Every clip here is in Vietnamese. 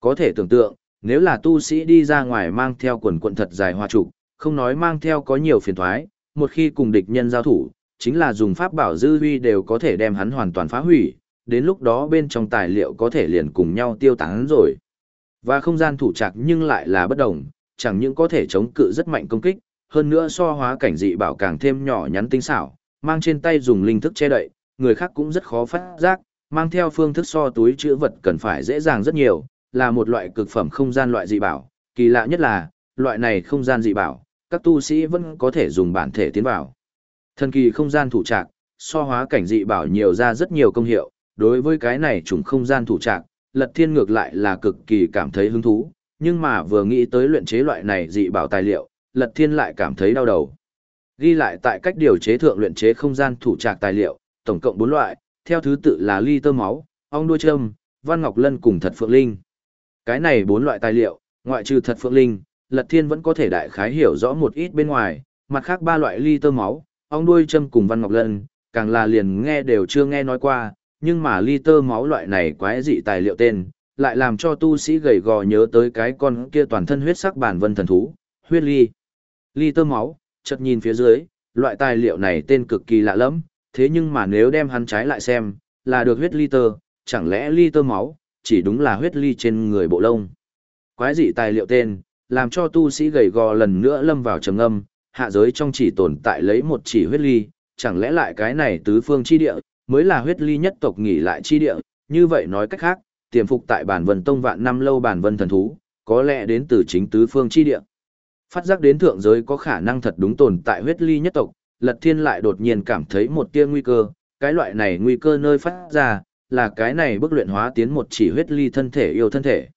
Có thể tưởng tượng, nếu là tu sĩ đi ra ngoài mang theo quần quận thật dài hoa trục, không nói mang theo có nhiều phiền thoái, một khi cùng địch nhân giao thủ, chính là dùng pháp bảo dư huy đều có thể đem hắn hoàn toàn phá hủy, đến lúc đó bên trong tài liệu có thể liền cùng nhau tiêu tán rồi. Và không gian thủ trạc nhưng lại là bất đồng, chẳng những có thể chống cự rất mạnh công kích, hơn nữa so hóa cảnh dị bảo càng thêm nhỏ nhắn tinh xảo, mang trên tay dùng linh thức che đậy, người khác cũng rất khó phát giác, mang theo phương thức so túi chữ vật cần phải dễ dàng rất nhiều, là một loại cực phẩm không gian loại dị bảo, kỳ lạ nhất là, loại này không gian dị bảo, các tu sĩ vẫn có thể dùng bản thể tiến vào. Thần kỳ không gian thủ trạc, so hóa cảnh dị bảo nhiều ra rất nhiều công hiệu, đối với cái này trùng không gian thủ trạc, Lật Thiên ngược lại là cực kỳ cảm thấy hứng thú, nhưng mà vừa nghĩ tới luyện chế loại này dị bảo tài liệu, Lật Thiên lại cảm thấy đau đầu. Ghi lại tại cách điều chế thượng luyện chế không gian thủ trạc tài liệu, tổng cộng 4 loại, theo thứ tự là ly tơ máu, ong đuôi châm, văn ngọc lân cùng thật phượng linh. Cái này bốn loại tài liệu, ngoại trừ thật phượng linh, Lật Thiên vẫn có thể đại khái hiểu rõ một ít bên ngoài, mặt khác ba loại ly tơ máu, ong đuôi châm cùng văn ngọc lân, càng là liền nghe đều chưa nghe nói qua, nhưng mà ly tơ máu loại này quái dị tài liệu tên, lại làm cho tu sĩ gầy gò nhớ tới cái con kia toàn thân huyết sắc bản vân thần thú, huyết ly. Ly tơ máu, chợt nhìn phía dưới, loại tài liệu này tên cực kỳ lạ lẫm, thế nhưng mà nếu đem hắn trái lại xem, là được huyết ly tơ, chẳng lẽ ly tơ máu, chỉ đúng là huyết ly trên người bộ lông. Quái dị tài liệu tên, làm cho tu sĩ gầy gò lần nữa lâm vào trầm âm, hạ giới trong chỉ tồn tại lấy một chỉ huyết ly, chẳng lẽ lại cái này tứ phương chi địa, mới là huyết ly nhất tộc nghỉ lại chi địa, như vậy nói cách khác, tiềm phục tại bản vân tông vạn năm lâu bản vân thần thú, có lẽ đến từ chính tứ phương chi địa. Phát giác đến thượng giới có khả năng thật đúng tồn tại huyết ly nhất tộc, Lật Thiên lại đột nhiên cảm thấy một tia nguy cơ, cái loại này nguy cơ nơi phát ra, là cái này bức luyện hóa tiến một chỉ huyết ly thân thể yêu thân thể.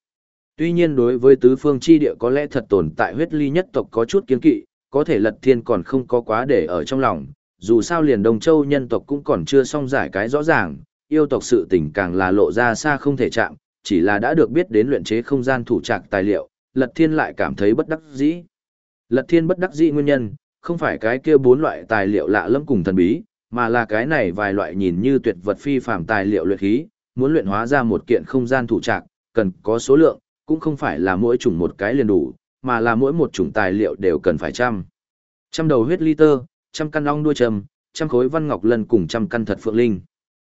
Tuy nhiên đối với tứ phương chi địa có lẽ thật tồn tại huyết ly nhất tộc có chút kiến kỵ, có thể Lật Thiên còn không có quá để ở trong lòng, dù sao liền Đông Châu nhân tộc cũng còn chưa xong giải cái rõ ràng, yêu tộc sự tình càng là lộ ra xa không thể chạm, chỉ là đã được biết đến luyện chế không gian thủ trạc tài liệu, Lật Thiên lại cảm thấy bất đắc dĩ. Lật Thiên bất đắc dĩ nguyên nhân, không phải cái kia bốn loại tài liệu lạ lẫm cùng thần bí, mà là cái này vài loại nhìn như tuyệt vật phi phàm tài liệu luyện khí, muốn luyện hóa ra một kiện không gian thủ trạc, cần có số lượng, cũng không phải là mỗi chủng một cái liền đủ, mà là mỗi một chủng tài liệu đều cần phải trăm. Trăm đầu huyết ly tơ, trăm căn ong đuôi trầm, trăm khối văn ngọc lân cùng trăm căn thật phượng linh.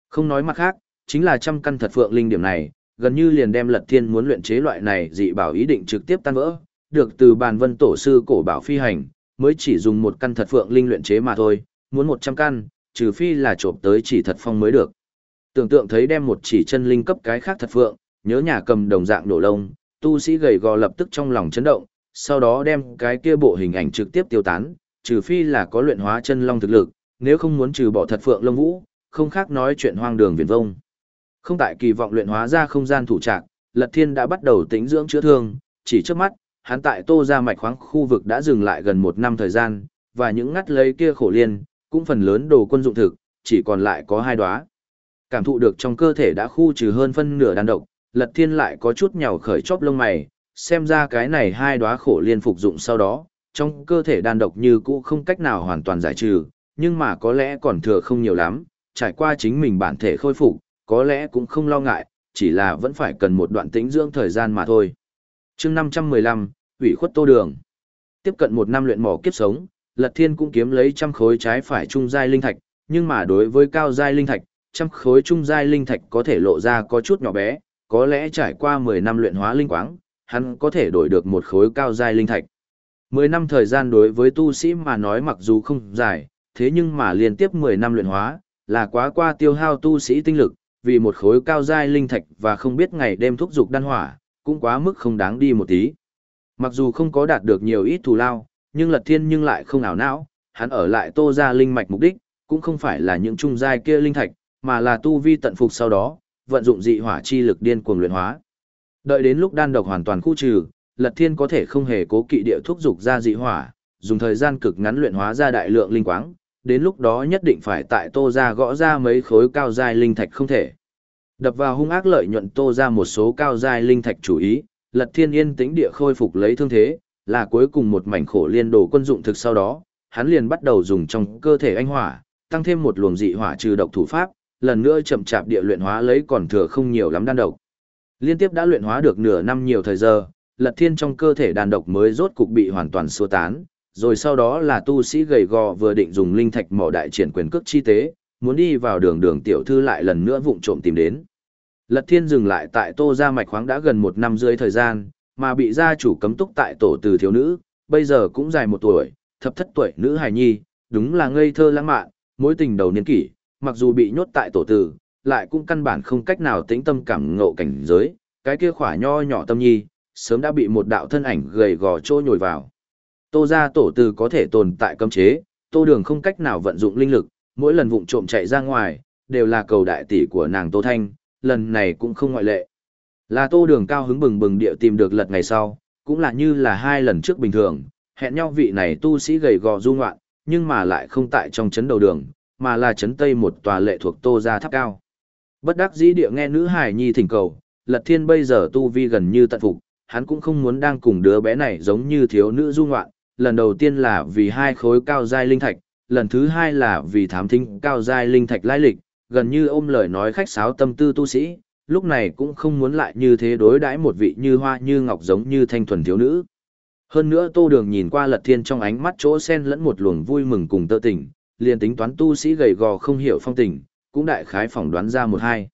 Không nói mặt khác, chính là trăm căn thật phượng linh điểm này, gần như liền đem Lật Thiên muốn luyện chế loại này dị bảo ý định trực tiếp tan vỡ, được từ bàn vân tổ sư cổ bảo phi hành, mới chỉ dùng một căn thật phượng linh luyện chế mà thôi, muốn một trăm căn, trừ phi là trộm tới chỉ thật phong mới được. Tưởng tượng thấy đem một chỉ chân linh cấp cái khác thật phượng, nhớ nhà cầm đồng dạng nổ lông, tu sĩ gầy gò lập tức trong lòng chấn động, sau đó đem cái kia bộ hình ảnh trực tiếp tiêu tán, trừ phi là có luyện hóa chân long thực lực, nếu không muốn trừ bỏ thật phượng lông vũ, không khác nói chuyện hoang đường viển vông. Không tại kỳ vọng luyện hóa ra không gian thủ trạc, Lật Thiên đã bắt đầu tính dưỡng chữa thương, chỉ trước mắt, hắn tại Tô ra mạch khoáng khu vực đã dừng lại gần một năm thời gian, và những ngắt lấy kia khổ liên, cũng phần lớn đồ quân dụng thực, chỉ còn lại có hai đóa. Cảm thụ được trong cơ thể đã khu trừ hơn phân nửa đan độc, Lật Thiên lại có chút nhào khởi chóp lông mày, xem ra cái này hai đóa khổ liên phục dụng sau đó, trong cơ thể đan độc như cũ không cách nào hoàn toàn giải trừ, nhưng mà có lẽ còn thừa không nhiều lắm, trải qua chính mình bản thể khôi phục, có lẽ cũng không lo ngại, chỉ là vẫn phải cần một đoạn tĩnh dưỡng thời gian mà thôi. chương 515, ủy khuất tô đường. Tiếp cận một năm luyện mỏ kiếp sống, Lật Thiên cũng kiếm lấy trăm khối trái phải trung giai linh thạch, nhưng mà đối với cao giai linh thạch, trăm khối trung giai linh thạch có thể lộ ra có chút nhỏ bé, có lẽ trải qua 10 năm luyện hóa linh quáng, hắn có thể đổi được một khối cao giai linh thạch. 10 năm thời gian đối với tu sĩ mà nói mặc dù không dài, thế nhưng mà liên tiếp 10 năm luyện hóa, là quá qua tiêu hao tu sĩ tinh lực, vì một khối cao giai linh thạch và không biết ngày đêm thúc dục đan hỏa, cũng quá mức không đáng đi một tí. Mặc dù không có đạt được nhiều ít thù lao, nhưng Lật Thiên nhưng lại không ảo não, hắn ở lại Tô ra linh mạch mục đích, cũng không phải là những trung giai kia linh thạch, mà là tu vi tận phục sau đó, vận dụng dị hỏa chi lực điên cuồng luyện hóa. Đợi đến lúc đan độc hoàn toàn khu trừ, Lật Thiên có thể không hề cố kỵ địa thúc dục ra dị hỏa, dùng thời gian cực ngắn luyện hóa ra đại lượng linh quáng, đến lúc đó nhất định phải tại Tô ra gõ ra mấy khối cao giai linh thạch không thể. Đập vào hung ác lợi nhuận Tô ra một số cao giai linh thạch chủ ý, Lật Thiên yên tĩnh địa khôi phục lấy thương thế, là cuối cùng một mảnh khổ liên đồ quân dụng thực sau đó, hắn liền bắt đầu dùng trong cơ thể anh hỏa, tăng thêm một luồng dị hỏa trừ độc thủ pháp, lần nữa chậm chạp địa luyện hóa lấy còn thừa không nhiều lắm đan độc. Liên tiếp đã luyện hóa được nửa năm nhiều thời giờ, Lật Thiên trong cơ thể đàn độc mới rốt cục bị hoàn toàn xua tán, rồi sau đó là tu sĩ gầy gò vừa định dùng linh thạch mỏ đại triển quyền cước chi tế, muốn đi vào đường đường tiểu thư lại lần nữa vụng trộm tìm đến. Lật Thiên dừng lại tại Tô gia mạch khoáng đã gần một năm dưới thời gian, mà bị gia chủ cấm túc tại tổ từ thiếu nữ, bây giờ cũng dài một tuổi, thập thất tuổi nữ hài nhi, đúng là ngây thơ lãng mạn, mối tình đầu niên kỷ, mặc dù bị nhốt tại tổ tử, lại cũng căn bản không cách nào tĩnh tâm cảm ngộ cảnh giới, cái kia khỏa nho nhỏ tâm nhi, sớm đã bị một đạo thân ảnh gầy gò trôi nhồi vào. Tô gia tổ tử có thể tồn tại cấm chế, tô đường không cách nào vận dụng linh lực, mỗi lần vụng trộm chạy ra ngoài, đều là cầu đại tỷ của nàng Tô Thanh, lần này cũng không ngoại lệ. Là tô đường cao hứng bừng bừng địa tìm được lật ngày sau, cũng là như là hai lần trước bình thường, hẹn nhau vị này tu sĩ gầy gò du ngoạn, nhưng mà lại không tại trong chấn đầu đường, mà là chấn tây một tòa lệ thuộc tô gia tháp cao. Bất đắc dĩ địa nghe nữ hải nhi thỉnh cầu, lật thiên bây giờ tu vi gần như tận phục, hắn cũng không muốn đang cùng đứa bé này giống như thiếu nữ du ngoạn, lần đầu tiên là vì hai khối cao giai linh thạch, lần thứ hai là vì thám thính cao giai linh thạch lai lịch, gần như ôm lời nói khách sáo tâm tư tu sĩ, lúc này cũng không muốn lại như thế đối đãi một vị như hoa như ngọc giống như thanh thuần thiếu nữ. Hơn nữa Tô Đường nhìn qua Lật Thiên trong ánh mắt chỗ xen lẫn một luồng vui mừng cùng tơ tình, liền tính toán tu sĩ gầy gò không hiểu phong tình, cũng đại khái phỏng đoán ra một hai.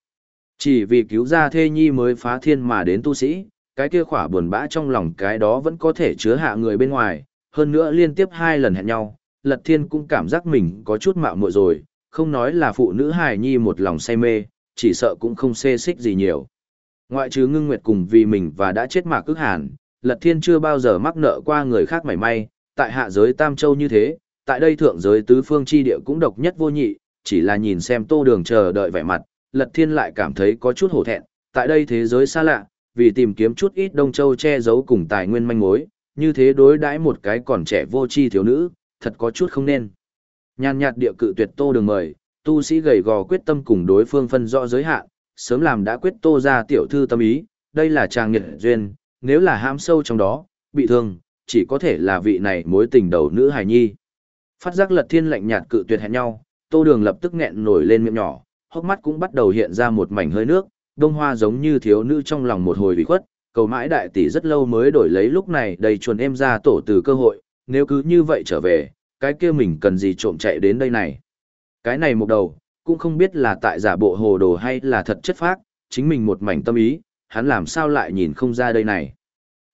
Chỉ vì cứu ra thê nhi mới phá thiên mà đến tu sĩ, cái kia khỏa buồn bã trong lòng cái đó vẫn có thể chứa hạ người bên ngoài, hơn nữa liên tiếp hai lần hẹn nhau, Lật Thiên cũng cảm giác mình có chút mạo muội rồi, không nói là phụ nữ hài nhi một lòng say mê, chỉ sợ cũng không xê xích gì nhiều. Ngoại trừ ngưng nguyệt cùng vì mình và đã chết mà cước hàn, Lật Thiên chưa bao giờ mắc nợ qua người khác mảy may, tại hạ giới Tam Châu như thế, tại đây thượng giới tứ phương chi địa cũng độc nhất vô nhị, chỉ là nhìn xem tô đường chờ đợi vẻ mặt, Lật Thiên lại cảm thấy có chút hổ thẹn, tại đây thế giới xa lạ, vì tìm kiếm chút ít Đông Châu che giấu cùng tài nguyên manh mối, như thế đối đãi một cái còn trẻ vô tri thiếu nữ, thật có chút không nên. Nhàn nhạt địa cự tuyệt tô đường mời, tu sĩ gầy gò quyết tâm cùng đối phương phân rõ giới hạn, sớm làm đã quyết tô ra tiểu thư tâm ý, đây là chàng nghiệt duyên, nếu là ham sâu trong đó, bị thương, chỉ có thể là vị này mối tình đầu nữ hài nhi. Phát giác lật thiên lạnh nhạt cự tuyệt hẹn nhau, tô đường lập tức nghẹn nổi lên miệng nhỏ, hốc mắt cũng bắt đầu hiện ra một mảnh hơi nước, đông hoa giống như thiếu nữ trong lòng một hồi bị khuất, cầu mãi đại tỷ rất lâu mới đổi lấy lúc này đầy chuồn em ra tổ từ cơ hội, nếu cứ như vậy trở về, cái kia mình cần gì trộm chạy đến đây này. Cái này một đầu, cũng không biết là tại giả bộ hồ đồ hay là thật chất phác, chính mình một mảnh tâm ý, hắn làm sao lại nhìn không ra đây này.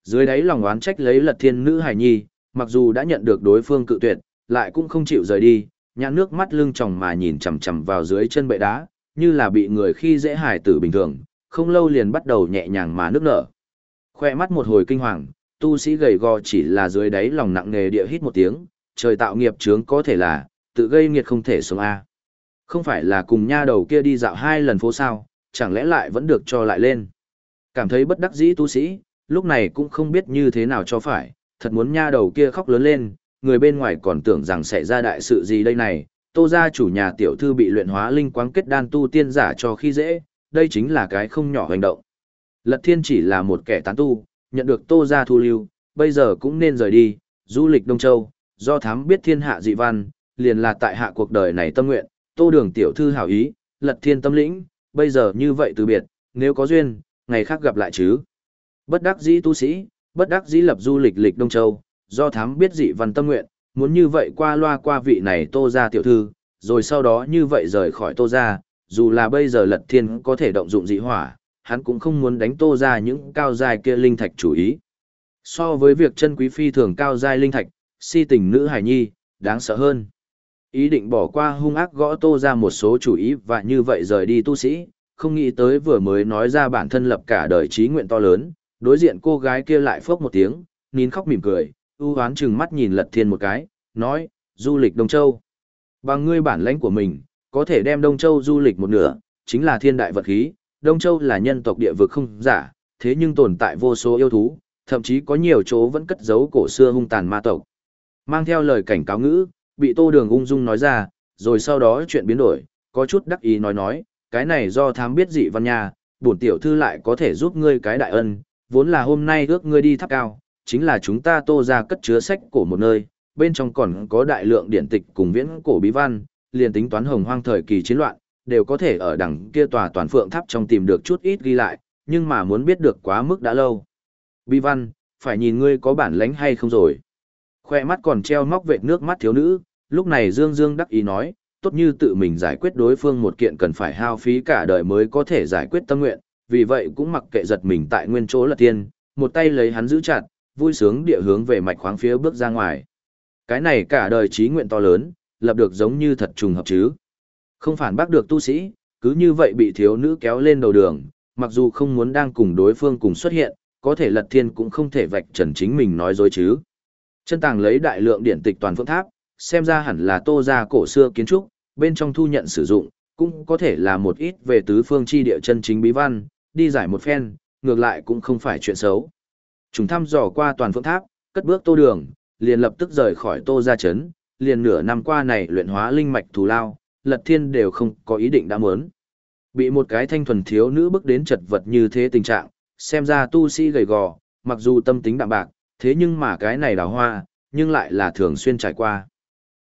Dưới đáy lòng oán trách lấy lật thiên nữ hải nhi, mặc dù đã nhận được đối phương cự tuyệt, lại cũng không chịu rời đi, nhãn nước mắt lưng tròng mà nhìn chằm chằm vào dưới chân bệ đá, như là bị người khi dễ hải tử bình thường, không lâu liền bắt đầu nhẹ nhàng mà nước nở. Khoe mắt một hồi kinh hoàng, tu sĩ gầy gò chỉ là dưới đáy lòng nặng nề địa hít một tiếng, trời tạo nghiệp chướng có thể là, tự gây nghiệt không thể sống A. Không phải là cùng nha đầu kia đi dạo hai lần phố sao, chẳng lẽ lại vẫn được cho lại lên. Cảm thấy bất đắc dĩ tu sĩ, lúc này cũng không biết như thế nào cho phải, thật muốn nha đầu kia khóc lớn lên, người bên ngoài còn tưởng rằng sẽ ra đại sự gì đây này, tô gia chủ nhà tiểu thư bị luyện hóa linh quáng kết đan tu tiên giả cho khi dễ, đây chính là cái không nhỏ hành động. Lật thiên chỉ là một kẻ tán tu, nhận được tô gia thu lưu, bây giờ cũng nên rời đi, du lịch Đông Châu, do thám biết thiên hạ dị văn, liền là tại hạ cuộc đời này tâm nguyện, tô đường tiểu thư hảo ý, lật thiên tâm lĩnh, bây giờ như vậy từ biệt, nếu có duyên, ngày khác gặp lại chứ. Bất đắc dĩ tu sĩ, bất đắc dĩ lập du lịch lịch Đông Châu, do thám biết dị văn tâm nguyện, muốn như vậy qua loa qua vị này tô ra tiểu thư, rồi sau đó như vậy rời khỏi tô ra, dù là bây giờ lật thiên có thể động dụng dị hỏa, hắn cũng không muốn đánh tô ra những cao dài kia linh thạch chủ ý. So với việc chân quý phi thường cao dài linh thạch, si tình nữ hải nhi, đáng sợ hơn. Ý định bỏ qua hung ác gõ tô ra một số chủ ý và như vậy rời đi tu sĩ, không nghĩ tới vừa mới nói ra bản thân lập cả đời trí nguyện to lớn, đối diện cô gái kia lại phốc một tiếng, nín khóc mỉm cười, ưu hoán chừng mắt nhìn lật thiên một cái, nói, du lịch Đông Châu. Bằng ngươi bản lãnh của mình, có thể đem Đông Châu du lịch một nửa, chính là thiên đại vật khí, Đông Châu là nhân tộc địa vực không giả, thế nhưng tồn tại vô số yêu thú, thậm chí có nhiều chỗ vẫn cất giấu cổ xưa hung tàn ma tộc. Mang theo lời cảnh cáo ngữ, bị Tô Đường ung dung nói ra, rồi sau đó chuyện biến đổi, có chút đắc ý nói nói, cái này do thám biết dị văn nha, bổn tiểu thư lại có thể giúp ngươi cái đại ân, vốn là hôm nay ước ngươi đi tháp cao, chính là chúng ta tô ra cất chứa sách cổ một nơi, bên trong còn có đại lượng điển tịch cùng viễn cổ bí văn, liền tính toán hồng hoang thời kỳ chiến loạn, đều có thể ở đằng kia tòa toàn phượng tháp trong tìm được chút ít ghi lại, nhưng mà muốn biết được quá mức đã lâu. Bi văn, phải nhìn ngươi có bản lánh hay không rồi. Khoe mắt còn treo móc vệt nước mắt thiếu nữ, lúc này Dương Dương đắc ý nói, tốt như tự mình giải quyết đối phương một kiện cần phải hao phí cả đời mới có thể giải quyết tâm nguyện, vì vậy cũng mặc kệ giật mình tại nguyên chỗ lật tiên, một tay lấy hắn giữ chặt, vui sướng địa hướng về mạch khoáng phía bước ra ngoài. Cái này cả đời trí nguyện to lớn, lập được giống như thật trùng hợp chứ. Không phản bác được tu sĩ, cứ như vậy bị thiếu nữ kéo lên đầu đường, mặc dù không muốn đang cùng đối phương cùng xuất hiện, có thể lật thiên cũng không thể vạch trần chính mình nói dối chứ. Chân tàng lấy đại lượng điển tịch toàn phương tháp, xem ra hẳn là tô ra cổ xưa kiến trúc, bên trong thu nhận sử dụng, cũng có thể là một ít về tứ phương chi địa chân chính bí văn, đi giải một phen, ngược lại cũng không phải chuyện xấu. Chúng thăm dò qua toàn phương tháp, cất bước tô đường, liền lập tức rời khỏi tô ra chấn, liền nửa năm qua này luyện hóa linh mạch thù lao, lật thiên đều không có ý định đã mớn. Bị một cái thanh thuần thiếu nữ bước đến chật vật như thế tình trạng, xem ra tu sĩ gầy gò, mặc dù tâm tính đạm bạc, thế nhưng mà cái này đào hoa, nhưng lại là thường xuyên trải qua.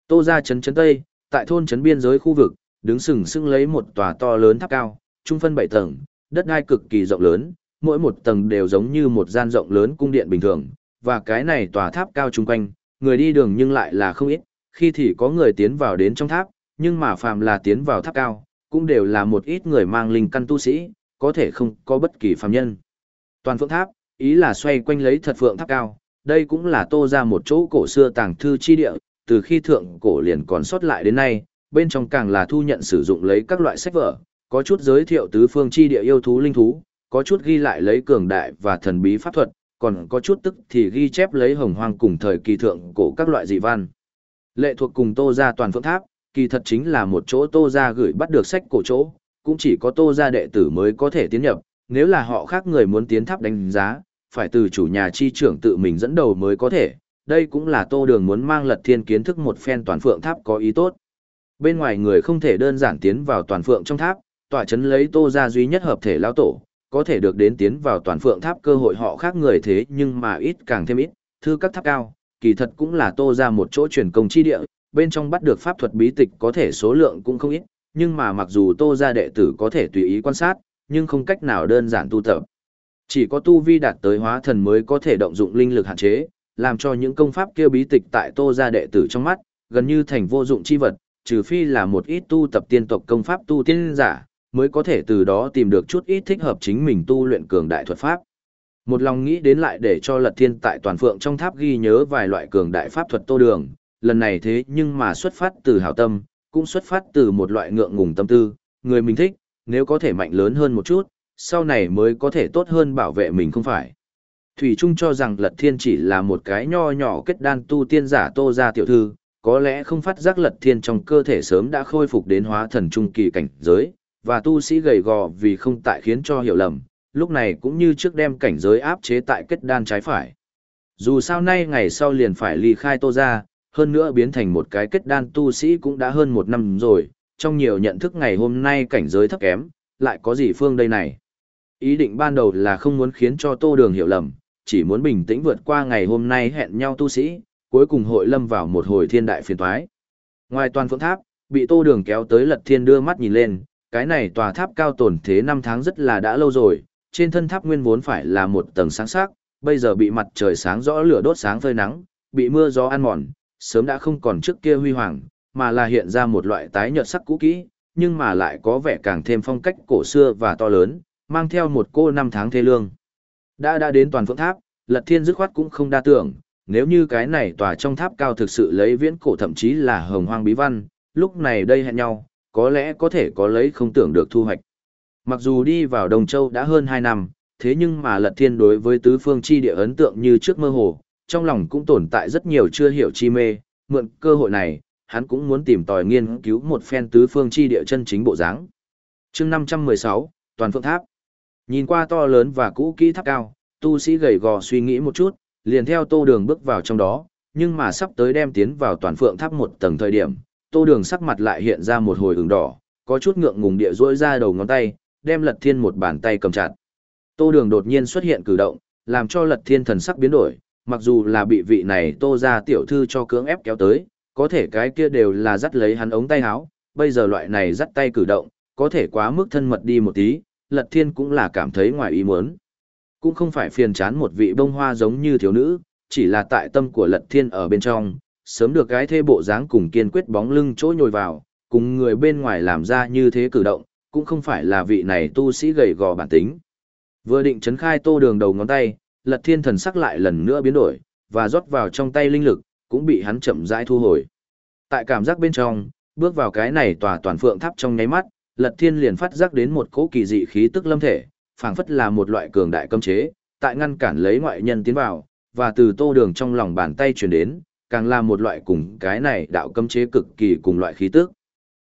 Tô ra chấn chấn Tây, tại thôn chấn biên giới khu vực, đứng sừng sững lấy một tòa to lớn tháp cao, trung phân bảy tầng, đất đai cực kỳ rộng lớn, mỗi một tầng đều giống như một gian rộng lớn cung điện bình thường, và cái này tòa tháp cao chung quanh, người đi đường nhưng lại là không ít, khi thì có người tiến vào đến trong tháp, nhưng mà phàm là tiến vào tháp cao, cũng đều là một ít người mang linh căn tu sĩ, có thể không có bất kỳ phàm nhân. Toàn phượng tháp, ý là xoay quanh lấy thật phượng tháp cao, đây cũng là tô ra một chỗ cổ xưa tàng thư chi địa, từ khi thượng cổ liền còn sót lại đến nay, bên trong càng là thu nhận sử dụng lấy các loại sách vở, có chút giới thiệu tứ phương chi địa yêu thú linh thú, có chút ghi lại lấy cường đại và thần bí pháp thuật, còn có chút tức thì ghi chép lấy hồng hoang cùng thời kỳ thượng cổ các loại dị văn. Lệ thuộc cùng Tô gia toàn phượng tháp, kỳ thật chính là một chỗ Tô gia gửi bắt được sách cổ chỗ, cũng chỉ có Tô gia đệ tử mới có thể tiến nhập, nếu là họ khác người muốn tiến tháp đánh giá, phải từ chủ nhà chi trưởng tự mình dẫn đầu mới có thể, đây cũng là Tô Đường muốn mang Lật Thiên kiến thức một phen toàn phượng tháp có ý tốt. Bên ngoài người không thể đơn giản tiến vào toàn phượng trong tháp, tọa chấn lấy Tô gia duy nhất hợp thể lao tổ, có thể được đến tiến vào toàn phượng tháp cơ hội họ khác người thế nhưng mà ít càng thêm ít, thư các tháp cao, kỳ thật cũng là tô ra một chỗ truyền công chi địa, bên trong bắt được pháp thuật bí tịch có thể số lượng cũng không ít, nhưng mà mặc dù tô ra đệ tử có thể tùy ý quan sát, nhưng không cách nào đơn giản tu tập. Chỉ có tu vi đạt tới hóa thần mới có thể động dụng linh lực hạn chế, làm cho những công pháp kia bí tịch tại tô gia đệ tử trong mắt, gần như thành vô dụng chi vật, trừ phi là một ít tu tập tiên tộc công pháp tu tiên giả, mới có thể từ đó tìm được chút ít thích hợp chính mình tu luyện cường đại thuật pháp. Một lòng nghĩ đến lại để cho Lật Thiên tại toàn phượng trong tháp ghi nhớ vài loại cường đại pháp thuật tô đường, lần này thế nhưng mà xuất phát từ hảo tâm, cũng xuất phát từ một loại ngượng ngùng tâm tư, người mình thích, nếu có thể mạnh lớn hơn một chút, sau này mới có thể tốt hơn bảo vệ mình không phải. Thủy Trung cho rằng Lật Thiên chỉ là một cái nho nhỏ kết đan tu tiên giả tô ra tiểu thư, có lẽ không phát giác Lật Thiên trong cơ thể sớm đã khôi phục đến hóa thần trung kỳ cảnh giới, và tu sĩ gầy gò vì không tại khiến cho hiểu lầm, lúc này cũng như trước đem cảnh giới áp chế tại kết đan trái phải. Dù sao nay ngày sau liền phải ly khai tô ra, hơn nữa biến thành một cái kết đan tu sĩ cũng đã hơn một năm rồi, trong nhiều nhận thức ngày hôm nay cảnh giới thấp kém, lại có gì phương đây này. Ý định ban đầu là không muốn khiến cho tô đường hiểu lầm, chỉ muốn bình tĩnh vượt qua ngày hôm nay hẹn nhau tu sĩ, cuối cùng hội lâm vào một hồi thiên đại phiền toái. Ngoài toàn phượng tháp, bị tô đường kéo tới lật thiên đưa mắt nhìn lên, cái này tòa tháp cao tồn thế năm tháng rất là đã lâu rồi, trên thân tháp nguyên vốn phải là một tầng sáng sắc, bây giờ bị mặt trời sáng rõ lửa đốt sáng phơi nắng, bị mưa gió ăn mòn, sớm đã không còn trước kia huy hoàng, mà là hiện ra một loại tái nhợt sắc cũ kỹ, nhưng mà lại có vẻ càng thêm phong cách cổ xưa và to lớn, mang theo một cô năm tháng thê lương. Đã đã đến toàn phượng tháp, Lật Thiên dứt khoát cũng không đa tưởng, nếu như cái này tòa trong tháp cao thực sự lấy viễn cổ thậm chí là hồng hoang bí văn, lúc này đây hẹn nhau, có lẽ có thể có lấy không tưởng được thu hoạch. Mặc dù đi vào Đồng Châu đã hơn 2 năm, thế nhưng mà Lật Thiên đối với tứ phương chi địa ấn tượng như trước mơ hồ, trong lòng cũng tồn tại rất nhiều chưa hiểu chi mê, mượn cơ hội này, hắn cũng muốn tìm tòi nghiên cứu một phen tứ phương chi địa chân chính bộ dáng. Chương 516, Toàn Phượng Tháp. Nhìn qua to lớn và cũ kỹ tháp cao, tu sĩ gầy gò suy nghĩ một chút, liền theo Tô Đường bước vào trong đó, nhưng mà sắp tới đem tiến vào Toàn Phượng Tháp một tầng thời điểm, Tô Đường sắc mặt lại hiện ra một hồi ửng đỏ, có chút ngượng ngùng địa rỗi ra đầu ngón tay, đem Lật Thiên một bàn tay cầm chặt. Tô Đường đột nhiên xuất hiện cử động, làm cho Lật Thiên thần sắc biến đổi, mặc dù là bị vị này Tô gia tiểu thư cho cưỡng ép kéo tới, có thể cái kia đều là dắt lấy hắn ống tay áo, bây giờ loại này dắt tay cử động, có thể quá mức thân mật đi một tí, Lật Thiên cũng là cảm thấy ngoài ý muốn. Cũng không phải phiền chán một vị bông hoa giống như thiếu nữ, chỉ là tại tâm của Lật Thiên ở bên trong, sớm được cái thê bộ dáng cùng kiên quyết bóng lưng chỗ nhồi vào, cùng người bên ngoài làm ra như thế cử động, cũng không phải là vị này tu sĩ gầy gò bản tính. Vừa định chấn khai tô đường đầu ngón tay, Lật Thiên thần sắc lại lần nữa biến đổi, và rót vào trong tay linh lực, cũng bị hắn chậm rãi thu hồi. Tại cảm giác bên trong, bước vào cái này tòa toàn phượng tháp trong nháy mắt, Lật Thiên liền phát giác đến một cỗ kỳ dị khí tức lâm thể, phảng phất là một loại cường đại cấm chế, tại ngăn cản lấy ngoại nhân tiến vào, và từ tô đường trong lòng bàn tay truyền đến, càng là một loại cùng cái này đạo cấm chế cực kỳ cùng loại khí tức.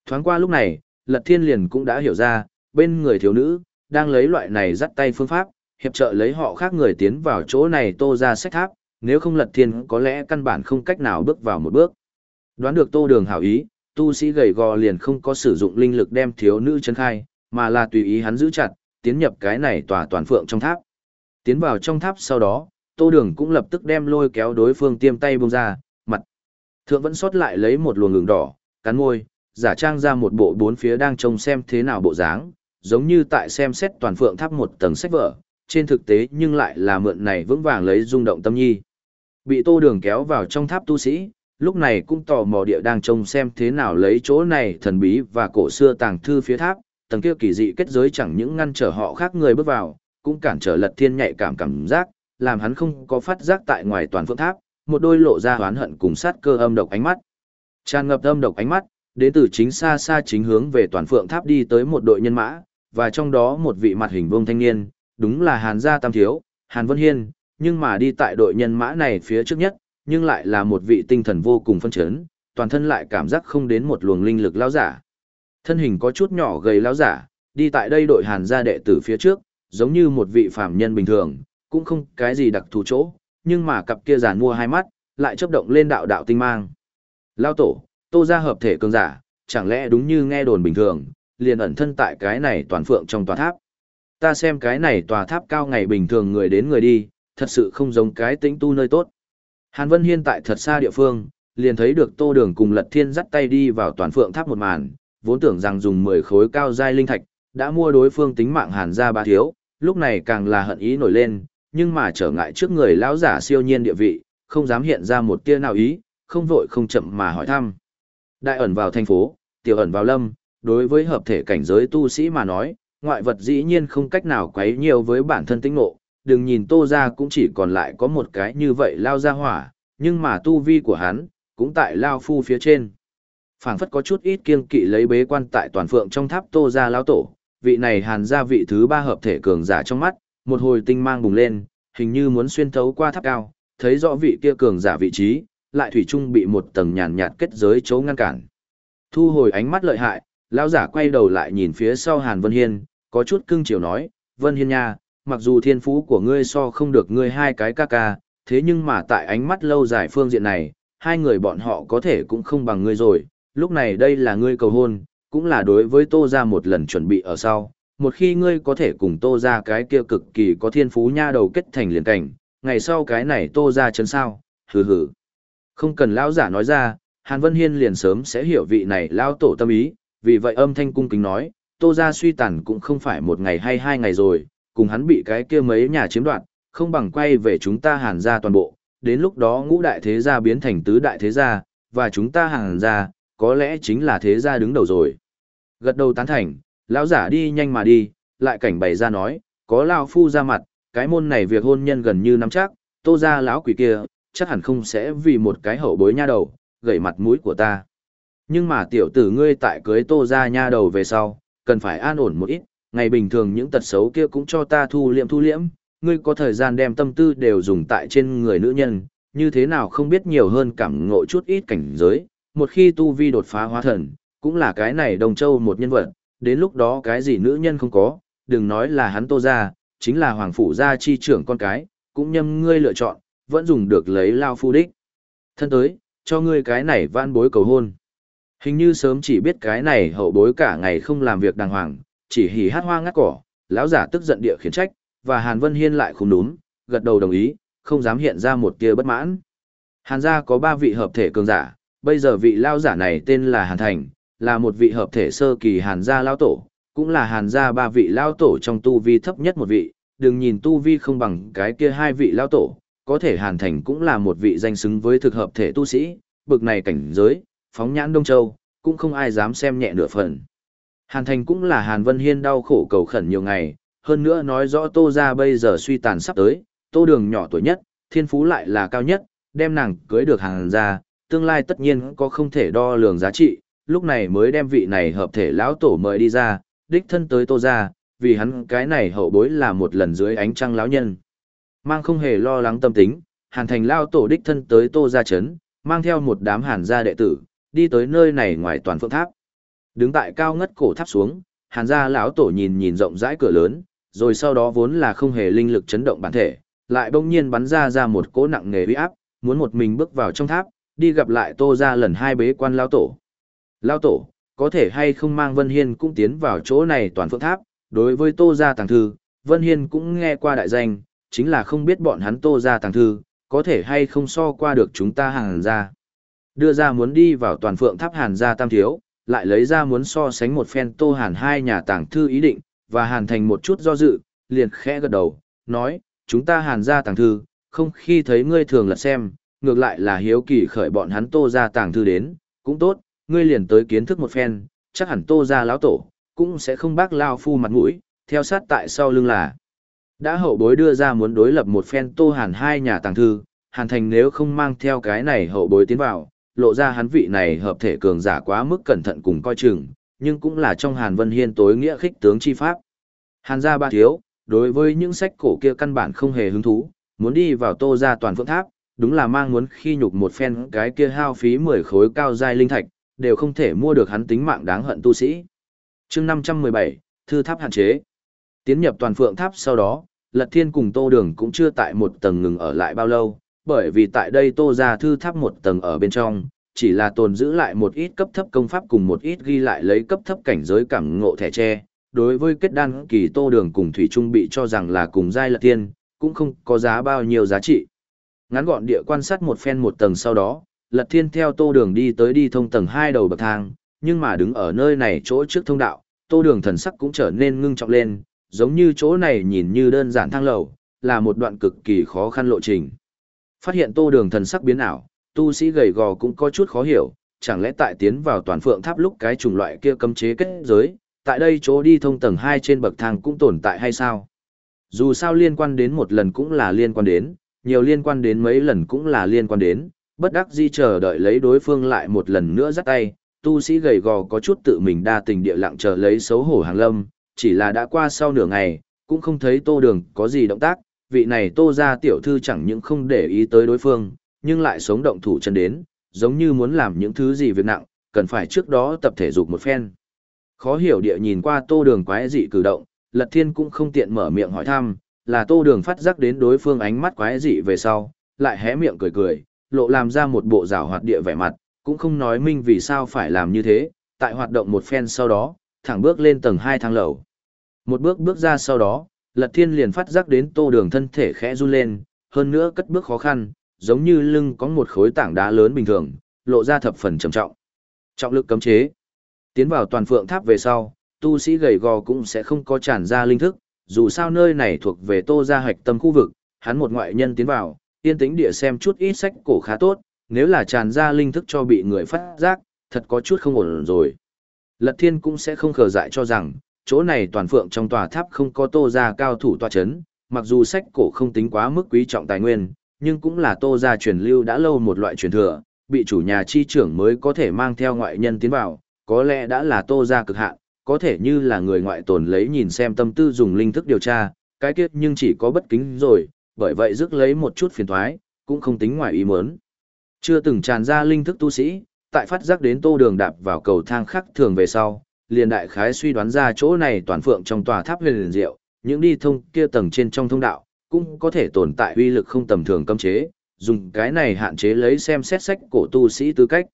Thoáng qua lúc này, Lật Thiên liền cũng đã hiểu ra, bên người thiếu nữ, đang lấy loại này dắt tay phương pháp, hiệp trợ lấy họ khác người tiến vào chỗ này tô ra sách tháp, nếu không Lật Thiên có lẽ căn bản không cách nào bước vào một bước. Đoán được tô đường hảo ý, tu sĩ gầy gò liền không có sử dụng linh lực đem thiếu nữ chân khai, mà là tùy ý hắn giữ chặt, tiến nhập cái này tòa toàn phượng trong tháp. Tiến vào trong tháp sau đó, tô đường cũng lập tức đem lôi kéo đối phương tiêm tay bông ra, mặt. Thượng vẫn sót lại lấy một luồng ngừng đỏ, cắn môi, giả trang ra một bộ bốn phía đang trông xem thế nào bộ dáng, giống như tại xem xét toàn phượng tháp một tầng sách vở, trên thực tế nhưng lại là mượn này vững vàng lấy rung động tâm nhi. Bị tô đường kéo vào trong tháp tu sĩ, lúc này cũng tò mò địa đang trông xem thế nào lấy chỗ này thần bí và cổ xưa tàng thư phía tháp, tầng kia kỳ dị kết giới chẳng những ngăn trở họ khác người bước vào, cũng cản trở lật thiên nhạy cảm cảm giác, làm hắn không có phát giác tại ngoài toàn phượng tháp, một đôi lộ ra hoán hận cùng sát cơ âm độc ánh mắt. Tràn ngập âm độc ánh mắt, đến từ chính xa xa chính hướng về toàn phượng tháp đi tới một đội nhân mã, và trong đó một vị mặt hình vương thanh niên, đúng là Hàn gia Tam Thiếu, Hàn Vân Hiên, nhưng mà đi tại đội nhân mã này phía trước nhất, nhưng lại là một vị tinh thần vô cùng phân chấn, toàn thân lại cảm giác không đến một luồng linh lực lao giả. Thân hình có chút nhỏ gầy lao giả, đi tại đây đội Hàn gia đệ tử phía trước, giống như một vị phàm nhân bình thường, cũng không cái gì đặc thù chỗ, nhưng mà cặp kia giàn mua hai mắt, lại chớp động lên đạo đạo tinh mang. Lao tổ, tô ra hợp thể cường giả, chẳng lẽ đúng như nghe đồn bình thường, liền ẩn thân tại cái này toàn phượng trong tòa tháp. Ta xem cái này tòa tháp cao ngày bình thường người đến người đi, thật sự không giống cái tĩnh tu nơi tốt. Hàn Vân Hiên tại thật xa địa phương, liền thấy được Tô Đường cùng Lật Thiên dắt tay đi vào toàn phượng tháp một màn, vốn tưởng rằng dùng 10 khối cao giai linh thạch, đã mua đối phương tính mạng Hàn gia ba thiếu, lúc này càng là hận ý nổi lên, nhưng mà trở ngại trước người lão giả siêu nhiên địa vị, không dám hiện ra một tia nào ý, không vội không chậm mà hỏi thăm. Đại ẩn vào thành phố, tiểu ẩn vào lâm, đối với hợp thể cảnh giới tu sĩ mà nói, ngoại vật dĩ nhiên không cách nào quấy nhiều với bản thân tính ngộ, đừng nhìn tô ra cũng chỉ còn lại có một cái như vậy lao ra hỏa, nhưng mà tu vi của hắn, cũng tại lao phu phía trên. phảng phất có chút ít kiên kỵ lấy bế quan tại toàn phượng trong tháp tô ra lao tổ, vị này hàn ra vị thứ ba hợp thể cường giả trong mắt, một hồi tinh mang bùng lên, hình như muốn xuyên thấu qua tháp cao, thấy rõ vị kia cường giả vị trí, lại thủy chung bị một tầng nhàn nhạt kết giới chấu ngăn cản. Thu hồi ánh mắt lợi hại, lão giả quay đầu lại nhìn phía sau Hàn Vân Hiên, có chút cưng chiều nói, Vân Hiên nha, mặc dù thiên phú của ngươi so không được ngươi hai cái ca ca, thế nhưng mà tại ánh mắt lâu dài phương diện này, hai người bọn họ có thể cũng không bằng ngươi rồi, lúc này đây là ngươi cầu hôn, cũng là đối với tô ra một lần chuẩn bị ở sau, một khi ngươi có thể cùng tô ra cái kia cực kỳ có thiên phú nha đầu kết thành liền cảnh, ngày sau cái này tô ra chấn sao, hừ hừ. Không cần lão giả nói ra, Hàn Vân Hiên liền sớm sẽ hiểu vị này lao tổ tâm ý, vì vậy âm thanh cung kính nói, tô ra suy tàn cũng không phải một ngày hay hai ngày rồi, cùng hắn bị cái kia mấy nhà chiếm đoạt, không bằng quay về chúng ta hàn ra toàn bộ, đến lúc đó ngũ đại thế gia biến thành tứ đại thế gia, và chúng ta hàn ra, có lẽ chính là thế gia đứng đầu rồi. Gật đầu tán thành, lão giả đi nhanh mà đi, lại cảnh bày ra nói, có lao phu ra mặt, cái môn này việc hôn nhân gần như nắm chắc, tô ra lão quỷ kia, chắc hẳn không sẽ vì một cái hậu bối nha đầu, gậy mặt mũi của ta. Nhưng mà tiểu tử ngươi tại cưới tô ra nha đầu về sau, cần phải an ổn một ít, ngày bình thường những tật xấu kia cũng cho ta thu liệm thu liễm, ngươi có thời gian đem tâm tư đều dùng tại trên người nữ nhân, như thế nào không biết nhiều hơn cảm ngộ chút ít cảnh giới, một khi tu vi đột phá hóa thần, cũng là cái này đồng châu một nhân vật, đến lúc đó cái gì nữ nhân không có, đừng nói là hắn tô ra, chính là hoàng phủ gia chi trưởng con cái, cũng nhâm ngươi lựa chọn, vẫn dùng được lấy lao phu đích. Thân tới, cho ngươi cái này van bối cầu hôn. Hình như sớm chỉ biết cái này hậu bối cả ngày không làm việc đàng hoàng, chỉ hỉ hát hoa ngắt cỏ, lão giả tức giận địa khiển trách, và Hàn Vân Hiên lại khum đúng, gật đầu đồng ý, không dám hiện ra một tia bất mãn. Hàn gia có ba vị hợp thể cường giả, bây giờ vị lao giả này tên là Hàn Thành, là một vị hợp thể sơ kỳ Hàn gia lao tổ, cũng là hàn gia ba vị lao tổ trong tu vi thấp nhất một vị, đừng nhìn tu vi không bằng cái kia hai vị lao tổ, có thể hàn thành cũng là một vị danh xứng với thực hợp thể tu sĩ, bực này cảnh giới, phóng nhãn Đông Châu, cũng không ai dám xem nhẹ nửa phần. Hàn thành cũng là hàn vân hiên đau khổ cầu khẩn nhiều ngày, hơn nữa nói rõ tô ra bây giờ suy tàn sắp tới, tô đường nhỏ tuổi nhất, thiên phú lại là cao nhất, đem nàng cưới được hàn ra, tương lai tất nhiên có không thể đo lường giá trị, lúc này mới đem vị này hợp thể lão tổ mời đi ra, đích thân tới tô ra, vì hắn cái này hậu bối là một lần dưới ánh trăng lão nhân. Mang không hề lo lắng tâm tính, hàn thành lao tổ đích thân tới tô ra chấn, mang theo một đám hàn gia đệ tử, đi tới nơi này ngoài toàn phượng tháp. Đứng tại cao ngất cổ tháp xuống, hàn gia lão tổ nhìn nhìn rộng rãi cửa lớn, rồi sau đó vốn là không hề linh lực chấn động bản thể, lại bỗng nhiên bắn ra ra một cỗ nặng nề uy áp, muốn một mình bước vào trong tháp, đi gặp lại Tô ra lần hai bế quan lão tổ. Lão tổ, có thể hay không mang Vân Hiên cũng tiến vào chỗ này toàn phượng tháp, đối với Tô gia tàng thư, Vân Hiên cũng nghe qua đại danh, chính là không biết bọn hắn Tô gia tàng thư, có thể hay không so qua được chúng ta Hàn ra. Đưa ra muốn đi vào toàn phượng tháp hàn gia tam thiếu, lại lấy ra muốn so sánh một phen Tô Hàn hai nhà tàng thư ý định, và hàn thành một chút do dự, liền khẽ gật đầu, nói, chúng ta hàn ra tàng thư, không khi thấy ngươi thường là xem, ngược lại là hiếu kỳ khởi bọn hắn tô ra tàng thư đến, cũng tốt, ngươi liền tới kiến thức một phen, chắc hẳn tô ra lão tổ, cũng sẽ không bác lao phu mặt mũi, theo sát tại sau lưng là. Đã hậu bối đưa ra muốn đối lập một phen tô hàn hai nhà tàng thư, hàn thành nếu không mang theo cái này hậu bối tiến vào, lộ ra hắn vị này hợp thể cường giả quá mức cẩn thận cùng coi chừng, nhưng cũng là trong hàn vân hiên tối nghĩa khích tướng chi pháp. Hàn gia ba thiếu, đối với những sách cổ kia căn bản không hề hứng thú, muốn đi vào tô gia toàn phượng tháp, đúng là mang muốn khi nhục một phen cái kia hao phí 10 khối cao giai linh thạch, đều không thể mua được hắn tính mạng đáng hận tu sĩ. chương 517, Thư Tháp hạn chế. Tiến nhập toàn phượng tháp sau đó, Lật Thiên cùng Tô Đường cũng chưa tại một tầng ngừng ở lại bao lâu, bởi vì tại đây Tô ra thư tháp một tầng ở bên trong, chỉ là tồn giữ lại một ít cấp thấp công pháp cùng một ít ghi lại lấy cấp thấp cảnh giới cảm ngộ thẻ tre. Đối với kết đan kỳ Tô Đường cùng Thủy Trung bị cho rằng là cùng giai Lật Thiên, cũng không có giá bao nhiêu giá trị. Ngắn gọn địa quan sát một phen một tầng sau đó, Lật Thiên theo Tô Đường đi tới đi thông tầng hai đầu bậc thang, nhưng mà đứng ở nơi này chỗ trước thông đạo, Tô Đường thần sắc cũng trở nên ngưng trọng lên, giống như chỗ này nhìn như đơn giản thang lầu, là một đoạn cực kỳ khó khăn lộ trình. Phát hiện Tô Đường thần sắc biến ảo, tu sĩ gầy gò cũng có chút khó hiểu, chẳng lẽ tại tiến vào toàn phượng tháp lúc cái chủng loại kia cấm chế kết giới, tại đây chỗ đi thông tầng hai trên bậc thang cũng tồn tại hay sao? Dù sao liên quan đến một lần cũng là liên quan đến, nhiều liên quan đến mấy lần cũng là liên quan đến, bất đắc di chờ đợi lấy đối phương lại một lần nữa dắt tay, tu sĩ gầy gò có chút tự mình đa tình địa lặng chờ lấy xấu hổ hàng lâm, chỉ là đã qua sau nửa ngày, cũng không thấy tô đường có gì động tác, vị này tô ra tiểu thư chẳng những không để ý tới đối phương, nhưng lại sống động thủ chân đến, giống như muốn làm những thứ gì việc nặng, cần phải trước đó tập thể dục một phen. Khó hiểu địa nhìn qua tô đường quái dị cử động, lật thiên cũng không tiện mở miệng hỏi thăm, là tô đường phát giác đến đối phương ánh mắt quái dị về sau, lại hé miệng cười cười, lộ làm ra một bộ rào hoạt địa vẻ mặt, cũng không nói minh vì sao phải làm như thế, tại hoạt động một phen sau đó, thẳng bước lên tầng hai thang lầu. Một bước bước ra sau đó, lật thiên liền phát giác đến tô đường thân thể khẽ run lên, hơn nữa cất bước khó khăn, giống như lưng có một khối tảng đá lớn bình thường, lộ ra thập phần trầm trọng. Trọng lực cấm chế. Tiến vào toàn phượng tháp về sau, tu sĩ gầy gò cũng sẽ không có tràn ra linh thức, dù sao nơi này thuộc về tô gia hạch tâm khu vực, hắn một ngoại nhân tiến vào, yên tĩnh địa xem chút ít sách cổ khá tốt, nếu là tràn ra linh thức cho bị người phát giác, thật có chút không ổn rồi. Lật thiên cũng sẽ không khờ dại cho rằng, chỗ này toàn phượng trong tòa tháp không có tô gia cao thủ tòa chấn, mặc dù sách cổ không tính quá mức quý trọng tài nguyên, nhưng cũng là tô gia truyền lưu đã lâu một loại truyền thừa, bị chủ nhà chi trưởng mới có thể mang theo ngoại nhân tiến vào, có lẽ đã là tô gia cực hạn, có thể như là người ngoại tồn lấy nhìn xem tâm tư dùng linh thức điều tra, cái kết nhưng chỉ có bất kính rồi, bởi vậy rước lấy một chút phiền thoái, cũng không tính ngoài ý muốn. Chưa từng tràn ra linh thức tu sĩ, tại phát giác đến tô đường đạp vào cầu thang khắc thường về sau, liền đại khái suy đoán ra chỗ này toàn phượng trong tòa tháp huyền liền diệu, những đi thông kia tầng trên trong thông đạo, cũng có thể tồn tại uy lực không tầm thường cấm chế, dùng cái này hạn chế lấy xem xét sách cổ tu sĩ tư cách.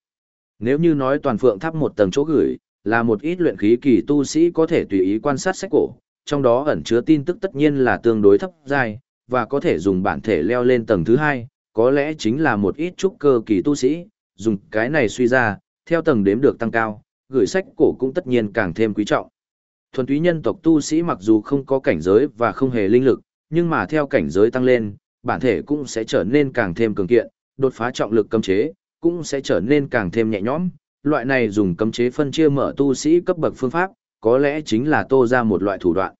Nếu như nói toàn phượng tháp một tầng chỗ gửi, là một ít luyện khí kỳ tu sĩ có thể tùy ý quan sát sách cổ, trong đó ẩn chứa tin tức tất nhiên là tương đối thấp dài, và có thể dùng bản thể leo lên tầng thứ hai, có lẽ chính là một ít trúc cơ kỳ tu sĩ, dùng cái này suy ra, theo tầng đếm được tăng cao, gửi sách cổ cũng tất nhiên càng thêm quý trọng. Thuần túy nhân tộc tu sĩ mặc dù không có cảnh giới và không hề linh lực, nhưng mà theo cảnh giới tăng lên, bản thể cũng sẽ trở nên càng thêm cường kiện, đột phá trọng lực cấm chế, cũng sẽ trở nên càng thêm nhẹ nhõm. Loại này dùng cấm chế phân chia mở tu sĩ cấp bậc phương pháp, có lẽ chính là tô ra một loại thủ đoạn.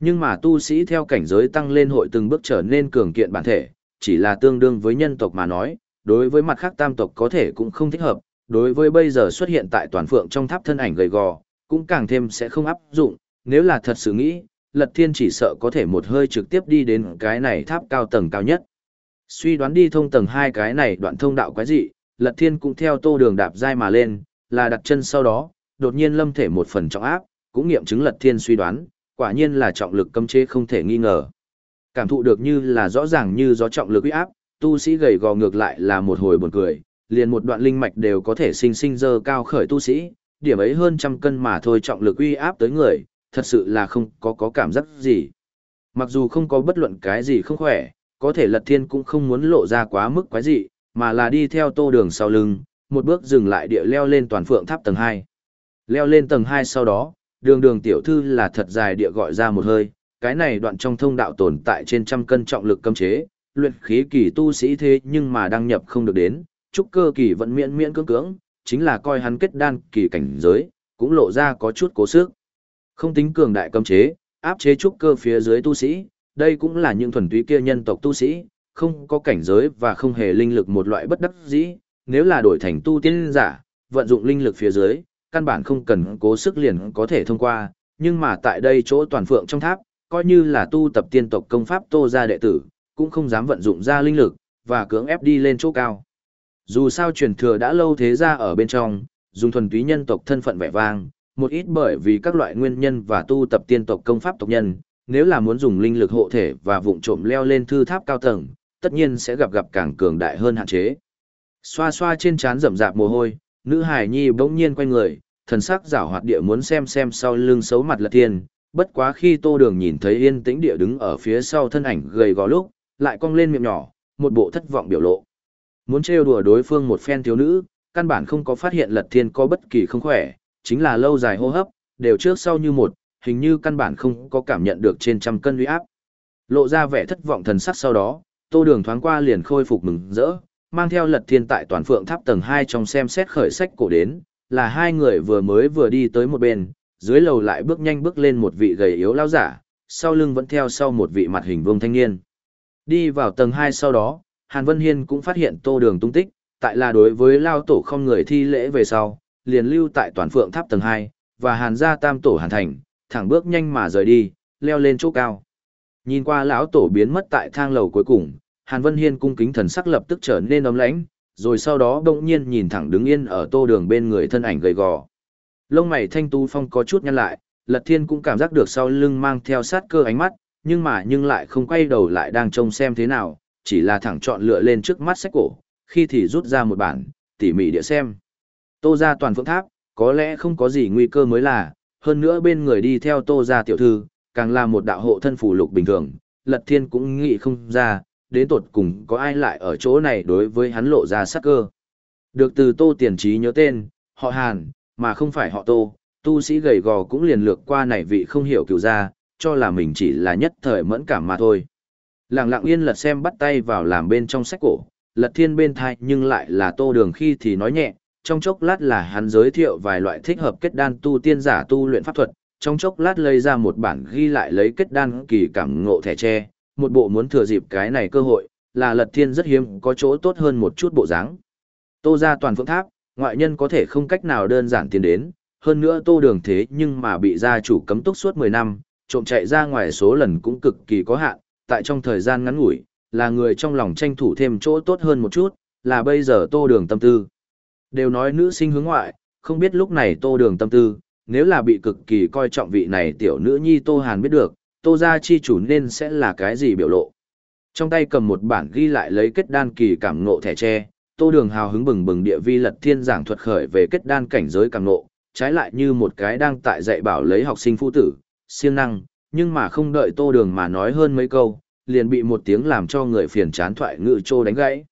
Nhưng mà tu sĩ theo cảnh giới tăng lên hội từng bước trở nên cường kiện bản thể, chỉ là tương đương với nhân tộc mà nói, đối với mặt khác tam tộc có thể cũng không thích hợp, đối với bây giờ xuất hiện tại toàn phượng trong tháp thân ảnh gầy gò, cũng càng thêm sẽ không áp dụng, nếu là thật sự nghĩ, Lật Thiên chỉ sợ có thể một hơi trực tiếp đi đến cái này tháp cao tầng cao nhất. Suy đoán đi thông tầng hai cái này đoạn thông đạo quái dị, Lật Thiên cũng theo tô đường đạp dai mà lên, là đặt chân sau đó, đột nhiên lâm thể một phần trọng áp, cũng nghiệm chứng Lật Thiên suy đoán, quả nhiên là trọng lực cấm chế không thể nghi ngờ. Cảm thụ được như là rõ ràng như gió trọng lực uy áp, tu sĩ gầy gò ngược lại là một hồi buồn cười, liền một đoạn linh mạch đều có thể sinh sinh dơ cao khởi tu sĩ, điểm ấy hơn trăm cân mà thôi trọng lực uy áp tới người, thật sự là không có có cảm giác gì. Mặc dù không có bất luận cái gì không khỏe, có thể lật thiên cũng không muốn lộ ra quá mức quái dị, mà là đi theo tô đường sau lưng, một bước dừng lại địa leo lên toàn phượng tháp tầng 2. Leo lên tầng 2 sau đó, đường đường tiểu thư là thật dài địa gọi ra một hơi, cái này đoạn trong thông đạo tồn tại trên trăm cân trọng lực cấm chế, luyện khí kỳ tu sĩ thế nhưng mà đăng nhập không được đến, trúc cơ kỳ vẫn miễn miễn cưỡng cưỡng, chính là coi hắn kết đan kỳ cảnh giới, cũng lộ ra có chút cố sức. Không tính cường đại cấm chế, áp chế trúc cơ phía dưới tu sĩ, đây cũng là những thuần túy kia nhân tộc tu sĩ, không có cảnh giới và không hề linh lực một loại bất đắc dĩ, nếu là đổi thành tu tiên giả, vận dụng linh lực phía dưới, căn bản không cần cố sức liền có thể thông qua, nhưng mà tại đây chỗ toàn phượng trong tháp, coi như là tu tập tiên tộc công pháp tô ra đệ tử, cũng không dám vận dụng ra linh lực, và cưỡng ép đi lên chỗ cao. Dù sao truyền thừa đã lâu thế ra ở bên trong, dùng thuần túy nhân tộc thân phận vẻ vang, một ít bởi vì các loại nguyên nhân và tu tập tiên tộc công pháp tộc nhân, nếu là muốn dùng linh lực hộ thể và vụng trộm leo lên thư tháp cao tầng, tất nhiên sẽ gặp gặp càng cường đại hơn hạn chế. Xoa xoa trên trán rậm rạp mồ hôi, nữ hải nhi bỗng nhiên quay người, thần sắc giảo hoạt địa muốn xem xem sau lưng xấu mặt lật thiên, bất quá khi tô đường nhìn thấy yên tĩnh địa đứng ở phía sau thân ảnh gầy gò lúc, lại cong lên miệng nhỏ, một bộ thất vọng biểu lộ. Muốn trêu đùa đối phương một phen thiếu nữ, căn bản không có phát hiện lật thiên có bất kỳ không khỏe, chính là lâu dài hô hấp, đều trước sau như một, hình như căn bản không có cảm nhận được trên trăm cân uy áp. Lộ ra vẻ thất vọng thần sắc sau đó, tô đường thoáng qua liền khôi phục mừng rỡ, mang theo lật thiên tại toàn phượng tháp tầng 2 trong xem xét khởi sách cổ đến, là hai người vừa mới vừa đi tới một bên, dưới lầu lại bước nhanh bước lên một vị gầy yếu lao giả, sau lưng vẫn theo sau một vị mặt hình vương thanh niên. Đi vào tầng 2 sau đó, Hàn Vân Hiên cũng phát hiện tô đường tung tích, tại là đối với lao tổ không người thi lễ về sau, liền lưu tại toàn phượng tháp tầng 2, và Hàn gia tam tổ Hàn Thành, thẳng bước nhanh mà rời đi, leo lên chỗ cao. Nhìn qua lão tổ biến mất tại thang lầu cuối cùng, Hàn Vân Hiên cung kính thần sắc lập tức trở nên ấm lãnh, rồi sau đó đông nhiên nhìn thẳng đứng yên ở tô đường bên người thân ảnh gầy gò. Lông mày thanh tu phong có chút nhăn lại, Lật Thiên cũng cảm giác được sau lưng mang theo sát cơ ánh mắt, nhưng mà nhưng lại không quay đầu lại đang trông xem thế nào, chỉ là thẳng chọn lựa lên trước mắt sách cổ, khi thì rút ra một bản, tỉ mỉ địa xem. Tô ra toàn phượng tháp, có lẽ không có gì nguy cơ mới là, hơn nữa bên người đi theo tô ra tiểu thư, càng là một đạo hộ thân phù lục bình thường, Lật Thiên cũng nghĩ không ra, đến tột cùng có ai lại ở chỗ này đối với hắn lộ ra sắc cơ. Được từ tô tiền trí nhớ tên, họ Hàn, mà không phải họ tô, tu sĩ gầy gò cũng liền lược qua này vị không hiểu cựu ra, cho là mình chỉ là nhất thời mẫn cảm mà thôi. Lặng lặng yên lật xem bắt tay vào làm bên trong sách cổ, lật thiên bên thai nhưng lại là tô đường khi thì nói nhẹ, trong chốc lát là hắn giới thiệu vài loại thích hợp kết đan tu tiên giả tu luyện pháp thuật, trong chốc lát lấy ra một bản ghi lại lấy kết đan kỳ cảm ngộ thẻ tre, một bộ muốn thừa dịp cái này cơ hội, là lật thiên rất hiếm có chỗ tốt hơn một chút bộ dáng. Tô ra toàn phượng tháp, ngoại nhân có thể không cách nào đơn giản tiến đến, hơn nữa tô đường thế nhưng mà bị gia chủ cấm túc suốt 10 năm, trộm chạy ra ngoài số lần cũng cực kỳ có hạn, tại trong thời gian ngắn ngủi, là người trong lòng tranh thủ thêm chỗ tốt hơn một chút, là bây giờ tô đường tâm tư. Đều nói nữ sinh hướng ngoại, không biết lúc này tô đường tâm tư, nếu là bị cực kỳ coi trọng vị này tiểu nữ nhi tô hàn biết được, tô gia chi chủ nên sẽ là cái gì biểu lộ. Trong tay cầm một bản ghi lại lấy kết đan kỳ cảm ngộ thẻ tre, tô đường hào hứng bừng bừng địa vi lật thiên giảng thuật khởi về kết đan cảnh giới cảm ngộ, trái lại như một cái đang tại dạy bảo lấy học sinh phụ tử, siêng năng, nhưng mà không đợi tô đường mà nói hơn mấy câu, liền bị một tiếng làm cho người phiền chán thoại ngự trô đánh gãy.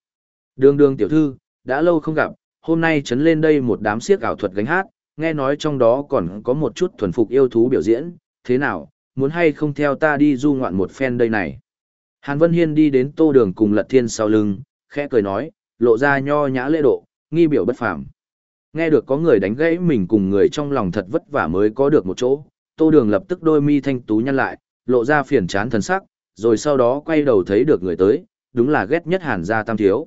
Đường đường tiểu thư, đã lâu không gặp, hôm nay chấn lên đây một đám siếc ảo thuật gánh hát, nghe nói trong đó còn có một chút thuần phục yêu thú biểu diễn, thế nào, muốn hay không theo ta đi du ngoạn một phen đây này. Hàn Vân Hiên đi đến tô đường cùng lật thiên sau lưng, khẽ cười nói, lộ ra nho nhã lễ độ, nghi biểu bất phàm. Nghe được có người đánh gãy mình cùng người trong lòng thật vất vả mới có được một chỗ, tô đường lập tức đôi mi thanh tú nhăn lại, lộ ra phiền chán thần sắc, rồi sau đó quay đầu thấy được người tới, đúng là ghét nhất hàn gia tam thiếu.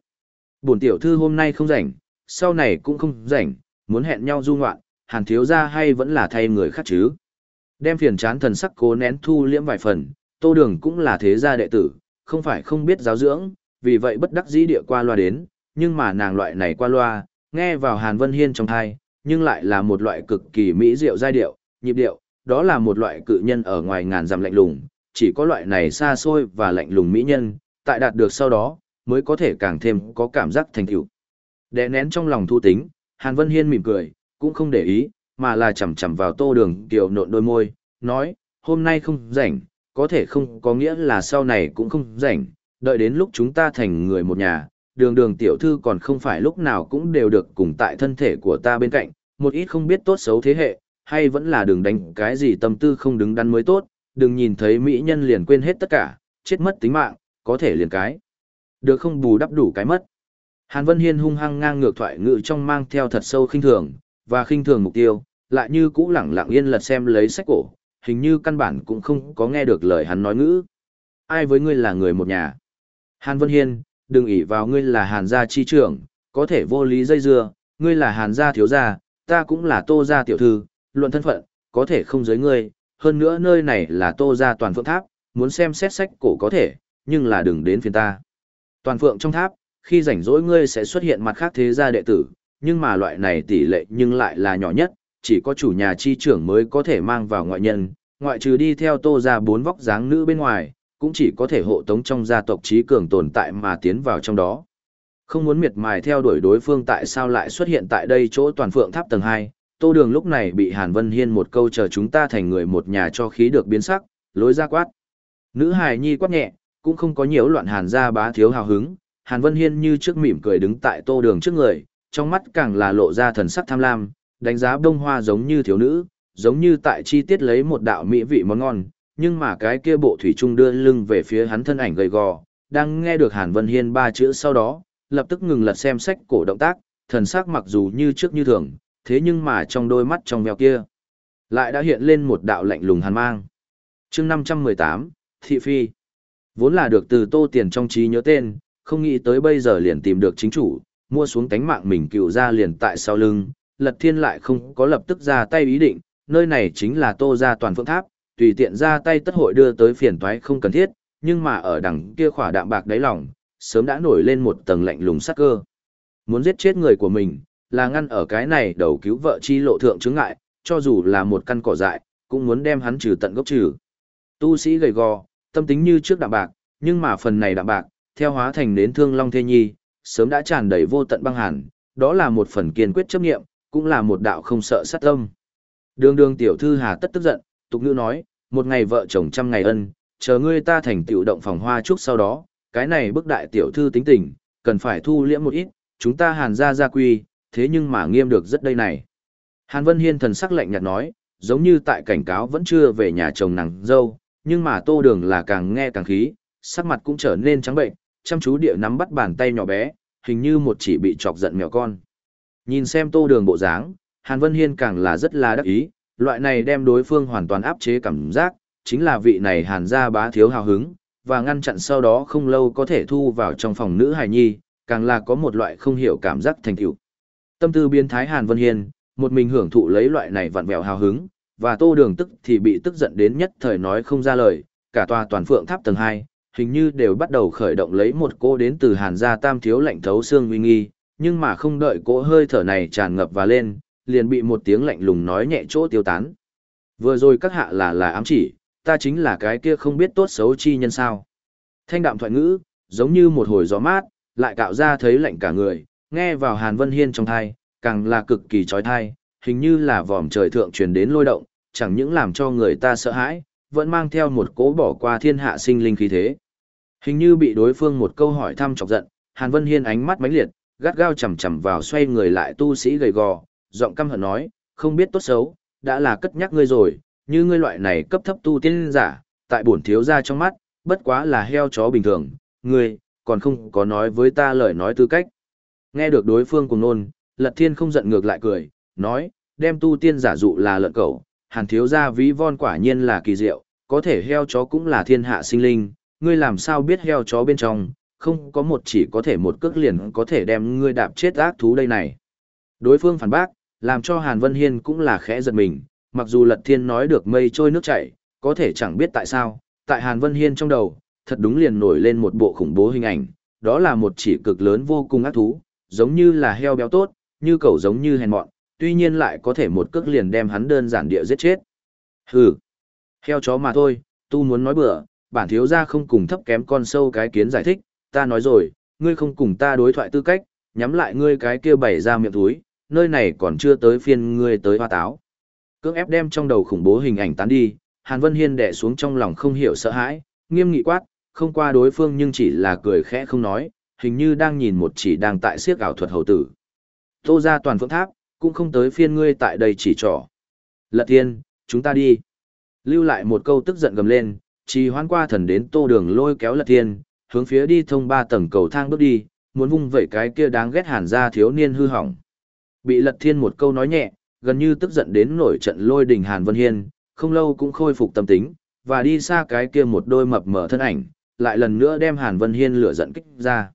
Bổn tiểu thư hôm nay không rảnh, sau này cũng không rảnh, muốn hẹn nhau du ngoạn, hàn thiếu gia hay vẫn là thay người khác chứ. Đem phiền chán thần sắc cố nén thu liễm vài phần, tô đường cũng là thế gia đệ tử, không phải không biết giáo dưỡng, vì vậy bất đắc dĩ địa qua loa đến, nhưng mà nàng loại này qua loa, nghe vào Hàn Vân Hiên trong thai, nhưng lại là một loại cực kỳ mỹ diệu giai điệu, nhịp điệu, đó là một loại cự nhân ở ngoài ngàn dặm lạnh lùng, chỉ có loại này xa xôi và lạnh lùng mỹ nhân, tại đạt được sau đó, mới có thể càng thêm có cảm giác thành tựu. Đè nén trong lòng thu tính, Hàn Vân Hiên mỉm cười, cũng không để ý, mà là chầm chầm vào tô đường kiểu nộn đôi môi, nói, hôm nay không rảnh, có thể không có nghĩa là sau này cũng không rảnh, đợi đến lúc chúng ta thành người một nhà, đường đường tiểu thư còn không phải lúc nào cũng đều được cùng tại thân thể của ta bên cạnh, một ít không biết tốt xấu thế hệ, hay vẫn là đường đánh cái gì tâm tư không đứng đắn mới tốt, đừng nhìn thấy mỹ nhân liền quên hết tất cả, chết mất tính mạng, có thể liền cái. Được không bù đắp đủ cái mất. Hàn Vân Hiên hung hăng ngang ngược thoại ngự trong mang theo thật sâu khinh thường, và khinh thường mục tiêu, lại như cũ lẳng lặng yên lật xem lấy sách cổ, hình như căn bản cũng không có nghe được lời hắn nói ngữ. Ai với ngươi là người một nhà? Hàn Vân Hiên, đừng ỷ vào ngươi là Hàn gia chi trưởng, có thể vô lý dây dưa, ngươi là Hàn gia thiếu gia, ta cũng là Tô gia tiểu thư, luận thân phận, có thể không giới ngươi, hơn nữa nơi này là Tô gia toàn phượng tháp, muốn xem xét sách cổ có thể, nhưng là đừng đến phiền ta. Toàn phượng trong tháp, khi rảnh rỗi ngươi sẽ xuất hiện mặt khác thế gia đệ tử, nhưng mà loại này tỷ lệ nhưng lại là nhỏ nhất, chỉ có chủ nhà chi trưởng mới có thể mang vào ngoại nhân, ngoại trừ đi theo tô ra bốn vóc dáng nữ bên ngoài, cũng chỉ có thể hộ tống trong gia tộc trí cường tồn tại mà tiến vào trong đó. Không muốn miệt mài theo đuổi đối phương tại sao lại xuất hiện tại đây chỗ toàn phượng tháp tầng 2, tô đường lúc này bị Hàn Vân Hiên một câu chờ chúng ta thành người một nhà cho khí được biến sắc, lối ra quát. Nữ hài nhi quát nhẹ, cũng không có nhiều loạn Hàn ra bá thiếu hào hứng, Hàn Vân Hiên như trước mỉm cười đứng tại tô đường trước người, trong mắt càng là lộ ra thần sắc tham lam, đánh giá bông hoa giống như thiếu nữ, giống như tại chi tiết lấy một đạo mỹ vị món ngon, nhưng mà cái kia bộ thủy trung đưa lưng về phía hắn thân ảnh gầy gò, đang nghe được Hàn Vân Hiên ba chữ sau đó, lập tức ngừng lật xem sách cổ động tác, thần sắc mặc dù như trước như thường, thế nhưng mà trong đôi mắt trong veo kia, lại đã hiện lên một đạo lạnh lùng hàn mang. chương 518, Thị Phi, vốn là được từ tô tiền trong trí nhớ tên, không nghĩ tới bây giờ liền tìm được chính chủ, mua xuống tánh mạng mình cựu ra liền tại sau lưng, lật thiên lại không có lập tức ra tay ý định, nơi này chính là tô ra toàn phượng tháp, tùy tiện ra tay tất hội đưa tới phiền toái không cần thiết, nhưng mà ở đằng kia khỏa đạm bạc đáy lòng, sớm đã nổi lên một tầng lạnh lùng sắc cơ. Muốn giết chết người của mình, là ngăn ở cái này đầu cứu vợ chi lộ thượng chứng ngại, cho dù là một căn cỏ dại, cũng muốn đem hắn trừ tận gốc trừ. Tu sĩ gầy gò, tâm tính như trước đạm bạc, nhưng mà phần này đạm bạc, theo hóa thành đến thương long thê nhi, sớm đã tràn đầy vô tận băng hàn, đó là một phần kiên quyết chấp nghiệm, cũng là một đạo không sợ sát tâm. Đường đường tiểu thư hà tất tức giận, tục ngữ nói, một ngày vợ chồng trăm ngày ân, chờ ngươi ta thành tiểu động phòng hoa trước sau đó, cái này bức đại tiểu thư tính tình, cần phải thu liễm một ít, chúng ta hàn ra gia quy, thế nhưng mà nghiêm được rất đây này. Hàn Vân Hiên thần sắc lạnh nhạt nói, giống như tại cảnh cáo vẫn chưa về nhà chồng nàng dâu, nhưng mà tô đường là càng nghe càng khí, sắc mặt cũng trở nên trắng bệnh, chăm chú địa nắm bắt bàn tay nhỏ bé, hình như một chỉ bị chọc giận mèo con. Nhìn xem tô đường bộ dáng, Hàn Vân Hiên càng là rất là đắc ý, loại này đem đối phương hoàn toàn áp chế cảm giác, chính là vị này Hàn gia bá thiếu hào hứng, và ngăn chặn sau đó không lâu có thể thu vào trong phòng nữ hài nhi, càng là có một loại không hiểu cảm giác thành tựu. Tâm tư biến thái Hàn Vân Hiên, một mình hưởng thụ lấy loại này vặn vẹo hào hứng, và tô đường tức thì bị tức giận đến nhất thời nói không ra lời, cả tòa toàn phượng tháp tầng 2, hình như đều bắt đầu khởi động lấy một cô đến từ hàn gia tam thiếu lạnh thấu xương uy nghi, nhưng mà không đợi cỗ hơi thở này tràn ngập và lên, liền bị một tiếng lạnh lùng nói nhẹ chỗ tiêu tán. Vừa rồi các hạ là là ám chỉ, ta chính là cái kia không biết tốt xấu chi nhân sao. Thanh đạm thoại ngữ, giống như một hồi gió mát, lại cạo ra thấy lạnh cả người, nghe vào Hàn Vân Hiên trong thai, càng là cực kỳ trói thai, hình như là vòm trời thượng truyền đến lôi động, chẳng những làm cho người ta sợ hãi, vẫn mang theo một cố bỏ qua thiên hạ sinh linh khí thế. Hình như bị đối phương một câu hỏi thăm chọc giận, Hàn Vân Hiên ánh mắt mãnh liệt, gắt gao chầm chầm vào xoay người lại tu sĩ gầy gò, giọng căm hận nói, không biết tốt xấu, đã là cất nhắc ngươi rồi, như ngươi loại này cấp thấp tu tiên giả, tại bổn thiếu gia trong mắt, bất quá là heo chó bình thường, ngươi, còn không có nói với ta lời nói tư cách. Nghe được đối phương cùng nôn, Lật Thiên không giận ngược lại cười, nói, đem tu tiên giả dụ là lợn cẩu, hàn thiếu gia ví von quả nhiên là kỳ diệu, có thể heo chó cũng là thiên hạ sinh linh, ngươi làm sao biết heo chó bên trong, không có một chỉ có thể một cước liền có thể đem ngươi đạp chết ác thú đây này. Đối phương phản bác, làm cho Hàn Vân Hiên cũng là khẽ giật mình, mặc dù Lật Thiên nói được mây trôi nước chảy, có thể chẳng biết tại sao, tại Hàn Vân Hiên trong đầu, thật đúng liền nổi lên một bộ khủng bố hình ảnh, đó là một chỉ cực lớn vô cùng ác thú, giống như là heo béo tốt, như cẩu giống như hèn mọn, tuy nhiên lại có thể một cước liền đem hắn đơn giản địa giết chết. Hừ, heo chó mà thôi, tu muốn nói bừa, bản thiếu gia không cùng thấp kém con sâu cái kiến giải thích, ta nói rồi, ngươi không cùng ta đối thoại tư cách, nhắm lại ngươi cái kia bày ra miệng túi, nơi này còn chưa tới phiên ngươi tới hoa táo. Cưỡng ép đem trong đầu khủng bố hình ảnh tán đi, Hàn Vân Hiên đè xuống trong lòng không hiểu sợ hãi, nghiêm nghị quát, không qua đối phương nhưng chỉ là cười khẽ không nói, hình như đang nhìn một chỉ đang tại siếc ảo thuật hầu tử. Tô ra toàn phượng tháp, cũng không tới phiên ngươi tại đây chỉ trỏ. Lật thiên, chúng ta đi. Lưu lại một câu tức giận gầm lên, chỉ hoán qua thần đến tô đường lôi kéo lật thiên, hướng phía đi thông ba tầng cầu thang bước đi, muốn vung vẩy cái kia đáng ghét hàn ra thiếu niên hư hỏng. Bị lật thiên một câu nói nhẹ, gần như tức giận đến nổi trận lôi đình hàn vân hiên, không lâu cũng khôi phục tâm tính, và đi xa cái kia một đôi mập mở thân ảnh, lại lần nữa đem hàn vân hiên lửa giận kích ra.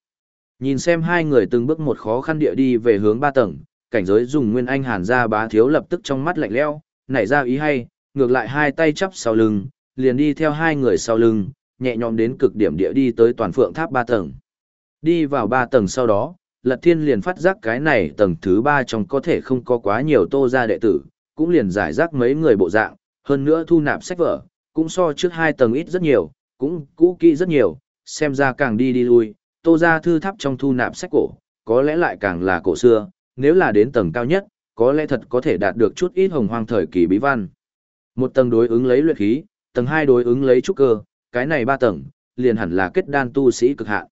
Nhìn xem hai người từng bước một khó khăn địa đi về hướng ba tầng, cảnh giới dùng nguyên anh hàn ra bá thiếu lập tức trong mắt lạnh lẽo, nảy ra ý hay, ngược lại hai tay chắp sau lưng, liền đi theo hai người sau lưng, nhẹ nhõm đến cực điểm địa đi tới toàn phượng tháp ba tầng. Đi vào ba tầng sau đó, Lật Thiên liền phát giác cái này tầng thứ ba trong có thể không có quá nhiều tô gia đệ tử, cũng liền giải rác mấy người bộ dạng, hơn nữa thu nạp sách vở, cũng so trước hai tầng ít rất nhiều, cũng cũ kỹ rất nhiều, xem ra càng đi đi lui, tô ra thư tháp trong thu nạp sách cổ, có lẽ lại càng là cổ xưa, nếu là đến tầng cao nhất, có lẽ thật có thể đạt được chút ít hồng hoang thời kỳ bí văn. Một tầng đối ứng lấy luyện khí, tầng hai đối ứng lấy trúc cơ, cái này ba tầng, liền hẳn là kết đan tu sĩ cực hạn.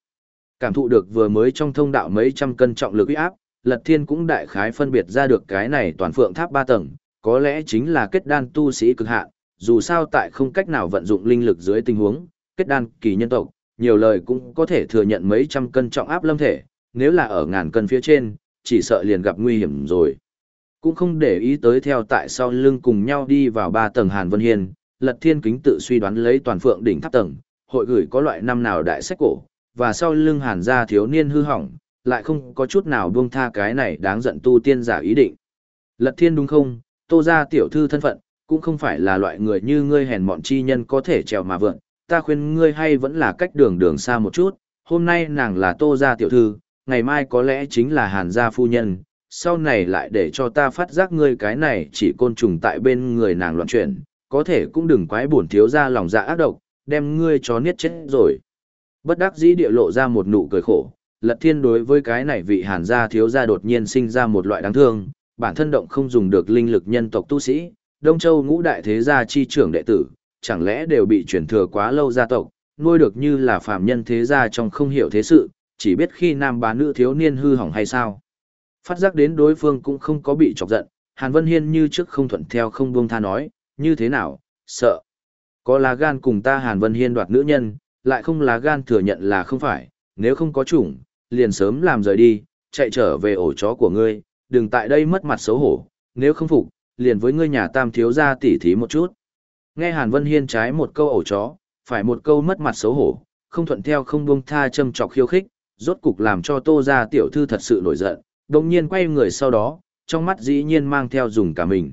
Cảm thụ được vừa mới trong thông đạo mấy trăm cân trọng lực uy áp, Lật Thiên cũng đại khái phân biệt ra được cái này toàn phượng tháp ba tầng, có lẽ chính là kết đan tu sĩ cực hạn, dù sao tại không cách nào vận dụng linh lực dưới tình huống, kết đan kỳ nhân tộc, nhiều lời cũng có thể thừa nhận mấy trăm cân trọng áp lâm thể, nếu là ở ngàn cân phía trên, chỉ sợ liền gặp nguy hiểm rồi. Cũng không để ý tới theo tại sau lưng cùng nhau đi vào ba tầng Hàn Vân Hiên, Lật Thiên kính tự suy đoán lấy toàn phượng đỉnh tháp tầng, hội gửi có loại năm nào đại sách cổ, và sau lưng Hàn gia thiếu niên hư hỏng, lại không có chút nào buông tha cái này đáng giận tu tiên giả ý định. Lật Thiên đúng không, tô gia tiểu thư thân phận, cũng không phải là loại người như ngươi hèn mọn chi nhân có thể trèo mà vượn, ta khuyên ngươi hay vẫn là cách đường đường xa một chút, hôm nay nàng là tô gia tiểu thư, ngày mai có lẽ chính là hàn gia phu nhân, sau này lại để cho ta phát giác ngươi cái này chỉ côn trùng tại bên người nàng loạn chuyển, có thể cũng đừng quái buồn thiếu ra lòng dạ ác độc, đem ngươi cho niết chết rồi. Bất đắc dĩ địa lộ ra một nụ cười khổ, lật thiên đối với cái này vị hàn gia thiếu gia đột nhiên sinh ra một loại đáng thương, bản thân động không dùng được linh lực nhân tộc tu sĩ, Đông Châu ngũ đại thế gia chi trưởng đệ tử, chẳng lẽ đều bị chuyển thừa quá lâu gia tộc, nuôi được như là phàm nhân thế gia trong không hiểu thế sự, chỉ biết khi nam bá nữ thiếu niên hư hỏng hay sao. Phát giác đến đối phương cũng không có bị chọc giận, Hàn Vân Hiên như trước không thuận theo không buông tha nói, như thế nào, sợ. Có lá gan cùng ta Hàn Vân Hiên đoạt nữ nhân, lại không lá gan thừa nhận là không phải, nếu không có chủng, liền sớm làm rời đi, chạy trở về ổ chó của ngươi, đừng tại đây mất mặt xấu hổ, nếu không phục, liền với ngươi nhà tam thiếu gia tỉ thí một chút. Nghe Hàn Vân Hiên trái một câu ổ chó, phải một câu mất mặt xấu hổ, không thuận theo không buông tha châm chọc khiêu khích, rốt cục làm cho tô ra tiểu thư thật sự nổi giận, đồng nhiên quay người sau đó, trong mắt dĩ nhiên mang theo dùng cả mình.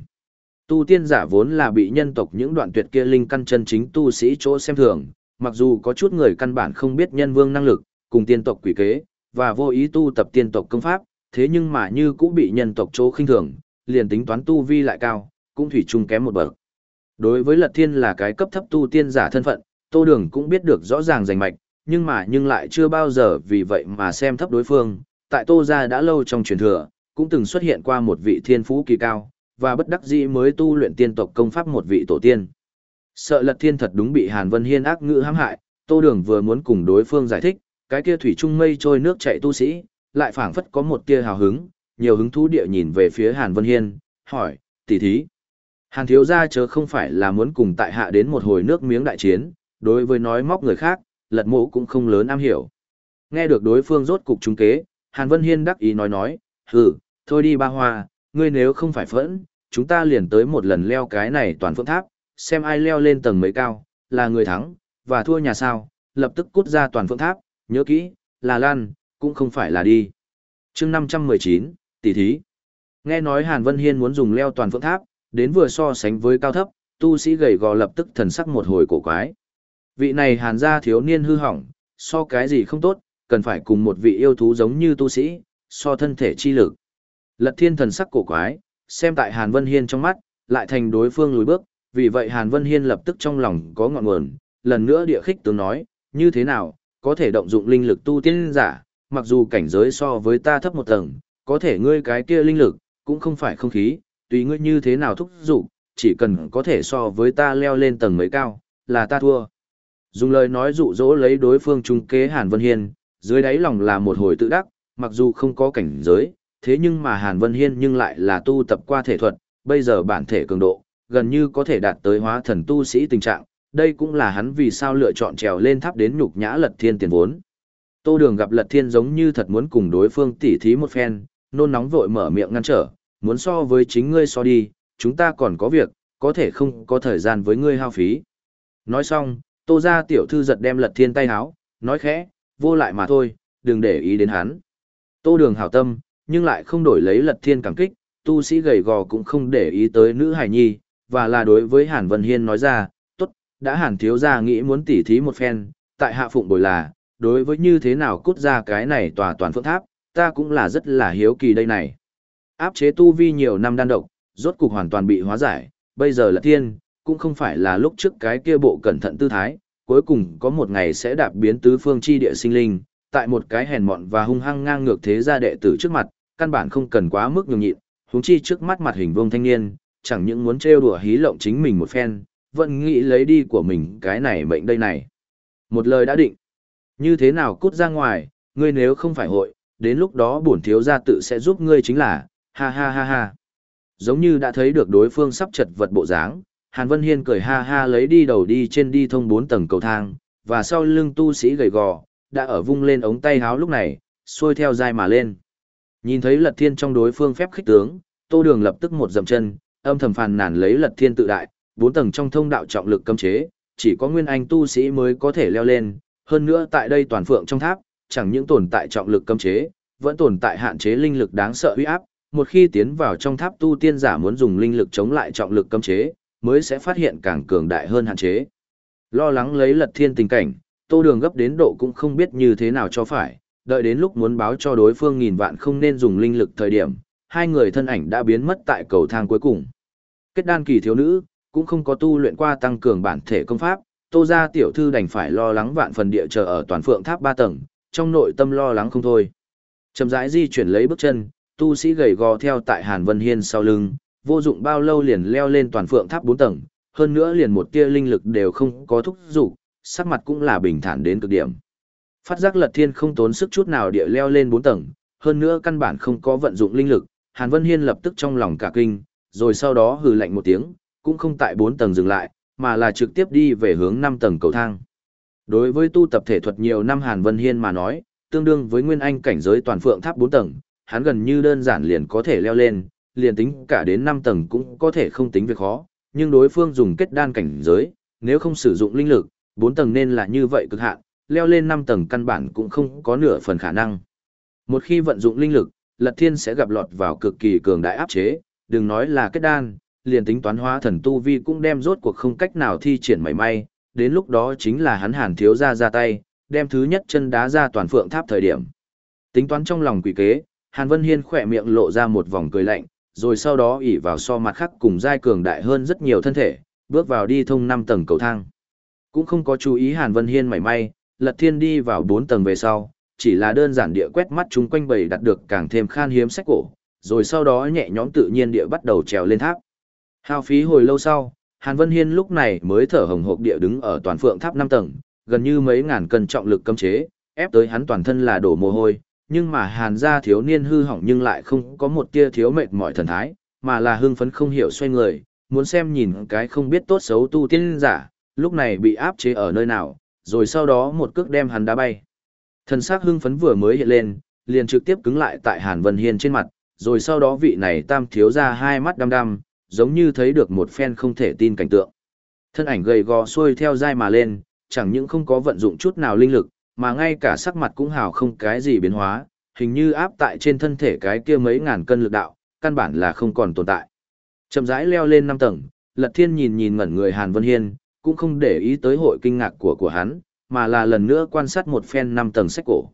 Tu tiên giả vốn là bị nhân tộc những đoạn tuyệt kia linh căn chân chính tu sĩ chỗ xem thường, mặc dù có chút người căn bản không biết nhân vương năng lực, cùng tiên tộc quỷ kế, và vô ý tu tập tiên tộc công pháp, thế nhưng mà như cũng bị nhân tộc chỗ khinh thường, liền tính toán tu vi lại cao, cũng thủy chung kém một bậc. Đối với Lật Thiên là cái cấp thấp tu tiên giả thân phận, Tô Đường cũng biết được rõ ràng rành mạch, nhưng mà nhưng lại chưa bao giờ vì vậy mà xem thấp đối phương, tại Tô gia đã lâu trong truyền thừa, cũng từng xuất hiện qua một vị thiên phú kỳ cao, và bất đắc dĩ mới tu luyện tiên tộc công pháp một vị tổ tiên. Sợ Lật Thiên thật đúng bị Hàn Vân Hiên ác ngữ hãm hại, Tô Đường vừa muốn cùng đối phương giải thích, cái kia thủy trung mây trôi nước chảy tu sĩ, lại phảng phất có một tia hào hứng, nhiều hứng thú địa nhìn về phía Hàn Vân Hiên, hỏi, tỷ thí. Hàn thiếu gia chớ không phải là muốn cùng tại hạ đến một hồi nước miếng đại chiến, đối với nói móc người khác, lật mộ cũng không lớn am hiểu. Nghe được đối phương rốt cục trúng kế, Hàn Vân Hiên đắc ý nói nói, hừ, thôi đi ba hoa, ngươi nếu không phải phẫn, chúng ta liền tới một lần leo cái này toàn phượng tháp, xem ai leo lên tầng mấy cao, là người thắng, và thua nhà sao, lập tức cút ra toàn phượng tháp, nhớ kỹ, là lan, cũng không phải là đi. chương 519, tỷ thí. Nghe nói Hàn Vân Hiên muốn dùng leo toàn phượng tháp, đến vừa so sánh với cao thấp, tu sĩ gầy gò lập tức thần sắc một hồi cổ quái. Vị này Hàn gia thiếu niên hư hỏng, so cái gì không tốt, cần phải cùng một vị yêu thú giống như tu sĩ, so thân thể chi lực. Lật thiên thần sắc cổ quái, xem tại Hàn Vân Hiên trong mắt, lại thành đối phương lùi bước, vì vậy Hàn Vân Hiên lập tức trong lòng có ngọn nguồn, lần nữa địa khích tướng nói, như thế nào, có thể động dụng linh lực tu tiên giả, mặc dù cảnh giới so với ta thấp một tầng, có thể ngươi cái kia linh lực, cũng không phải không khí, tùy ngươi như thế nào thúc giục, chỉ cần có thể so với ta leo lên tầng mấy cao, là ta thua. Dùng lời nói dụ dỗ lấy đối phương trung kế Hàn Vân Hiên, dưới đáy lòng là một hồi tự đắc, mặc dù không có cảnh giới, thế nhưng mà Hàn Vân Hiên nhưng lại là tu tập qua thể thuật, bây giờ bản thể cường độ, gần như có thể đạt tới hóa thần tu sĩ tình trạng, đây cũng là hắn vì sao lựa chọn trèo lên tháp đến nhục nhã lật thiên tiền vốn. Tô đường gặp lật thiên giống như thật muốn cùng đối phương tỉ thí một phen, nôn nóng vội mở miệng ngăn trở, muốn so với chính ngươi so đi, chúng ta còn có việc, có thể không có thời gian với ngươi hao phí. Nói xong, tô ra tiểu thư giật đem lật thiên tay háo, nói khẽ, vô lại mà thôi, đừng để ý đến hắn. Tô đường hảo tâm, nhưng lại không đổi lấy lật thiên cảm kích, tu sĩ gầy gò cũng không để ý tới nữ hải nhi, và là đối với Hàn Vân Hiên nói ra, tốt, đã Hàn thiếu gia nghĩ muốn tỉ thí một phen, tại hạ phụng bồi là, đối với như thế nào cút ra cái này tòa toàn phượng tháp, ta cũng là rất là hiếu kỳ đây này. Áp chế tu vi nhiều năm đan độc, rốt cục hoàn toàn bị hóa giải, bây giờ là thiên, cũng không phải là lúc trước cái kia bộ cẩn thận tư thái, cuối cùng có một ngày sẽ đạp biến tứ phương chi địa sinh linh, tại một cái hèn mọn và hung hăng ngang ngược thế gia đệ tử trước mặt, căn bản không cần quá mức nhường nhịn, huống chi trước mắt mặt hình vuông thanh niên, chẳng những muốn trêu đùa hí lộng chính mình một phen, vẫn nghĩ lấy đi của mình cái này mệnh đây này. Một lời đã định. Như thế nào cút ra ngoài, ngươi nếu không phải hội, đến lúc đó bổn thiếu gia tự sẽ giúp ngươi chính là, ha ha ha ha. Giống như đã thấy được đối phương sắp chật vật bộ dáng, Hàn Vân Hiên cười ha ha lấy đi đầu đi trên đi thông bốn tầng cầu thang, và sau lưng tu sĩ gầy gò, đã ở vung lên ống tay háo lúc này, xuôi theo dài mà lên. Nhìn thấy lật thiên trong đối phương phép khích tướng, tô đường lập tức một dậm chân, âm thầm phàn nàn lấy lật thiên tự đại, bốn tầng trong thông đạo trọng lực cấm chế, chỉ có nguyên anh tu sĩ mới có thể leo lên, hơn nữa tại đây toàn phượng trong tháp, chẳng những tồn tại trọng lực cấm chế, vẫn tồn tại hạn chế linh lực đáng sợ uy áp, một khi tiến vào trong tháp tu tiên giả muốn dùng linh lực chống lại trọng lực cấm chế, mới sẽ phát hiện càng cường đại hơn hạn chế. Lo lắng lấy lật thiên tình cảnh, tô đường gấp đến độ cũng không biết như thế nào cho phải, đợi đến lúc muốn báo cho đối phương nghìn vạn không nên dùng linh lực thời điểm, hai người thân ảnh đã biến mất tại cầu thang cuối cùng. Kết đan kỳ thiếu nữ, cũng không có tu luyện qua tăng cường bản thể công pháp, tô ra tiểu thư đành phải lo lắng vạn phần địa chờ ở toàn phượng tháp ba tầng, trong nội tâm lo lắng không thôi. Chầm rãi di chuyển lấy bước chân, tu sĩ gầy gò theo tại Hàn Vân Hiên sau lưng, vô dụng bao lâu liền leo lên toàn phượng tháp bốn tầng, hơn nữa liền một tia linh lực đều không có thúc dục, sắc mặt cũng là bình thản đến cực điểm. Phát giác Lật Thiên không tốn sức chút nào địa leo lên bốn tầng, hơn nữa căn bản không có vận dụng linh lực, Hàn Vân Hiên lập tức trong lòng cả kinh, rồi sau đó hừ lạnh một tiếng, cũng không tại bốn tầng dừng lại, mà là trực tiếp đi về hướng năm tầng cầu thang. Đối với tu tập thể thuật nhiều năm Hàn Vân Hiên mà nói, tương đương với nguyên anh cảnh giới toàn phượng tháp bốn tầng, hắn gần như đơn giản liền có thể leo lên, liền tính cả đến năm tầng cũng có thể không tính việc khó, nhưng đối phương dùng kết đan cảnh giới, nếu không sử dụng linh lực, bốn tầng nên là như vậy cực hạn, leo lên năm tầng căn bản cũng không có nửa phần khả năng. Một khi vận dụng linh lực, Lật Thiên sẽ gặp lọt vào cực kỳ cường đại áp chế, đừng nói là kết đan, liền tính toán hóa thần tu vi cũng đem rốt cuộc không cách nào thi triển mảy may, đến lúc đó chính là hắn hàn thiếu ra ra tay, đem thứ nhất chân đá ra toàn phượng tháp thời điểm. Tính toán trong lòng quỷ kế, Hàn Vân Hiên khỏe miệng lộ ra một vòng cười lạnh, rồi sau đó ỉ vào so mặt khác cùng giai cường đại hơn rất nhiều thân thể, bước vào đi thông 5 tầng cầu thang. Cũng không có chú ý Hàn Vân Hiên mảy may, Lật Thiên đi vào 4 tầng về sau, chỉ là đơn giản địa quét mắt chúng quanh bầy đặt được càng thêm khan hiếm sách cổ, rồi sau đó nhẹ nhõm tự nhiên địa bắt đầu trèo lên tháp. Hao phí hồi lâu sau, Hàn Vân Hiên lúc này mới thở hồng hộc địa đứng ở toàn phượng tháp 5 tầng, gần như mấy ngàn cân trọng lực cấm chế, ép tới hắn toàn thân là đổ mồ hôi, nhưng mà Hàn gia thiếu niên hư hỏng nhưng lại không có một tia thiếu mệt mỏi thần thái, mà là hưng phấn không hiểu xoay người, muốn xem nhìn cái không biết tốt xấu tu tiên giả, lúc này bị áp chế ở nơi nào, rồi sau đó một cước đem hắn đá bay. Thần sắc hưng phấn vừa mới hiện lên, liền trực tiếp cứng lại tại Hàn Vân Hiên trên mặt, rồi sau đó vị này tam thiếu ra hai mắt đăm đăm, giống như thấy được một phen không thể tin cảnh tượng. Thân ảnh gầy gò xuôi theo dai mà lên, chẳng những không có vận dụng chút nào linh lực, mà ngay cả sắc mặt cũng hào không cái gì biến hóa, hình như áp tại trên thân thể cái kia mấy ngàn cân lực đạo, căn bản là không còn tồn tại. Chậm rãi leo lên năm tầng, Lật Thiên nhìn nhìn ngẩn người Hàn Vân Hiên, cũng không để ý tới hội kinh ngạc của của hắn, mà là lần nữa quan sát một phen năm tầng sách cổ.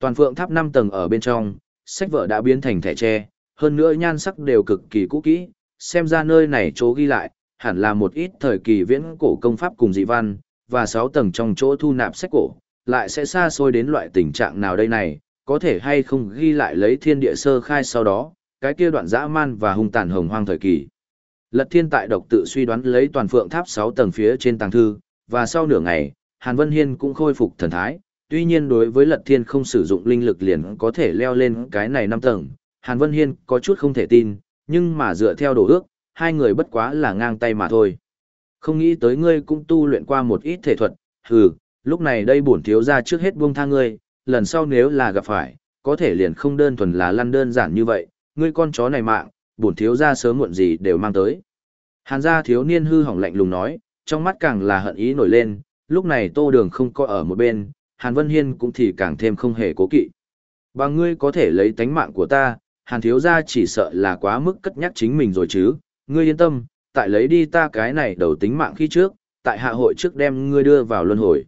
Toàn phượng tháp năm tầng ở bên trong, sách vở đã biến thành thẻ tre, hơn nữa nhan sắc đều cực kỳ cũ kỹ, xem ra nơi này chỗ ghi lại, hẳn là một ít thời kỳ viễn cổ công pháp cùng dị văn, và sáu tầng trong chỗ thu nạp sách cổ, lại sẽ xa xôi đến loại tình trạng nào đây này, có thể hay không ghi lại lấy thiên địa sơ khai sau đó, cái kia đoạn dã man và hung tàn hồng hoang thời kỳ. Lật thiên tại độc tự suy đoán lấy toàn phượng tháp 6 tầng phía trên tàng thư, và sau nửa ngày, Hàn Vân Hiên cũng khôi phục thần thái, tuy nhiên đối với lật thiên không sử dụng linh lực liền có thể leo lên cái này 5 tầng, Hàn Vân Hiên có chút không thể tin, nhưng mà dựa theo đồ ước, hai người bất quá là ngang tay mà thôi. Không nghĩ tới ngươi cũng tu luyện qua một ít thể thuật, hừ, lúc này đây bổn thiếu ra trước hết buông tha ngươi, lần sau nếu là gặp phải, có thể liền không đơn thuần là lăn đơn giản như vậy, ngươi con chó này mạng, bổn thiếu ra sớm muộn gì đều mang tới. Hàn gia thiếu niên hư hỏng lạnh lùng nói, trong mắt càng là hận ý nổi lên, lúc này tô đường không có ở một bên, Hàn Vân Hiên cũng thì càng thêm không hề cố kỵ. Và ngươi có thể lấy tánh mạng của ta, Hàn thiếu gia chỉ sợ là quá mức cất nhắc chính mình rồi chứ, ngươi yên tâm, tại lấy đi ta cái này đầu tính mạng khi trước, tại hạ hội trước đem ngươi đưa vào luân hồi.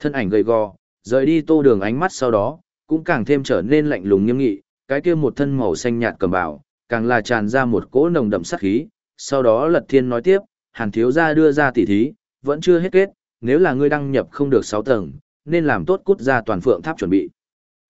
Thân ảnh gầy gò, rời đi tô đường ánh mắt sau đó, cũng càng thêm trở nên lạnh lùng nghiêm nghị, cái kia một thân màu xanh nhạt cầm bảo, càng là tràn ra một cỗ nồng đậm sát khí. Sau đó Lật Thiên nói tiếp, Hàn thiếu gia đưa ra tỉ thí, vẫn chưa hết kết, nếu là ngươi đăng nhập không được 6 tầng, nên làm tốt cút ra toàn phượng tháp chuẩn bị.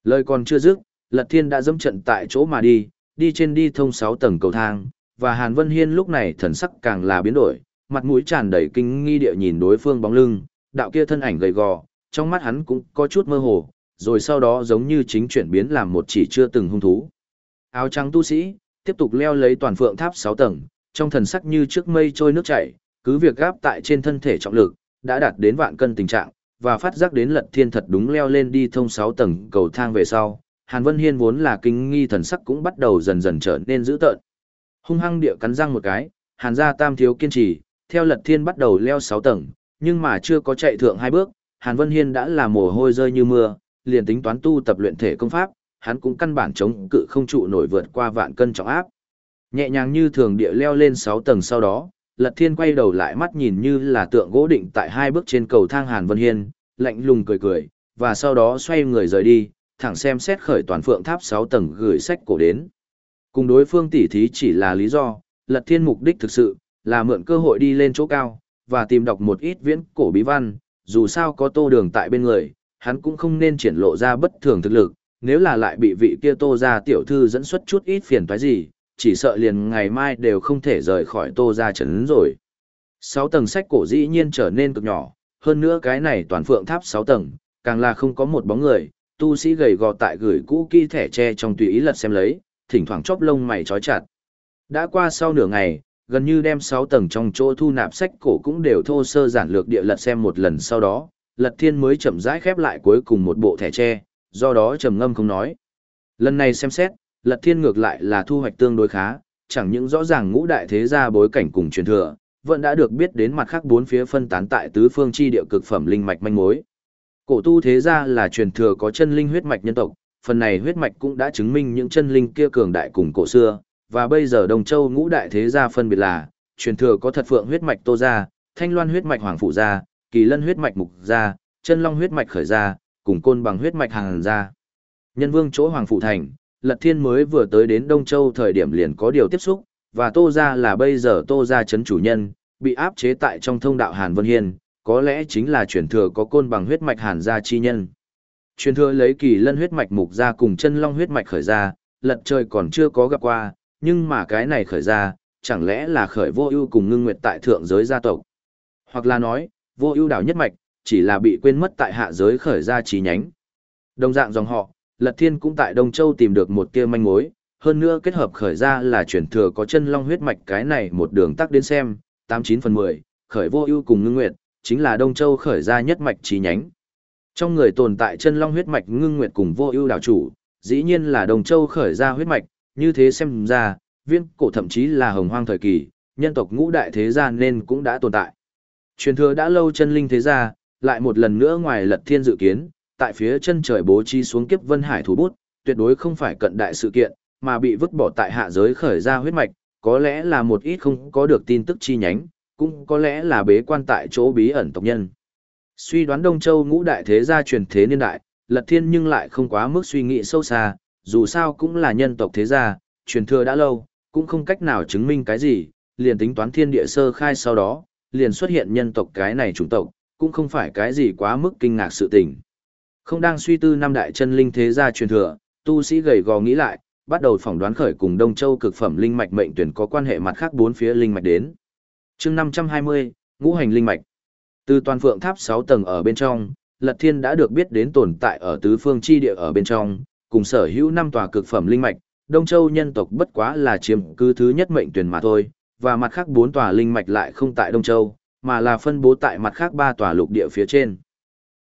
Lời còn chưa dứt, Lật Thiên đã dẫm trận tại chỗ mà đi, đi trên đi thông 6 tầng cầu thang, và Hàn Vân Hiên lúc này thần sắc càng là biến đổi, mặt mũi tràn đầy kinh nghi địa nhìn đối phương bóng lưng, đạo kia thân ảnh gầy gò, trong mắt hắn cũng có chút mơ hồ, rồi sau đó giống như chính chuyển biến làm một chỉ chưa từng hung thú. Áo trắng tu sĩ, tiếp tục leo lấy toàn phượng tháp 6 tầng, trong thần sắc như trước mây trôi nước chảy, cứ việc gáp tại trên thân thể trọng lực, đã đạt đến vạn cân tình trạng, và phát giác đến lật thiên thật đúng leo lên đi thông 6 tầng cầu thang về sau. Hàn Vân Hiên vốn là kinh nghi thần sắc cũng bắt đầu dần dần trở nên dữ tợn. Hung hăng địa cắn răng một cái, Hàn gia tam thiếu kiên trì, theo lật thiên bắt đầu leo 6 tầng, nhưng mà chưa có chạy thượng hai bước, Hàn Vân Hiên đã là mồ hôi rơi như mưa, liền tính toán tu tập luyện thể công pháp, hắn cũng căn bản chống cự không trụ nổi vượt qua vạn cân trọng áp. Nhẹ nhàng như thường địa leo lên 6 tầng sau đó, Lật Thiên quay đầu lại mắt nhìn như là tượng gỗ định tại hai bước trên cầu thang Hàn Vân Hiên, lạnh lùng cười cười, và sau đó xoay người rời đi, thẳng xem xét khởi toàn phượng tháp 6 tầng gửi sách cổ đến. Cùng đối phương tỉ thí chỉ là lý do, Lật Thiên mục đích thực sự là mượn cơ hội đi lên chỗ cao và tìm đọc một ít viễn cổ bí văn, dù sao có Tô Đường tại bên người, hắn cũng không nên triển lộ ra bất thường thực lực, nếu là lại bị vị kia Tô gia tiểu thư dẫn xuất chút ít phiền toái gì, chỉ sợ liền ngày mai đều không thể rời khỏi Tô gia chấn rồi. Sáu tầng sách cổ dĩ nhiên trở nên cực nhỏ, hơn nữa cái này toàn phượng tháp sáu tầng, càng là không có một bóng người, tu sĩ gầy gò tại gửi cũ kỹ thẻ tre trong tùy ý lật xem lấy, thỉnh thoảng chóp lông mày trói chặt. Đã qua sau nửa ngày, gần như đem 6 tầng trong chỗ thu nạp sách cổ cũng đều thô sơ giản lược địa lật xem một lần sau đó, Lật Thiên mới chậm rãi khép lại cuối cùng một bộ thẻ tre, do đó trầm ngâm không nói. Lần này xem xét, Lật Thiên ngược lại là thu hoạch tương đối khá, chẳng những rõ ràng ngũ đại thế gia bối cảnh cùng truyền thừa, vẫn đã được biết đến mặt khác bốn phía phân tán tại tứ phương chi địa cực phẩm linh mạch manh mối. Cổ tu thế gia là truyền thừa có chân linh huyết mạch nhân tộc, phần này huyết mạch cũng đã chứng minh những chân linh kia cường đại cùng cổ xưa, và bây giờ Đông Châu ngũ đại thế gia phân biệt là, truyền thừa có thật phượng huyết mạch Tô gia, Thanh Loan huyết mạch Hoàng phụ gia, Kỳ Lân huyết mạch Mục gia, Chân Long huyết mạch Khởi gia, cùng Côn Bằng huyết mạch hàn gia. Nhân Vương chỗ Hoàng phụ thành, Lật Thiên mới vừa tới đến Đông Châu thời điểm liền có điều tiếp xúc, và Tô gia là bây giờ Tô gia chấn chủ nhân, bị áp chế tại trong thông đạo Hàn Vân Hiên, có lẽ chính là truyền thừa có Côn Bằng huyết mạch Hàn gia chi nhân. Truyền thừa lấy Kỳ Lân huyết mạch Mục gia cùng Chân Long huyết mạch Khởi gia, Lật Trời còn chưa có gặp qua, nhưng mà cái này khởi ra, chẳng lẽ là khởi vô ưu cùng ngưng nguyệt tại thượng giới gia tộc. Hoặc là nói, vô ưu đảo nhất mạch, chỉ là bị quên mất tại hạ giới khởi ra trí nhánh. Đồng dạng dòng họ, Lật Thiên cũng tại Đông Châu tìm được một kia manh mối, hơn nữa kết hợp khởi ra là chuyển thừa có chân long huyết mạch cái này một đường tắc đến xem, 89 phần 10, khởi vô ưu cùng ngưng nguyệt, chính là Đông Châu khởi ra nhất mạch trí nhánh. Trong người tồn tại chân long huyết mạch ngưng nguyệt cùng vô ưu đảo chủ, dĩ nhiên là Đông Châu khởi ra huyết mạch, như thế xem ra, viên cổ thậm chí là hồng hoang thời kỳ, nhân tộc ngũ đại thế gia nên cũng đã tồn tại. Truyền thừa đã lâu chân linh thế gia, lại một lần nữa ngoài lật thiên dự kiến, tại phía chân trời bố trí xuống kiếp vân hải thủ bút, tuyệt đối không phải cận đại sự kiện, mà bị vứt bỏ tại hạ giới khởi ra huyết mạch, có lẽ là một ít không có được tin tức chi nhánh, cũng có lẽ là bế quan tại chỗ bí ẩn tộc nhân. Suy đoán Đông Châu ngũ đại thế gia truyền thế niên đại, Lật Thiên nhưng lại không quá mức suy nghĩ sâu xa, dù sao cũng là nhân tộc thế gia, truyền thừa đã lâu, cũng không cách nào chứng minh cái gì, liền tính toán thiên địa sơ khai sau đó, liền xuất hiện nhân tộc cái này chủng tộc, cũng không phải cái gì quá mức kinh ngạc sự tình. Không đang suy tư năm đại chân linh thế gia truyền thừa, tu sĩ gầy gò nghĩ lại, bắt đầu phỏng đoán khởi cùng Đông Châu cực phẩm linh mạch mệnh tuyển có quan hệ mặt khác bốn phía linh mạch đến. Chương 520, ngũ hành linh mạch. Từ toàn phượng tháp 6 tầng ở bên trong, Lật Thiên đã được biết đến tồn tại ở tứ phương chi địa ở bên trong, cùng sở hữu năm tòa cực phẩm linh mạch, Đông Châu nhân tộc bất quá là chiếm cư thứ nhất mệnh tuyển mà thôi, và mặt khác bốn tòa linh mạch lại không tại Đông Châu, mà là phân bố tại mặt khác ba tòa lục địa phía trên.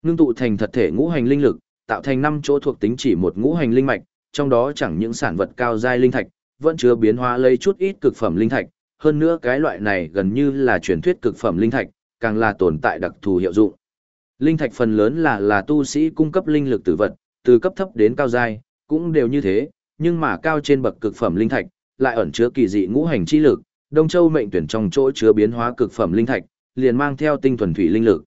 Ngưng tụ thành thật thể ngũ hành linh lực, tạo thành năm chỗ thuộc tính chỉ một ngũ hành linh mạch, trong đó chẳng những sản vật cao giai linh thạch, vẫn chứa biến hóa lấy chút ít cực phẩm linh thạch, hơn nữa cái loại này gần như là truyền thuyết cực phẩm linh thạch, càng là tồn tại đặc thù hiệu dụng. Linh thạch phần lớn là là tu sĩ cung cấp linh lực tử vật, từ cấp thấp đến cao giai, cũng đều như thế, nhưng mà cao trên bậc cực phẩm linh thạch, lại ẩn chứa kỳ dị ngũ hành chi lực, Đông Châu mệnh tuyển trong chỗ chứa biến hóa cực phẩm linh thạch, liền mang theo tinh thuần thủy linh lực.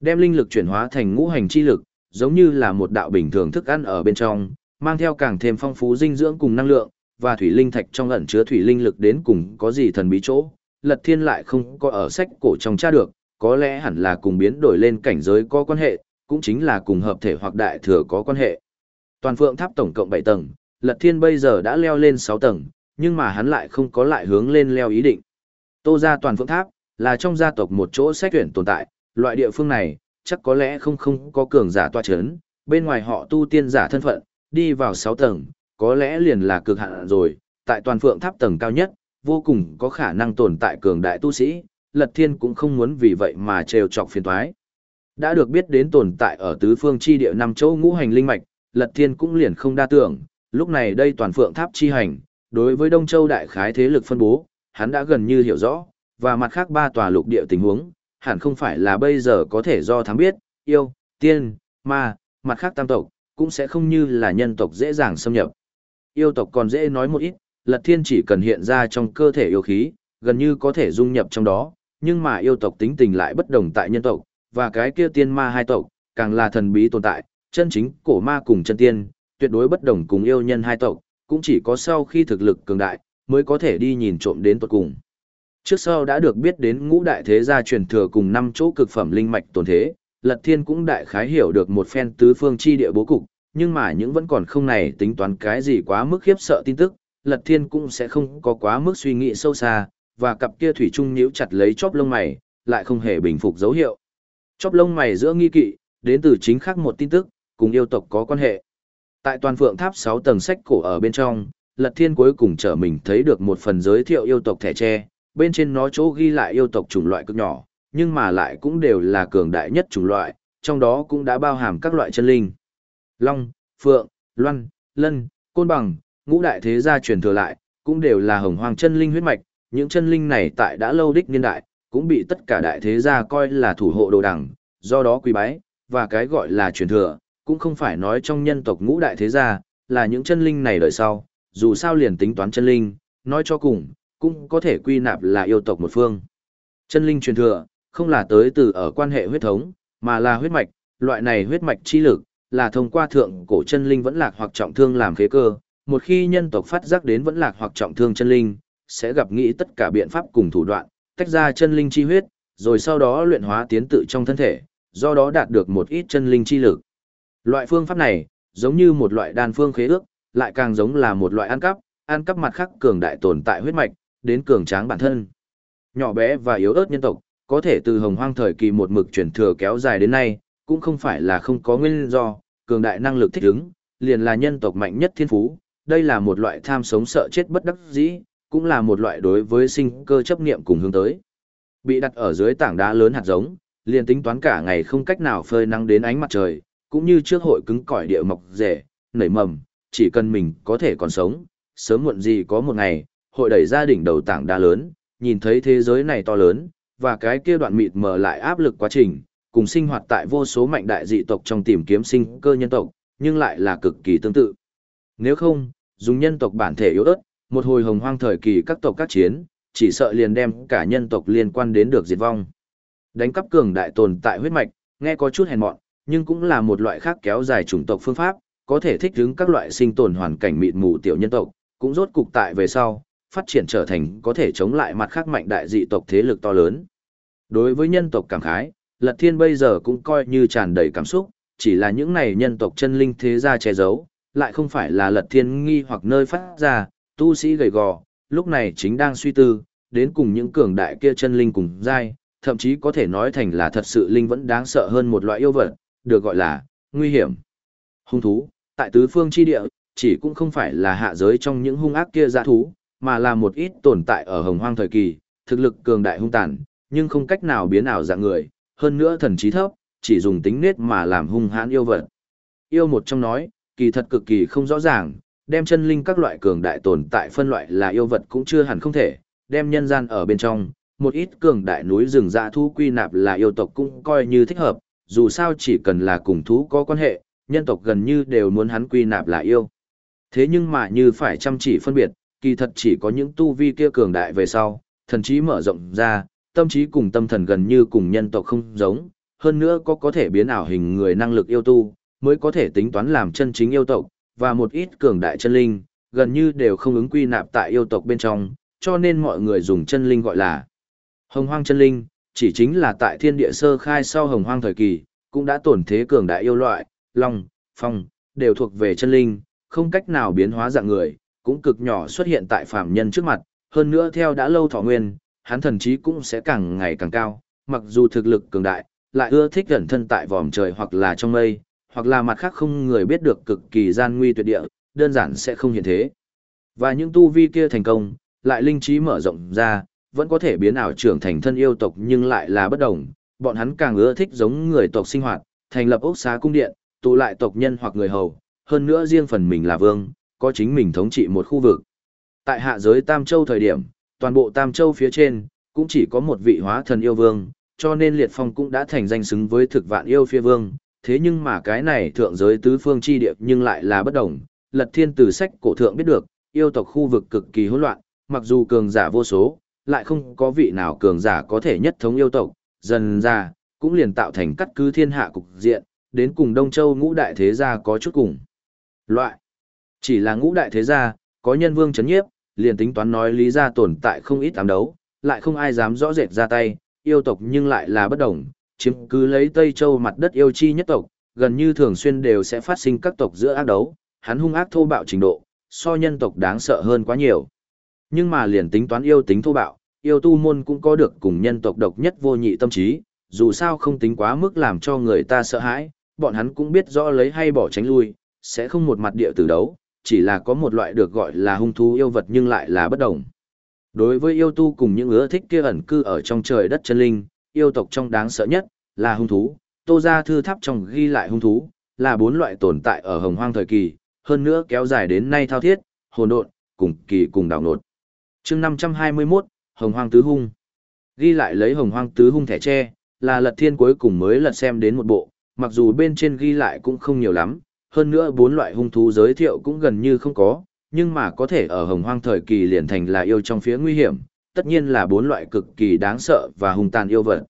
Đem linh lực chuyển hóa thành ngũ hành chi lực, giống như là một đạo bình thường thức ăn ở bên trong, mang theo càng thêm phong phú dinh dưỡng cùng năng lượng, và thủy linh thạch trong ẩn chứa thủy linh lực đến cùng có gì thần bí chỗ, Lật Thiên lại không có ở sách cổ trong tra được, có lẽ hẳn là cùng biến đổi lên cảnh giới có quan hệ, cũng chính là cùng hợp thể hoặc đại thừa có quan hệ. Toàn phượng tháp tổng cộng 7 tầng, Lật Thiên bây giờ đã leo lên 6 tầng, nhưng mà hắn lại không có lại hướng lên leo ý định. Tô ra toàn phượng tháp, là trong gia tộc một chỗ xét tuyển tồn tại, loại địa phương này, chắc có lẽ không không có cường giả toa chấn, bên ngoài họ tu tiên giả thân phận, đi vào 6 tầng, có lẽ liền là cực hạn rồi, tại toàn phượng tháp tầng cao nhất, vô cùng có khả năng tồn tại cường đại tu sĩ, Lật Thiên cũng không muốn vì vậy mà trêu chọc phiền toái. Đã được biết đến tồn tại ở tứ phương chi địa năm châu ngũ hành linh mạch, Lật Thiên cũng liền không đa tưởng, lúc này đây toàn phượng tháp chi hành, đối với Đông Châu đại khái thế lực phân bố, hắn đã gần như hiểu rõ, và mặt khác ba tòa lục địa tình huống, hẳn không phải là bây giờ có thể do thám biết, yêu, tiên, ma, mặt khác tam tộc, cũng sẽ không như là nhân tộc dễ dàng xâm nhập. Yêu tộc còn dễ nói một ít, Lật Thiên chỉ cần hiện ra trong cơ thể yêu khí, gần như có thể dung nhập trong đó, nhưng mà yêu tộc tính tình lại bất đồng tại nhân tộc, và cái kia tiên ma hai tộc, càng là thần bí tồn tại, chân chính cổ ma cùng chân tiên, tuyệt đối bất đồng cùng yêu nhân hai tộc, cũng chỉ có sau khi thực lực cường đại, mới có thể đi nhìn trộm đến tuột cùng. Trước sau đã được biết đến ngũ đại thế gia truyền thừa cùng năm chỗ cực phẩm linh mạch tồn thế, Lật Thiên cũng đại khái hiểu được một phen tứ phương chi địa bố cục, nhưng mà những vẫn còn không này tính toán cái gì quá mức khiếp sợ tin tức, Lật Thiên cũng sẽ không có quá mức suy nghĩ sâu xa, và cặp kia thủy trung nhíu chặt lấy chóp lông mày, lại không hề bình phục dấu hiệu. Chóp lông mày giữa nghi kỵ, đến từ chính khác một tin tức, cùng yêu tộc có quan hệ. Tại toàn phượng tháp 6 tầng sách cổ ở bên trong, Lật Thiên cuối cùng trở mình thấy được một phần giới thiệu yêu tộc thẻ tre, bên trên nó chỗ ghi lại yêu tộc chủng loại cực nhỏ, nhưng mà lại cũng đều là cường đại nhất chủng loại, trong đó cũng đã bao hàm các loại chân linh. Long, Phượng, Loan, Lân, Côn Bằng, ngũ đại thế gia truyền thừa lại, cũng đều là hồng hoàng chân linh huyết mạch, những chân linh này tại đã lâu đích niên đại, cũng bị tất cả đại thế gia coi là thủ hộ đồ đẳng, do đó quý bái, và cái gọi là truyền thừa, cũng không phải nói trong nhân tộc ngũ đại thế gia, là những chân linh này đời sau, dù sao liền tính toán chân linh, nói cho cùng, cũng có thể quy nạp là yêu tộc một phương. Chân linh truyền thừa, không là tới từ ở quan hệ huyết thống, mà là huyết mạch, loại này huyết mạch chi lực, là thông qua thượng cổ chân linh vẫn lạc hoặc trọng thương làm khế cơ, một khi nhân tộc phát giác đến vẫn lạc hoặc trọng thương chân linh, sẽ gặp nghĩ tất cả biện pháp cùng thủ đoạn, tách ra chân linh chi huyết, rồi sau đó luyện hóa tiến tự trong thân thể, do đó đạt được một ít chân linh chi lực. Loại phương pháp này, giống như một loại đan phương khế ước, lại càng giống là một loại ăn cắp, ăn cắp mặt khác cường đại tồn tại huyết mạch, đến cường tráng bản thân. Nhỏ bé và yếu ớt nhân tộc, có thể từ hồng hoang thời kỳ một mực chuyển thừa kéo dài đến nay, cũng không phải là không có nguyên do, cường đại năng lực thích ứng, liền là nhân tộc mạnh nhất thiên phú, đây là một loại tham sống sợ chết bất đắc dĩ, cũng là một loại đối với sinh cơ chấp niệm cùng hướng tới. Bị đặt ở dưới tảng đá lớn hạt giống, liền tính toán cả ngày không cách nào phơi nắng đến ánh mặt trời, cũng như trước hội cứng cỏi địa mọc rễ, nảy mầm, chỉ cần mình có thể còn sống, sớm muộn gì có một ngày, hội đẩy ra đỉnh đầu tảng đá lớn, nhìn thấy thế giới này to lớn, và cái kia đoạn mịt mờ lại áp lực quá trình, cùng sinh hoạt tại vô số mạnh đại dị tộc trong tìm kiếm sinh cơ nhân tộc, nhưng lại là cực kỳ tương tự. Nếu không, dùng nhân tộc bản thể yếu ớt, một hồi hồng hoang thời kỳ các tộc các chiến, chỉ sợ liền đem cả nhân tộc liên quan đến được diệt vong. Đánh cắp cường đại tồn tại huyết mạch, nghe có chút hèn mọn, nhưng cũng là một loại khác kéo dài chủng tộc phương pháp, có thể thích ứng các loại sinh tồn hoàn cảnh mịt mù tiểu nhân tộc, cũng rốt cục tại về sau, phát triển trở thành có thể chống lại mặt khác mạnh đại dị tộc thế lực to lớn. Đối với nhân tộc cảm khái, Lật Thiên bây giờ cũng coi như tràn đầy cảm xúc, chỉ là những này nhân tộc chân linh thế gia che giấu, lại không phải là Lật Thiên nghi hoặc nơi phát ra, tu sĩ gầy gò, lúc này chính đang suy tư, đến cùng những cường đại kia chân linh cùng giai, thậm chí có thể nói thành là thật sự linh vẫn đáng sợ hơn một loại yêu vật, được gọi là nguy hiểm. Hung thú, tại tứ phương chi địa, chỉ cũng không phải là hạ giới trong những hung ác kia dã thú, mà là một ít tồn tại ở hồng hoang thời kỳ, thực lực cường đại hung tàn, nhưng không cách nào biến ảo dạng người, hơn nữa thần trí thấp, chỉ dùng tính nết mà làm hung hãn yêu vật. Yêu một trong nói, kỳ thật cực kỳ không rõ ràng, đem chân linh các loại cường đại tồn tại phân loại là yêu vật cũng chưa hẳn không thể, đem nhân gian ở bên trong, một ít cường đại núi rừng dã thú quy nạp là yêu tộc cũng coi như thích hợp, dù sao chỉ cần là cùng thú có quan hệ, nhân tộc gần như đều muốn hắn quy nạp là yêu. Thế nhưng mà như phải chăm chỉ phân biệt, kỳ thật chỉ có những tu vi kia cường đại về sau, thần trí mở rộng ra, tâm trí cùng tâm thần gần như cùng nhân tộc không giống, hơn nữa có có thể biến ảo hình người năng lực yêu tu, mới có thể tính toán làm chân chính yêu tộc, và một ít cường đại chân linh, gần như đều không ứng quy nạp tại yêu tộc bên trong, cho nên mọi người dùng chân linh gọi là hồng hoang chân linh, chỉ chính là tại thiên địa sơ khai sau hồng hoang thời kỳ, cũng đã tổn thế cường đại yêu loại, long, phong, đều thuộc về chân linh, không cách nào biến hóa dạng người, cũng cực nhỏ xuất hiện tại phạm nhân trước mặt, hơn nữa theo đã lâu thọ nguyên, hắn thần trí cũng sẽ càng ngày càng cao, mặc dù thực lực cường đại, lại ưa thích gần thân tại vòm trời hoặc là trong mây, hoặc là mặt khác không người biết được cực kỳ gian nguy tuyệt địa, đơn giản sẽ không hiện thế. Và những tu vi kia thành công, lại linh trí mở rộng ra, vẫn có thể biến ảo trưởng thành thân yêu tộc nhưng lại là bất đồng, bọn hắn càng ưa thích giống người tộc sinh hoạt, thành lập ốc xá cung điện, tụ lại tộc nhân hoặc người hầu, hơn nữa riêng phần mình là vương, có chính mình thống trị một khu vực. Tại hạ giới Tam Châu thời điểm, toàn bộ Tam Châu phía trên, cũng chỉ có một vị hóa thần yêu vương, cho nên Liệt Phong cũng đã thành danh xứng với thực vạn yêu phía vương. Thế nhưng mà cái này thượng giới tứ phương chi địa nhưng lại là bất đồng. Lật thiên từ sách cổ thượng biết được, yêu tộc khu vực cực kỳ hỗn loạn, mặc dù cường giả vô số, lại không có vị nào cường giả có thể nhất thống yêu tộc, dần ra, cũng liền tạo thành cắt cứ thiên hạ cục diện, đến cùng Đông Châu ngũ đại thế gia có chút cùng. Loại. Chỉ là ngũ đại thế gia, có nhân vương chấn nhiếp, liền tính toán nói lý gia tồn tại không ít ám đấu, lại không ai dám rõ rệt ra tay, yêu tộc nhưng lại là bất đồng, chiếm cứ lấy Tây Châu mặt đất yêu chi nhất tộc, gần như thường xuyên đều sẽ phát sinh các tộc giữa ác đấu, hắn hung ác thô bạo trình độ, so nhân tộc đáng sợ hơn quá nhiều. Nhưng mà liền tính toán yêu tính thô bạo, yêu tu môn cũng có được cùng nhân tộc độc nhất vô nhị tâm trí, dù sao không tính quá mức làm cho người ta sợ hãi, bọn hắn cũng biết rõ lấy hay bỏ tránh lui, sẽ không một mặt địa tử đấu, chỉ là có một loại được gọi là hung thú yêu vật nhưng lại là bất đồng. Đối với yêu tu cùng những ưa thích kia ẩn cư ở trong trời đất chân linh, yêu tộc trong đáng sợ nhất là hung thú, Tô gia thư tháp trong ghi lại hung thú, là bốn loại tồn tại ở Hồng Hoang thời kỳ, hơn nữa kéo dài đến nay thao thiết, hồn độn, cùng kỳ cùng đảo nột. Chương 521, Hồng Hoang tứ hung. Ghi lại lấy Hồng Hoang tứ hung thẻ tre, là Lật Thiên cuối cùng mới lật xem đến một bộ, mặc dù bên trên ghi lại cũng không nhiều lắm, hơn nữa bốn loại hung thú giới thiệu cũng gần như không có, nhưng mà có thể ở hồng hoang thời kỳ liền thành là yêu trong phía nguy hiểm, tất nhiên là bốn loại cực kỳ đáng sợ và hung tàn yêu vật.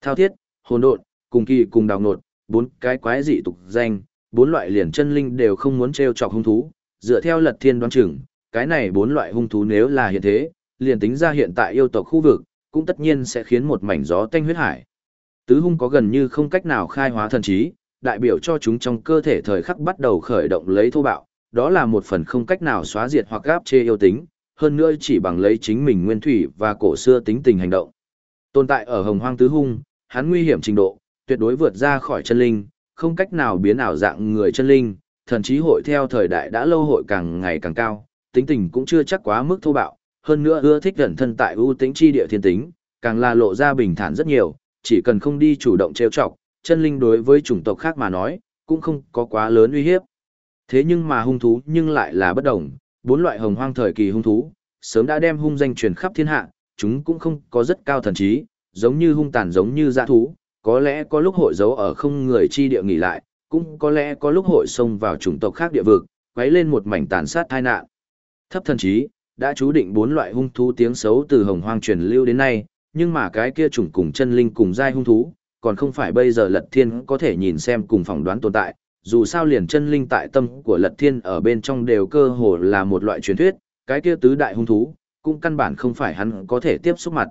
Thao thiết, hồn độn, cùng kỳ cùng đào nột, bốn cái quái dị tục danh, bốn loại liền chân linh đều không muốn trêu chọc hung thú, dựa theo lật thiên đoán chừng, cái này bốn loại hung thú nếu là hiện thế, liền tính ra hiện tại yêu tộc khu vực, cũng tất nhiên sẽ khiến một mảnh gió tanh huyết hải. Tứ hung có gần như không cách nào khai hóa thần trí, đại biểu cho chúng trong cơ thể thời khắc bắt đầu khởi động lấy thô bạo, đó là một phần không cách nào xóa diệt hoặc gáp chế yêu tính, hơn nữa chỉ bằng lấy chính mình nguyên thủy và cổ xưa tính tình hành động. Tồn tại ở hồng hoang tứ hung, hắn nguy hiểm trình độ, tuyệt đối vượt ra khỏi chân linh, không cách nào biến ảo dạng người chân linh, thần chí hội theo thời đại đã lâu hội càng ngày càng cao, tính tình cũng chưa chắc quá mức thô bạo, hơn nữa ưa thích gần thân tại ưu tĩnh chi địa thiên tính, càng là lộ ra bình thản rất nhiều, chỉ cần không đi chủ động trêu chọc, chân linh đối với chủng tộc khác mà nói, cũng không có quá lớn uy hiếp. Thế nhưng mà hung thú nhưng lại là bất đồng, bốn loại hồng hoang thời kỳ hung thú, sớm đã đem hung danh truyền khắp thiên hạ, chúng cũng không có rất cao thần trí, giống như hung tàn giống như dã thú, có lẽ có lúc hội giấu ở không người chi địa nghỉ lại, cũng có lẽ có lúc hội xông vào chủng tộc khác địa vực, quấy lên một mảnh tàn sát tai nạn. Thấp thần trí, đã chú định bốn loại hung thú tiếng xấu từ hồng hoang truyền lưu đến nay, nhưng mà cái kia chủng cùng chân linh cùng giai hung thú, còn không phải bây giờ Lật Thiên có thể nhìn xem cùng phỏng đoán tồn tại, dù sao liền chân linh tại tâm của Lật Thiên ở bên trong đều cơ hồ là một loại truyền thuyết, cái kia tứ đại hung thú, cũng căn bản không phải hắn có thể tiếp xúc mặt.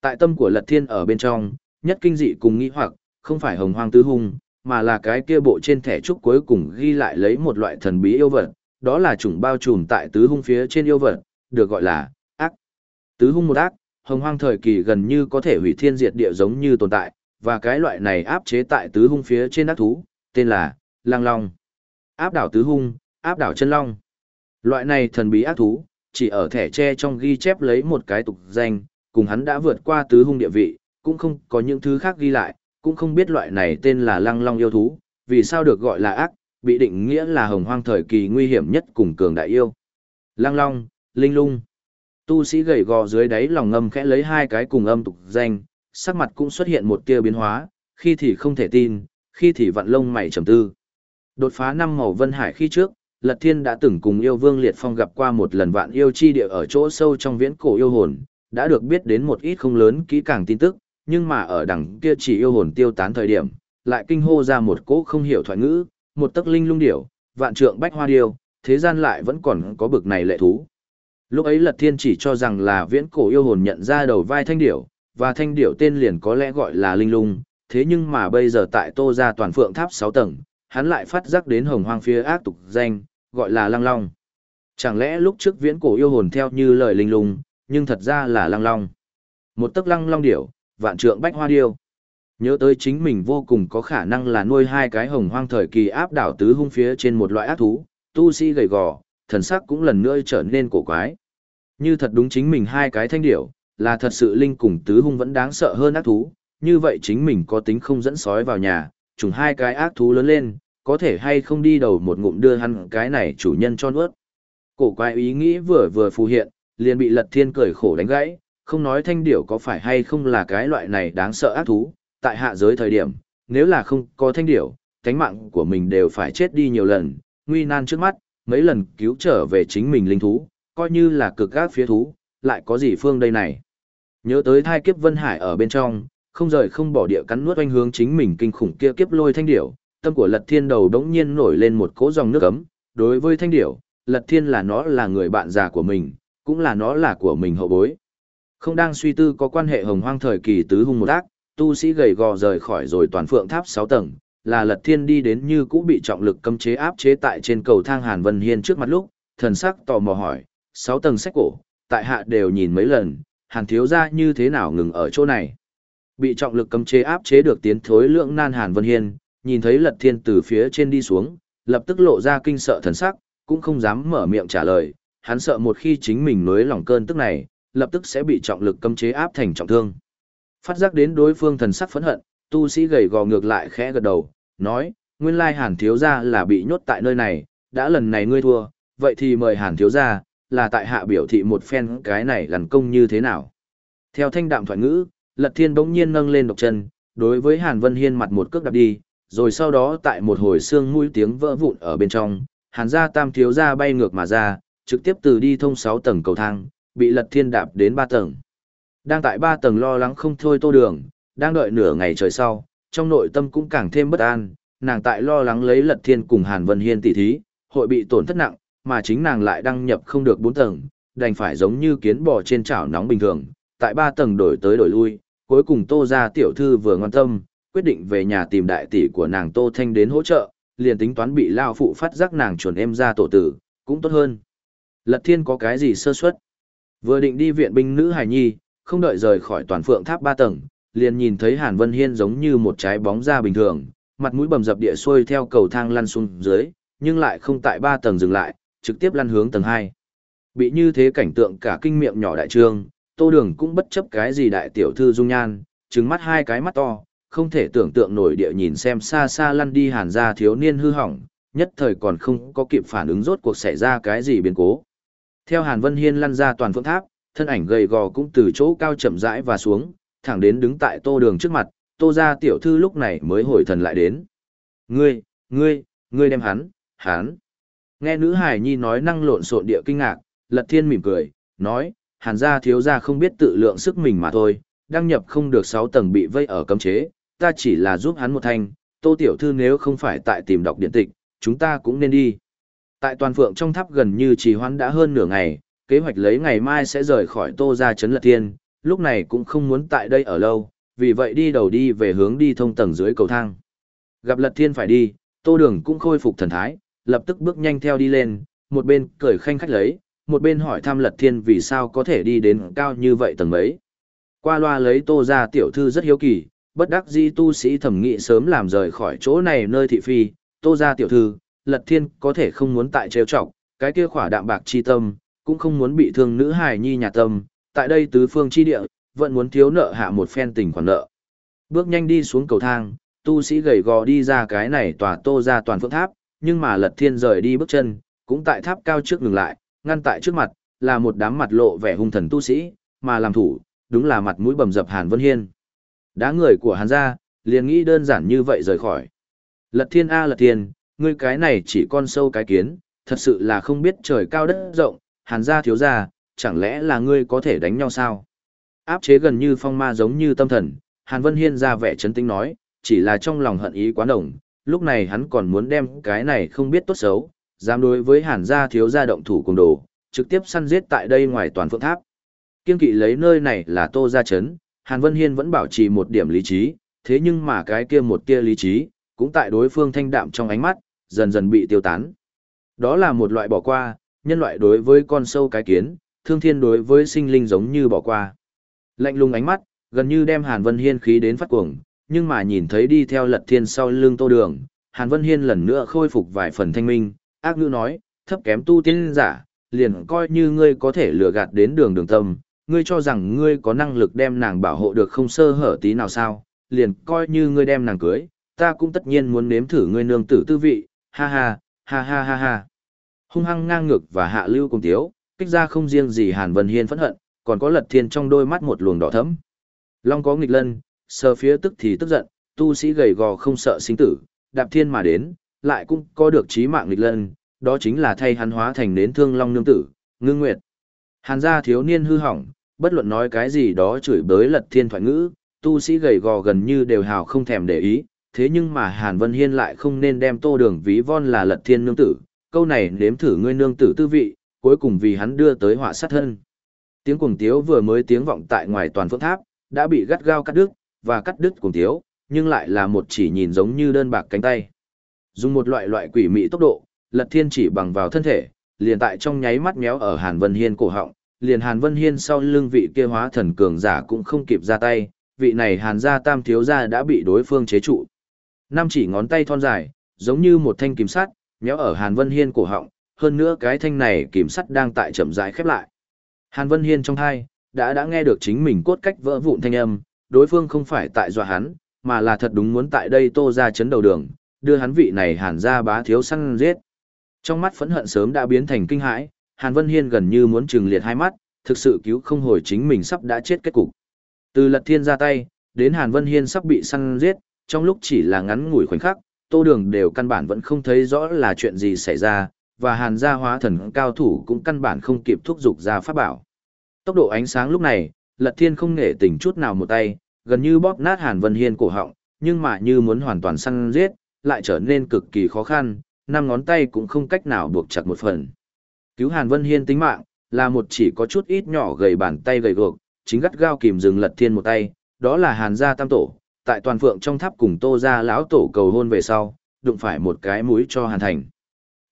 Tại tâm của Lật Thiên ở bên trong, nhất kinh dị cùng nghĩ hoặc, không phải hồng hoang tứ hung, mà là cái kia bộ trên thẻ trúc cuối cùng ghi lại lấy một loại thần bí yêu vật, đó là chủng bao trùm tại tứ hung phía trên yêu vật, được gọi là ác. Tứ hung một ác, hồng hoang thời kỳ gần như có thể hủy thiên diệt địa giống như tồn tại, và cái loại này áp chế tại tứ hung phía trên ác thú, tên là lang long. Áp đảo tứ hung, áp đảo chân long. Loại này thần bí ác thú, chỉ ở thẻ tre trong ghi chép lấy một cái tục danh, cùng hắn đã vượt qua tứ hung địa vị, cũng không có những thứ khác ghi lại, cũng không biết loại này tên là lăng long yêu thú, vì sao được gọi là ác, bị định nghĩa là hồng hoang thời kỳ nguy hiểm nhất cùng cường đại yêu. Lăng long, linh lung. Tu sĩ gầy gò dưới đáy lòng ngâm khẽ lấy hai cái cùng âm tục danh, sắc mặt cũng xuất hiện một tia biến hóa, khi thì không thể tin, khi thì vặn lông mày trầm tư. Đột phá năm màu vân hải khi trước, Lật Thiên đã từng cùng yêu vương Liệt Phong gặp qua một lần vạn yêu chi địa ở chỗ sâu trong viễn cổ yêu hồn, đã được biết đến một ít không lớn kỹ càng tin tức, nhưng mà ở đằng kia chỉ yêu hồn tiêu tán thời điểm, lại kinh hô ra một cỗ không hiểu thoại ngữ, một tấc linh lung điểu, vạn trượng bách hoa điêu, thế gian lại vẫn còn có bực này lệ thú. Lúc ấy Lật Thiên chỉ cho rằng là viễn cổ yêu hồn nhận ra đầu vai thanh điểu, và thanh điểu tên liền có lẽ gọi là linh lung, thế nhưng mà bây giờ tại Tô gia toàn phượng tháp 6 tầng, hắn lại phát giác đến hồng hoang phía ác tục danh, gọi là lăng long. Chẳng lẽ lúc trước viễn cổ yêu hồn theo như lời linh lùng, nhưng thật ra là lăng long. Một tấc lăng long điểu, vạn trượng bách hoa điêu. Nhớ tới chính mình vô cùng có khả năng là nuôi hai cái hồng hoang thời kỳ áp đảo tứ hung phía trên một loại ác thú, tu sĩ gầy gò, thần sắc cũng lần nữa trở nên cổ quái. Như thật đúng chính mình hai cái thanh điểu, là thật sự linh cùng tứ hung vẫn đáng sợ hơn ác thú, như vậy chính mình có tính không dẫn sói vào nhà, trùng hai cái ác thú lớn lên, có thể hay không đi đầu một ngụm đưa hắn cái này chủ nhân cho nuốt. Cổ quái ý nghĩ vừa vừa phù hiện, liền bị lật thiên cười khổ đánh gãy, không nói thanh điểu có phải hay không là cái loại này đáng sợ ác thú, tại hạ giới thời điểm, nếu là không có thanh điểu, cánh mạng của mình đều phải chết đi nhiều lần, nguy nan trước mắt, mấy lần cứu trở về chính mình linh thú, coi như là cực gác phía thú, lại có gì phương đây này. Nhớ tới thai kiếp Vân Hải ở bên trong, không rời không bỏ địa cắn nuốt oanh hướng chính mình kinh khủng kia kiếp lôi thanh điểu, tâm của Lật Thiên đầu đống nhiên nổi lên một cỗ dòng nước ấm, đối với thanh điểu, Lật Thiên là nó là người bạn già của mình, cũng là nó là của mình hậu bối. Không đang suy tư có quan hệ hồng hoang thời kỳ tứ hung một ác, tu sĩ gầy gò rời khỏi rồi toàn phượng tháp 6 tầng, là Lật Thiên đi đến như cũ bị trọng lực cấm chế áp chế tại trên cầu thang Hàn Vân Hiên trước mặt lúc, thần sắc tò mò hỏi, 6 tầng sách cổ, tại hạ đều nhìn mấy lần, Hàn thiếu gia như thế nào ngừng ở chỗ này. Bị trọng lực cấm chế áp chế được tiến thối lượng nan Hàn Vân Hiên, nhìn thấy lật thiên từ phía trên đi xuống, lập tức lộ ra kinh sợ thần sắc, cũng không dám mở miệng trả lời, hắn sợ một khi chính mình nối lòng cơn tức này, lập tức sẽ bị trọng lực cấm chế áp thành trọng thương. Phát giác đến đối phương thần sắc phẫn hận, tu sĩ gầy gò ngược lại khẽ gật đầu, nói, nguyên lai hàn thiếu gia là bị nhốt tại nơi này, đã lần này ngươi thua, vậy thì mời hàn thiếu gia, là tại hạ biểu thị một phen cái này lần công như thế nào. Theo thanh đạm thoại ngữ, lật thiên bỗng nhiên nâng lên độc chân, đối với hàn vân hiên mặt một cước đạp đi, rồi sau đó tại một hồi xương mũi tiếng vỡ vụn ở bên trong, hàn gia tam thiếu gia bay ngược mà ra, trực tiếp từ đi thông 6 tầng cầu thang, bị lật thiên đạp đến 3 tầng. Đang tại 3 tầng lo lắng không thôi tô đường, đang đợi nửa ngày trời sau, trong nội tâm cũng càng thêm bất an, nàng tại lo lắng lấy lật thiên cùng hàn vân hiên tỷ thí, hội bị tổn thất nặng, mà chính nàng lại đăng nhập không được 4 tầng, đành phải giống như kiến bò trên chảo nóng bình thường, tại 3 tầng đổi tới đổi lui, cuối cùng tô ra tiểu thư vừa ngon tâm, quyết định về nhà tìm đại tỷ của nàng Tô Thanh đến hỗ trợ, liền tính toán bị lao phụ phát giác nàng chuẩn em ra tổ tử, cũng tốt hơn. Lật Thiên có cái gì sơ suất? Vừa định đi viện binh nữ hải nhi, không đợi rời khỏi toàn phượng tháp ba tầng, liền nhìn thấy Hàn Vân Hiên giống như một trái bóng ra bình thường, mặt mũi bầm dập địa xuôi theo cầu thang lăn xuống dưới, nhưng lại không tại ba tầng dừng lại, trực tiếp lăn hướng tầng 2. Bị như thế cảnh tượng cả kinh miệng nhỏ đại trương, tô đường cũng bất chấp cái gì đại tiểu thư dung nhan, trừng mắt hai cái mắt to, không thể tưởng tượng nổi địa nhìn xem xa xa lăn đi hàn ra thiếu niên hư hỏng, nhất thời còn không có kịp phản ứng rốt cuộc xảy ra cái gì biến cố. Theo Hàn Vân Hiên lăn ra toàn phượng tháp, thân ảnh gầy gò cũng từ chỗ cao chậm rãi và xuống, thẳng đến đứng tại tô đường trước mặt, tô ra tiểu thư lúc này mới hồi thần lại đến. Ngươi, ngươi, ngươi đem hắn, hắn. Nghe nữ hải nhi nói năng lộn xộn địa kinh ngạc, lật thiên mỉm cười, nói, hàn gia thiếu gia không biết tự lượng sức mình mà thôi, đăng nhập không được 6 tầng bị vây ở cấm chế, ta chỉ là giúp hắn một thanh, tô tiểu thư nếu không phải tại tìm đọc điện tịch, chúng ta cũng nên đi. Tại toàn phượng trong tháp gần như trì hoãn đã hơn nửa ngày, kế hoạch lấy ngày mai sẽ rời khỏi tô ra chấn lật thiên, lúc này cũng không muốn tại đây ở lâu, vì vậy đi đầu đi về hướng đi thông tầng dưới cầu thang. Gặp lật thiên phải đi, tô đường cũng khôi phục thần thái, lập tức bước nhanh theo đi lên, một bên cười khanh khách lấy, một bên hỏi thăm lật thiên vì sao có thể đi đến cao như vậy tầng mấy. Qua loa lấy tô ra tiểu thư rất hiếu kỳ, bất đắc di tu sĩ thẩm nghị sớm làm rời khỏi chỗ này nơi thị phi, tô ra tiểu thư, lật thiên có thể không muốn tại trêu chọc, cái kia khỏa đạm bạc chi tâm, cũng không muốn bị thương nữ hài nhi nhà tâm, tại đây tứ phương chi địa, vẫn muốn thiếu nợ hạ một phen tình khoản nợ. Bước nhanh đi xuống cầu thang, tu sĩ gầy gò đi ra cái này tòa tô ra toàn phượng tháp, nhưng mà lật thiên rời đi bước chân, cũng tại tháp cao trước ngừng lại, ngăn tại trước mặt, là một đám mặt lộ vẻ hung thần tu sĩ, mà làm thủ, đúng là mặt mũi bầm dập Hàn Vân Hiên. Đá người của Hàn gia, liền nghĩ đơn giản như vậy rời khỏi. Lật thiên A lật thiên, ngươi cái này chỉ con sâu cái kiến, thật sự là không biết trời cao đất rộng, Hàn gia thiếu gia, chẳng lẽ là ngươi có thể đánh nhau sao? Áp chế gần như phong ma giống như tâm thần, Hàn Vân Hiên ra vẻ chấn tĩnh nói, chỉ là trong lòng hận ý quá nồng, lúc này hắn còn muốn đem cái này không biết tốt xấu, dám đối với Hàn gia thiếu gia động thủ cùng đồ, trực tiếp săn giết tại đây ngoài toàn phượng tháp. Kiên kỵ lấy nơi này là Tô gia chấn, Hàn Vân Hiên vẫn bảo trì một điểm lý trí, thế nhưng mà cái kia một tia lý trí, cũng tại đối phương thanh đạm trong ánh mắt, dần dần bị tiêu tán. Đó là một loại bỏ qua, nhân loại đối với con sâu cái kiến, thương thiên đối với sinh linh giống như bỏ qua. Lạnh lùng ánh mắt, gần như đem Hàn Vân Hiên khí đến phát cuồng, nhưng mà nhìn thấy đi theo lật thiên sau lưng tô đường, Hàn Vân Hiên lần nữa khôi phục vài phần thanh minh, ác ngữ nói, thấp kém tu tiên giả, liền coi như ngươi có thể lừa gạt đến đường đường tâm, ngươi cho rằng ngươi có năng lực đem nàng bảo hộ được không sơ hở tí nào sao, liền coi như ngươi đem nàng cưới, ta cũng tất nhiên muốn nếm thử ngươi nương tử tư vị, ha ha, ha ha ha ha. Hung hăng ngang ngược và hạ lưu cùng tiếu, kích ra không riêng gì Hàn Vân Hiên phẫn hận, còn có lật thiên trong đôi mắt một luồng đỏ thẫm. Long có nghịch lân, sờ phía tức thì tức giận, tu sĩ gầy gò không sợ sinh tử, đạp thiên mà đến, lại cũng có được trí mạng nghịch lân, đó chính là thay hắn hóa thành nến thương long nương tử, ngưng nguyệt. Hàn gia thiếu niên hư hỏng, bất luận nói cái gì đó chửi bới lật thiên thoại ngữ, tu sĩ gầy gò gần như đều hào không thèm để ý, thế nhưng mà Hàn Vân Hiên lại không nên đem tô đường ví von là lật thiên nương tử, câu này nếm thử ngươi nương tử tư vị, cuối cùng vì hắn đưa tới họa sát thân. Tiếng cuồng tiếu vừa mới tiếng vọng tại ngoài toàn phượng tháp, đã bị gắt gao cắt đứt, và cắt đứt cuồng tiếu, nhưng lại là một chỉ nhìn giống như đơn bạc cánh tay. Dùng một loại loại quỷ mị tốc độ, Lật Thiên chỉ bằng vào thân thể, liền tại trong nháy mắt méo ở Hàn Vân Hiên cổ họng, liền Hàn Vân Hiên sau lưng vị kia hóa thần cường giả cũng không kịp ra tay, vị này Hàn gia tam thiếu gia đã bị đối phương chế trụ. Năm chỉ ngón tay thon dài, giống như một thanh kiếm sắt, méo ở Hàn Vân Hiên cổ họng, hơn nữa cái thanh này kiếm sắt đang tại chậm rãi khép lại. Hàn Vân Hiên trong hai đã đã nghe được chính mình cốt cách vỡ vụn thanh âm, đối phương không phải tại dọa hắn, mà là thật đúng muốn tại đây tô ra chấn đầu đường, đưa hắn vị này Hàn gia bá thiếu săn giết. Trong mắt phẫn hận sớm đã biến thành kinh hãi, Hàn Vân Hiên gần như muốn trừng liệt hai mắt, thực sự cứu không hồi chính mình sắp đã chết kết cục. Từ Lật Thiên ra tay, đến Hàn Vân Hiên sắp bị săn giết, trong lúc chỉ là ngắn ngủi khoảnh khắc, Tô Đường đều căn bản vẫn không thấy rõ là chuyện gì xảy ra, và Hàn gia hóa thần cao thủ cũng căn bản không kịp thúc dục ra pháp bảo. Tốc độ ánh sáng lúc này, Lật Thiên không nể tình chút nào một tay, gần như bóp nát Hàn Vân Hiên cổ họng, nhưng mà như muốn hoàn toàn săn giết, lại trở nên cực kỳ khó khăn, năm ngón tay cũng không cách nào buộc chặt một phần. Cứu Hàn Vân Hiên tính mạng, là một chỉ có chút ít nhỏ gầy bàn tay gầy guộc, chính gắt gao kìm dừng Lật Thiên một tay, đó là Hàn gia tam tổ, tại toàn phượng trong tháp cùng Tô gia lão tổ cầu hôn về sau, đụng phải một cái mũi cho Hàn Thành.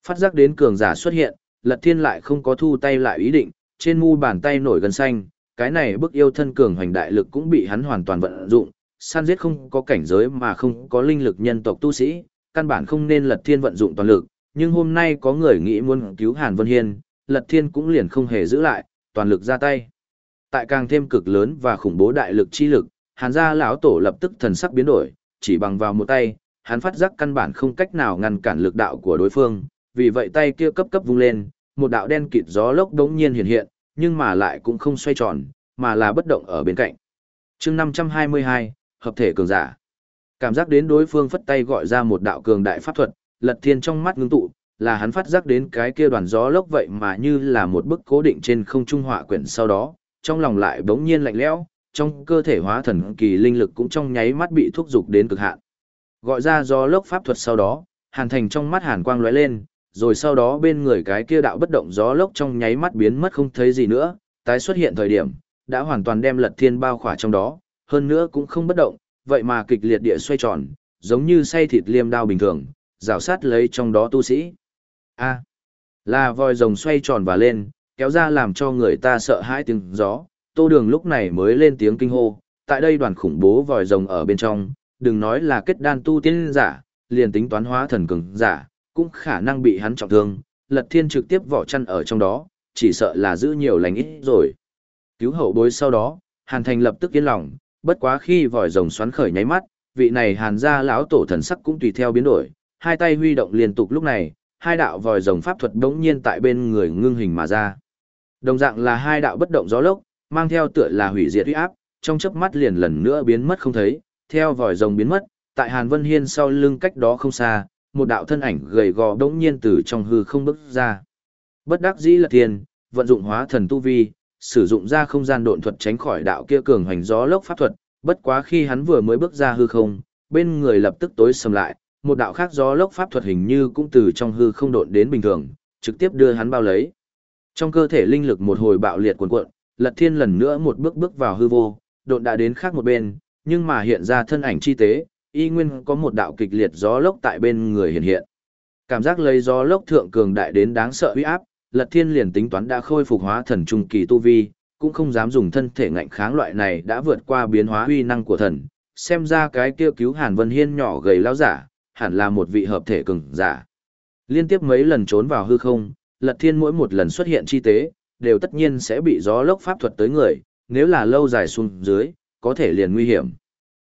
Phát giác đến cường giả xuất hiện, Lật Thiên lại không có thu tay lại ý định, trên mu bàn tay nổi gần xanh, cái này bức yêu thân cường hoành đại lực cũng bị hắn hoàn toàn vận dụng, săn giết không có cảnh giới mà không có linh lực nhân tộc tu sĩ, căn bản không nên Lật Thiên vận dụng toàn lực, nhưng hôm nay có người nghĩ muốn cứu Hàn Vân Hiên, Lật Thiên cũng liền không hề giữ lại, toàn lực ra tay. Tại càng thêm cực lớn và khủng bố đại lực chi lực, Hàn gia lão tổ lập tức thần sắc biến đổi, chỉ bằng vào một tay, hắn phát giác căn bản không cách nào ngăn cản lực đạo của đối phương, vì vậy tay kia cấp cấp vung lên, một đạo đen kịt gió lốc đống nhiên hiện hiện, nhưng mà lại cũng không xoay tròn, mà là bất động ở bên cạnh. chương 522, hợp thể cường giả. Cảm giác đến đối phương phất tay gọi ra một đạo cường đại pháp thuật, lật thiên trong mắt ngưng tụ, là hắn phát giác đến cái kia đoàn gió lốc vậy mà như là một bức cố định trên không trung họa quyển sau đó, trong lòng lại bỗng nhiên lạnh lẽo, trong cơ thể hóa thần kỳ linh lực cũng trong nháy mắt bị thúc dục đến cực hạn. Gọi ra gió lốc pháp thuật sau đó, hàn thành trong mắt hàn quang lóe lên, rồi sau đó bên người cái kia đạo bất động gió lốc trong nháy mắt biến mất không thấy gì nữa, tái xuất hiện thời điểm, đã hoàn toàn đem lật thiên bao khỏa trong đó, hơn nữa cũng không bất động, vậy mà kịch liệt địa xoay tròn, giống như say thịt liêm đao bình thường, rào sát lấy trong đó tu sĩ. A. là vòi rồng xoay tròn và lên, kéo ra làm cho người ta sợ hãi tiếng gió, tô đường lúc này mới lên tiếng kinh hô, tại đây đoàn khủng bố vòi rồng ở bên trong, đừng nói là kết đan tu tiên giả, liền tính toán hóa thần cường giả, cũng khả năng bị hắn trọng thương, lật thiên trực tiếp vỏ chăn ở trong đó, chỉ sợ là giữ nhiều lành ít rồi. Cứu hậu bối sau đó, Hàn Thành lập tức yên lòng, bất quá khi vòi rồng xoắn khởi nháy mắt, vị này Hàn gia lão tổ thần sắc cũng tùy theo biến đổi, hai tay huy động liên tục lúc này, hai đạo vòi rồng pháp thuật bỗng nhiên tại bên người ngưng hình mà ra. Đồng dạng là hai đạo bất động gió lốc, mang theo tựa là hủy diệt uy áp, trong chớp mắt liền lần nữa biến mất không thấy, theo vòi rồng biến mất, tại Hàn Vân Hiên sau lưng cách đó không xa, một đạo thân ảnh gầy gò đống nhiên từ trong hư không bước ra. Bất đắc dĩ là tiền, vận dụng hóa thần tu vi, sử dụng ra không gian độn thuật tránh khỏi đạo kia cường hành gió lốc pháp thuật, bất quá khi hắn vừa mới bước ra hư không, bên người lập tức tối sầm lại, một đạo khác gió lốc pháp thuật hình như cũng từ trong hư không độn đến bình thường, trực tiếp đưa hắn bao lấy. Trong cơ thể linh lực một hồi bạo liệt cuồn cuộn, Lật Thiên lần nữa một bước bước vào hư vô, độn đã đến khác một bên, nhưng mà hiện ra thân ảnh chi tế, y nguyên có một đạo kịch liệt gió lốc tại bên người hiện hiện. Cảm giác lấy gió lốc thượng cường đại đến đáng sợ uy áp, Lật Thiên liền tính toán đã khôi phục hóa thần trung kỳ tu vi, cũng không dám dùng thân thể ngạnh kháng loại này đã vượt qua biến hóa uy năng của thần. Xem ra cái kia cứu Hàn Vân Hiên nhỏ gầy lão giả, hẳn là một vị hợp thể cường giả. Liên tiếp mấy lần trốn vào hư không, Lật Thiên mỗi một lần xuất hiện chi tế, đều tất nhiên sẽ bị gió lốc pháp thuật tới người, nếu là lâu dài xuống dưới, có thể liền nguy hiểm.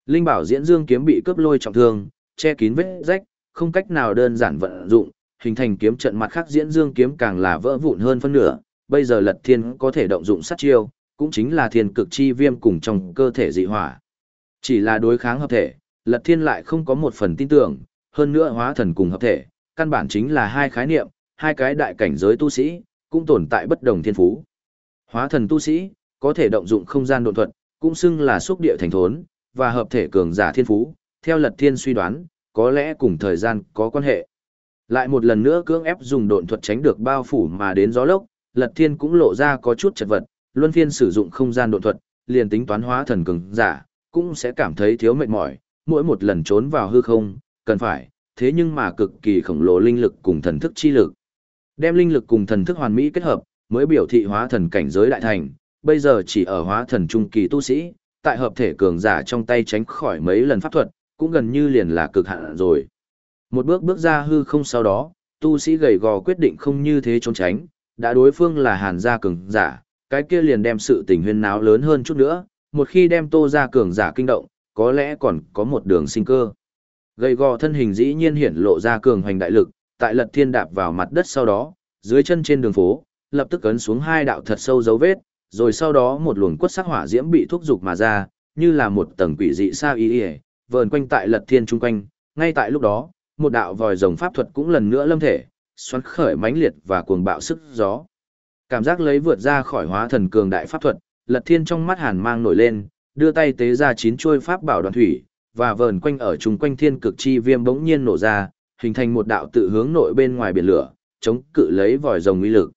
Linh bảo diễn dương kiếm bị cướp lôi trọng thương, che kín vết rách, không cách nào đơn giản vận dụng, hình thành kiếm trận mặt khác diễn dương kiếm càng là vỡ vụn hơn phân nửa, bây giờ Lật Thiên có thể động dụng sát chiêu, cũng chính là thiên cực chi viêm cùng trong cơ thể dị hỏa. Chỉ là đối kháng hợp thể, Lật Thiên lại không có một phần tin tưởng, hơn nữa hóa thần cùng hợp thể, căn bản chính là hai khái niệm, hai cái đại cảnh giới tu sĩ, cũng tồn tại bất đồng thiên phú. Hóa thần tu sĩ, có thể động dụng không gian độn thuật, cũng xưng là xúc địa thành thốn, và hợp thể cường giả thiên phú, theo lật thiên suy đoán, có lẽ cùng thời gian có quan hệ. Lại một lần nữa cưỡng ép dùng độn thuật tránh được bao phủ mà đến gió lốc, lật thiên cũng lộ ra có chút chật vật, luân phiên sử dụng không gian độn thuật, liền tính toán hóa thần cường giả, cũng sẽ cảm thấy thiếu mệt mỏi, mỗi một lần trốn vào hư không, cần phải, thế nhưng mà cực kỳ khổng lồ linh lực cùng thần thức chi lực. Đem linh lực cùng thần thức hoàn mỹ kết hợp, mới biểu thị hóa thần cảnh giới đại thành, bây giờ chỉ ở hóa thần trung kỳ tu sĩ, tại hợp thể cường giả trong tay tránh khỏi mấy lần pháp thuật, cũng gần như liền là cực hạn rồi. Một bước bước ra hư không sau đó, tu sĩ gầy gò quyết định không như thế trốn tránh, đã đối phương là hàn gia cường giả, cái kia liền đem sự tình huyên náo lớn hơn chút nữa, một khi đem tô ra cường giả kinh động, có lẽ còn có một đường sinh cơ. Gầy gò thân hình dĩ nhiên hiển lộ ra cường hoành đại lực, tại lật thiên đạp vào mặt đất sau đó, dưới chân trên đường phố, lập tức ấn xuống hai đạo thật sâu dấu vết, rồi sau đó một luồng quất sắc hỏa diễm bị thúc dục mà ra, như là một tầng quỷ dị sao y y, vờn quanh tại lật thiên trung quanh, ngay tại lúc đó, một đạo vòi rồng pháp thuật cũng lần nữa lâm thể, xoắn khởi mãnh liệt và cuồng bạo sức gió. Cảm giác lấy vượt ra khỏi hóa thần cường đại pháp thuật, lật thiên trong mắt hàn mang nổi lên, đưa tay tế ra chín chuôi pháp bảo đoàn thủy, và vờn quanh ở chung quanh thiên cực chi viêm bỗng nhiên nổ ra, hình thành một đạo tự hướng nội bên ngoài biển lửa, chống cự lấy vòi rồng uy lực.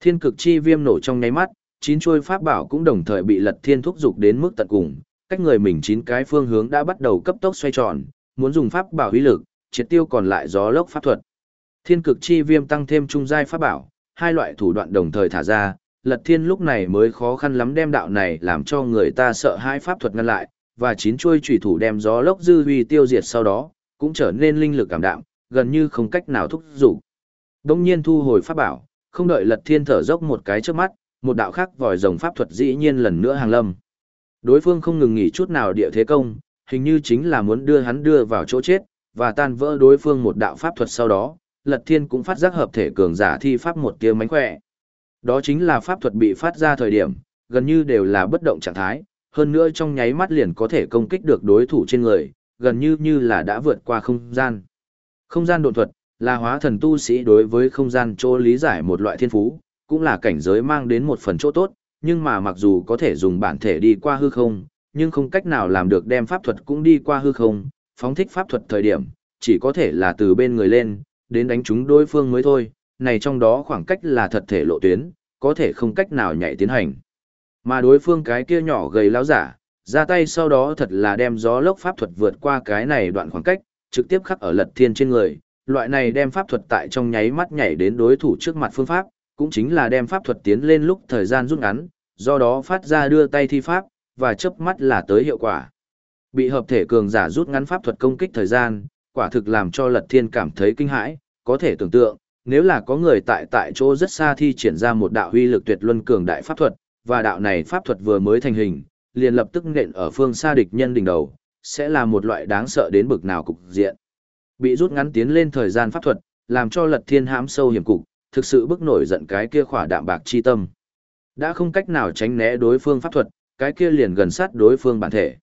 Thiên cực chi viêm nổ trong nháy mắt, chín chuôi pháp bảo cũng đồng thời bị lật thiên thúc dục đến mức tận cùng, cách người mình chín cái phương hướng đã bắt đầu cấp tốc xoay tròn, muốn dùng pháp bảo uy lực, triệt tiêu còn lại gió lốc pháp thuật. Thiên cực chi viêm tăng thêm trung giai pháp bảo, hai loại thủ đoạn đồng thời thả ra, Lật Thiên lúc này mới khó khăn lắm đem đạo này làm cho người ta sợ hai pháp thuật ngăn lại, và chín chuôi chủy thủ đem gió lốc dư huy tiêu diệt sau đó, cũng trở nên linh lực cảm đạm, gần như không cách nào thúc dục. Đông nhiên thu hồi pháp bảo, không đợi lật thiên thở dốc một cái trước mắt, một đạo khác vòi rồng pháp thuật dĩ nhiên lần nữa hàng lâm. Đối phương không ngừng nghỉ chút nào địa thế công, hình như chính là muốn đưa hắn đưa vào chỗ chết, và tan vỡ đối phương một đạo pháp thuật sau đó, lật thiên cũng phát giác hợp thể cường giả thi pháp một tiếng mánh khỏe. Đó chính là pháp thuật bị phát ra thời điểm, gần như đều là bất động trạng thái, hơn nữa trong nháy mắt liền có thể công kích được đối thủ trên người, gần như như là đã vượt qua không gian. Không gian độn thuật là hóa thần tu sĩ đối với không gian chỗ lý giải một loại thiên phú, cũng là cảnh giới mang đến một phần chỗ tốt, nhưng mà mặc dù có thể dùng bản thể đi qua hư không, nhưng không cách nào làm được đem pháp thuật cũng đi qua hư không, phóng thích pháp thuật thời điểm, chỉ có thể là từ bên người lên, đến đánh chúng đối phương mới thôi, này trong đó khoảng cách là thật thể lộ tuyến, có thể không cách nào nhảy tiến hành. Mà đối phương cái kia nhỏ gầy lão giả, ra tay sau đó thật là đem gió lốc pháp thuật vượt qua cái này đoạn khoảng cách, trực tiếp khắc ở lật thiên trên người, loại này đem pháp thuật tại trong nháy mắt nhảy đến đối thủ trước mặt phương pháp, cũng chính là đem pháp thuật tiến lên lúc thời gian rút ngắn, do đó phát ra đưa tay thi pháp, và chớp mắt là tới hiệu quả. Bị hợp thể cường giả rút ngắn pháp thuật công kích thời gian, quả thực làm cho Lật Thiên cảm thấy kinh hãi, có thể tưởng tượng, nếu là có người tại tại chỗ rất xa thi triển ra một đạo huy lực tuyệt luân cường đại pháp thuật, và đạo này pháp thuật vừa mới thành hình, liền lập tức nện ở phương xa địch nhân đỉnh đầu, sẽ là một loại đáng sợ đến bực nào cục diện. Bị rút ngắn tiến lên thời gian pháp thuật, làm cho Lật Thiên hãm sâu hiểm cục, thực sự bức nổi giận cái kia khỏa đạm bạc chi tâm. Đã không cách nào tránh né đối phương pháp thuật, cái kia liền gần sát đối phương bản thể.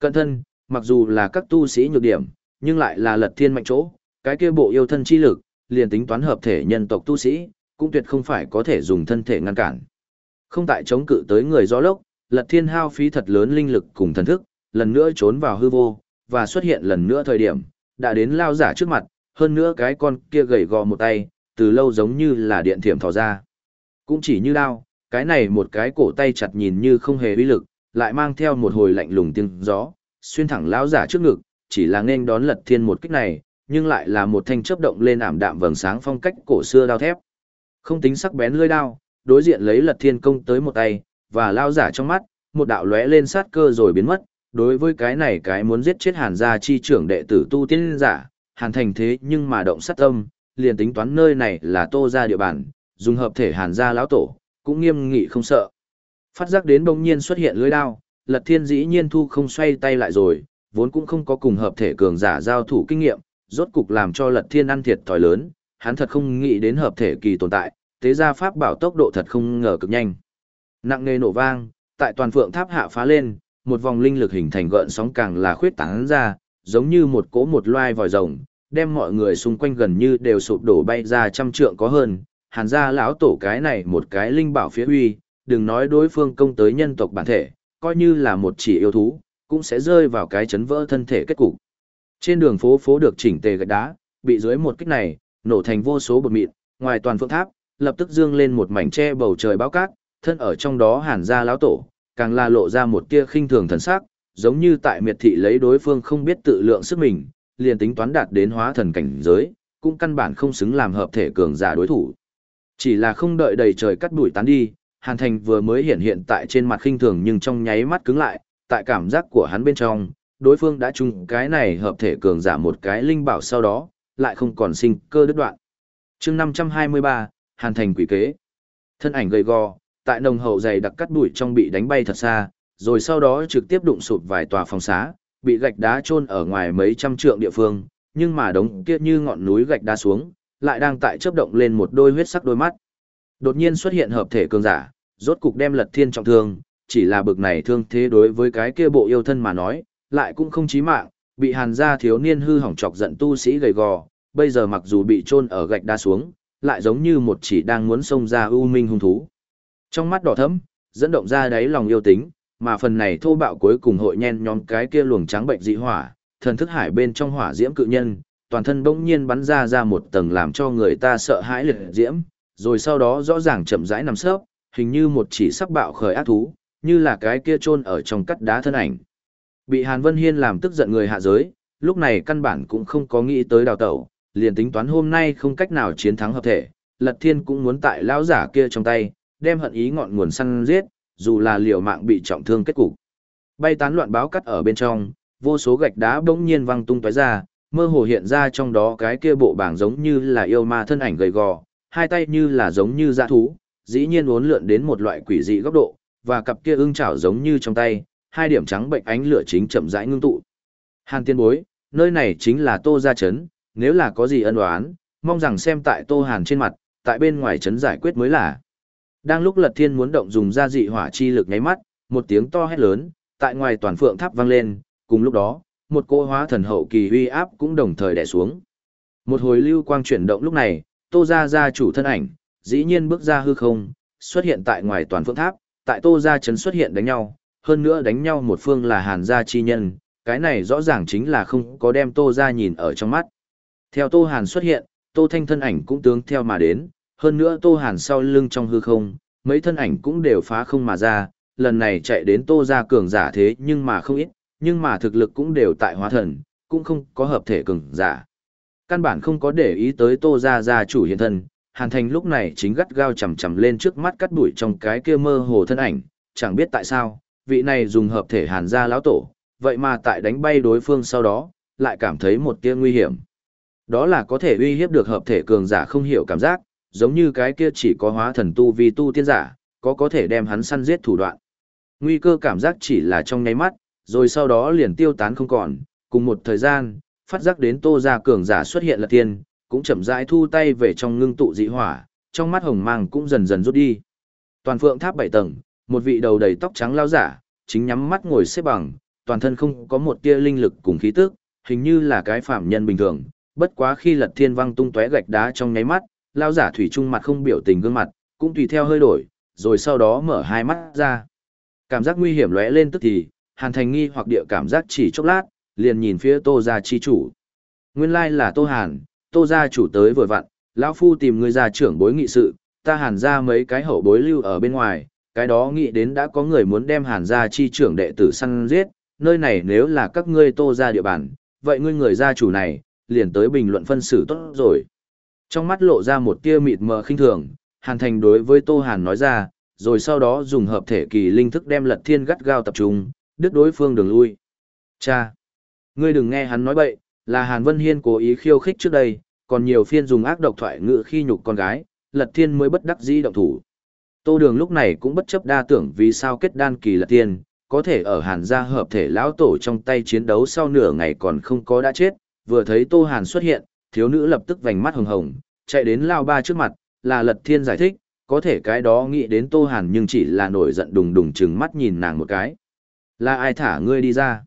Cận thân, mặc dù là các tu sĩ nhược điểm, nhưng lại là lật thiên mạnh chỗ, cái kia bộ yêu thân chi lực, liền tính toán hợp thể nhân tộc tu sĩ, cũng tuyệt không phải có thể dùng thân thể ngăn cản. Không tại chống cự tới người gió lốc, lật thiên hao phí thật lớn linh lực cùng thần thức, lần nữa trốn vào hư vô, và xuất hiện lần nữa thời điểm, đã đến lao giả trước mặt, hơn nữa cái con kia gầy gò một tay, từ lâu giống như là điện thiểm thò ra. Cũng chỉ như đao, cái này một cái cổ tay chặt nhìn như không hề uy lực, lại mang theo một hồi lạnh lùng tiếng gió, xuyên thẳng lão giả trước ngực, chỉ là nên đón lật thiên một kích này, nhưng lại là một thanh chớp động lên ảm đạm vầng sáng phong cách cổ xưa đao thép. Không tính sắc bén lưỡi đao, đối diện lấy lật thiên công tới một tay, và lao giả trong mắt, một đạo lóe lên sát cơ rồi biến mất. Đối với cái này cái muốn giết chết hàn gia chi trưởng đệ tử tu tiên giả, hàn thành thế nhưng mà động sát tâm, liền tính toán nơi này là tô ra địa bàn, dùng hợp thể hàn gia lão tổ, cũng nghiêm nghị không sợ. Phát giác đến bỗng nhiên xuất hiện lưới đao, Lật Thiên dĩ nhiên thu không xoay tay lại rồi, vốn cũng không có cùng hợp thể cường giả giao thủ kinh nghiệm, rốt cục làm cho Lật Thiên ăn thiệt thòi lớn, hắn thật không nghĩ đến hợp thể kỳ tồn tại, tế ra pháp bảo tốc độ thật không ngờ cực nhanh. Nặng nề nổ vang, tại toàn phượng tháp hạ phá lên, một vòng linh lực hình thành gợn sóng càng là khuyết tán ra, giống như một cỗ một loai vòi rồng, đem mọi người xung quanh gần như đều sụp đổ bay ra trăm trượng có hơn, hàn gia lão tổ cái này một cái linh bảo phía huy, đừng nói đối phương công tới nhân tộc bản thể, coi như là một chỉ yêu thú, cũng sẽ rơi vào cái chấn vỡ thân thể kết cục. Trên đường phố phố được chỉnh tề gạch đá, bị dưới một kích này, nổ thành vô số bột mịn, ngoài toàn phượng tháp, lập tức dương lên một mảnh che bầu trời báo cát, thân ở trong đó hàn ra lão tổ, càng là lộ ra một tia khinh thường thần sắc, giống như tại miệt thị lấy đối phương không biết tự lượng sức mình, liền tính toán đạt đến hóa thần cảnh giới, cũng căn bản không xứng làm hợp thể cường giả đối thủ. Chỉ là không đợi đầy trời cắt đuổi tán đi, Hàn Thành vừa mới hiện hiện tại trên mặt khinh thường nhưng trong nháy mắt cứng lại, tại cảm giác của hắn bên trong, đối phương đã chung cái này hợp thể cường giả một cái linh bảo sau đó, lại không còn sinh cơ đứt đoạn. chương 523, Hàn Thành quỷ kế. Thân ảnh gầy gò, tại nồng hậu dày đặc cắt đuổi trong bị đánh bay thật xa, rồi sau đó trực tiếp đụng sụp vài tòa phòng xá, bị gạch đá chôn ở ngoài mấy trăm trượng địa phương, nhưng mà đống kia như ngọn núi gạch đá xuống, lại đang tại chớp động lên một đôi huyết sắc đôi mắt. Đột nhiên xuất hiện hợp thể cường giả, rốt cục đem Lật Thiên trọng thương, chỉ là bực này thương thế đối với cái kia bộ yêu thân mà nói, lại cũng không chí mạng, bị Hàn gia thiếu niên hư hỏng chọc giận tu sĩ gầy gò, bây giờ mặc dù bị chôn ở gạch đá xuống, lại giống như một chỉ đang muốn xông ra u minh hung thú. Trong mắt đỏ thẫm, dẫn động ra đáy lòng yêu tính, mà phần này thô bạo cuối cùng hội nhen nhóm cái kia luồng trắng bệnh dị hỏa, thần thức hải bên trong hỏa diễm cự nhân, toàn thân bỗng nhiên bắn ra ra một tầng làm cho người ta sợ hãi liệt diễm, rồi sau đó rõ ràng chậm rãi nằm sấp, hình như một chỉ sắc bạo khởi ác thú, như là cái kia chôn ở trong cắt đá thân ảnh. Bị Hàn Vân Hiên làm tức giận người hạ giới, lúc này căn bản cũng không có nghĩ tới đào tẩu, liền tính toán hôm nay không cách nào chiến thắng hợp thể, Lật Thiên cũng muốn tại lão giả kia trong tay, đem hận ý ngọn nguồn săn giết, dù là liều mạng bị trọng thương kết cục. Bay tán loạn báo cắt ở bên trong, vô số gạch đá bỗng nhiên văng tung tóe ra, mơ hồ hiện ra trong đó cái kia bộ bảng giống như là yêu ma thân ảnh gầy gò, hai tay như là giống như dã thú, dĩ nhiên uốn lượn đến một loại quỷ dị góc độ, và cặp kia ưng chảo giống như trong tay, hai điểm trắng bệnh ánh lửa chính chậm rãi ngưng tụ. Hàn tiên bối, nơi này chính là Tô Gia Trấn, nếu là có gì ân oán, mong rằng xem tại Tô Hàn trên mặt, tại bên ngoài trấn giải quyết mới là. Đang lúc Lật Thiên muốn động dùng ra dị hỏa chi lực nháy mắt, một tiếng to hét lớn, tại ngoài toàn phượng tháp vang lên, cùng lúc đó, một cô hóa thần hậu kỳ uy áp cũng đồng thời đè xuống. Một hồi lưu quang chuyển động lúc này, Tô gia gia chủ thân ảnh, dĩ nhiên bước ra hư không, xuất hiện tại ngoài toàn phượng tháp, tại Tô gia trấn xuất hiện đánh nhau, hơn nữa đánh nhau một phương là Hàn gia chi nhân, cái này rõ ràng chính là không có đem Tô gia nhìn ở trong mắt. Theo Tô Hàn xuất hiện, Tô Thanh thân ảnh cũng tướng theo mà đến, hơn nữa Tô Hàn sau lưng trong hư không, mấy thân ảnh cũng đều phá không mà ra, lần này chạy đến Tô gia cường giả thế nhưng mà không ít, nhưng mà thực lực cũng đều tại hóa thần, cũng không có hợp thể cường giả. Căn bản không có để ý tới Tô gia gia chủ hiện thân, Hàn Thành lúc này chính gắt gao chầm chầm lên trước mắt cắt đuổi trong cái kia mơ hồ thân ảnh, chẳng biết tại sao, vị này dùng hợp thể Hàn gia lão tổ, vậy mà tại đánh bay đối phương sau đó, lại cảm thấy một tia nguy hiểm. Đó là có thể uy hiếp được hợp thể cường giả không hiểu cảm giác, giống như cái kia chỉ có hóa thần tu vi tu tiên giả, có có thể đem hắn săn giết thủ đoạn. Nguy cơ cảm giác chỉ là trong nháy mắt, rồi sau đó liền tiêu tán không còn, cùng một thời gian, phát giác đến tô gia cường giả xuất hiện là tiên, cũng chậm rãi thu tay về trong ngưng tụ dị hỏa, trong mắt hồng mang cũng dần dần rút đi. Toàn phượng tháp bảy tầng, một vị đầu đầy tóc trắng lao giả, chính nhắm mắt ngồi xếp bằng, toàn thân không có một tia linh lực cùng khí tức, hình như là cái phạm nhân bình thường, bất quá khi lật thiên văng tung tóe gạch đá trong nháy mắt, lao giả thủy trung mặt không biểu tình gương mặt, cũng tùy theo hơi đổi, rồi sau đó mở hai mắt ra. Cảm giác nguy hiểm lóe lên tức thì, Hàn Thành nghi hoặc địa cảm giác chỉ chốc lát, liền nhìn phía Tô gia chi chủ. Nguyên lai là Tô Hàn, Tô gia chủ tới vừa vặn, lão phu tìm người gia trưởng bối nghị sự, ta Hàn gia mấy cái hậu bối lưu ở bên ngoài, cái đó nghĩ đến đã có người muốn đem Hàn gia chi trưởng đệ tử săn giết, nơi này nếu là các ngươi Tô gia địa bàn, vậy ngươi người gia chủ này, liền tới bình luận phân xử tốt rồi. Trong mắt lộ ra một tia mịt mờ khinh thường, Hàn Thành đối với Tô Hàn nói ra, rồi sau đó dùng hợp thể kỳ linh thức đem Lật Thiên gắt gao tập trung, đứt đối phương đường lui. Cha! Ngươi đừng nghe hắn nói bậy, là Hàn Vân Hiên cố ý khiêu khích trước đây, còn nhiều phiên dùng ác độc thoại ngữ khi nhục con gái, Lật Thiên mới bất đắc dĩ động thủ. Tô Đường lúc này cũng bất chấp đa tưởng vì sao kết đan kỳ Lật Thiên, có thể ở Hàn gia hợp thể lão tổ trong tay chiến đấu sau nửa ngày còn không có đã chết, vừa thấy Tô Hàn xuất hiện, thiếu nữ lập tức vành mắt hồng hồng, chạy đến lao ba trước mặt, là Lật Thiên giải thích, có thể cái đó nghĩ đến Tô Hàn nhưng chỉ là nổi giận đùng đùng chừng mắt nhìn nàng một cái. Là ai thả ngươi đi ra?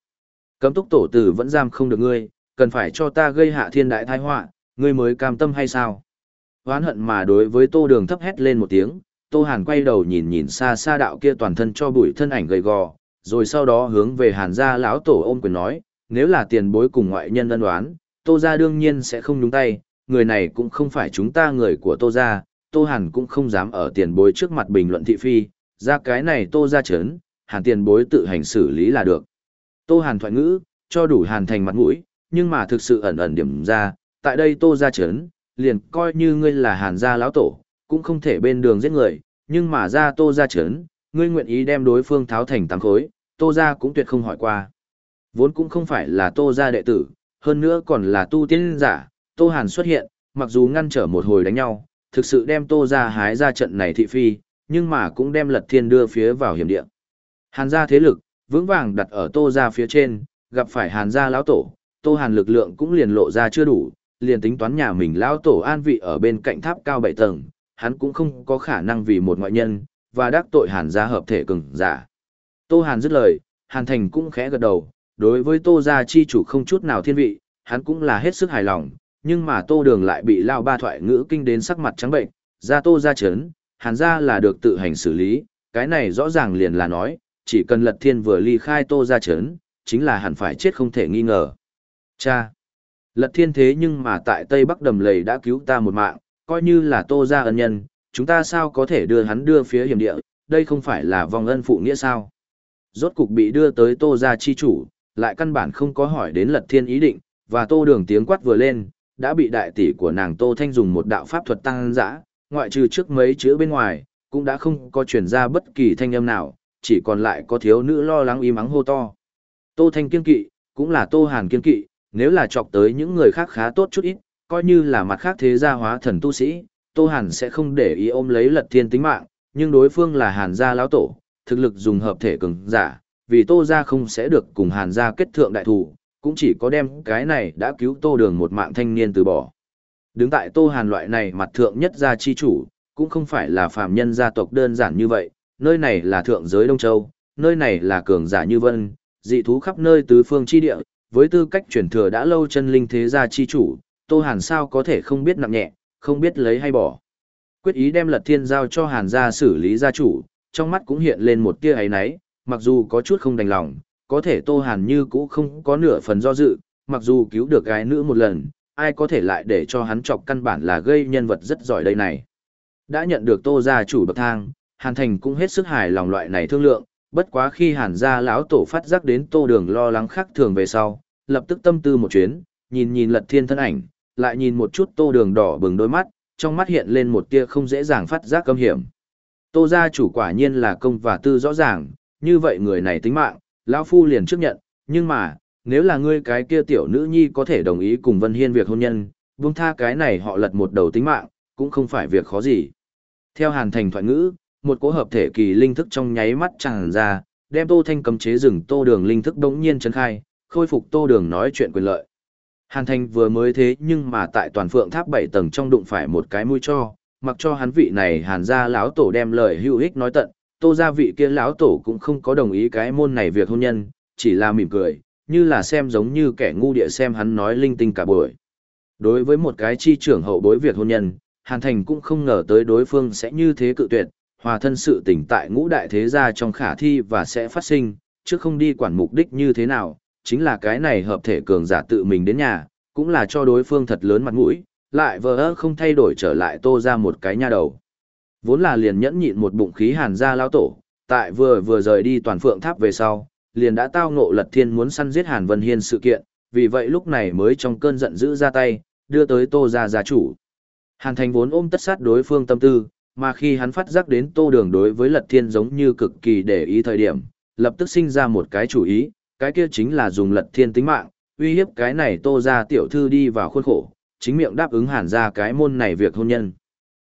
Cấm túc tổ tử vẫn giam không được ngươi, cần phải cho ta gây hạ thiên đại tai họa, ngươi mới cam tâm hay sao? Hoán hận mà đối với Tô Đường thấp hét lên một tiếng, Tô Hàn quay đầu nhìn nhìn xa xa đạo kia toàn thân cho bụi thân ảnh gầy gò, rồi sau đó hướng về Hàn gia lão tổ ôm quyền nói, nếu là tiền bối cùng ngoại nhân ân đoán, Tô gia đương nhiên sẽ không nhúng tay, người này cũng không phải chúng ta người của Tô gia, Tô Hàn cũng không dám ở tiền bối trước mặt bình luận thị phi, ra cái này Tô gia chấn, Hàn tiền bối tự hành xử lý là được. Tô Hàn thoại ngữ, cho đủ Hàn thành mặt mũi, nhưng mà thực sự ẩn ẩn điểm ra, tại đây Tô gia chấn, liền coi như ngươi là Hàn gia lão tổ, cũng không thể bên đường giết người, nhưng mà ra Tô gia chấn, ngươi nguyện ý đem đối phương tháo thành tám khối, Tô gia cũng tuyệt không hỏi qua. Vốn cũng không phải là Tô gia đệ tử, hơn nữa còn là tu tiên giả, Tô Hàn xuất hiện, mặc dù ngăn trở một hồi đánh nhau, thực sự đem Tô gia hái ra trận này thị phi, nhưng mà cũng đem Lật Thiên đưa phía vào hiểm địa. Hàn gia thế lực, vững vàng đặt ở Tô gia phía trên, gặp phải Hàn gia lão tổ, Tô Hàn lực lượng cũng liền lộ ra chưa đủ, liền tính toán nhà mình lão tổ an vị ở bên cạnh tháp cao bảy tầng, hắn cũng không có khả năng vì một ngoại nhân, và đắc tội Hàn gia hợp thể cường giả. Tô Hàn dứt lời, Hàn Thành cũng khẽ gật đầu, đối với Tô gia chi chủ không chút nào thiên vị, hắn cũng là hết sức hài lòng, nhưng mà Tô Đường lại bị lao ba thoại ngữ kinh đến sắc mặt trắng bệnh, ra Tô gia chấn, Hàn gia là được tự hành xử lý, cái này rõ ràng liền là nói, chỉ cần Lật Thiên vừa ly khai Tô gia chấn, chính là hẳn phải chết không thể nghi ngờ. Cha! Lật Thiên thế nhưng mà tại Tây Bắc đầm lầy đã cứu ta một mạng, coi như là Tô gia ân nhân, chúng ta sao có thể đưa hắn đưa phía hiểm địa, đây không phải là vòng ân phụ nghĩa sao? Rốt cục bị đưa tới Tô gia chi chủ, lại căn bản không có hỏi đến Lật Thiên ý định, và Tô Đường tiếng quát vừa lên, đã bị đại tỷ của nàng Tô Thanh dùng một đạo pháp thuật tăng dã, ngoại trừ trước mấy chữ bên ngoài, cũng đã không có truyền ra bất kỳ thanh âm nào, chỉ còn lại có thiếu nữ lo lắng im ắng hô to. Tô Thanh kiên kỵ, cũng là Tô Hàn kiên kỵ, nếu là chọc tới những người khác khá tốt chút ít, coi như là mặt khác thế gia hóa thần tu sĩ, Tô Hàn sẽ không để ý ôm lấy lật thiên tính mạng, nhưng đối phương là Hàn gia lão tổ, thực lực dùng hợp thể cường giả, vì Tô gia không sẽ được cùng Hàn gia kết thượng đại thủ, cũng chỉ có đem cái này đã cứu Tô Đường một mạng thanh niên từ bỏ. Đứng tại Tô Hàn loại này mặt thượng nhất gia chi chủ, cũng không phải là phàm nhân gia tộc đơn giản như vậy, nơi này là thượng giới Đông Châu, nơi này là cường giả như vân, dị thú khắp nơi tứ phương chi địa, với tư cách chuyển thừa đã lâu chân linh thế gia chi chủ, Tô Hàn sao có thể không biết nặng nhẹ, không biết lấy hay bỏ. Quyết ý đem Lật Thiên giao cho Hàn gia xử lý gia chủ, trong mắt cũng hiện lên một tia ấy náy, mặc dù có chút không đành lòng, có thể Tô Hàn như cũ không có nửa phần do dự, mặc dù cứu được gái nữ một lần, ai có thể lại để cho hắn chọc căn bản là gây nhân vật rất giỏi đây này. Đã nhận được Tô gia chủ bậc thang, Hàn Thành cũng hết sức hài lòng loại này thương lượng, bất quá khi Hàn gia lão tổ phát giác đến Tô Đường lo lắng khác thường về sau, lập tức tâm tư một chuyến, nhìn nhìn Lật Thiên thân ảnh, lại nhìn một chút Tô Đường đỏ bừng đôi mắt, trong mắt hiện lên một tia không dễ dàng phát giác cấm hiểm. Tô gia chủ quả nhiên là công và tư rõ ràng, như vậy người này tính mạng, lão phu liền chấp nhận, nhưng mà, nếu là ngươi cái kia tiểu nữ nhi có thể đồng ý cùng Vân Hiên việc hôn nhân, buông tha cái này họ lật một đầu tính mạng, cũng không phải việc khó gì. Theo Hàn Thành thoại ngữ, một cỗ hợp thể kỳ linh thức trong nháy mắt tràn ra, đem Tô Thanh cấm chế rừng Tô Đường linh thức đống nhiên chấn khai, khôi phục Tô Đường nói chuyện quyền lợi. Hàn Thành vừa mới thế nhưng mà tại toàn phượng tháp 7 tầng trong đụng phải một cái mũi cho, mặc cho hắn vị này Hàn gia lão tổ đem lời hữu ích nói tận, Tô gia vị kia lão tổ cũng không có đồng ý cái môn này việc hôn nhân, chỉ là mỉm cười, như là xem giống như kẻ ngu địa xem hắn nói linh tinh cả buổi. Đối với một cái chi trưởng hậu bối việc hôn nhân, Hàn Thành cũng không ngờ tới đối phương sẽ như thế cự tuyệt, hòa thân sự tỉnh tại ngũ đại thế gia trong khả thi và sẽ phát sinh, chứ không đi quản mục đích như thế nào, chính là cái này hợp thể cường giả tự mình đến nhà, cũng là cho đối phương thật lớn mặt mũi, lại vờ không thay đổi trở lại tô ra một cái nha đầu. Vốn là liền nhẫn nhịn một bụng khí hàn ra lao tổ, tại vừa vừa rời đi toàn phượng tháp về sau, liền đã tao ngộ lật thiên muốn săn giết hàn vân hiên sự kiện, vì vậy lúc này mới trong cơn giận dữ ra tay, đưa tới tô ra gia chủ. Hàn thành vốn ôm tất sát đối phương tâm tư, mà khi hắn phát giác đến tô đường đối với lật thiên giống như cực kỳ để ý thời điểm, lập tức sinh ra một cái chủ ý, cái kia chính là dùng lật thiên tính mạng, uy hiếp cái này tô ra tiểu thư đi vào khuôn khổ, chính miệng đáp ứng hàn ra cái môn này việc hôn nhân.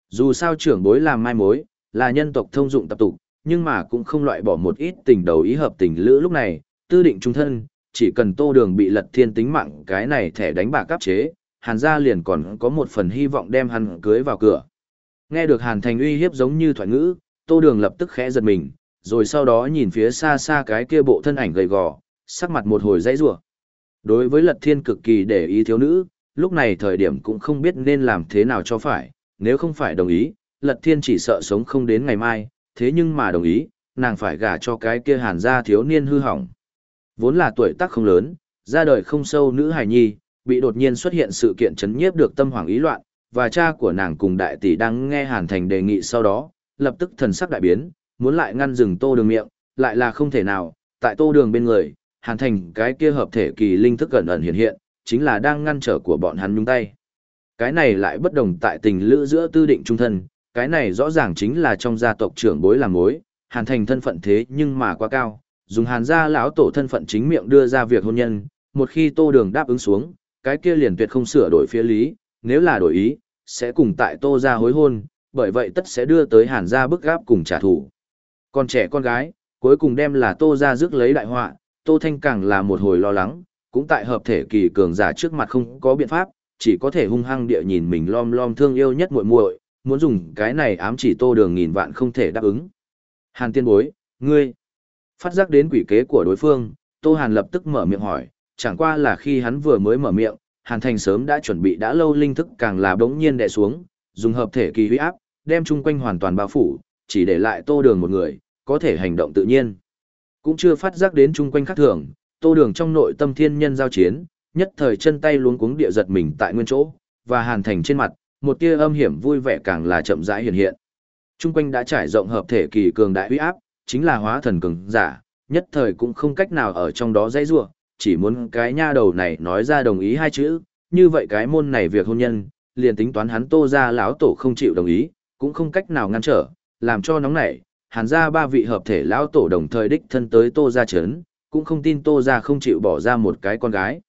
Dù sao trưởng bối làm mai mối, là nhân tộc thông dụng tập tục, nhưng mà cũng không loại bỏ một ít tình đầu ý hợp tình lữ lúc này, tư định trung thân, chỉ cần tô đường bị lật thiên tính mạng cái này thẻ đánh bạc cắp chế, hàn gia liền còn có một phần hy vọng đem hắn cưới vào cửa. Nghe được hàn thành uy hiếp giống như thoại ngữ, tô đường lập tức khẽ giật mình, rồi sau đó nhìn phía xa xa cái kia bộ thân ảnh gầy gò, sắc mặt một hồi dãy rủa. Đối với lật thiên cực kỳ để ý thiếu nữ, lúc này thời điểm cũng không biết nên làm thế nào cho phải, nếu không phải đồng ý, lật thiên chỉ sợ sống không đến ngày mai, thế nhưng mà đồng ý, nàng phải gả cho cái kia hàn gia thiếu niên hư hỏng. Vốn là tuổi tác không lớn, ra đời không sâu nữ hài nhi, bị đột nhiên xuất hiện sự kiện chấn nhiếp được tâm hoàng ý loạn, và cha của nàng cùng đại tỷ đang nghe hàn thành đề nghị sau đó, lập tức thần sắc đại biến, muốn lại ngăn dừng tô đường miệng, lại là không thể nào, tại tô đường bên người, hàn thành cái kia hợp thể kỳ linh thức gần ẩn hiện hiện, chính là đang ngăn trở của bọn hắn nhúng tay. Cái này lại bất đồng tại tình lữ giữa tư định trung thân, cái này rõ ràng chính là trong gia tộc trưởng bối làm mối, hàn thành thân phận thế nhưng mà quá cao, dùng hàn gia lão tổ thân phận chính miệng đưa ra việc hôn nhân, một khi tô đường đáp ứng xuống, cái kia liền tuyệt không sửa đổi phía lý, nếu là đổi ý, sẽ cùng tại tô gia hối hôn, bởi vậy tất sẽ đưa tới hàn gia bức gáp cùng trả thù. Còn trẻ con gái, cuối cùng đem là tô gia rước lấy đại họa, tô thanh càng là một hồi lo lắng, cũng tại hợp thể kỳ cường giả trước mặt không có biện pháp, chỉ có thể hung hăng địa nhìn mình lom lom thương yêu nhất muội muội, muốn dùng cái này ám chỉ tô đường nghìn vạn không thể đáp ứng. Hàn tiên bối, ngươi, phát giác đến quỷ kế của đối phương, tô hàn lập tức mở miệng hỏi, chẳng qua là khi hắn vừa mới mở miệng, hàn thành sớm đã chuẩn bị đã lâu linh thức càng là bỗng nhiên đè xuống, dùng hợp thể kỳ huy áp, đem chung quanh hoàn toàn bao phủ, chỉ để lại tô đường một người, có thể hành động tự nhiên. Cũng chưa phát giác đến chung quanh khác thường, tô đường trong nội tâm thiên nhân giao chiến, nhất thời chân tay luống cuống địa giật mình tại nguyên chỗ, và hàn thành trên mặt, một tia âm hiểm vui vẻ càng là chậm rãi hiện hiện. Trung quanh đã trải rộng hợp thể kỳ cường đại uy áp, chính là hóa thần cường giả, nhất thời cũng không cách nào ở trong đó dãy rủa, chỉ muốn cái nha đầu này nói ra đồng ý hai chữ, như vậy cái môn này việc hôn nhân, liền tính toán hắn Tô gia lão tổ không chịu đồng ý, cũng không cách nào ngăn trở, làm cho nóng nảy, Hàn gia ba vị hợp thể lão tổ đồng thời đích thân tới Tô gia chấn, cũng không tin Tô gia không chịu bỏ ra một cái con gái.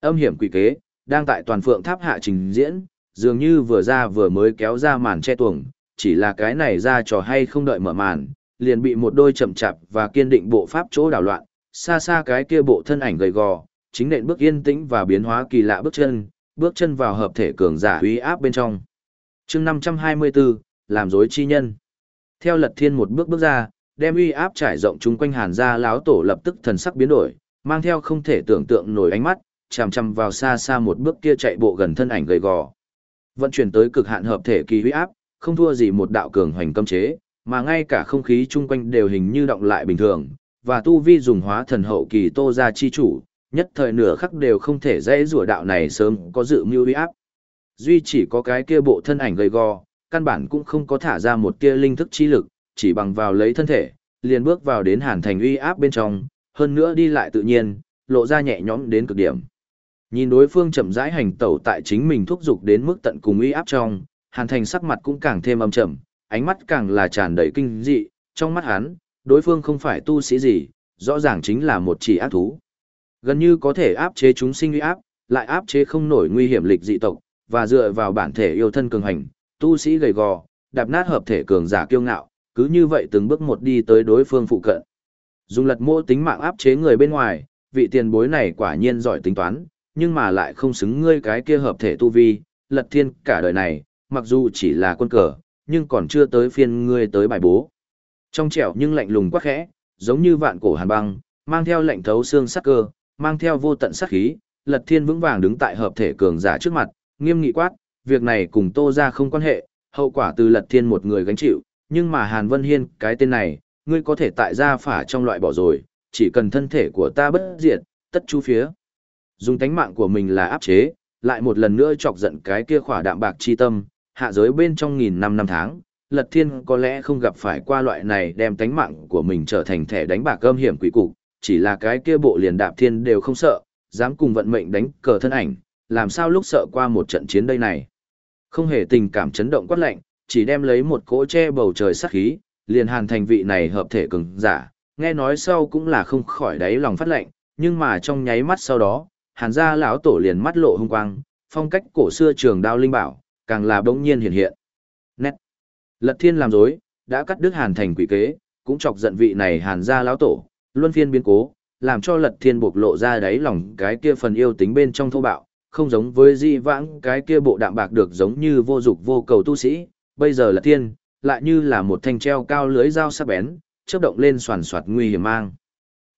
Âm hiểm quỷ kế, đang tại toàn phượng tháp hạ trình diễn, dường như vừa ra vừa mới kéo ra màn che tuồng, chỉ là cái này ra trò hay không đợi mở màn, liền bị một đôi chậm chạp và kiên định bộ pháp chỗ đảo loạn, xa xa cái kia bộ thân ảnh gầy gò, chính nện bước yên tĩnh và biến hóa kỳ lạ bước chân, bước chân vào hợp thể cường giả uy áp bên trong. chương 524, làm dối chi nhân. Theo lật thiên một bước bước ra, đem uy áp trải rộng chung quanh hàn ra láo tổ lập tức thần sắc biến đổi, mang theo không thể tưởng tượng nổi ánh mắt, chằm chằm vào xa xa một bước kia chạy bộ gần thân ảnh gầy gò. Vận chuyển tới cực hạn hợp thể kỳ uy áp, không thua gì một đạo cường hoành cấm chế, mà ngay cả không khí chung quanh đều hình như động lại bình thường, và tu vi dùng hóa thần hậu kỳ tô ra chi chủ, nhất thời nửa khắc đều không thể dễ rủa đạo này sớm có dự mưu uy áp. Duy chỉ có cái kia bộ thân ảnh gầy gò, căn bản cũng không có thả ra một tia linh thức chi lực, chỉ bằng vào lấy thân thể, liền bước vào đến hàn thành uy áp bên trong, hơn nữa đi lại tự nhiên, lộ ra nhẹ nhõm đến cực điểm. Nhìn đối phương chậm rãi hành tẩu tại chính mình thúc dục đến mức tận cùng uy áp trong, hàn thành sắc mặt cũng càng thêm âm trầm, ánh mắt càng là tràn đầy kinh dị, trong mắt hắn, đối phương không phải tu sĩ gì, rõ ràng chính là một chỉ ác thú. Gần như có thể áp chế chúng sinh uy áp, lại áp chế không nổi nguy hiểm lịch dị tộc, và dựa vào bản thể yêu thân cường hành, tu sĩ gầy gò, đạp nát hợp thể cường giả kiêu ngạo, cứ như vậy từng bước một đi tới đối phương phụ cận. Dùng lật mô tính mạng áp chế người bên ngoài, vị tiền bối này quả nhiên giỏi tính toán, nhưng mà lại không xứng ngươi cái kia hợp thể tu vi, lật thiên cả đời này, mặc dù chỉ là quân cờ, nhưng còn chưa tới phiên ngươi tới bài bố. Trong trẻo nhưng lạnh lùng quá khẽ, giống như vạn cổ hàn băng, mang theo lệnh thấu xương sắc cơ, mang theo vô tận sát khí, lật thiên vững vàng đứng tại hợp thể cường giả trước mặt, nghiêm nghị quát, việc này cùng tô ra không quan hệ, hậu quả từ lật thiên một người gánh chịu, nhưng mà Hàn Vân Hiên cái tên này, ngươi có thể tại gia phả trong loại bỏ rồi, chỉ cần thân thể của ta bất diệt, tất chú phía. Dùng tánh mạng của mình là áp chế, lại một lần nữa chọc giận cái kia khỏa đạm bạc chi tâm, hạ giới bên trong nghìn năm năm tháng, Lật Thiên có lẽ không gặp phải qua loại này đem tánh mạng của mình trở thành thẻ đánh bạc âm hiểm quỷ cục, chỉ là cái kia bộ liền đạp thiên đều không sợ, dám cùng vận mệnh đánh cờ thân ảnh, làm sao lúc sợ qua một trận chiến đây này. Không hề tình cảm chấn động quát lạnh, chỉ đem lấy một cỗ che bầu trời sắc khí, liền hàn thành vị này hợp thể cường giả, nghe nói sau cũng là không khỏi đáy lòng phát lệnh, nhưng mà trong nháy mắt sau đó, hàn gia lão tổ liền mắt lộ hung quang, phong cách cổ xưa trường đao linh bảo, càng là bỗng nhiên hiện hiện. Nét. Lật thiên làm dối, đã cắt đứt hàn thành quỷ kế, cũng chọc giận vị này hàn gia lão tổ, luân phiên biến cố, làm cho lật thiên bộc lộ ra đáy lòng cái kia phần yêu tính bên trong thô bạo, không giống với di vãng cái kia bộ đạm bạc được giống như vô dục vô cầu tu sĩ, bây giờ là thiên, lại như là một thanh treo cao lưới dao sắc bén, chớp động lên soàn soạt nguy hiểm mang.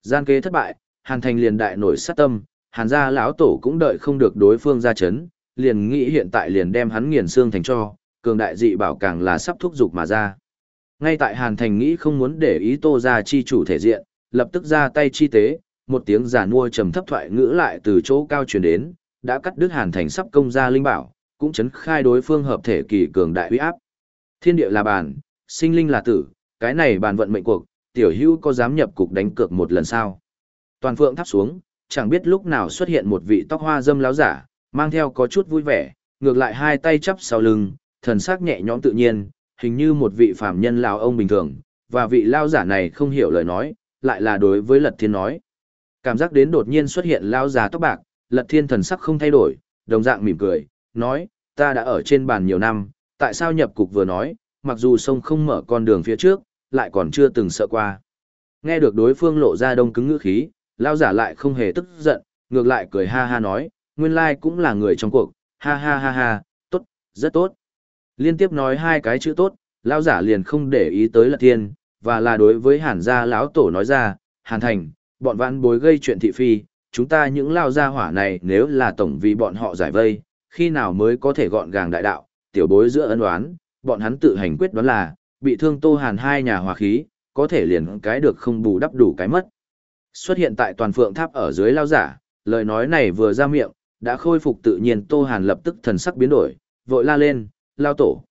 Gian kế thất bại, Hàn Thành liền đại nổi sát tâm, Hàn gia lão tổ cũng đợi không được đối phương ra chấn, liền nghĩ hiện tại liền đem hắn nghiền xương thành cho, cường đại dị bảo càng là sắp thúc dục mà ra. Ngay tại Hàn Thành nghĩ không muốn để ý Tô gia chi chủ thể diện, lập tức ra tay chi tế, một tiếng giả mua trầm thấp thoại ngữ lại từ chỗ cao truyền đến, đã cắt đứt Hàn Thành sắp công ra linh bảo, cũng chấn khai đối phương hợp thể kỳ cường đại uy áp. Thiên địa là bàn, sinh linh là tử, cái này bàn vận mệnh cuộc, tiểu hữu có dám nhập cục đánh cược một lần sao? Toàn phượng thắp xuống, chẳng biết lúc nào xuất hiện một vị tóc hoa dâm láo giả, mang theo có chút vui vẻ, ngược lại hai tay chắp sau lưng, thần sắc nhẹ nhõm tự nhiên, hình như một vị phàm nhân lão ông bình thường, và vị lao giả này không hiểu lời nói, lại là đối với Lật Thiên nói. Cảm giác đến đột nhiên xuất hiện lao giả tóc bạc, Lật Thiên thần sắc không thay đổi, đồng dạng mỉm cười, nói, ta đã ở trên bàn nhiều năm, tại sao nhập cục vừa nói, mặc dù sông không mở con đường phía trước, lại còn chưa từng sợ qua. Nghe được đối phương lộ ra đông cứng ngữ khí, lao giả lại không hề tức giận, ngược lại cười ha ha nói, nguyên lai cũng là người trong cuộc, ha ha ha ha, tốt, rất tốt. Liên tiếp nói hai cái chữ tốt, Lão giả liền không để ý tới lật thiên, và là đối với hàn gia lão tổ nói ra, hàn thành, bọn vãn bối gây chuyện thị phi, chúng ta những lao gia hỏa này nếu là tổng vì bọn họ giải vây, khi nào mới có thể gọn gàng đại đạo, tiểu bối giữa ân đoán, bọn hắn tự hành quyết đoán là, bị thương Tô Hàn hai nhà hòa khí, có thể liền cái được không bù đắp đủ cái mất. Xuất hiện tại toàn phượng tháp ở dưới lao giả, lời nói này vừa ra miệng, đã khôi phục tự nhiên Tô Hàn lập tức thần sắc biến đổi, vội la lên, lao tổ.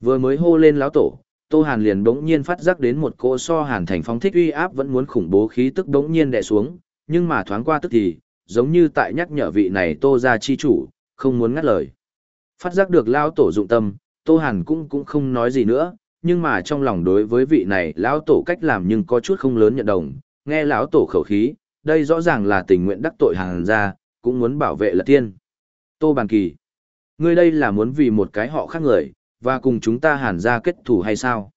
Vừa mới hô lên lão tổ, Tô Hàn liền bỗng nhiên phát giác đến một cỗ so Hàn thành phong thích uy áp vẫn muốn khủng bố khí tức bỗng nhiên đè xuống, nhưng mà thoáng qua tức thì, giống như tại nhắc nhở vị này Tô gia chi chủ, không muốn ngắt lời. Phát giác được lao tổ dụng tâm, Tô Hàn cũng cũng không nói gì nữa, nhưng mà trong lòng đối với vị này lão tổ cách làm nhưng có chút không lớn nhận đồng, nghe lão tổ khẩu khí, đây rõ ràng là tình nguyện đắc tội Hàn ra, cũng muốn bảo vệ lật tiên, Tô Bàn Kỳ, ngươi đây là muốn vì một cái họ khác người, và cùng chúng ta hàn ra kết thù hay sao?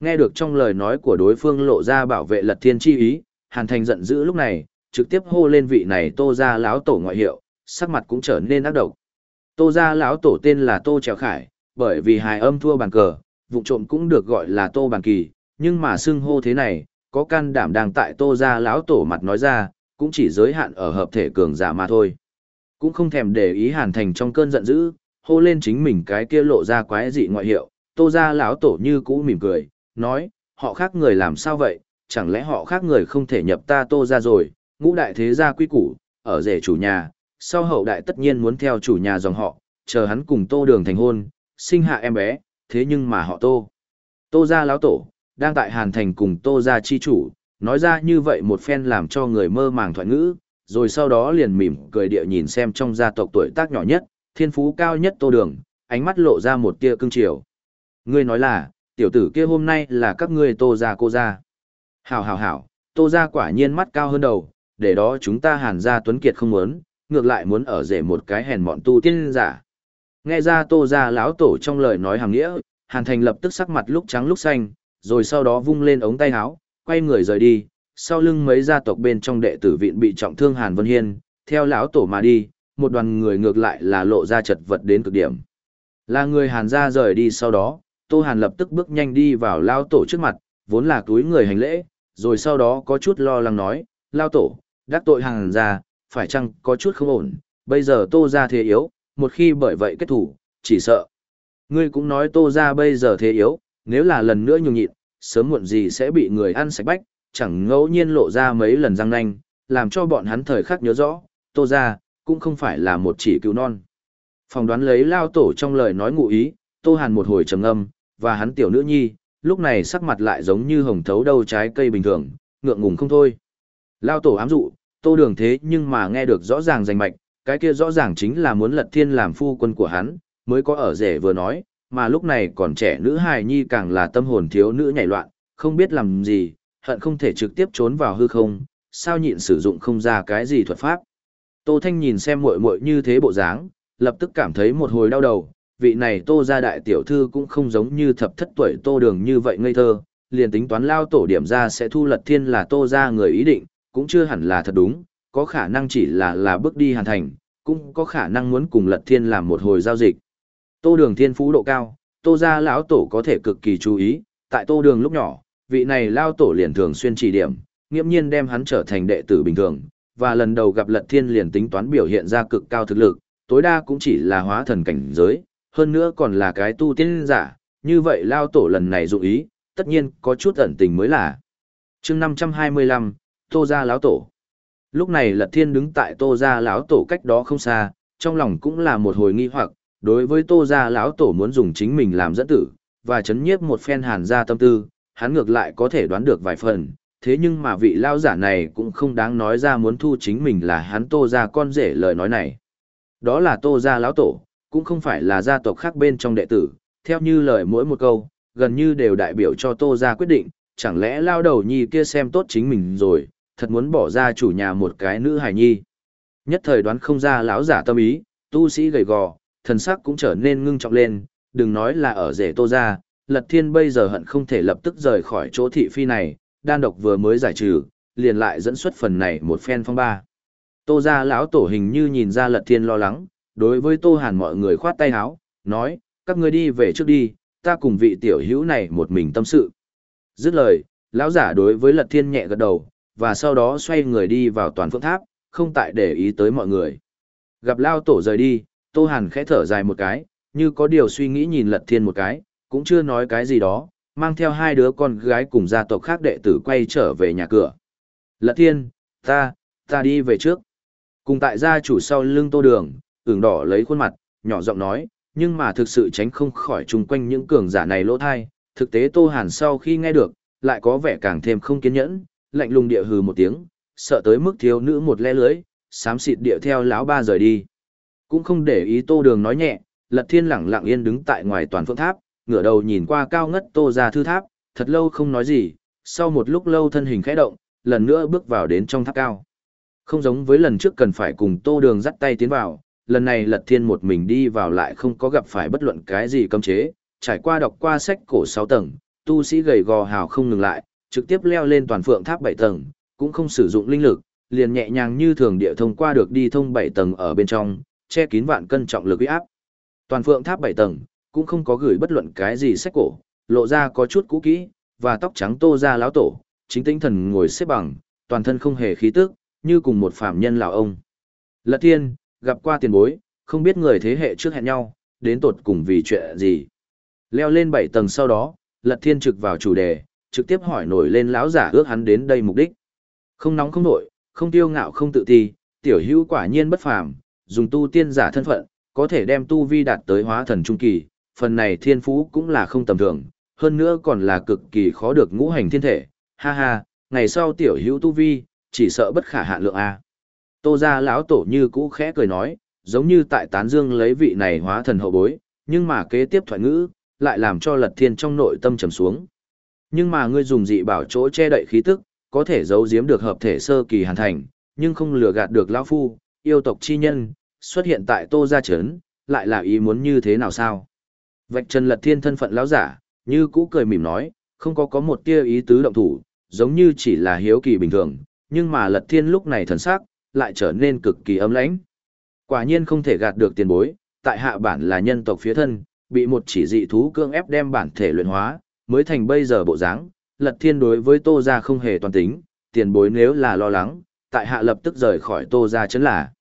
Nghe được trong lời nói của đối phương lộ ra bảo vệ lật thiên chi ý, hàn thành giận dữ lúc này, trực tiếp hô lên vị này tô ra lão tổ ngoại hiệu, sắc mặt cũng trở nên ác độc. Tô ra lão tổ tên là Tô Trèo Khải, bởi vì hài âm thua bàn cờ, vụ trộm cũng được gọi là Tô Bàn Kỳ, nhưng mà xưng hô thế này, có can đảm đang tại Tô ra lão tổ mặt nói ra, cũng chỉ giới hạn ở hợp thể cường giả mà thôi. Cũng không thèm để ý Hàn Thành trong cơn giận dữ, hô lên chính mình cái kia lộ ra quái dị ngoại hiệu, Tô ra lão tổ như cũ mỉm cười, nói, họ khác người làm sao vậy, chẳng lẽ họ khác người không thể nhập ta Tô ra rồi, ngũ đại thế gia quy củ, ở rể chủ nhà, sau hậu đại tất nhiên muốn theo chủ nhà dòng họ, chờ hắn cùng Tô Đường thành hôn, sinh hạ em bé, thế nhưng mà họ Tô. Tô gia lão tổ, đang tại Hàn Thành cùng Tô gia chi chủ, nói ra như vậy một phen làm cho người mơ màng thoại ngữ, rồi sau đó liền mỉm cười địa nhìn xem trong gia tộc tuổi tác nhỏ nhất, thiên phú cao nhất Tô Đường, ánh mắt lộ ra một tia cưng chiều. Ngươi nói là, tiểu tử kia hôm nay là các ngươi Tô gia cô gia. Hảo hảo hảo, Tô gia quả nhiên mắt cao hơn đầu, để đó chúng ta Hàn gia Tuấn Kiệt không muốn, ngược lại muốn ở rể một cái hèn mọn tu tiên giả. Nghe ra Tô gia lão tổ trong lời nói hàng nghĩa, Hàn Thành lập tức sắc mặt lúc trắng lúc xanh, rồi sau đó vung lên ống tay áo, quay người rời đi, sau lưng mấy gia tộc bên trong đệ tử viện bị trọng thương Hàn Vân Hiên, theo lão tổ mà đi, một đoàn người ngược lại là lộ ra chật vật đến cực điểm. Là người Hàn gia rời đi sau đó, Tô Hàn lập tức bước nhanh đi vào lão tổ trước mặt, vốn là túi người hành lễ, rồi sau đó có chút lo lắng nói, lão tổ, đắc tội Hàn gia, phải chăng có chút không ổn, bây giờ Tô gia thế yếu, một khi bởi vậy kết thủ, chỉ sợ. Ngươi cũng nói Tô gia bây giờ thế yếu, nếu là lần nữa nhường nhịn, sớm muộn gì sẽ bị người ăn sạch bách, chẳng ngẫu nhiên lộ ra mấy lần răng nanh, làm cho bọn hắn thời khắc nhớ rõ, Tô gia cũng không phải là một chỉ cứu non. Phòng đoán lấy lao tổ trong lời nói ngụ ý, Tô Hàn một hồi trầm âm, và hắn tiểu nữ nhi, lúc này sắc mặt lại giống như hồng thấu đầu trái cây bình thường, ngượng ngùng không thôi. Lao tổ ám dụ, Tô Đường thế nhưng mà nghe được rõ ràng rành mạch, cái kia rõ ràng chính là muốn lật thiên làm phu quân của hắn, mới có ở rể vừa nói, mà lúc này còn trẻ nữ hài nhi càng là tâm hồn thiếu nữ nhảy loạn, không biết làm gì, hận không thể trực tiếp trốn vào hư không, sao nhịn sử dụng không ra cái gì thuật pháp. Tô Thanh nhìn xem muội muội như thế bộ dáng, lập tức cảm thấy một hồi đau đầu, vị này Tô gia đại tiểu thư cũng không giống như thập thất tuổi Tô Đường như vậy ngây thơ, liền tính toán lao tổ điểm ra sẽ thu lật thiên là Tô gia người ý định, cũng chưa hẳn là thật đúng, có khả năng chỉ là là bước đi hàn thành, cũng có khả năng muốn cùng lật thiên làm một hồi giao dịch. Tô đường thiên phú độ cao, tô gia lão tổ có thể cực kỳ chú ý, tại tô đường lúc nhỏ, vị này lao tổ liền thường xuyên chỉ điểm, nghiễm nhiên đem hắn trở thành đệ tử bình thường, và lần đầu gặp lật thiên liền tính toán biểu hiện ra cực cao thực lực, tối đa cũng chỉ là hóa thần cảnh giới, hơn nữa còn là cái tu tiên giả, như vậy lao tổ lần này dụ ý, tất nhiên có chút ẩn tình mới là. chương 525, Tô gia lão tổ. Lúc này Lật Thiên đứng tại Tô gia lão tổ cách đó không xa, trong lòng cũng là một hồi nghi hoặc, đối với Tô gia lão tổ muốn dùng chính mình làm dẫn tử, và chấn nhiếp một phen hàn gia tâm tư, hắn ngược lại có thể đoán được vài phần, thế nhưng mà vị lão giả này cũng không đáng nói ra muốn thu chính mình là hắn Tô gia con rể lời nói này. Đó là Tô gia lão tổ, cũng không phải là gia tộc khác bên trong đệ tử, theo như lời mỗi một câu, gần như đều đại biểu cho Tô gia quyết định, chẳng lẽ lao đầu nhi kia xem tốt chính mình rồi, thật muốn bỏ ra chủ nhà một cái nữ hài nhi. Nhất thời đoán không ra lão giả tâm ý, tu sĩ gầy gò, thần sắc cũng trở nên ngưng trọng lên, đừng nói là ở rể tô ra, lật thiên bây giờ hận không thể lập tức rời khỏi chỗ thị phi này, đan độc vừa mới giải trừ, liền lại dẫn xuất phần này một phen phong ba. Tô ra lão tổ hình như nhìn ra lật thiên lo lắng, đối với tô hàn mọi người khoát tay háo, nói, các ngươi đi về trước đi, ta cùng vị tiểu hữu này một mình tâm sự. Dứt lời, lão giả đối với lật thiên nhẹ gật đầu, và sau đó xoay người đi vào toàn phượng tháp, không tại để ý tới mọi người. Gặp Lao Tổ rời đi, Tô Hàn khẽ thở dài một cái, như có điều suy nghĩ nhìn Lật Thiên một cái, cũng chưa nói cái gì đó, mang theo hai đứa con gái cùng gia tộc khác đệ tử quay trở về nhà cửa. Lật Thiên, ta, ta đi về trước. Cùng tại gia chủ sau lưng Tô Đường, ửng đỏ lấy khuôn mặt, nhỏ giọng nói, nhưng mà thực sự tránh không khỏi chung quanh những cường giả này lỗ thai. Thực tế Tô Hàn sau khi nghe được, lại có vẻ càng thêm không kiên nhẫn, lạnh lùng địa hừ một tiếng, sợ tới mức thiếu nữ một le lưới, xám xịt địa theo lão ba rời đi. Cũng không để ý Tô Đường nói nhẹ, Lật Thiên lẳng lặng yên đứng tại ngoài toàn phượng tháp, ngửa đầu nhìn qua cao ngất Tô ra thư tháp, thật lâu không nói gì, sau một lúc lâu thân hình khẽ động, lần nữa bước vào đến trong tháp cao. Không giống với lần trước cần phải cùng tô đường dắt tay tiến vào, lần này lật thiên một mình đi vào lại không có gặp phải bất luận cái gì cấm chế, trải qua đọc qua sách cổ 6 tầng, tu sĩ gầy gò hào không ngừng lại, trực tiếp leo lên toàn phượng tháp 7 tầng, cũng không sử dụng linh lực, liền nhẹ nhàng như thường địa thông qua được đi thông 7 tầng ở bên trong, che kín vạn cân trọng lực uy áp. Toàn phượng tháp 7 tầng, cũng không có gửi bất luận cái gì sách cổ, lộ ra có chút cũ kỹ, và tóc trắng tô ra lão tổ, chính tinh thần ngồi xếp bằng, toàn thân không hề khí tức, như cùng một phạm nhân lão ông. Lật thiên, gặp qua tiền bối, không biết người thế hệ trước hẹn nhau, đến tột cùng vì chuyện gì. Leo lên 7 tầng sau đó, lật thiên trực vào chủ đề, trực tiếp hỏi nổi lên lão giả ước hắn đến đây mục đích. Không nóng không nổi, không tiêu ngạo không tự ti, tiểu hữu quả nhiên bất phàm, dùng tu tiên giả thân phận, có thể đem tu vi đạt tới hóa thần trung kỳ, phần này thiên phú cũng là không tầm thường, hơn nữa còn là cực kỳ khó được ngũ hành thiên thể, ha ha, ngày sau tiểu hữu tu vi, chỉ sợ bất khả hạn lượng a. Tô gia lão tổ như cũ khẽ cười nói, giống như tại tán dương lấy vị này hóa thần hậu bối, nhưng mà kế tiếp thoại ngữ, lại làm cho lật thiên trong nội tâm trầm xuống. Nhưng mà ngươi dùng dị bảo chỗ che đậy khí tức, có thể giấu giếm được hợp thể sơ kỳ hàn thành, nhưng không lừa gạt được lão phu, yêu tộc chi nhân, xuất hiện tại Tô gia trấn, lại là ý muốn như thế nào sao? Vạch Trần Lật Thiên thân phận lão giả, như cũ cười mỉm nói, không có có một tia ý tứ động thủ, giống như chỉ là hiếu kỳ bình thường, nhưng mà Lật Thiên lúc này thần sắc lại trở nên cực kỳ ấm lãnh. Quả nhiên không thể gạt được tiền bối, tại hạ bản là nhân tộc phía thân, bị một chỉ dị thú cương ép đem bản thể luyện hóa, mới thành bây giờ bộ dáng. Lật Thiên đối với Tô gia không hề toàn tính, tiền bối nếu là lo lắng, tại hạ lập tức rời khỏi Tô gia chấn là.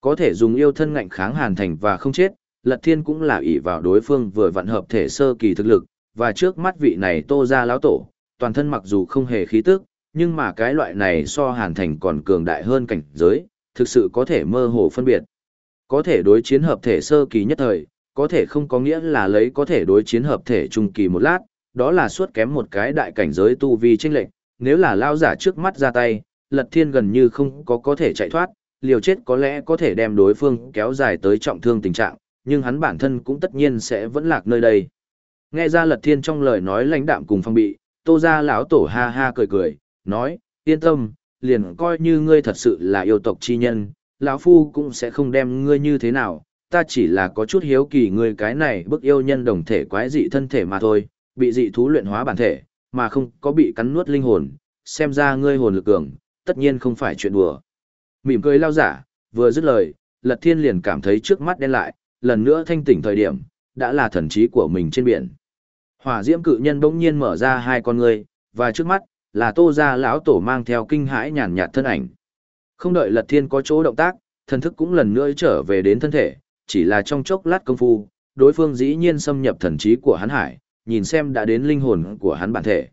Có thể dùng yêu thân ngạnh kháng hàn thành và không chết, Lật Thiên cũng là ỷ vào đối phương vừa vận hợp thể sơ kỳ thực lực, và trước mắt vị này Tô ra lão tổ, toàn thân mặc dù không hề khí tức, nhưng mà cái loại này so hàn thành còn cường đại hơn cảnh giới, thực sự có thể mơ hồ phân biệt. Có thể đối chiến hợp thể sơ kỳ nhất thời, có thể không có nghĩa là lấy có thể đối chiến hợp thể trung kỳ một lát, đó là suốt kém một cái đại cảnh giới tu vi chênh lệch, nếu là lao giả trước mắt ra tay, Lật Thiên gần như không có có thể chạy thoát, liều chết có lẽ có thể đem đối phương kéo dài tới trọng thương tình trạng, nhưng hắn bản thân cũng tất nhiên sẽ vẫn lạc nơi đây. Nghe ra Lật Thiên trong lời nói lãnh đạm cùng phong bị, Tô gia lão tổ ha ha cười cười, nói, yên tâm, liền coi như ngươi thật sự là yêu tộc chi nhân, lão phu cũng sẽ không đem ngươi như thế nào, ta chỉ là có chút hiếu kỳ ngươi cái này bức yêu nhân đồng thể quái dị thân thể mà thôi, bị dị thú luyện hóa bản thể, mà không có bị cắn nuốt linh hồn, xem ra ngươi hồn lực cường, tất nhiên không phải chuyện đùa. Mỉm cười lao giả, vừa dứt lời, Lật Thiên liền cảm thấy trước mắt đen lại, lần nữa thanh tỉnh thời điểm, đã là thần trí của mình trên biển. Hỏa diễm cự nhân bỗng nhiên mở ra hai con người và trước mắt, là tô gia lão tổ mang theo kinh hãi nhàn nhạt thân ảnh. Không đợi Lật Thiên có chỗ động tác, thần thức cũng lần nữa trở về đến thân thể, chỉ là trong chốc lát công phu, đối phương dĩ nhiên xâm nhập thần trí của hắn hải, nhìn xem đã đến linh hồn của hắn bản thể.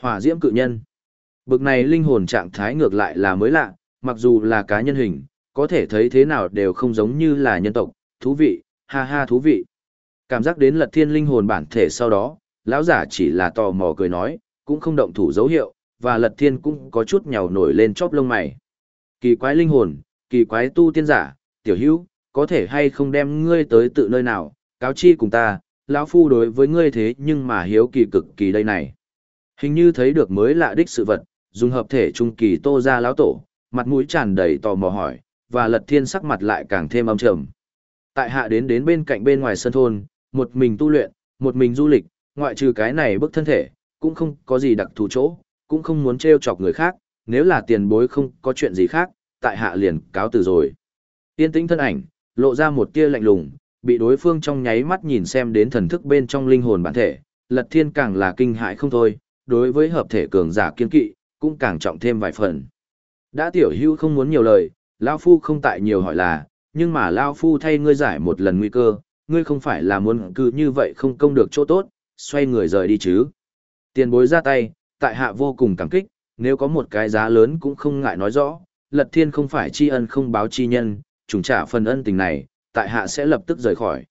Hỏa diễm cự nhân. Bực này linh hồn trạng thái ngược lại là mới lạ, mặc dù là cá nhân hình, có thể thấy thế nào đều không giống như là nhân tộc, thú vị, ha ha thú vị. Cảm giác đến lật thiên linh hồn bản thể sau đó, lão giả chỉ là tò mò cười nói, cũng không động thủ dấu hiệu, và lật thiên cũng có chút nhào nổi lên chóp lông mày. Kỳ quái linh hồn, kỳ quái tu tiên giả, tiểu hữu, có thể hay không đem ngươi tới tự nơi nào, cáo chi cùng ta, lão phu đối với ngươi thế nhưng mà hiếu kỳ cực kỳ đây này. Hình như thấy được mới lạ đích sự vật, dùng hợp thể trung kỳ tô ra lão tổ, mặt mũi tràn đầy tò mò hỏi, và lật thiên sắc mặt lại càng thêm âm trầm. Tại hạ đến đến bên cạnh bên ngoài sân thôn, một mình tu luyện, một mình du lịch, ngoại trừ cái này bức thân thể, cũng không có gì đặc thù chỗ, cũng không muốn trêu chọc người khác, nếu là tiền bối không có chuyện gì khác, tại hạ liền cáo từ rồi. Yên tĩnh thân ảnh, lộ ra một tia lạnh lùng, bị đối phương trong nháy mắt nhìn xem đến thần thức bên trong linh hồn bản thể, lật thiên càng là kinh hại không thôi, đối với hợp thể cường giả kiên kỵ, cũng càng trọng thêm vài phần. Đã tiểu hưu không muốn nhiều lời, Lao Phu không tại nhiều hỏi là, nhưng mà Lao Phu thay ngươi giải một lần nguy cơ, ngươi không phải là muốn cứ như vậy không công được chỗ tốt, xoay người rời đi chứ. Tiền bối ra tay, tại hạ vô cùng cảm kích, nếu có một cái giá lớn cũng không ngại nói rõ, lật thiên không phải tri ân không báo chi nhân, trùng trả phần ân tình này, tại hạ sẽ lập tức rời khỏi.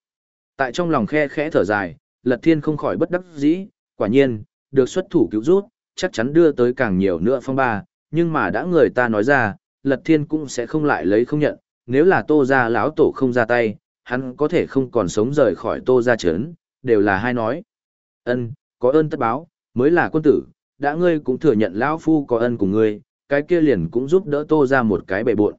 Tại trong lòng khe khẽ thở dài, lật thiên không khỏi bất đắc dĩ, quả nhiên, được xuất thủ cứu rút, chắc chắn đưa tới càng nhiều nữa phong ba, nhưng mà đã người ta nói ra, lật thiên cũng sẽ không lại lấy không nhận, nếu là tô gia lão tổ không ra tay, hắn có thể không còn sống rời khỏi tô gia trấn, đều là hai nói. ân có ơn tất báo, mới là quân tử, đã ngươi cũng thừa nhận lão phu có ân cùng ngươi, cái kia liền cũng giúp đỡ tô ra một cái bệ bộn,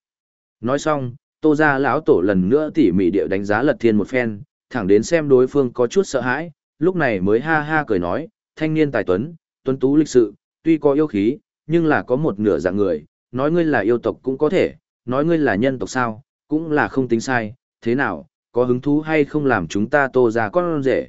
Nói xong, tô ra lão tổ lần nữa tỉ mỉ điệu đánh giá lật thiên một phen, thẳng đến xem đối phương có chút sợ hãi, lúc này mới ha ha cười nói, thanh niên tài tuấn, tuấn tú lịch sự, tuy có yêu khí, nhưng là có một nửa dạng người, nói ngươi là yêu tộc cũng có thể, nói ngươi là nhân tộc sao, cũng là không tính sai, thế nào, có hứng thú hay không làm chúng ta tô ra con rể.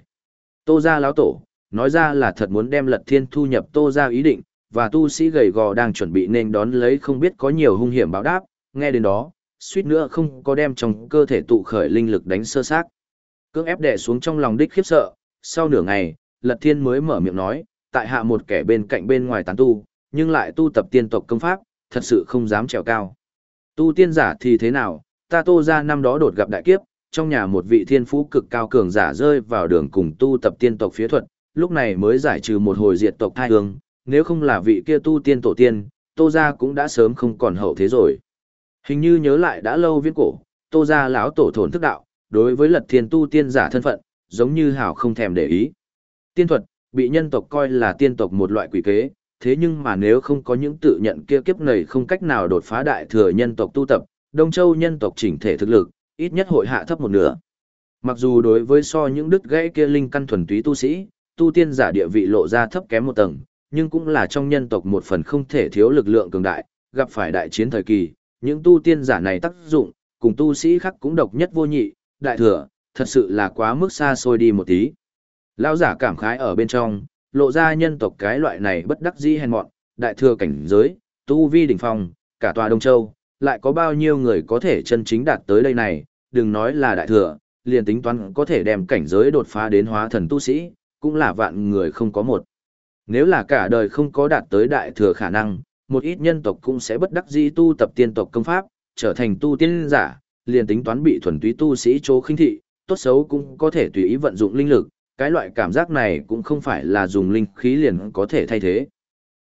Tô ra lão tổ, nói ra là thật muốn đem lật thiên thu nhập tô ra ý định, và tu sĩ gầy gò đang chuẩn bị nên đón lấy không biết có nhiều hung hiểm báo đáp, nghe đến đó, suýt nữa không có đem trong cơ thể tụ khởi linh lực đánh sơ xác. Cưỡng ép đè xuống trong lòng đích khiếp sợ, sau nửa ngày, Lật Thiên mới mở miệng nói, tại hạ một kẻ bên cạnh bên ngoài tán tu, nhưng lại tu tập tiên tộc công pháp, thật sự không dám trèo cao. Tu tiên giả thì thế nào, ta tô ra năm đó đột gặp đại kiếp, trong nhà một vị thiên phú cực cao cường giả rơi vào đường cùng tu tập tiên tộc phía thuật, lúc này mới giải trừ một hồi diệt tộc thai hương, nếu không là vị kia tu tiên tổ tiên, tô ra cũng đã sớm không còn hậu thế rồi. Hình như nhớ lại đã lâu viễn cổ, tô ra lão tổ thổn thức đạo, đối với lật thiên tu tiên giả thân phận, giống như hảo không thèm để ý. Tiên thuật, bị nhân tộc coi là tiên tộc một loại quỷ kế, thế nhưng mà nếu không có những tự nhận kia kiếp này không cách nào đột phá đại thừa nhân tộc tu tập, Đông Châu nhân tộc chỉnh thể thực lực, ít nhất hội hạ thấp một nửa. Mặc dù đối với so những đứt gãy kia linh căn thuần túy tu sĩ, tu tiên giả địa vị lộ ra thấp kém một tầng, nhưng cũng là trong nhân tộc một phần không thể thiếu lực lượng cường đại, gặp phải đại chiến thời kỳ, những tu tiên giả này tác dụng, cùng tu sĩ khác cũng độc nhất vô nhị, đại thừa, thật sự là quá mức xa xôi đi một tí. Lão giả cảm khái ở bên trong, lộ ra nhân tộc cái loại này bất đắc dĩ hèn mọn, đại thừa cảnh giới, tu vi đỉnh phong, cả tòa Đông Châu, lại có bao nhiêu người có thể chân chính đạt tới đây này, đừng nói là đại thừa, liền tính toán có thể đem cảnh giới đột phá đến hóa thần tu sĩ, cũng là vạn người không có một. Nếu là cả đời không có đạt tới đại thừa khả năng, một ít nhân tộc cũng sẽ bất đắc dĩ tu tập tiên tộc công pháp, trở thành tu tiên giả, liền tính toán bị thuần túy tu sĩ chỗ khinh thị, tốt xấu cũng có thể tùy ý vận dụng linh lực, cái loại cảm giác này cũng không phải là dùng linh khí liền có thể thay thế.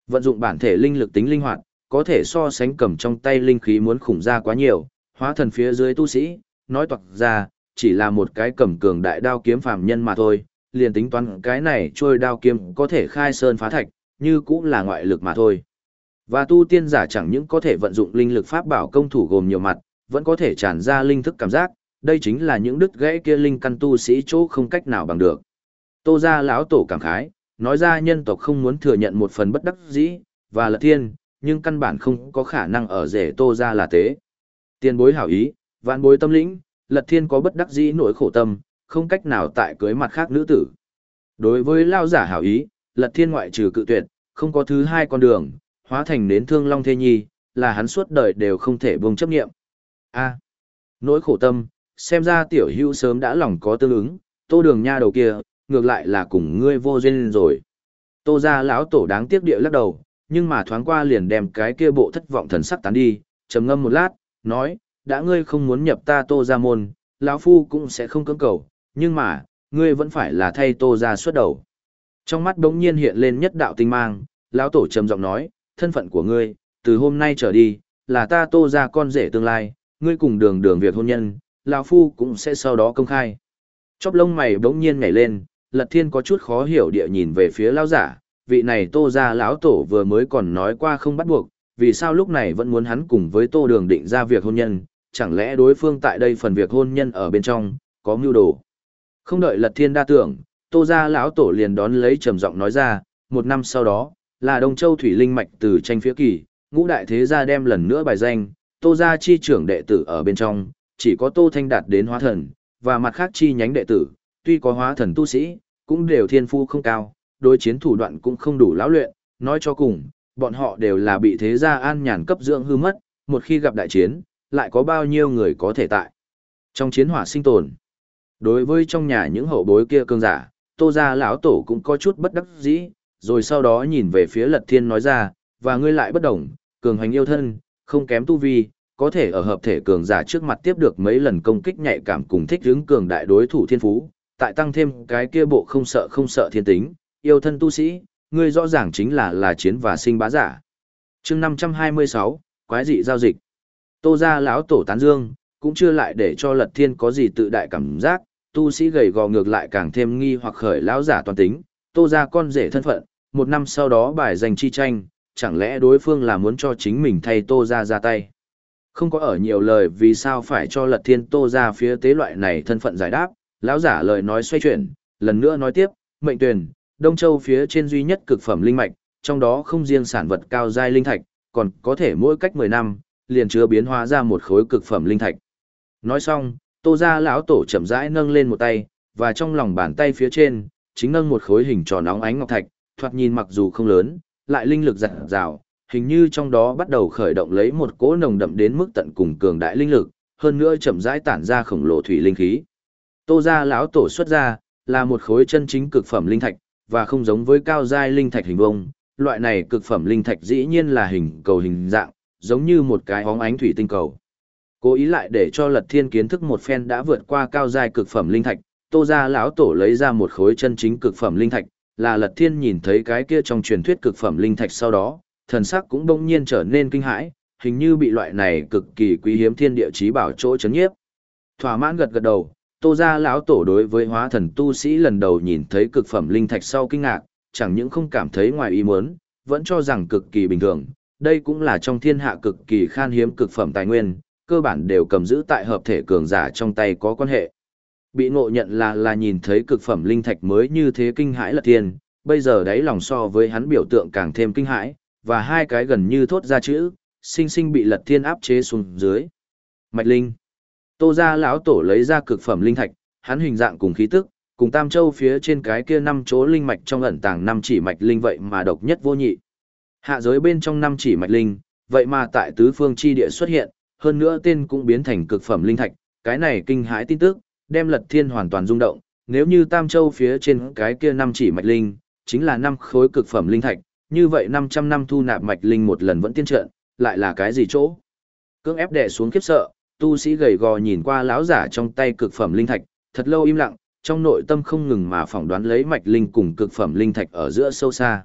Vận dụng bản thể linh lực tính linh hoạt, có thể so sánh cầm trong tay linh khí muốn khủng ra quá nhiều, hóa thần phía dưới tu sĩ, nói toạc ra, chỉ là một cái cầm cường đại đao kiếm phàm nhân mà thôi, liền tính toán cái này trôi đao kiếm có thể khai sơn phá thạch, như cũng là ngoại lực mà thôi. Và tu tiên giả chẳng những có thể vận dụng linh lực pháp bảo công thủ gồm nhiều mặt, vẫn có thể tràn ra linh thức cảm giác, đây chính là những đứt gãy kia linh căn tu sĩ chỗ không cách nào bằng được. Tô gia lão tổ cảm khái, nói ra nhân tộc không muốn thừa nhận một phần bất đắc dĩ, và là thiên, nhưng căn bản không có khả năng ở rể tô gia là tế. Tiên bối hảo ý, vạn bối tâm lĩnh, lật thiên có bất đắc dĩ nỗi khổ tâm, không cách nào tại cưới mặt khác nữ tử. Đối với lao giả hảo ý, lật thiên ngoại trừ cự tuyệt, không có thứ hai con đường, hóa thành đến thương long thê nhi, là hắn suốt đời đều không thể buông chấp nghiệm. A. nỗi khổ tâm, xem ra tiểu hữu sớm đã lòng có tương ứng, tô đường nha đầu kia, ngược lại là cùng ngươi vô duyên rồi. Tô ra lão tổ đáng tiếc địa lắc đầu, nhưng mà thoáng qua liền đem cái kia bộ thất vọng thần sắc tán đi, trầm ngâm một lát, nói, đã ngươi không muốn nhập ta tô ra môn, lão phu cũng sẽ không cưỡng cầu, nhưng mà, ngươi vẫn phải là thay tô ra xuất đầu. Trong mắt đống nhiên hiện lên nhất đạo tinh mang, lão tổ trầm giọng nói, thân phận của ngươi, từ hôm nay trở đi, là ta tô ra con rể tương lai, ngươi cùng đường đường việc hôn nhân, lão phu cũng sẽ sau đó công khai. Chóp lông mày bỗng nhiên nhảy lên, Lật Thiên có chút khó hiểu địa nhìn về phía lão giả, vị này Tô gia lão tổ vừa mới còn nói qua không bắt buộc, vì sao lúc này vẫn muốn hắn cùng với Tô Đường định ra việc hôn nhân, chẳng lẽ đối phương tại đây phần việc hôn nhân ở bên trong có mưu đồ. Không đợi Lật Thiên đa tưởng, Tô gia lão tổ liền đón lấy trầm giọng nói ra, một năm sau đó, là Đông Châu thủy linh mạch từ tranh phía kỳ, ngũ đại thế gia đem lần nữa bài danh, Tô gia chi trưởng đệ tử ở bên trong, chỉ có Tô Thanh đạt đến hóa thần, và mặt khác chi nhánh đệ tử, tuy có hóa thần tu sĩ, cũng đều thiên phu không cao, đối chiến thủ đoạn cũng không đủ lão luyện, nói cho cùng, bọn họ đều là bị thế gia an nhàn cấp dưỡng hư mất, một khi gặp đại chiến, lại có bao nhiêu người có thể tại. Trong chiến hỏa sinh tồn, đối với trong nhà những hậu bối kia cương giả, tô gia lão tổ cũng có chút bất đắc dĩ, rồi sau đó nhìn về phía lật thiên nói ra, và ngươi lại bất đồng, cường hành yêu thân, không kém tu vi, có thể ở hợp thể cường giả trước mặt tiếp được mấy lần công kích nhạy cảm cùng thích hướng cường đại đối thủ thiên phú, tại tăng thêm cái kia bộ không sợ không sợ thiên tính, yêu thân tu sĩ, ngươi rõ ràng chính là là chiến và sinh bá giả. chương 526, quái dị giao dịch. Tô ra lão tổ tán dương, cũng chưa lại để cho lật thiên có gì tự đại cảm giác, tu sĩ gầy gò ngược lại càng thêm nghi hoặc khởi lão giả toàn tính, tô ra con rể thân phận, một năm sau đó bài giành chi tranh, chẳng lẽ đối phương là muốn cho chính mình thay Tô ra ra tay. Không có ở nhiều lời vì sao phải cho Lật Thiên Tô ra phía tế loại này thân phận giải đáp, lão giả lời nói xoay chuyển, lần nữa nói tiếp, mệnh tuyển, Đông Châu phía trên duy nhất cực phẩm linh mạch, trong đó không riêng sản vật cao giai linh thạch, còn có thể mỗi cách 10 năm, liền chứa biến hóa ra một khối cực phẩm linh thạch. Nói xong, Tô gia lão tổ chậm rãi nâng lên một tay, và trong lòng bàn tay phía trên, chính nâng một khối hình tròn óng ánh ngọc thạch, thoạt nhìn mặc dù không lớn, lại linh lực dạt dào, hình như trong đó bắt đầu khởi động lấy một cỗ nồng đậm đến mức tận cùng cường đại linh lực, hơn nữa chậm rãi tản ra khổng lồ thủy linh khí. Tô gia lão tổ xuất ra, là một khối chân chính cực phẩm linh thạch, và không giống với cao giai linh thạch hình vuông, loại này cực phẩm linh thạch dĩ nhiên là hình cầu hình dạng, giống như một cái óng ánh thủy tinh cầu. Cố ý lại để cho Lật Thiên kiến thức một phen đã vượt qua cao giai cực phẩm linh thạch, Tô gia lão tổ lấy ra một khối chân chính cực phẩm linh thạch, là Lật Thiên nhìn thấy cái kia trong truyền thuyết cực phẩm linh thạch sau đó, thần sắc cũng bỗng nhiên trở nên kinh hãi, hình như bị loại này cực kỳ quý hiếm thiên địa chí bảo chỗ chấn nhiếp. Thỏa mãn gật gật đầu, Tô gia lão tổ đối với hóa thần tu sĩ lần đầu nhìn thấy cực phẩm linh thạch sau kinh ngạc, chẳng những không cảm thấy ngoài ý muốn, vẫn cho rằng cực kỳ bình thường, đây cũng là trong thiên hạ cực kỳ khan hiếm cực phẩm tài nguyên, cơ bản đều cầm giữ tại hợp thể cường giả trong tay có quan hệ. Bị ngộ nhận là là nhìn thấy cực phẩm linh thạch mới như thế kinh hãi là tiền, bây giờ đáy lòng so với hắn biểu tượng càng thêm kinh hãi, và hai cái gần như thốt ra chữ, sinh sinh bị lật thiên áp chế xuống dưới. Mạch linh. Tô gia lão tổ lấy ra cực phẩm linh thạch, hắn hình dạng cùng khí tức, cùng Tam Châu phía trên cái kia năm chỗ linh mạch trong ẩn tàng năm chỉ mạch linh vậy mà độc nhất vô nhị. Hạ giới bên trong năm chỉ mạch linh, vậy mà tại tứ phương chi địa xuất hiện, hơn nữa tên cũng biến thành cực phẩm linh thạch, cái này kinh hãi tin tức, đem Lật Thiên hoàn toàn rung động, nếu như Tam Châu phía trên cái kia năm chỉ mạch linh, chính là năm khối cực phẩm linh thạch, như vậy 500 năm thu nạp mạch linh một lần vẫn tiên trận, lại là cái gì chỗ? Cưỡng ép đè xuống kiếp sợ, tu sĩ gầy gò nhìn qua lão giả trong tay cực phẩm linh thạch, thật lâu im lặng, trong nội tâm không ngừng mà phỏng đoán lấy mạch linh cùng cực phẩm linh thạch ở giữa sâu xa.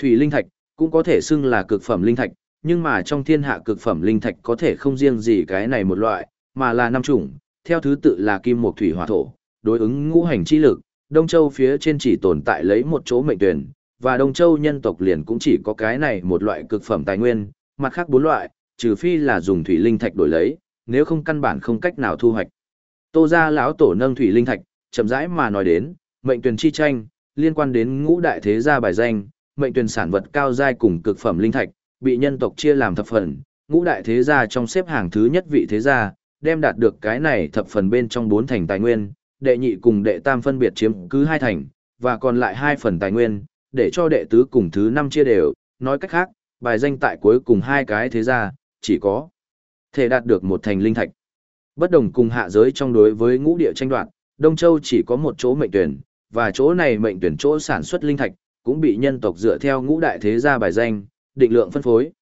Thủy linh thạch cũng có thể xưng là cực phẩm linh thạch, nhưng mà trong thiên hạ cực phẩm linh thạch có thể không riêng gì cái này một loại, mà là năm chủng, theo thứ tự là kim mộc thủy hỏa thổ, đối ứng ngũ hành chi lực, Đông Châu phía trên chỉ tồn tại lấy một chỗ mệnh tuyển, và Đông Châu nhân tộc liền cũng chỉ có cái này một loại cực phẩm tài nguyên, mặt khác bốn loại, trừ phi là dùng thủy linh thạch đổi lấy, nếu không căn bản không cách nào thu hoạch. Tô gia lão tổ nâng thủy linh thạch, chậm rãi mà nói đến, mệnh tuyển chi tranh, liên quan đến ngũ đại thế gia bài danh, mệnh tuyển sản vật cao giai cùng cực phẩm linh thạch, bị nhân tộc chia làm thập phần, ngũ đại thế gia trong xếp hàng thứ nhất vị thế gia, đem đạt được cái này thập phần bên trong bốn thành tài nguyên, đệ nhị cùng đệ tam phân biệt chiếm cứ hai thành, và còn lại hai phần tài nguyên, để cho đệ tứ cùng thứ năm chia đều, nói cách khác, bài danh tại cuối cùng hai cái thế gia, chỉ có thể đạt được một thành linh thạch. Bất đồng cùng hạ giới trong đối với ngũ địa tranh đoạt, Đông Châu chỉ có một chỗ mệnh tuyển, và chỗ này mệnh tuyển chỗ sản xuất linh thạch, cũng bị nhân tộc dựa theo ngũ đại thế gia bài danh, định lượng phân phối.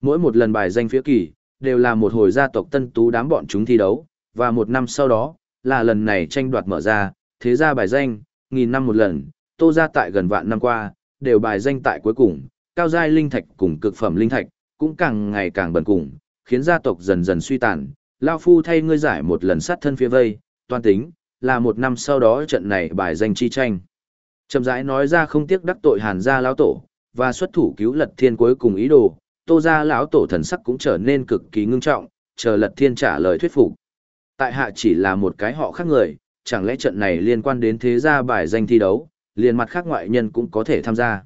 Mỗi một lần bài danh phía kỳ, đều là một hồi gia tộc tân tú đám bọn chúng thi đấu, và một năm sau đó, là lần này tranh đoạt mở ra, thế gia bài danh, nghìn năm một lần, tô ra tại gần vạn năm qua, đều bài danh tại cuối cùng, cao giai linh thạch cùng cực phẩm linh thạch, cũng càng ngày càng bần cùng, khiến gia tộc dần dần suy tàn. Lao Phu thay ngươi giải một lần sát thân phía vây, toàn tính, là một năm sau đó trận này bài danh chi tranh. Trầm rãi nói ra không tiếc đắc tội hàn gia lão tổ, và xuất thủ cứu lật thiên cuối cùng ý đồ, tô gia lão tổ thần sắc cũng trở nên cực kỳ ngưng trọng, chờ lật thiên trả lời thuyết phục. Tại hạ chỉ là một cái họ khác người, chẳng lẽ trận này liên quan đến thế gia bài danh thi đấu, liền mặt khác ngoại nhân cũng có thể tham gia.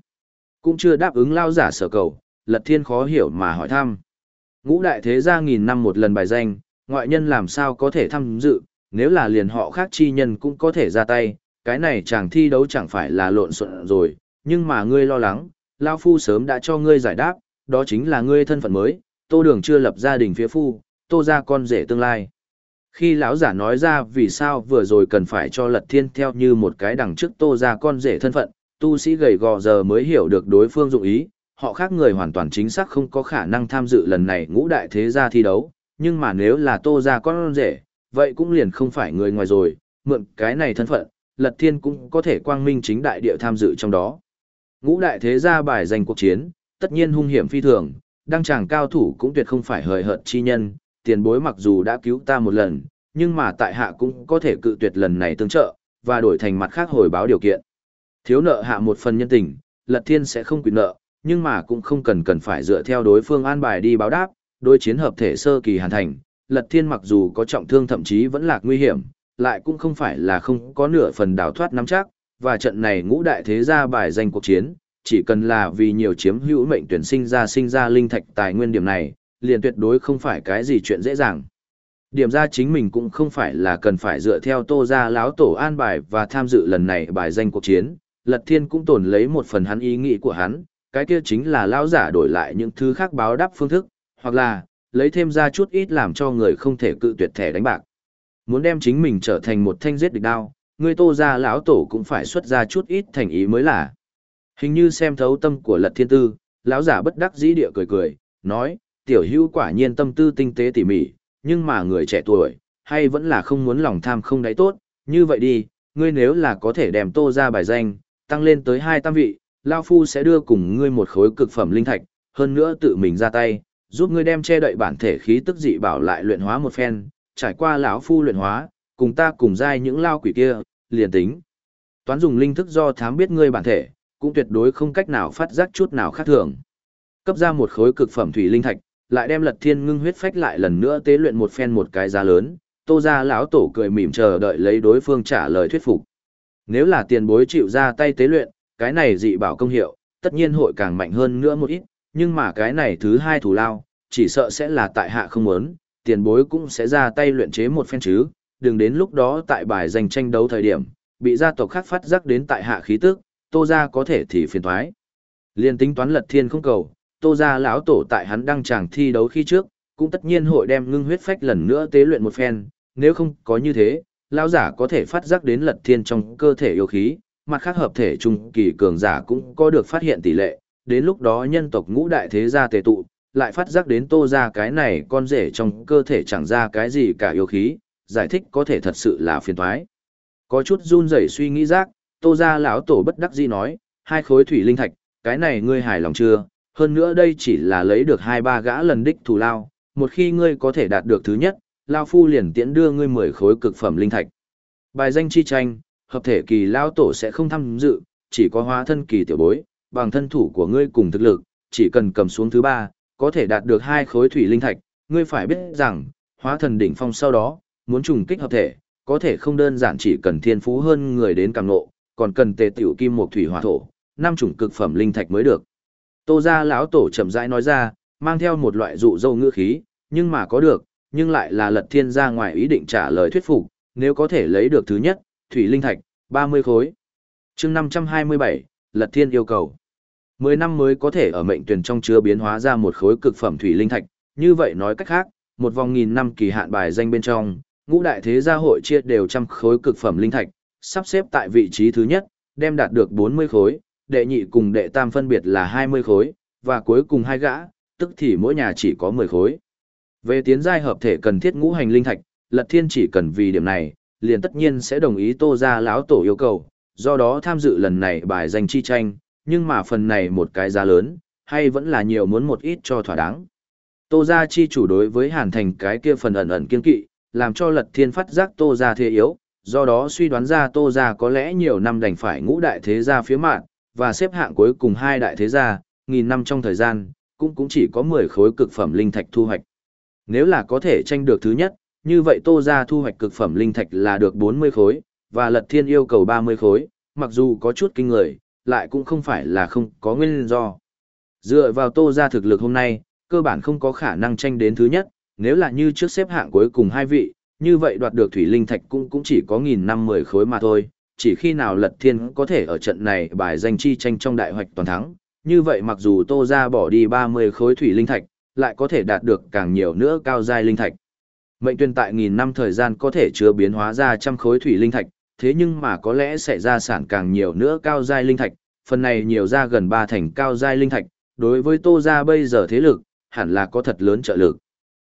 Cũng chưa đáp ứng lao giả sở cầu, lật thiên khó hiểu mà hỏi thăm. Ngũ đại thế gia nghìn năm một lần bài danh, ngoại nhân làm sao có thể tham dự, nếu là liền họ khác chi nhân cũng có thể ra tay, cái này chẳng thi đấu chẳng phải là lộn xộn rồi, nhưng mà ngươi lo lắng, Lao Phu sớm đã cho ngươi giải đáp, đó chính là ngươi thân phận mới, tô đường chưa lập gia đình phía phu, tô ra con rể tương lai. Khi lão giả nói ra vì sao vừa rồi cần phải cho lật thiên theo như một cái đằng trước tô ra con rể thân phận, tu sĩ gầy gò giờ mới hiểu được đối phương dụng ý, họ khác người hoàn toàn chính xác không có khả năng tham dự lần này ngũ đại thế gia thi đấu, nhưng mà nếu là tô gia con rể, vậy cũng liền không phải người ngoài rồi, mượn cái này thân phận, lật thiên cũng có thể quang minh chính đại địa tham dự trong đó. Ngũ đại thế gia bài giành cuộc chiến, tất nhiên hung hiểm phi thường, đăng tràng cao thủ cũng tuyệt không phải hời hợt chi nhân, tiền bối mặc dù đã cứu ta một lần, nhưng mà tại hạ cũng có thể cự tuyệt lần này tương trợ, và đổi thành mặt khác hồi báo điều kiện. Thiếu nợ hạ một phần nhân tình, lật thiên sẽ không quyền nợ, nhưng mà cũng không cần cần phải dựa theo đối phương an bài đi báo đáp, đối chiến hợp thể sơ kỳ hàn thành, Lật Thiên mặc dù có trọng thương thậm chí vẫn lạc nguy hiểm, lại cũng không phải là không có nửa phần đào thoát nắm chắc, và trận này ngũ đại thế gia bài danh cuộc chiến, chỉ cần là vì nhiều chiếm hữu mệnh tuyển sinh ra sinh ra linh thạch tài nguyên điểm này, liền tuyệt đối không phải cái gì chuyện dễ dàng. Điểm ra chính mình cũng không phải là cần phải dựa theo tô gia láo tổ an bài và tham dự lần này bài danh cuộc chiến, Lật Thiên cũng tổn lấy một phần hắn ý nghĩ của hắn, cái kia chính là lão giả đổi lại những thứ khác báo đáp phương thức, hoặc là lấy thêm ra chút ít làm cho người không thể cự tuyệt thẻ đánh bạc. Muốn đem chính mình trở thành một thanh giết địch đao, người tô gia lão tổ cũng phải xuất ra chút ít thành ý mới là. Hình như xem thấu tâm của Lật Thiên Tư, lão giả bất đắc dĩ địa cười cười, nói, tiểu hữu quả nhiên tâm tư tinh tế tỉ mỉ, nhưng mà người trẻ tuổi, hay vẫn là không muốn lòng tham không đáy tốt, như vậy đi, ngươi nếu là có thể đem tô gia bài danh, tăng lên tới hai tam vị, Lao Phu sẽ đưa cùng ngươi một khối cực phẩm linh thạch, hơn nữa tự mình ra tay, giúp ngươi đem che đậy bản thể khí tức dị bảo lại luyện hóa một phen, trải qua lão phu luyện hóa, cùng ta cùng giai những lao quỷ kia, liền tính. Toán dùng linh thức do thám biết ngươi bản thể, cũng tuyệt đối không cách nào phát giác chút nào khác thường. Cấp ra một khối cực phẩm thủy linh thạch, lại đem lật thiên ngưng huyết phách lại lần nữa tế luyện một phen một cái giá lớn, tô ra lão tổ cười mỉm chờ đợi lấy đối phương trả lời thuyết phục. Nếu là tiền bối chịu ra tay tế luyện, cái này dị bảo công hiệu, tất nhiên hội càng mạnh hơn nữa một ít, nhưng mà cái này thứ hai thủ lao, chỉ sợ sẽ là tại hạ không muốn, tiền bối cũng sẽ ra tay luyện chế một phen chứ, đừng đến lúc đó tại bài giành tranh đấu thời điểm, bị gia tộc khác phát giác đến tại hạ khí tức, tô gia có thể thì phiền toái, Liên tính toán lật thiên không cầu, tô gia lão tổ tại hắn đăng chàng thi đấu khi trước, cũng tất nhiên hội đem ngưng huyết phách lần nữa tế luyện một phen, nếu không có như thế, lão giả có thể phát giác đến lật thiên trong cơ thể yêu khí, mặt khác hợp thể trung kỳ cường giả cũng có được phát hiện tỷ lệ, đến lúc đó nhân tộc ngũ đại thế gia tề tụ, lại phát giác đến tô ra cái này con rể trong cơ thể chẳng ra cái gì cả yêu khí, giải thích có thể thật sự là phiền thoái. Có chút run rẩy suy nghĩ rác, tô ra lão tổ bất đắc dĩ nói, hai khối thủy linh thạch, cái này ngươi hài lòng chưa, hơn nữa đây chỉ là lấy được hai ba gã lần đích thù lao, một khi ngươi có thể đạt được thứ nhất, lao phu liền tiễn đưa ngươi mười khối cực phẩm linh thạch. Bài danh chi tranh, hợp thể kỳ lao tổ sẽ không tham dự, chỉ có hóa thân kỳ tiểu bối, bằng thân thủ của ngươi cùng thực lực, chỉ cần cầm xuống thứ ba, có thể đạt được hai khối thủy linh thạch, ngươi phải biết rằng, hóa thần đỉnh phong sau đó, muốn trùng kích hợp thể, có thể không đơn giản chỉ cần thiên phú hơn người đến càng nộ, còn cần tề tiểu kim một thủy hỏa thổ, năm chủng cực phẩm linh thạch mới được. Tô gia lão tổ chậm rãi nói ra, mang theo một loại dụ dâu ngữ khí, nhưng mà có được, nhưng lại là lật thiên ra ngoài ý định trả lời thuyết phục, nếu có thể lấy được thứ nhất, thủy linh thạch, 30 khối. chương 527, lật thiên yêu cầu. 10 năm mới có thể ở mệnh tuyển trong chứa biến hóa ra một khối cực phẩm thủy linh thạch, như vậy nói cách khác, một vòng nghìn năm kỳ hạn bài danh bên trong, ngũ đại thế gia hội chia đều trăm khối cực phẩm linh thạch, sắp xếp tại vị trí thứ nhất, đem đạt được 40 khối, đệ nhị cùng đệ tam phân biệt là 20 khối, và cuối cùng hai gã, tức thì mỗi nhà chỉ có 10 khối. Về tiến giai hợp thể cần thiết ngũ hành linh thạch, Lật Thiên chỉ cần vì điểm này, liền tất nhiên sẽ đồng ý Tô gia lão tổ yêu cầu, do đó tham dự lần này bài danh chi tranh, nhưng mà phần này một cái giá lớn, hay vẫn là nhiều muốn một ít cho thỏa đáng. Tô gia chi chủ đối với Hàn Thành cái kia phần ẩn ẩn kiên kỵ, làm cho Lật Thiên phát giác Tô gia thế yếu, do đó suy đoán ra Tô gia có lẽ nhiều năm đành phải ngũ đại thế gia phía mạn, và xếp hạng cuối cùng hai đại thế gia, nghìn năm trong thời gian, cũng cũng chỉ có 10 khối cực phẩm linh thạch thu hoạch. Nếu là có thể tranh được thứ nhất, như vậy Tô gia thu hoạch cực phẩm linh thạch là được 40 khối, và Lật Thiên yêu cầu 30 khối, mặc dù có chút kinh người, lại cũng không phải là không có nguyên do. Dựa vào Tô gia thực lực hôm nay, cơ bản không có khả năng tranh đến thứ nhất, nếu là như trước xếp hạng cuối cùng hai vị, như vậy đoạt được thủy linh thạch cũng cũng chỉ có nghìn năm mười khối mà thôi, chỉ khi nào Lật Thiên có thể ở trận này bài danh chi tranh trong đại hoạch toàn thắng, như vậy mặc dù Tô gia bỏ đi 30 khối thủy linh thạch, lại có thể đạt được càng nhiều nữa cao giai linh thạch. Mệnh tuyên tại nghìn năm thời gian có thể chứa biến hóa ra trăm khối thủy linh thạch, thế nhưng mà có lẽ sẽ ra sản càng nhiều nữa cao giai linh thạch, phần này nhiều ra gần ba thành cao giai linh thạch, đối với Tô gia bây giờ thế lực, hẳn là có thật lớn trợ lực.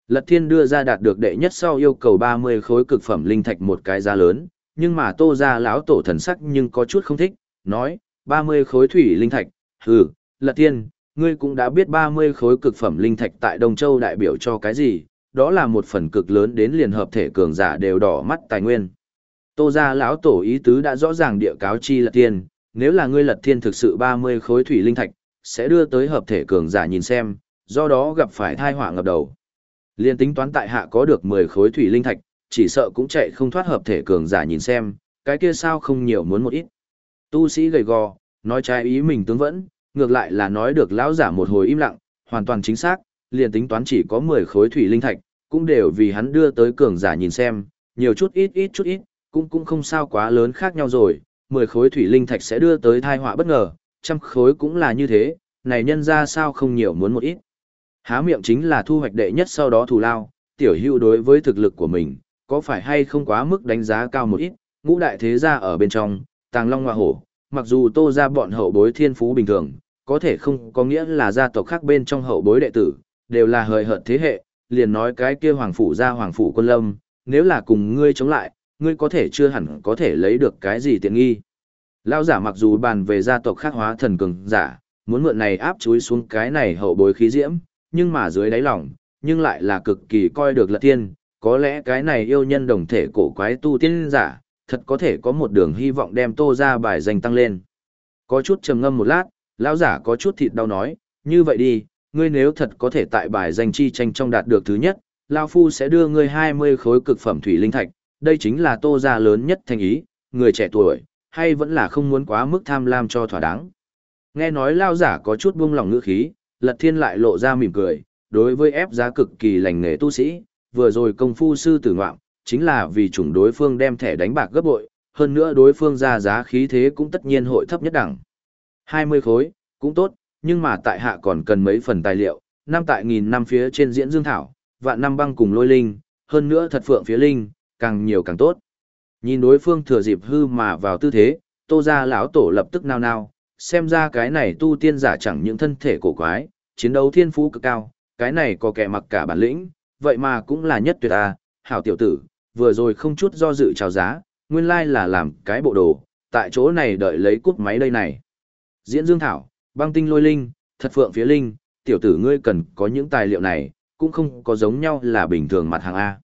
Lật Thiên đưa ra đạt được đệ nhất sau yêu cầu 30 khối cực phẩm linh thạch một cái giá lớn, nhưng mà Tô gia lão tổ thần sắc nhưng có chút không thích, nói, 30 khối thủy linh thạch, hừ, Lật Thiên, ngươi cũng đã biết 30 khối cực phẩm linh thạch tại Đông Châu đại biểu cho cái gì, đó là một phần cực lớn đến liền hợp thể cường giả đều đỏ mắt tài nguyên. Tô gia lão tổ ý tứ đã rõ ràng địa cáo chi Lật Thiên, nếu là ngươi Lật Thiên thực sự 30 khối thủy linh thạch, sẽ đưa tới hợp thể cường giả nhìn xem, do đó gặp phải thai họa ngập đầu. Liên tính toán tại hạ có được 10 khối thủy linh thạch, chỉ sợ cũng chạy không thoát hợp thể cường giả nhìn xem, cái kia sao không nhiều muốn một ít. Tu sĩ gầy gò, nói trái ý mình tướng vẫn, ngược lại là nói được lão giả một hồi im lặng, hoàn toàn chính xác, liền tính toán chỉ có 10 khối thủy linh thạch, cũng đều vì hắn đưa tới cường giả nhìn xem, nhiều chút ít ít chút ít, cũng cũng không sao quá lớn khác nhau rồi, 10 khối thủy linh thạch sẽ đưa tới tai họa bất ngờ, trăm khối cũng là như thế, này nhân ra sao không nhiều muốn một ít. Há miệng chính là thu hoạch đệ nhất sau đó thù lao, tiểu hữu đối với thực lực của mình, có phải hay không quá mức đánh giá cao một ít, ngũ đại thế gia ở bên trong, tàng long hoa hổ, mặc dù tô ra bọn hậu bối thiên phú bình thường, có thể không có nghĩa là gia tộc khác bên trong hậu bối đệ tử, đều là hời hợt thế hệ, liền nói cái kia hoàng phủ gia hoàng phủ quân lâm, nếu là cùng ngươi chống lại, ngươi có thể chưa hẳn có thể lấy được cái gì tiện nghi. Lão giả mặc dù bàn về gia tộc khác hóa thần cường giả, muốn mượn này áp chuối xuống cái này hậu bối khí diễm, nhưng mà dưới đáy lòng, nhưng lại là cực kỳ coi được lật tiên, có lẽ cái này yêu nhân đồng thể cổ quái tu tiên giả, thật có thể có một đường hy vọng đem tô ra bài danh tăng lên. Có chút trầm ngâm một lát, lão giả có chút thịt đau nói, như vậy đi, ngươi nếu thật có thể tại bài danh chi tranh trong đạt được thứ nhất, Lao Phu sẽ đưa ngươi 20 khối cực phẩm thủy linh thạch, đây chính là tô gia lớn nhất thành ý, người trẻ tuổi, hay vẫn là không muốn quá mức tham lam cho thỏa đáng. Nghe nói Lao giả có chút buông lòng ngữ khí, Lật Thiên lại lộ ra mỉm cười, đối với ép giá cực kỳ lành nghề tu sĩ, vừa rồi công phu sư tử ngoạm, chính là vì chủng đối phương đem thẻ đánh bạc gấp bội, hơn nữa đối phương ra giá khí thế cũng tất nhiên hội thấp nhất đẳng. 20 khối, cũng tốt, nhưng mà tại hạ còn cần mấy phần tài liệu, năm tại nghìn năm phía trên diễn dương thảo, vạn năm băng cùng lôi linh, hơn nữa thật phượng phía linh, càng nhiều càng tốt. Nhìn đối phương thừa dịp hư mà vào tư thế, tô ra lão tổ lập tức nao nao, xem ra cái này tu tiên giả chẳng những thân thể cổ quái, chiến đấu thiên phú cực cao, cái này có kẻ mặc cả bản lĩnh, vậy mà cũng là nhất tuyệt à, hảo tiểu tử, vừa rồi không chút do dự chào giá, nguyên lai là làm cái bộ đồ, tại chỗ này đợi lấy cút máy đây này. Diễn Dương Thảo, băng tinh lôi linh, thật phượng phía linh, tiểu tử ngươi cần có những tài liệu này, cũng không có giống nhau là bình thường mặt hàng A.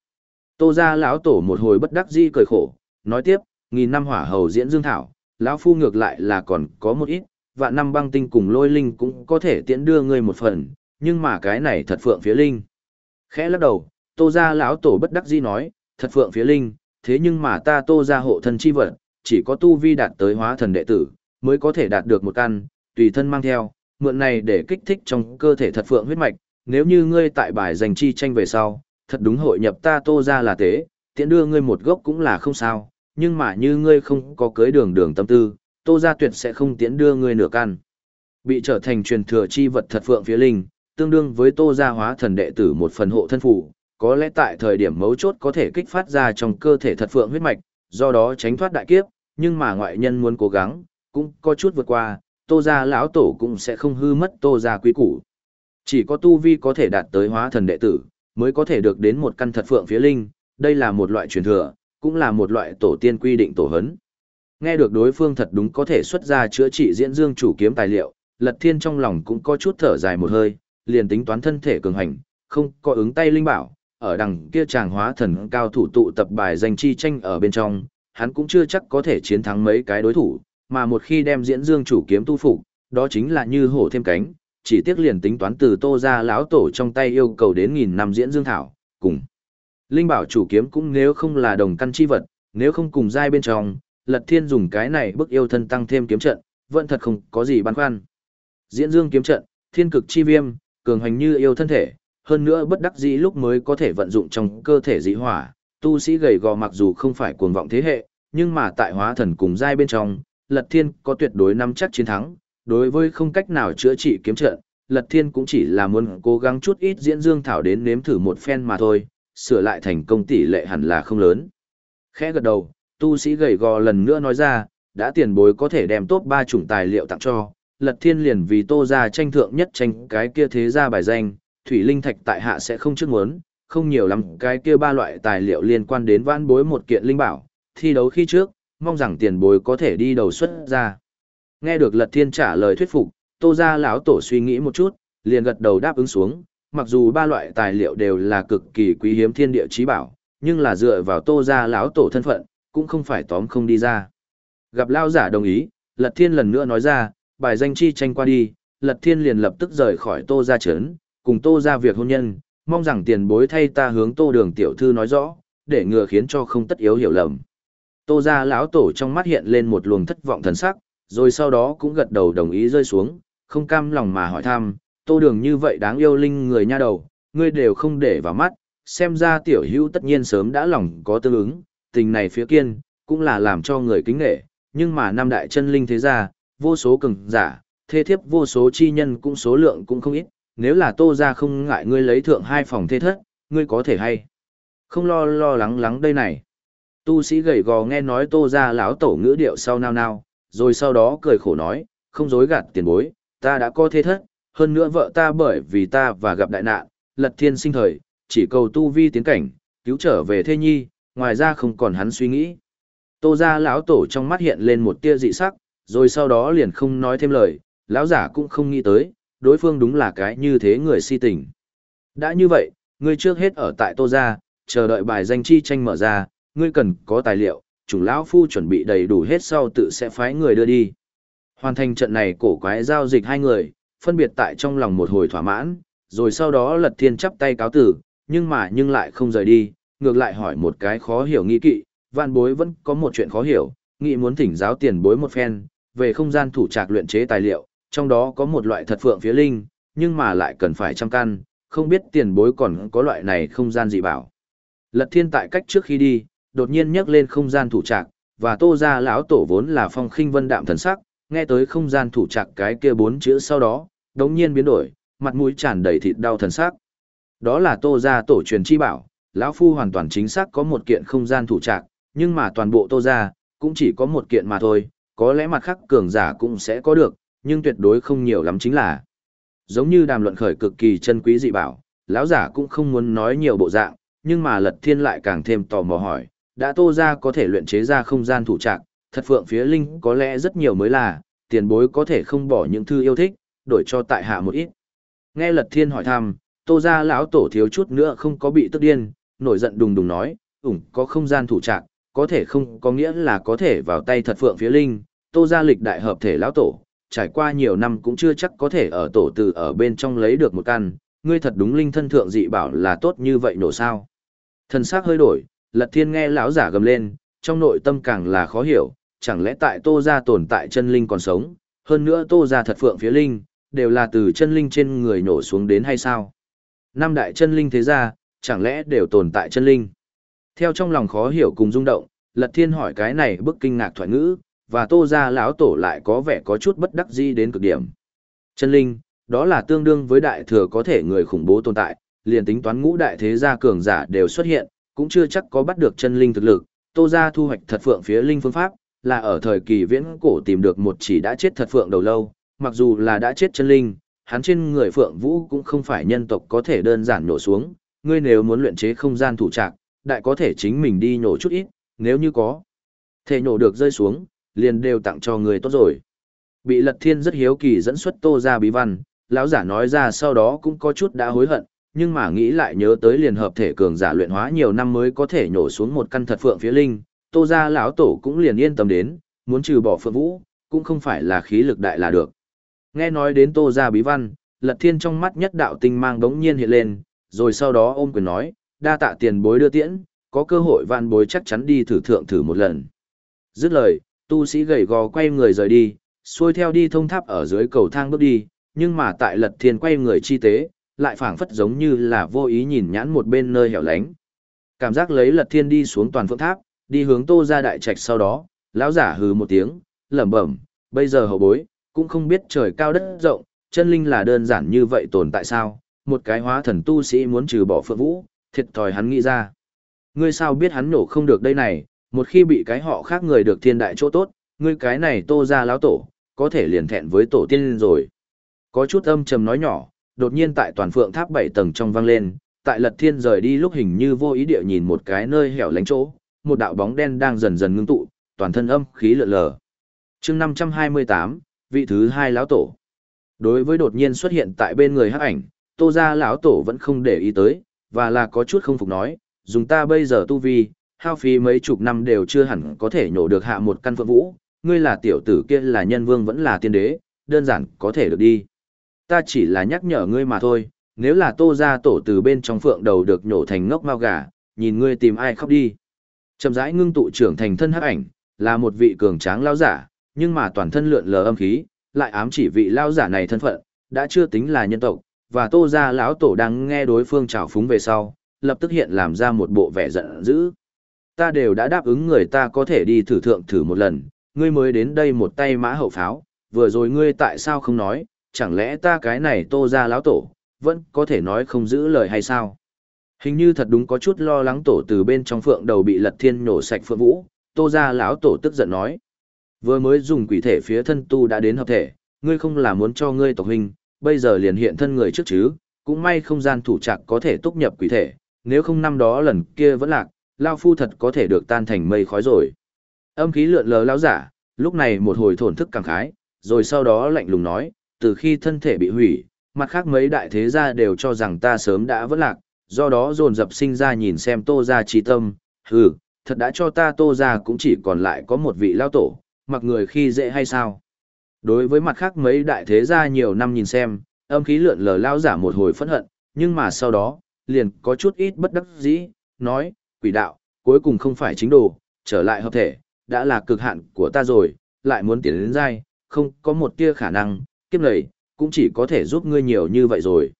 Tô ra lão tổ một hồi bất đắc dĩ cười khổ, nói tiếp, nghìn năm hỏa hầu diễn Dương Thảo, lão phu ngược lại là còn có một ít, và năm băng tinh cùng lôi linh cũng có thể tiễn đưa ngươi một phần, nhưng mà cái này thật phượng phía linh. Khẽ lắc đầu, tô ra lão tổ bất đắc dĩ nói, thật phượng phía linh, thế nhưng mà ta tô ra hộ thân chi vật, chỉ có tu vi đạt tới hóa thần đệ tử, mới có thể đạt được một căn, tùy thân mang theo, mượn này để kích thích trong cơ thể thật phượng huyết mạch, nếu như ngươi tại bài giành chi tranh về sau, thật đúng hội nhập ta tô ra là tế, tiện đưa ngươi một gốc cũng là không sao, nhưng mà như ngươi không có cưới đường đường tâm tư, tô ra tuyệt sẽ không tiễn đưa ngươi nửa căn. Bị trở thành truyền thừa chi vật thật phượng phía linh, tương đương với tô gia hóa thần đệ tử một phần hộ thân phủ, có lẽ tại thời điểm mấu chốt có thể kích phát ra trong cơ thể thật phượng huyết mạch, do đó tránh thoát đại kiếp, nhưng mà ngoại nhân muốn cố gắng, cũng có chút vượt qua, tô gia lão tổ cũng sẽ không hư mất tô gia quý củ. Chỉ có tu vi có thể đạt tới hóa thần đệ tử, mới có thể được đến một căn thật phượng phía linh, đây là một loại truyền thừa, cũng là một loại tổ tiên quy định tổ hấn. Nghe được đối phương thật đúng có thể xuất ra chữa trị diễn dương chủ kiếm tài liệu, Lật Thiên trong lòng cũng có chút thở dài một hơi, liền tính toán thân thể cường hành, không có ứng tay linh bảo, ở đằng kia chàng hóa thần cao thủ tụ tập bài danh chi tranh ở bên trong, hắn cũng chưa chắc có thể chiến thắng mấy cái đối thủ, mà một khi đem diễn dương chủ kiếm tu phục, đó chính là như hổ thêm cánh, chỉ tiếc liền tính toán từ tô ra lão tổ trong tay yêu cầu đến nghìn năm diễn dương thảo, cùng. Linh bảo chủ kiếm cũng nếu không là đồng căn chi vật, nếu không cùng giai bên trong, lật thiên dùng cái này bức yêu thân tăng thêm kiếm trận, vẫn thật không có gì băn khoăn. Diễn dương kiếm trận, thiên cực chi viêm, cường hành như yêu thân thể, hơn nữa bất đắc dĩ lúc mới có thể vận dụng trong cơ thể dị hỏa, tu sĩ gầy gò mặc dù không phải cuồng vọng thế hệ, nhưng mà tại hóa thần cùng giai bên trong, Lật Thiên có tuyệt đối nắm chắc chiến thắng, đối với không cách nào chữa trị kiếm trận, Lật Thiên cũng chỉ là muốn cố gắng chút ít diễn dương thảo đến nếm thử một phen mà thôi, sửa lại thành công tỷ lệ hẳn là không lớn. Khẽ gật đầu, tu sĩ gầy gò lần nữa nói ra, đã tiền bối có thể đem tốt ba chủng tài liệu tặng cho, Lật Thiên liền vì Tô ra tranh thượng nhất tranh cái kia thế ra bài danh, thủy linh thạch tại hạ sẽ không trước muốn, không nhiều lắm cái kia ba loại tài liệu liên quan đến vãn bối một kiện linh bảo, thi đấu khi trước, mong rằng tiền bối có thể đi đầu xuất ra. Nghe được Lật Thiên trả lời thuyết phục, Tô gia lão tổ suy nghĩ một chút, liền gật đầu đáp ứng xuống, mặc dù ba loại tài liệu đều là cực kỳ quý hiếm thiên địa chí bảo, nhưng là dựa vào Tô gia lão tổ thân phận, cũng không phải tóm không đi ra. Gặp lão giả đồng ý, Lật Thiên lần nữa nói ra, bài danh chi tranh qua đi, Lật Thiên liền lập tức rời khỏi Tô gia trấn, cùng Tô gia việc hôn nhân, mong rằng tiền bối thay ta hướng Tô Đường tiểu thư nói rõ, để ngừa khiến cho không tất yếu hiểu lầm. Tô gia lão tổ trong mắt hiện lên một luồng thất vọng thần sắc, rồi sau đó cũng gật đầu đồng ý rơi xuống, không cam lòng mà hỏi thăm, Tô Đường như vậy đáng yêu linh người nha đầu, ngươi đều không để vào mắt, xem ra tiểu hữu tất nhiên sớm đã lòng có tương ứng, tình này phía kiên, cũng là làm cho người kính nghệ, nhưng mà năm đại chân linh thế gia, vô số cường giả, thế thiếp vô số chi nhân cũng số lượng cũng không ít, nếu là tô gia không ngại ngươi lấy thượng hai phòng thế thất, ngươi có thể hay. Không lo lo lắng lắng đây này. Tu sĩ gầy gò nghe nói tô ra lão tổ ngữ điệu sau nao nao, rồi sau đó cười khổ nói, không dối gạt tiền bối, ta đã có thế thất, hơn nữa vợ ta bởi vì ta và gặp đại nạn, lật thiên sinh thời, chỉ cầu tu vi tiến cảnh, cứu trở về thê nhi, ngoài ra không còn hắn suy nghĩ. Tô ra lão tổ trong mắt hiện lên một tia dị sắc, rồi sau đó liền không nói thêm lời, lão giả cũng không nghĩ tới, đối phương đúng là cái như thế người si tình. Đã như vậy, ngươi trước hết ở tại Tô gia, chờ đợi bài danh chi tranh mở ra, ngươi cần có tài liệu, chủng lão phu chuẩn bị đầy đủ hết sau tự sẽ phái người đưa đi. Hoàn thành trận này cổ quái giao dịch hai người, phân biệt tại trong lòng một hồi thỏa mãn, rồi sau đó lật thiên chắp tay cáo tử, nhưng mà nhưng lại không rời đi, ngược lại hỏi một cái khó hiểu nghi kỵ, vạn bối vẫn có một chuyện khó hiểu, nghĩ muốn thỉnh giáo tiền bối một phen, về không gian thủ trạc luyện chế tài liệu, trong đó có một loại thật phượng phía linh, nhưng mà lại cần phải trăm căn, không biết tiền bối còn có loại này không gian gì bảo. Lật thiên tại cách trước khi đi, đột nhiên nhấc lên không gian thủ trạc, và tô ra lão tổ vốn là phong khinh vân đạm thần sắc, nghe tới không gian thủ trạc cái kia bốn chữ sau đó, đống nhiên biến đổi, mặt mũi tràn đầy thịt đau thần sắc. Đó là tô ra tổ truyền chi bảo, lão phu hoàn toàn chính xác có một kiện không gian thủ trạc, nhưng mà toàn bộ tô ra, cũng chỉ có một kiện mà thôi, có lẽ mặt khác cường giả cũng sẽ có được, nhưng tuyệt đối không nhiều lắm chính là. Giống như đàm luận khởi cực kỳ chân quý dị bảo, lão giả cũng không muốn nói nhiều bộ dạng, nhưng mà lật thiên lại càng thêm tò mò hỏi, đã tô ra có thể luyện chế ra không gian thủ trạc, thật phượng phía linh có lẽ rất nhiều mới là, tiền bối có thể không bỏ những thư yêu thích, đổi cho tại hạ một ít. Nghe lật thiên hỏi thăm, tô ra lão tổ thiếu chút nữa không có bị tức điên, nổi giận đùng đùng nói, ủng có không gian thủ trạc, có thể không có nghĩa là có thể vào tay thật phượng phía linh, tô ra lịch đại hợp thể lão tổ, trải qua nhiều năm cũng chưa chắc có thể ở tổ từ ở bên trong lấy được một căn, ngươi thật đúng linh thân thượng dị bảo là tốt như vậy nổ sao. Thần sắc hơi đổi, lật thiên nghe lão giả gầm lên, trong nội tâm càng là khó hiểu, chẳng lẽ tại tô ra tồn tại chân linh còn sống, hơn nữa tô ra thật phượng phía linh, đều là từ chân linh trên người nổ xuống đến hay sao? Năm đại chân linh thế ra, chẳng lẽ đều tồn tại chân linh? Theo trong lòng khó hiểu cùng rung động, Lật Thiên hỏi cái này bức kinh ngạc thoại ngữ, và Tô gia lão tổ lại có vẻ có chút bất đắc dĩ đến cực điểm. Chân linh, đó là tương đương với đại thừa có thể người khủng bố tồn tại, liền tính toán ngũ đại thế gia cường giả đều xuất hiện, cũng chưa chắc có bắt được chân linh thực lực. Tô gia thu hoạch thật phượng phía linh phương pháp, là ở thời kỳ viễn cổ tìm được một chỉ đã chết thật phượng đầu lâu, mặc dù là đã chết chân linh, hắn trên người phượng vũ cũng không phải nhân tộc có thể đơn giản nổ xuống, ngươi nếu muốn luyện chế không gian thủ trạc, đại có thể chính mình đi nhổ chút ít, nếu như có. Thể nhổ được rơi xuống, liền đều tặng cho người tốt rồi. Bị lật thiên rất hiếu kỳ dẫn xuất tô ra bí văn, lão giả nói ra sau đó cũng có chút đã hối hận, nhưng mà nghĩ lại nhớ tới liền hợp thể cường giả luyện hóa nhiều năm mới có thể nhổ xuống một căn thật phượng phía linh, tô ra lão tổ cũng liền yên tâm đến, muốn trừ bỏ phượng vũ, cũng không phải là khí lực đại là được. Nghe nói đến tô ra bí văn, lật thiên trong mắt nhất đạo tinh mang đống nhiên hiện lên, rồi sau đó ôm quyền nói, đa tạ tiền bối đưa tiễn, có cơ hội van bối chắc chắn đi thử thượng thử một lần. Dứt lời, tu sĩ gầy gò quay người rời đi, xuôi theo đi thông tháp ở dưới cầu thang bước đi, nhưng mà tại lật thiên quay người chi tế, lại phảng phất giống như là vô ý nhìn nhãn một bên nơi hẻo lánh. Cảm giác lấy lật thiên đi xuống toàn phượng tháp, đi hướng tô ra đại trạch sau đó, lão giả hừ một tiếng, lẩm bẩm, bây giờ hậu bối, cũng không biết trời cao đất rộng, chân linh là đơn giản như vậy tồn tại sao, một cái hóa thần tu sĩ muốn trừ bỏ phượng vũ, thiệt thòi hắn nghĩ ra. Ngươi sao biết hắn nổ không được đây này, một khi bị cái họ khác người được thiên đại chỗ tốt, ngươi cái này tô ra lão tổ, có thể liền thẹn với tổ tiên rồi. Có chút âm trầm nói nhỏ, đột nhiên tại toàn phượng tháp bảy tầng trong vang lên, tại lật thiên rời đi lúc hình như vô ý địa nhìn một cái nơi hẻo lánh chỗ, một đạo bóng đen đang dần dần ngưng tụ, toàn thân âm khí lượn lờ. chương 528, vị thứ hai lão tổ. Đối với đột nhiên xuất hiện tại bên người hắc ảnh, tô ra lão tổ vẫn không để ý tới, và là có chút không phục nói, dùng ta bây giờ tu vi, hao phí mấy chục năm đều chưa hẳn có thể nhổ được hạ một căn phượng vũ, ngươi là tiểu tử kia là nhân vương vẫn là tiên đế, đơn giản có thể được đi. Ta chỉ là nhắc nhở ngươi mà thôi, nếu là tô ra tổ từ bên trong phượng đầu được nhổ thành ngốc mao gà, nhìn ngươi tìm ai khóc đi. Chậm rãi ngưng tụ trưởng thành thân hắc ảnh, là một vị cường tráng lao giả, nhưng mà toàn thân lượn lờ âm khí, lại ám chỉ vị lao giả này thân phận, đã chưa tính là nhân tộc, và tô ra lão tổ đang nghe đối phương trào phúng về sau, lập tức hiện làm ra một bộ vẻ giận dữ. Ta đều đã đáp ứng người ta có thể đi thử thượng thử một lần, ngươi mới đến đây một tay mã hậu pháo, vừa rồi ngươi tại sao không nói, chẳng lẽ ta cái này tô ra lão tổ, vẫn có thể nói không giữ lời hay sao? Hình như thật đúng có chút lo lắng tổ từ bên trong phượng đầu bị lật thiên nổ sạch phượng vũ, tô ra lão tổ tức giận nói. Vừa mới dùng quỷ thể phía thân tu đã đến hợp thể, ngươi không là muốn cho ngươi tộc hình, bây giờ liền hiện thân người trước chứ, cũng may không gian thủ trạc có thể túc nhập quỷ thể, nếu không năm đó lần kia vẫn lạc, lao phu thật có thể được tan thành mây khói rồi. Âm khí lượn lờ lão giả, lúc này một hồi thổn thức cảm khái, rồi sau đó lạnh lùng nói, từ khi thân thể bị hủy, mặt khác mấy đại thế gia đều cho rằng ta sớm đã vỡ lạc, do đó dồn dập sinh ra nhìn xem tô ra trí tâm, hừ, thật đã cho ta tô ra cũng chỉ còn lại có một vị lao tổ, mặc người khi dễ hay sao. Đối với mặt khác mấy đại thế gia nhiều năm nhìn xem, âm khí lượn lờ lao giả một hồi phẫn hận, nhưng mà sau đó, liền có chút ít bất đắc dĩ, nói, quỷ đạo, cuối cùng không phải chính đồ, trở lại hợp thể, đã là cực hạn của ta rồi, lại muốn tiến đến dai, không có một tia khả năng, kiếp này, cũng chỉ có thể giúp ngươi nhiều như vậy rồi.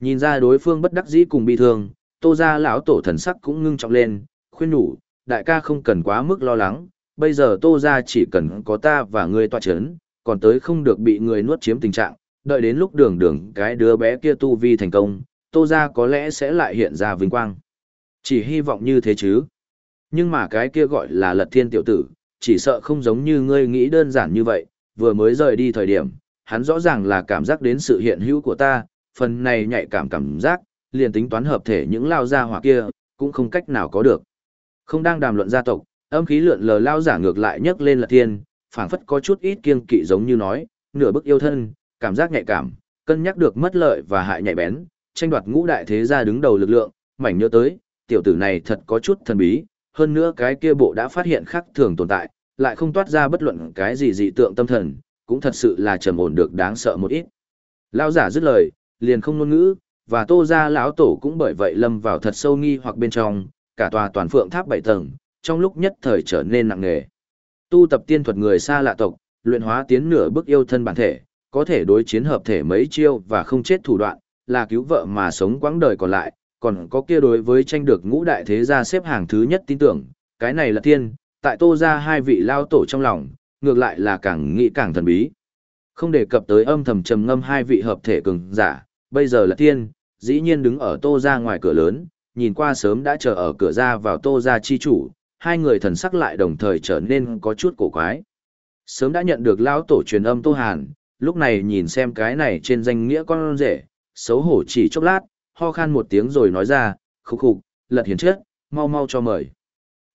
Nhìn ra đối phương bất đắc dĩ cùng bi thương, tô ra lão tổ thần sắc cũng ngưng trọng lên, khuyên nhủ, đại ca không cần quá mức lo lắng, bây giờ tô ra chỉ cần có ta và ngươi tọa chấn, còn tới không được bị người nuốt chiếm tình trạng, đợi đến lúc đường đường cái đứa bé kia tu vi thành công, tô ra có lẽ sẽ lại hiện ra vinh quang. Chỉ hy vọng như thế chứ. Nhưng mà cái kia gọi là lật thiên tiểu tử, chỉ sợ không giống như ngươi nghĩ đơn giản như vậy, vừa mới rời đi thời điểm, hắn rõ ràng là cảm giác đến sự hiện hữu của ta, phần này nhạy cảm cảm giác, liền tính toán hợp thể những lao gia hỏa kia, cũng không cách nào có được. Không đang đàm luận gia tộc, âm khí lượn lờ lao giả ngược lại nhấc lên là thiên, phảng phất có chút ít kiêng kỵ giống như nói, nửa bức yêu thân, cảm giác nhạy cảm, cân nhắc được mất lợi và hại nhạy bén, tranh đoạt ngũ đại thế gia đứng đầu lực lượng, mảnh nhớ tới, tiểu tử này thật có chút thần bí, hơn nữa cái kia bộ đã phát hiện khác thường tồn tại, lại không toát ra bất luận cái gì dị tượng tâm thần, cũng thật sự là trầm ổn được đáng sợ một ít. Lão giả dứt lời, liền không ngôn ngữ, và tô gia lão tổ cũng bởi vậy lâm vào thật sâu nghi hoặc bên trong, cả tòa toàn phượng tháp bảy tầng, trong lúc nhất thời trở nên nặng nề. Tu tập tiên thuật người xa lạ tộc, luyện hóa tiến nửa bước yêu thân bản thể, có thể đối chiến hợp thể mấy chiêu và không chết thủ đoạn, là cứu vợ mà sống quãng đời còn lại, còn có kia đối với tranh được ngũ đại thế gia xếp hàng thứ nhất tin tưởng, cái này là tiên, tại tô gia hai vị lao tổ trong lòng, ngược lại là càng nghĩ càng thần bí. Không đề cập tới âm thầm trầm ngâm hai vị hợp thể cường giả, bây giờ là tiên, dĩ nhiên đứng ở tô ra ngoài cửa lớn, nhìn qua sớm đã chờ ở cửa ra vào tô ra chi chủ, hai người thần sắc lại đồng thời trở nên có chút cổ quái. Sớm đã nhận được lão tổ truyền âm tô hàn, lúc này nhìn xem cái này trên danh nghĩa con rể, xấu hổ chỉ chốc lát, ho khan một tiếng rồi nói ra, khúc khục, lật hiền chết, mau mau cho mời.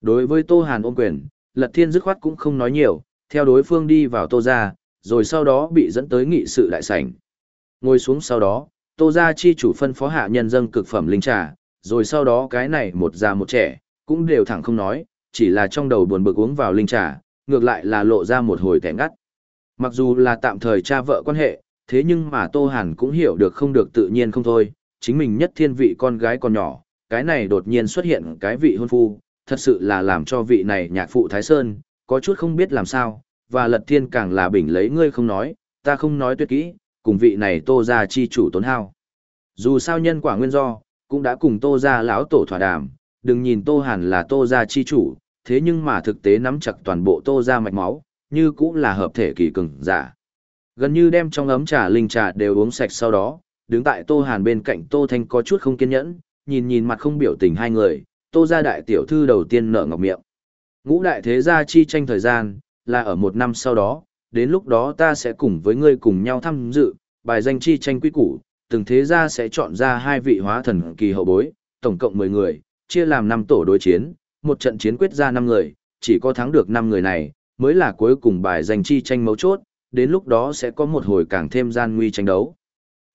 Đối với tô hàn ôm quyền, lật thiên dứt khoát cũng không nói nhiều, theo đối phương đi vào tô ra, rồi sau đó bị dẫn tới nghị sự đại sảnh. Ngồi xuống sau đó, tô ra chi chủ phân phó hạ nhân dân cực phẩm linh trà, rồi sau đó cái này một già một trẻ, cũng đều thẳng không nói, chỉ là trong đầu buồn bực uống vào linh trà, ngược lại là lộ ra một hồi tẻ ngắt. Mặc dù là tạm thời cha vợ quan hệ, thế nhưng mà Tô Hàn cũng hiểu được không được tự nhiên không thôi, chính mình nhất thiên vị con gái còn nhỏ, cái này đột nhiên xuất hiện cái vị hôn phu, thật sự là làm cho vị này nhạc phụ Thái Sơn, có chút không biết làm sao, và lật thiên càng là bình lấy ngươi không nói, ta không nói tuyệt kỹ, cùng vị này tô ra chi chủ tốn hao. Dù sao nhân quả nguyên do, cũng đã cùng tô ra lão tổ thỏa đàm, đừng nhìn tô hàn là tô ra chi chủ, thế nhưng mà thực tế nắm chặt toàn bộ tô ra mạch máu, như cũng là hợp thể kỳ cường giả. Gần như đem trong ấm trà linh trà đều uống sạch sau đó, đứng tại tô hàn bên cạnh tô thanh có chút không kiên nhẫn, nhìn nhìn mặt không biểu tình hai người, tô ra đại tiểu thư đầu tiên nở ngọc miệng. Ngũ đại thế gia chi tranh thời gian, là ở một năm sau đó, đến lúc đó ta sẽ cùng với ngươi cùng nhau tham dự, bài danh chi tranh quy củ, từng thế gia sẽ chọn ra hai vị hóa thần kỳ hậu bối, tổng cộng 10 người, chia làm 5 tổ đối chiến, một trận chiến quyết ra 5 người, chỉ có thắng được 5 người này, mới là cuối cùng bài danh chi tranh mấu chốt, đến lúc đó sẽ có một hồi càng thêm gian nguy tranh đấu.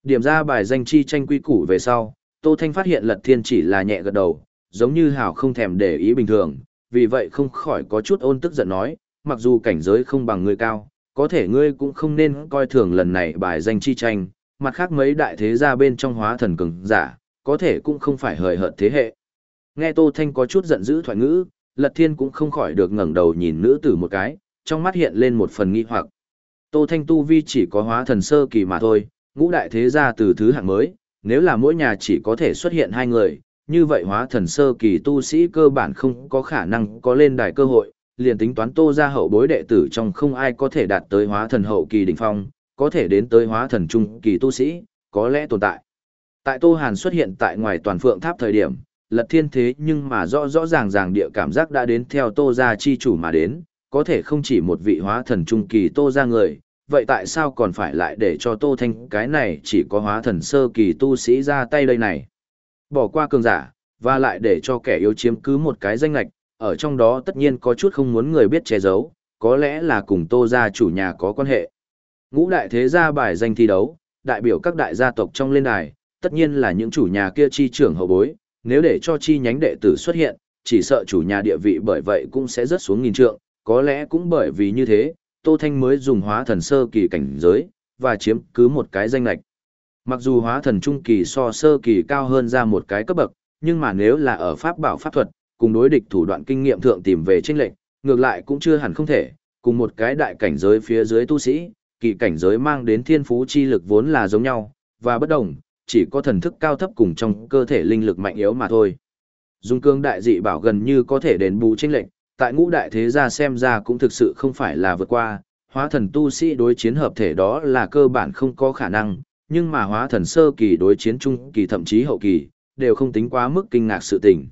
Điểm ra bài danh chi tranh quy củ về sau, Tô Thanh phát hiện Lật Thiên chỉ là nhẹ gật đầu, giống như hảo không thèm để ý bình thường, vì vậy không khỏi có chút ôn tức giận nói, mặc dù cảnh giới không bằng ngươi cao, có thể ngươi cũng không nên coi thường lần này bài danh chi tranh, mặt khác mấy đại thế gia bên trong hóa thần cường giả, có thể cũng không phải hời hợt thế hệ. Nghe Tô Thanh có chút giận dữ thoại ngữ, Lật Thiên cũng không khỏi được ngẩng đầu nhìn nữ tử một cái, trong mắt hiện lên một phần nghi hoặc. Tô Thanh tu vi chỉ có hóa thần sơ kỳ mà thôi, ngũ đại thế gia từ thứ hạng mới, nếu là mỗi nhà chỉ có thể xuất hiện hai người, như vậy hóa thần sơ kỳ tu sĩ cơ bản không có khả năng có lên đài cơ hội, liền tính toán tô ra hậu bối đệ tử trong không ai có thể đạt tới hóa thần hậu kỳ đỉnh phong, có thể đến tới hóa thần trung kỳ tu sĩ, có lẽ tồn tại. Tại Tô Hàn xuất hiện tại ngoài toàn phượng tháp thời điểm, lật thiên thế nhưng mà rõ rõ ràng ràng địa cảm giác đã đến theo Tô gia chi chủ mà đến, có thể không chỉ một vị hóa thần trung kỳ Tô gia người, vậy tại sao còn phải lại để cho Tô Thanh cái này chỉ có hóa thần sơ kỳ tu sĩ ra tay đây này? Bỏ qua cường giả, và lại để cho kẻ yếu chiếm cứ một cái danh lạch, ở trong đó tất nhiên có chút không muốn người biết che giấu, có lẽ là cùng Tô gia chủ nhà có quan hệ. Ngũ đại thế gia bài danh thi đấu, đại biểu các đại gia tộc trong lên đài, tất nhiên là những chủ nhà kia chi trưởng hậu bối, nếu để cho chi nhánh đệ tử xuất hiện, chỉ sợ chủ nhà địa vị bởi vậy cũng sẽ rớt xuống nghìn trượng, có lẽ cũng bởi vì như thế, Tô Thanh mới dùng hóa thần sơ kỳ cảnh giới, và chiếm cứ một cái danh lạch. Mặc dù hóa thần trung kỳ so sơ kỳ cao hơn ra một cái cấp bậc, nhưng mà nếu là ở pháp bảo pháp thuật, cùng đối địch thủ đoạn kinh nghiệm thượng tìm về tranh lệnh, ngược lại cũng chưa hẳn không thể, cùng một cái đại cảnh giới phía dưới tu sĩ, kỳ cảnh giới mang đến thiên phú chi lực vốn là giống nhau, và bất đồng, chỉ có thần thức cao thấp cùng trong cơ thể linh lực mạnh yếu mà thôi. Dung cương đại dị bảo gần như có thể đền bù tranh lệnh, tại ngũ đại thế gia xem ra cũng thực sự không phải là vượt qua, hóa thần tu sĩ đối chiến hợp thể đó là cơ bản không có khả năng, nhưng mà hóa thần sơ kỳ đối chiến trung kỳ thậm chí hậu kỳ, đều không tính quá mức kinh ngạc sự tình.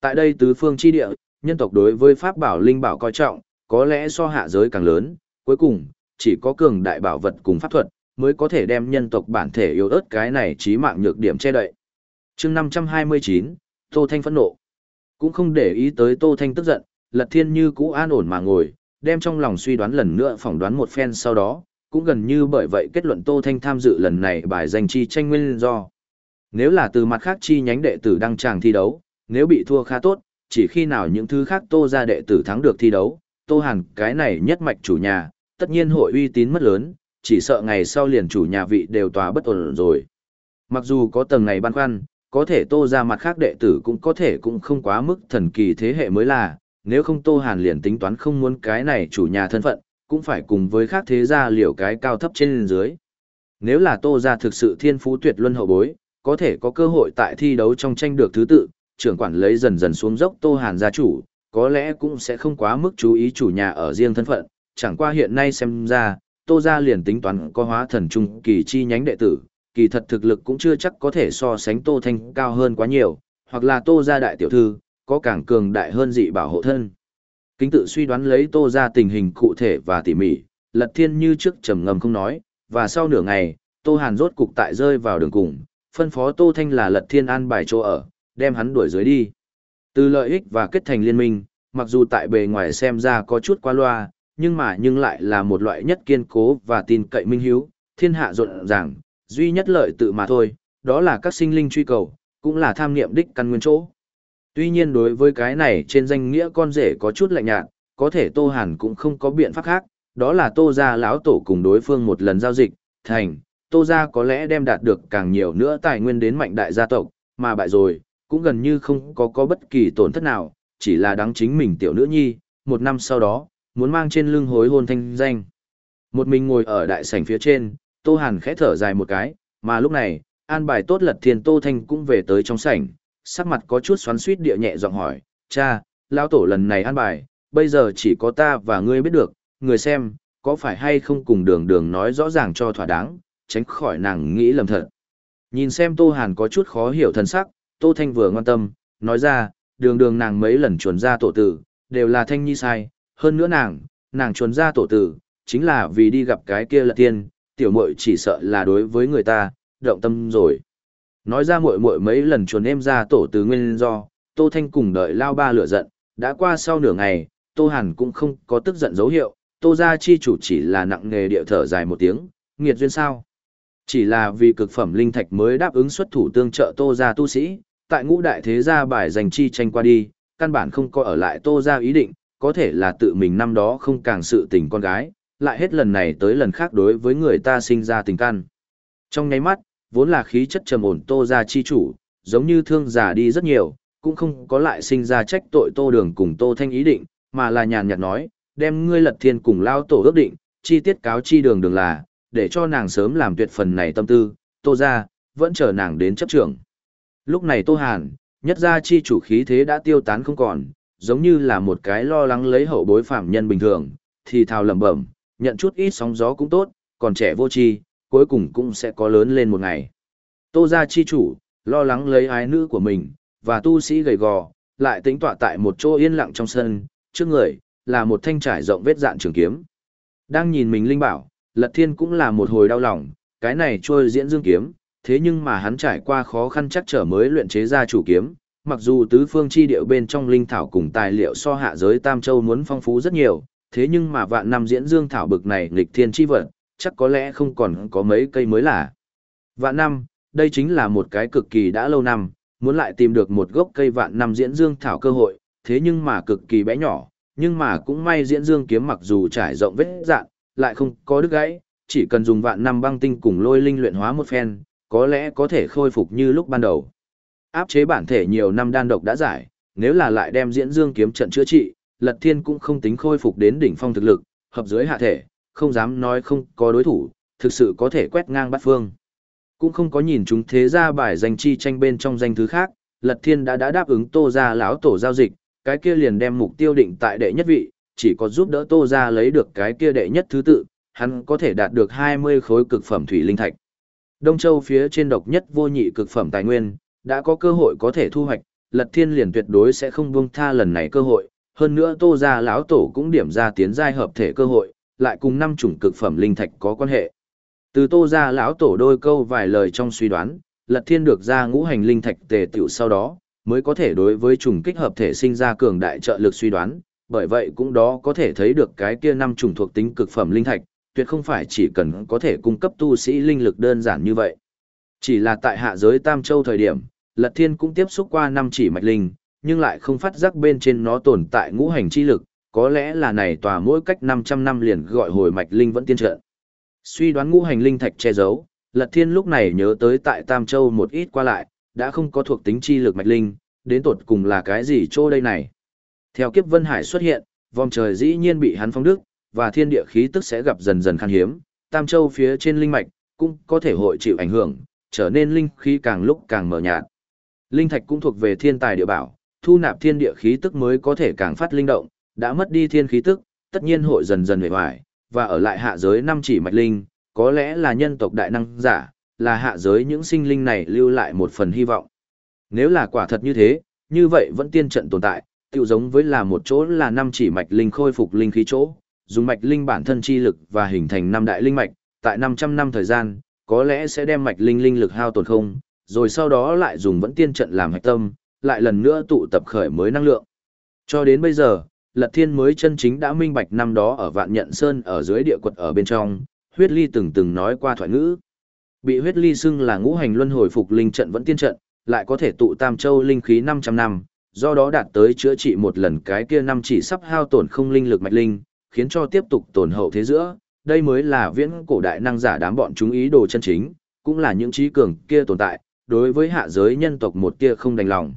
Tại đây tứ phương chi địa, nhân tộc đối với pháp bảo linh bảo coi trọng, có lẽ so hạ giới càng lớn, cuối cùng, chỉ có cường đại bảo vật cùng pháp thuật, mới có thể đem nhân tộc bản thể yếu ớt cái này trí mạng nhược điểm che đậy. chương 529, Tô Thanh phẫn nộ. Cũng không để ý tới Tô Thanh tức giận, Lật Thiên như cũ an ổn mà ngồi, đem trong lòng suy đoán lần nữa phỏng đoán một phen sau đó, cũng gần như bởi vậy kết luận Tô Thanh tham dự lần này bài danh chi tranh nguyên do. Nếu là từ mặt khác chi nhánh đệ tử đăng tràng thi đấu, nếu bị thua khá tốt, chỉ khi nào những thứ khác Tô ra đệ tử thắng được thi đấu, Tô Hàn cái này nhất mạch chủ nhà, tất nhiên hội uy tín mất lớn, chỉ sợ ngày sau liền chủ nhà vị đều tòa bất ổn rồi. Mặc dù có tầng này băn khoăn, có thể Tô ra mặt khác đệ tử cũng có thể cũng không quá mức thần kỳ thế hệ mới là, nếu không Tô Hàn liền tính toán không muốn cái này chủ nhà thân phận, cũng phải cùng với khác thế gia liều cái cao thấp trên dưới. Nếu là Tô gia thực sự thiên phú tuyệt luân hậu bối, có thể có cơ hội tại thi đấu trong tranh được thứ tự, trưởng quản lấy dần dần xuống dốc Tô Hàn gia chủ, có lẽ cũng sẽ không quá mức chú ý chủ nhà ở riêng thân phận, chẳng qua hiện nay xem ra, Tô gia liền tính toán có hóa thần trung kỳ chi nhánh đệ tử, kỳ thật thực lực cũng chưa chắc có thể so sánh Tô Thanh cao hơn quá nhiều, hoặc là Tô gia đại tiểu thư, có càng cường đại hơn dị bảo hộ thân. Kính tự suy đoán lấy Tô gia tình hình cụ thể và tỉ mỉ, Lật Thiên như trước trầm ngâm không nói, và sau nửa ngày, Tô Hàn rốt cục tại rơi vào đường cùng, phân phó Tô Thanh là Lật Thiên an bài chỗ ở, đem hắn đuổi dưới đi. Từ lợi ích và kết thành liên minh, mặc dù tại bề ngoài xem ra có chút qua loa, nhưng mà nhưng lại là một loại nhất kiên cố và tin cậy minh hiếu, thiên hạ rộn ràng, duy nhất lợi tự mà thôi, đó là các sinh linh truy cầu, cũng là tham niệm đích căn nguyên chỗ. Tuy nhiên đối với cái này trên danh nghĩa con rể có chút lạnh nhạt, có thể Tô Hàn cũng không có biện pháp khác, đó là Tô gia lão tổ cùng đối phương một lần giao dịch, thành, Tô gia có lẽ đem đạt được càng nhiều nữa tài nguyên đến mạnh đại gia tộc, mà bại rồi, cũng gần như không có có bất kỳ tổn thất nào, chỉ là đáng chính mình tiểu nữ nhi, một năm sau đó, muốn mang trên lưng hối hôn thanh danh. Một mình ngồi ở đại sảnh phía trên, Tô Hàn khẽ thở dài một cái, mà lúc này, an bài tốt lật thiên Tô Thanh cũng về tới trong sảnh, sắc mặt có chút xoắn suýt địa nhẹ giọng hỏi, cha, lão tổ lần này an bài, bây giờ chỉ có ta và ngươi biết được, người xem, có phải hay không cùng đường đường nói rõ ràng cho thỏa đáng, tránh khỏi nàng nghĩ lầm thật. Nhìn xem Tô Hàn có chút khó hiểu thân sắc, Tô Thanh vừa ngoan tâm, nói ra, đường đường nàng mấy lần chuồn ra tổ tử, đều là Thanh Nhi sai, hơn nữa nàng, nàng chuồn ra tổ tử, chính là vì đi gặp cái kia là tiên, tiểu muội chỉ sợ là đối với người ta, động tâm rồi. Nói ra muội muội mấy lần chuồn em ra tổ từ nguyên do, Tô Thanh cùng đợi lao ba lửa giận, đã qua sau nửa ngày, Tô Hàn cũng không có tức giận dấu hiệu, Tô gia chi chủ chỉ là nặng nghề địa thở dài một tiếng, nghiệt duyên sao. Chỉ là vì cực phẩm linh thạch mới đáp ứng xuất thủ tương trợ Tô gia tu sĩ, tại ngũ đại thế gia bài giành chi tranh qua đi, căn bản không có ở lại Tô gia ý định, có thể là tự mình năm đó không càng sự tình con gái, lại hết lần này tới lần khác đối với người ta sinh ra tình căn. Trong nháy mắt, vốn là khí chất trầm ổn Tô gia chi chủ, giống như thương giả đi rất nhiều, cũng không có lại sinh ra trách tội Tô Đường cùng Tô Thanh ý định, mà là nhàn nhạt nói, đem ngươi lật thiên cùng lao tổ ước định, chi tiết cáo chi đường đường là, để cho nàng sớm làm tuyệt phần này tâm tư, Tô gia vẫn chờ nàng đến chấp trưởng. Lúc này Tô Hàn, nhất gia chi chủ khí thế đã tiêu tán không còn, giống như là một cái lo lắng lấy hậu bối phạm nhân bình thường, thì thào lẩm bẩm, nhận chút ít sóng gió cũng tốt, còn trẻ vô tri, cuối cùng cũng sẽ có lớn lên một ngày. Tô gia chi chủ, lo lắng lấy ái nữ của mình, và tu sĩ gầy gò, lại tính tọa tại một chỗ yên lặng trong sân, trước người, là một thanh trải rộng vết dạn trường kiếm. Đang nhìn mình linh bảo, Lật Thiên cũng là một hồi đau lòng, cái này trôi diễn dương kiếm, thế nhưng mà hắn trải qua khó khăn chắc trở mới luyện chế ra chủ kiếm, mặc dù tứ phương chi điệu bên trong linh thảo cùng tài liệu so hạ giới Tam Châu muốn phong phú rất nhiều, thế nhưng mà vạn năm diễn dương thảo bực này nghịch thiên chi vật, chắc có lẽ không còn có mấy cây mới là. Vạn năm, đây chính là một cái cực kỳ đã lâu năm, muốn lại tìm được một gốc cây vạn năm diễn dương thảo cơ hội, thế nhưng mà cực kỳ bé nhỏ, nhưng mà cũng may diễn dương kiếm mặc dù trải rộng vết dạn, lại không có đứt gãy, chỉ cần dùng vạn năm băng tinh cùng lôi linh luyện hóa một phen, có lẽ có thể khôi phục như lúc ban đầu. Áp chế bản thể nhiều năm đan độc đã giải, nếu là lại đem diễn dương kiếm trận chữa trị, Lật Thiên cũng không tính khôi phục đến đỉnh phong thực lực, hợp dưới hạ thể, không dám nói không có đối thủ, thực sự có thể quét ngang bắt phương. Cũng không có nhìn chúng thế ra bài danh chi tranh bên trong danh thứ khác, Lật Thiên đã đã đáp ứng Tô gia lão tổ giao dịch, cái kia liền đem mục tiêu định tại đệ nhất vị, chỉ có giúp đỡ Tô gia lấy được cái kia đệ nhất thứ tự, hắn có thể đạt được 20 khối cực phẩm thủy linh thạch. Đông Châu phía trên độc nhất vô nhị cực phẩm tài nguyên, đã có cơ hội có thể thu hoạch, Lật Thiên liền tuyệt đối sẽ không buông tha lần này cơ hội, hơn nữa Tô gia lão tổ cũng điểm ra tiến giai hợp thể cơ hội, lại cùng năm chủng cực phẩm linh thạch có quan hệ. Từ Tô gia lão tổ đôi câu vài lời trong suy đoán, Lật Thiên được ra ngũ hành linh thạch tề tiểu sau đó, mới có thể đối với trùng kích hợp thể sinh ra cường đại trợ lực suy đoán, bởi vậy cũng đó có thể thấy được cái kia năm chủng thuộc tính cực phẩm linh thạch, tuyệt không phải chỉ cần có thể cung cấp tu sĩ linh lực đơn giản như vậy. Chỉ là tại hạ giới Tam Châu thời điểm, Lật Thiên cũng tiếp xúc qua năm chỉ mạch linh, nhưng lại không phát giác bên trên nó tồn tại ngũ hành chi lực, có lẽ là này tòa mỗi cách 500 năm liền gọi hồi mạch linh vẫn tiên trận. Suy đoán ngũ hành linh thạch che giấu, Lật Thiên lúc này nhớ tới tại Tam Châu một ít qua lại, đã không có thuộc tính chi lực mạch linh, đến tột cùng là cái gì chỗ đây này. Theo kiếp Vân Hải xuất hiện, vòng trời dĩ nhiên bị hắn phong đức, và thiên địa khí tức sẽ gặp dần dần khan hiếm, Tam Châu phía trên linh mạch cũng có thể hội chịu ảnh hưởng, trở nên linh khí càng lúc càng mờ nhạt. Linh thạch cũng thuộc về thiên tài địa bảo, thu nạp thiên địa khí tức mới có thể càng phát linh động, đã mất đi thiên khí tức, tất nhiên hội dần dần về hoài, và ở lại hạ giới năm chỉ mạch linh, có lẽ là nhân tộc đại năng giả, là hạ giới những sinh linh này lưu lại một phần hy vọng. Nếu là quả thật như thế, như vậy vẫn tiên trận tồn tại, tiêu giống với là một chỗ là năm chỉ mạch linh khôi phục linh khí chỗ, dùng mạch linh bản thân chi lực và hình thành năm đại linh mạch, tại 500 năm thời gian, có lẽ sẽ đem mạch linh linh lực hao tổn không, rồi sau đó lại dùng vẫn tiên trận làm hạch tâm, lại lần nữa tụ tập khởi mới năng lượng. Cho đến bây giờ, Lật Thiên mới chân chính đã minh bạch năm đó ở Vạn Nhận Sơn ở dưới địa quật ở bên trong, huyết ly từng từng nói qua thoại ngữ. Bị huyết ly xưng là ngũ hành luân hồi phục linh trận vẫn tiên trận, lại có thể tụ tam châu linh khí 500 năm, do đó đạt tới chữa trị một lần cái kia năm chỉ sắp hao tổn không linh lực mạch linh, khiến cho tiếp tục tổn hậu thế giữa, đây mới là viễn cổ đại năng giả đám bọn chúng ý đồ chân chính, cũng là những trí cường kia tồn tại, đối với hạ giới nhân tộc một kia không đành lòng.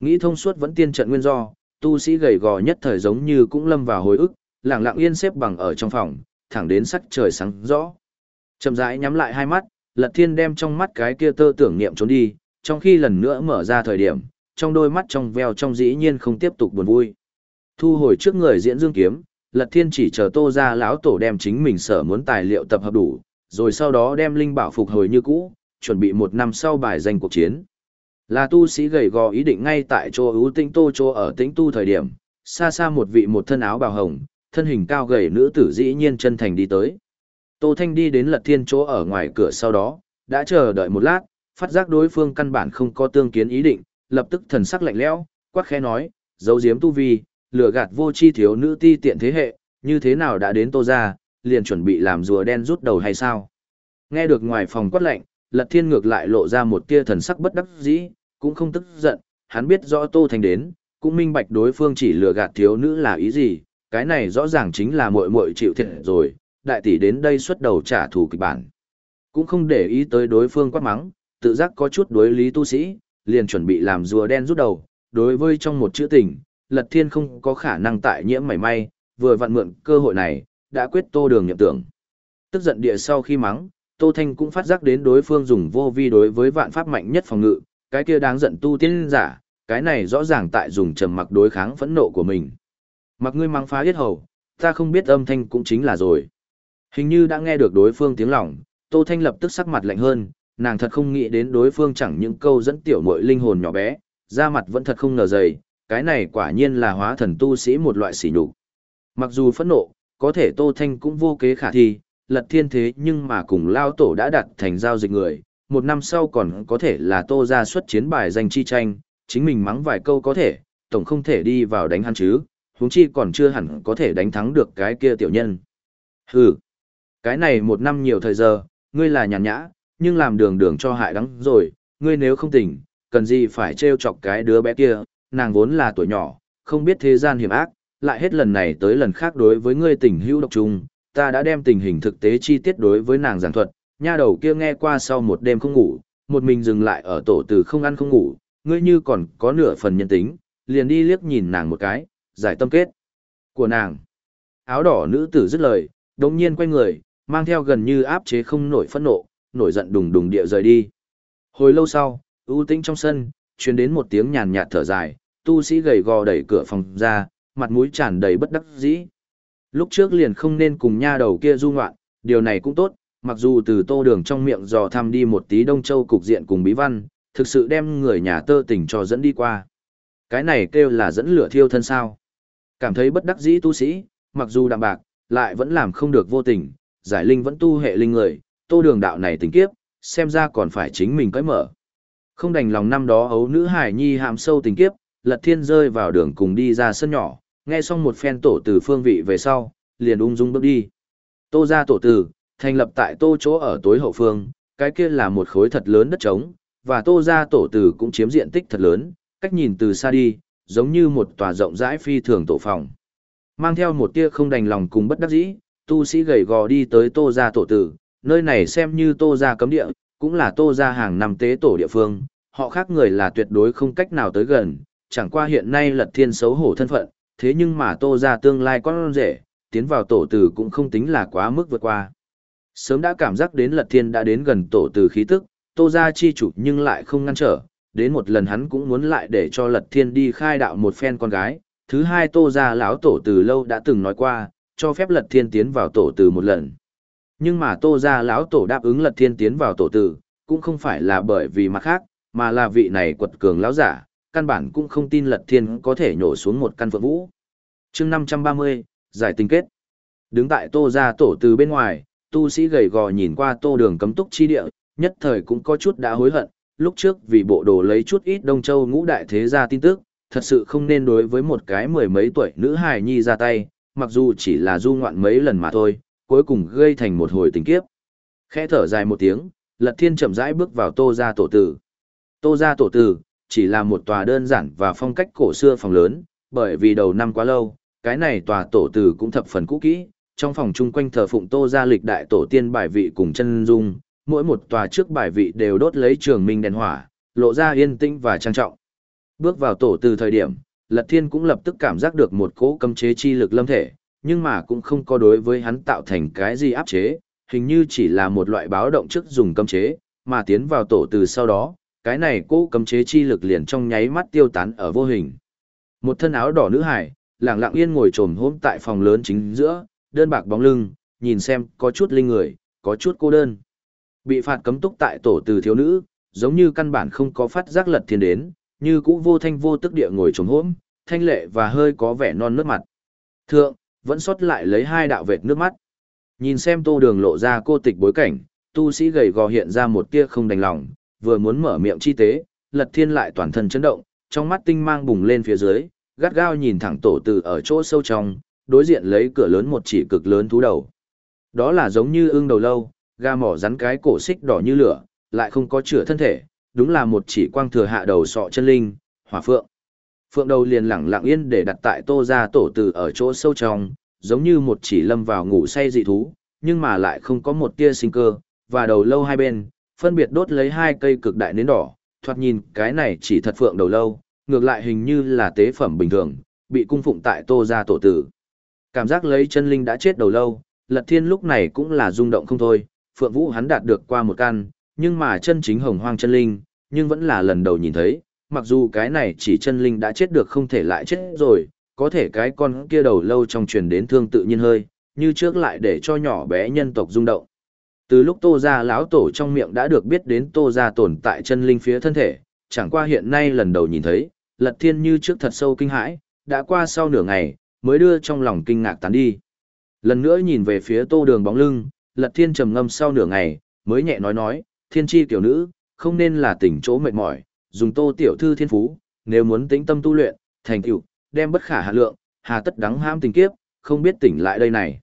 Nghĩ thông suốt vẫn tiên trận nguyên do, tu sĩ gầy gò nhất thời giống như cũng lâm vào hồi ức, lặng lặng yên xếp bằng ở trong phòng, thẳng đến sắc trời sáng rõ. Chậm rãi nhắm lại hai mắt, Lật Thiên đem trong mắt cái kia tơ tưởng niệm trốn đi, trong khi lần nữa mở ra thời điểm, trong đôi mắt trong veo trong dĩ nhiên không tiếp tục buồn vui. Thu hồi trước người diễn dương kiếm, Lật Thiên chỉ chờ Tô ra lão tổ đem chính mình sở muốn tài liệu tập hợp đủ, rồi sau đó đem linh bảo phục hồi như cũ, chuẩn bị một năm sau bài danh cuộc chiến. Là tu sĩ gầy gò ý định ngay tại chỗ ưu tinh tô chỗ ở tĩnh tu thời điểm, xa xa một vị một thân áo bào hồng, thân hình cao gầy nữ tử dĩ nhiên chân thành đi tới. Tô Thanh đi đến lật thiên chỗ ở ngoài cửa sau đó, đã chờ đợi một lát, phát giác đối phương căn bản không có tương kiến ý định, lập tức thần sắc lạnh lẽo, quát khẽ nói, dấu diếm tu vi, lừa gạt vô chi thiếu nữ ti tiện thế hệ, như thế nào đã đến tô ra, liền chuẩn bị làm rùa đen rút đầu hay sao? Nghe được ngoài phòng quát lạnh, Lật Thiên ngược lại lộ ra một tia thần sắc bất đắc dĩ, cũng không tức giận, hắn biết rõ Tô Thành đến, cũng minh bạch đối phương chỉ lừa gạt thiếu nữ là ý gì, cái này rõ ràng chính là muội muội chịu thiệt rồi, đại tỷ đến đây xuất đầu trả thù kịch bản. Cũng không để ý tới đối phương quát mắng, tự giác có chút đối lý tu sĩ, liền chuẩn bị làm rùa đen rút đầu. Đối với trong một chữ tình, Lật Thiên không có khả năng tại nhiễm mảy may, vừa vặn mượn cơ hội này, đã quyết tô đường nhậm tưởng. Tức giận địa sau khi mắng, Tô Thanh cũng phát giác đến đối phương dùng vô vi đối với vạn pháp mạnh nhất phòng ngự, cái kia đáng giận tu tiên giả, cái này rõ ràng tại dùng trầm mặc đối kháng phẫn nộ của mình. Mặc ngươi mang phá yết hầu, ta không biết âm thanh cũng chính là rồi. Hình như đã nghe được đối phương tiếng lòng, Tô Thanh lập tức sắc mặt lạnh hơn, nàng thật không nghĩ đến đối phương chẳng những câu dẫn tiểu muội linh hồn nhỏ bé, da mặt vẫn thật không ngờ dày, cái này quả nhiên là hóa thần tu sĩ một loại sỉ nhục. Mặc dù phẫn nộ, có thể Tô Thanh cũng vô kế khả thi, lật thiên thế nhưng mà cùng lao tổ đã đặt thành giao dịch người, một năm sau còn có thể là Tô ra xuất chiến bài danh chi tranh, chính mình mắng vài câu có thể, tổng không thể đi vào đánh hắn chứ, huống chi còn chưa hẳn có thể đánh thắng được cái kia tiểu nhân. Hừ, cái này một năm nhiều thời giờ, ngươi là nhàn nhã, nhưng làm đường đường cho hại đắng rồi, ngươi nếu không tỉnh, cần gì phải trêu chọc cái đứa bé kia, nàng vốn là tuổi nhỏ, không biết thế gian hiểm ác, lại hết lần này tới lần khác đối với ngươi tình hữu độc trùng, ta đã đem tình hình thực tế chi tiết đối với nàng giảng thuật, nha đầu kia nghe qua sau một đêm không ngủ, một mình dừng lại ở tổ từ không ăn không ngủ, ngươi như còn có nửa phần nhân tính, liền đi liếc nhìn nàng một cái, giải tâm kết của nàng. Áo đỏ nữ tử dứt lời, đống nhiên quay người, mang theo gần như áp chế không nổi phẫn nộ, nổi giận đùng đùng địa rời đi. Hồi lâu sau, ưu tĩnh trong sân, truyền đến một tiếng nhàn nhạt thở dài, tu sĩ gầy gò đẩy cửa phòng ra, mặt mũi tràn đầy bất đắc dĩ. Lúc trước liền không nên cùng nha đầu kia du ngoạn, điều này cũng tốt, mặc dù từ tô đường trong miệng dò thăm đi một tí đông châu cục diện cùng bí văn, thực sự đem người nhà tơ tình cho dẫn đi qua. Cái này kêu là dẫn lửa thiêu thân sao. Cảm thấy bất đắc dĩ tu sĩ, mặc dù đạm bạc, lại vẫn làm không được vô tình, giải linh vẫn tu hệ linh người, tô đường đạo này tình kiếp, xem ra còn phải chính mình cởi mở. Không đành lòng năm đó ấu nữ hải nhi hàm sâu tình kiếp, lật thiên rơi vào đường cùng đi ra sân nhỏ, nghe xong một phen tổ từ phương vị về sau, liền ung dung bước đi. Tô ra tổ từ, thành lập tại tô chỗ ở tối hậu phương, cái kia là một khối thật lớn đất trống, và tô ra tổ từ cũng chiếm diện tích thật lớn, cách nhìn từ xa đi, giống như một tòa rộng rãi phi thường tổ phòng. Mang theo một tia không đành lòng cùng bất đắc dĩ, tu sĩ gầy gò đi tới tô ra tổ tử, nơi này xem như tô ra cấm địa, cũng là tô ra hàng năm tế tổ địa phương, họ khác người là tuyệt đối không cách nào tới gần, chẳng qua hiện nay lật thiên xấu hổ thân phận, thế nhưng mà tô ra tương lai con rể, tiến vào tổ tử cũng không tính là quá mức vượt qua. Sớm đã cảm giác đến lật thiên đã đến gần tổ tử khí tức, tô ra chi chủ nhưng lại không ngăn trở, đến một lần hắn cũng muốn lại để cho lật thiên đi khai đạo một phen con gái. Thứ hai tô ra lão tổ từ lâu đã từng nói qua, cho phép lật thiên tiến vào tổ từ một lần. Nhưng mà tô ra lão tổ đáp ứng lật thiên tiến vào tổ tử cũng không phải là bởi vì mặt khác, mà là vị này quật cường lão giả, căn bản cũng không tin lật thiên có thể nhổ xuống một căn phượng vũ. chương 530, giải tình kết. Đứng tại tô ra tổ từ bên ngoài, tu sĩ gầy gò nhìn qua tô đường cấm túc chi địa, nhất thời cũng có chút đã hối hận, lúc trước vì bộ đồ lấy chút ít Đông Châu ngũ đại thế gia tin tức, thật sự không nên đối với một cái mười mấy tuổi nữ hài nhi ra tay, mặc dù chỉ là du ngoạn mấy lần mà thôi, cuối cùng gây thành một hồi tình kiếp. Khẽ thở dài một tiếng, Lật Thiên chậm rãi bước vào Tô gia tổ tử. Tô gia tổ tử chỉ là một tòa đơn giản và phong cách cổ xưa phòng lớn, bởi vì đầu năm quá lâu, cái này tòa tổ tử cũng thập phần cũ kỹ, trong phòng chung quanh thờ phụng Tô gia lịch đại tổ tiên bài vị cùng chân dung, mỗi một tòa trước bài vị đều đốt lấy trường minh đèn hỏa, lộ ra yên tĩnh và trang trọng. Bước vào tổ từ thời điểm, Lật Thiên cũng lập tức cảm giác được một cỗ cấm chế chi lực lâm thể, nhưng mà cũng không có đối với hắn tạo thành cái gì áp chế, hình như chỉ là một loại báo động trước dùng cấm chế, mà tiến vào tổ từ sau đó, cái này cỗ cấm chế chi lực liền trong nháy mắt tiêu tán ở vô hình. Một thân áo đỏ nữ hải, lặng lặng yên ngồi trồm hôm tại phòng lớn chính giữa, đơn bạc bóng lưng, nhìn xem có chút linh người, có chút cô đơn. Bị phạt cấm túc tại tổ từ thiếu nữ, giống như căn bản không có phát giác lật thiên đến, như cũ vô thanh vô tức địa ngồi trồm hôm, thanh lệ và hơi có vẻ non nước mặt. Thượng, vẫn sót lại lấy hai đạo vệt nước mắt. Nhìn xem tô đường lộ ra cô tịch bối cảnh, tu sĩ gầy gò hiện ra một tia không đành lòng, vừa muốn mở miệng chi tế, lật thiên lại toàn thân chấn động, trong mắt tinh mang bùng lên phía dưới, gắt gao nhìn thẳng tổ từ ở chỗ sâu trong, đối diện lấy cửa lớn một chỉ cực lớn thú đầu. Đó là giống như ưng đầu lâu, ga mỏ rắn cái cổ xích đỏ như lửa, lại không có chữa thân thể, đúng là một chỉ quang thừa hạ đầu sọ chân linh, hỏa phượng. Phượng đầu liền lẳng lặng yên để đặt tại tô ra tổ từ ở chỗ sâu trong, giống như một chỉ lâm vào ngủ say dị thú, nhưng mà lại không có một tia sinh cơ, và đầu lâu hai bên, phân biệt đốt lấy hai cây cực đại nến đỏ, thoạt nhìn cái này chỉ thật phượng đầu lâu, ngược lại hình như là tế phẩm bình thường, bị cung phụng tại tô gia tổ tử. Cảm giác lấy chân linh đã chết đầu lâu, lật thiên lúc này cũng là rung động không thôi, phượng vũ hắn đạt được qua một căn, nhưng mà chân chính hồng hoang chân linh, nhưng vẫn là lần đầu nhìn thấy, mặc dù cái này chỉ chân linh đã chết được không thể lại chết rồi, có thể cái con kia đầu lâu trong truyền đến thương tự nhiên hơi, như trước lại để cho nhỏ bé nhân tộc rung động. Từ lúc Tô gia lão tổ trong miệng đã được biết đến Tô gia tồn tại chân linh phía thân thể, chẳng qua hiện nay lần đầu nhìn thấy, Lật Thiên như trước thật sâu kinh hãi, đã qua sau nửa ngày, mới đưa trong lòng kinh ngạc tán đi. Lần nữa nhìn về phía Tô Đường bóng lưng, Lật Thiên trầm ngâm sau nửa ngày, mới nhẹ nói nói, thiên chi tiểu nữ, không nên là tỉnh chỗ mệt mỏi, dùng Tô tiểu thư thiên phú, nếu muốn tĩnh tâm tu luyện, thành tựu, đem bất khả hạ lượng, hà tất đắng ham tình kiếp, không biết tỉnh lại đây này.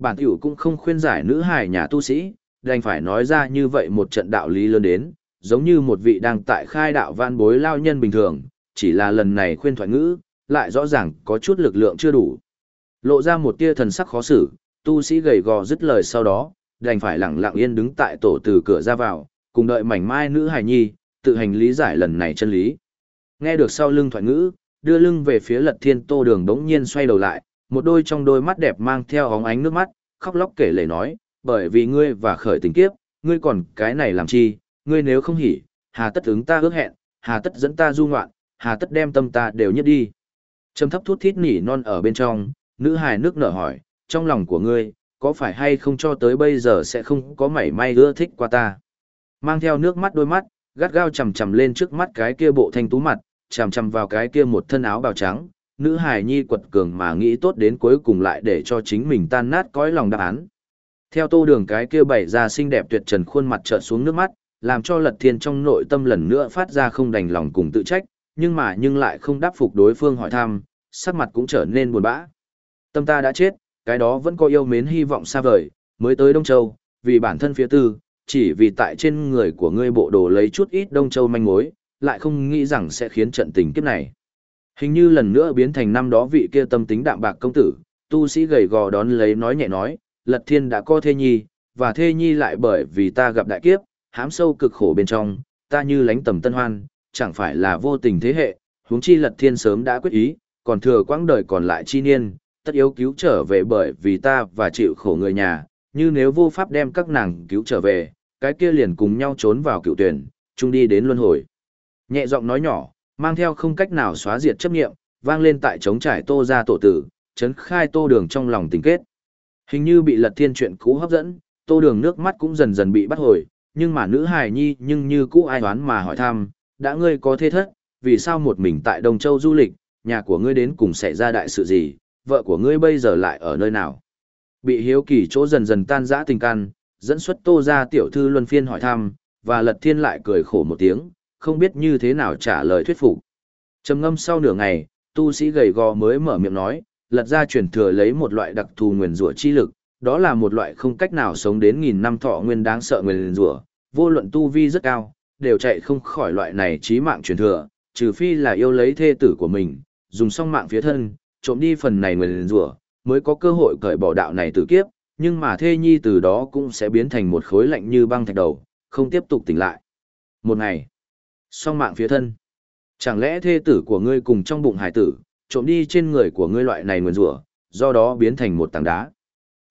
Bản tiểu cũng không khuyên giải nữ hài nhà tu sĩ, đành phải nói ra như vậy một trận đạo lý lớn đến, giống như một vị đang tại khai đạo văn bối lao nhân bình thường, chỉ là lần này khuyên thoại ngữ, lại rõ ràng có chút lực lượng chưa đủ. Lộ ra một tia thần sắc khó xử, tu sĩ gầy gò dứt lời sau đó, đành phải lặng lặng yên đứng tại tổ từ cửa ra vào, cùng đợi mảnh mai nữ hài nhi, tự hành lý giải lần này chân lý. Nghe được sau lưng thoại ngữ, đưa lưng về phía lật thiên tô đường đống nhiên xoay đầu lại, một đôi trong đôi mắt đẹp mang theo óng ánh nước mắt, khóc lóc kể lể nói, bởi vì ngươi và khởi tình kiếp, ngươi còn cái này làm chi, ngươi nếu không hỉ, hà tất ứng ta ước hẹn, hà tất dẫn ta du ngoạn, hà tất đem tâm ta đều nhất đi. Trầm thấp thút thít nỉ non ở bên trong, nữ hài nước nở hỏi, trong lòng của ngươi, có phải hay không cho tới bây giờ sẽ không có mảy may ưa thích qua ta. Mang theo nước mắt đôi mắt, gắt gao chầm chầm lên trước mắt cái kia bộ thanh tú mặt, chầm chầm vào cái kia một thân áo bào trắng, nữ hài nhi quật cường mà nghĩ tốt đến cuối cùng lại để cho chính mình tan nát cõi lòng đáp án. Theo tô đường cái kia bày ra xinh đẹp tuyệt trần khuôn mặt trợn xuống nước mắt, làm cho lật thiên trong nội tâm lần nữa phát ra không đành lòng cùng tự trách, nhưng mà nhưng lại không đáp phục đối phương hỏi thăm, sắc mặt cũng trở nên buồn bã. Tâm ta đã chết, cái đó vẫn có yêu mến hy vọng xa vời, mới tới Đông Châu, vì bản thân phía tư, chỉ vì tại trên người của ngươi bộ đồ lấy chút ít Đông Châu manh mối, lại không nghĩ rằng sẽ khiến trận tình kiếp này. Hình như lần nữa biến thành năm đó vị kia tâm tính đạm bạc công tử, tu sĩ gầy gò đón lấy nói nhẹ nói, lật thiên đã co thê nhi, và thê nhi lại bởi vì ta gặp đại kiếp, hám sâu cực khổ bên trong, ta như lánh tầm tân hoan, chẳng phải là vô tình thế hệ, huống chi lật thiên sớm đã quyết ý, còn thừa quãng đời còn lại chi niên, tất yếu cứu trở về bởi vì ta và chịu khổ người nhà, như nếu vô pháp đem các nàng cứu trở về, cái kia liền cùng nhau trốn vào cựu tuyển, chung đi đến luân hồi. Nhẹ giọng nói nhỏ, mang theo không cách nào xóa diệt chấp nghiệm, vang lên tại trống trải tô ra tổ tử, chấn khai tô đường trong lòng tình kết. Hình như bị lật thiên chuyện cũ hấp dẫn, tô đường nước mắt cũng dần dần bị bắt hồi, nhưng mà nữ hài nhi nhưng như cũ ai đoán mà hỏi thăm, đã ngươi có thế thất, vì sao một mình tại Đông Châu du lịch, nhà của ngươi đến cùng xảy ra đại sự gì, vợ của ngươi bây giờ lại ở nơi nào. Bị hiếu kỳ chỗ dần dần tan rã tình căn, dẫn xuất tô ra tiểu thư luân phiên hỏi thăm, và lật thiên lại cười khổ một tiếng, không biết như thế nào trả lời thuyết phục. Trầm ngâm sau nửa ngày, tu sĩ gầy gò mới mở miệng nói, lật ra truyền thừa lấy một loại đặc thù nguyền rủa chi lực, đó là một loại không cách nào sống đến nghìn năm thọ nguyên đáng sợ nguyền rủa, vô luận tu vi rất cao, đều chạy không khỏi loại này chí mạng truyền thừa, trừ phi là yêu lấy thê tử của mình, dùng xong mạng phía thân, trộm đi phần này nguyền rủa, mới có cơ hội cởi bỏ đạo này tử kiếp, nhưng mà thê nhi từ đó cũng sẽ biến thành một khối lạnh như băng thạch đầu, không tiếp tục tỉnh lại. Một ngày, song mạng phía thân. Chẳng lẽ thê tử của ngươi cùng trong bụng hải tử, trộm đi trên người của ngươi loại này nguyền rủa, do đó biến thành một tảng đá.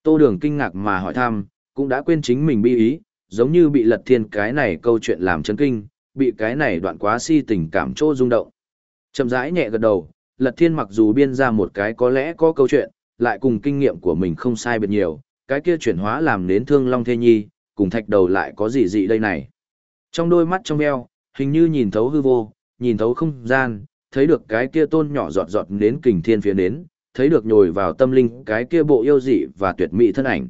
Tô Đường kinh ngạc mà hỏi thăm, cũng đã quên chính mình bi ý, giống như bị lật thiên cái này câu chuyện làm chấn kinh, bị cái này đoạn quá si tình cảm trô rung động. Chậm rãi nhẹ gật đầu, lật thiên mặc dù biên ra một cái có lẽ có câu chuyện, lại cùng kinh nghiệm của mình không sai biệt nhiều, cái kia chuyển hóa làm đến thương long thê nhi, cùng thạch đầu lại có gì dị đây này. Trong đôi mắt trong eo hình như nhìn thấu hư vô, nhìn thấu không gian, thấy được cái kia tôn nhỏ giọt giọt đến kình thiên phía nến, thấy được nhồi vào tâm linh cái kia bộ yêu dị và tuyệt mỹ thân ảnh.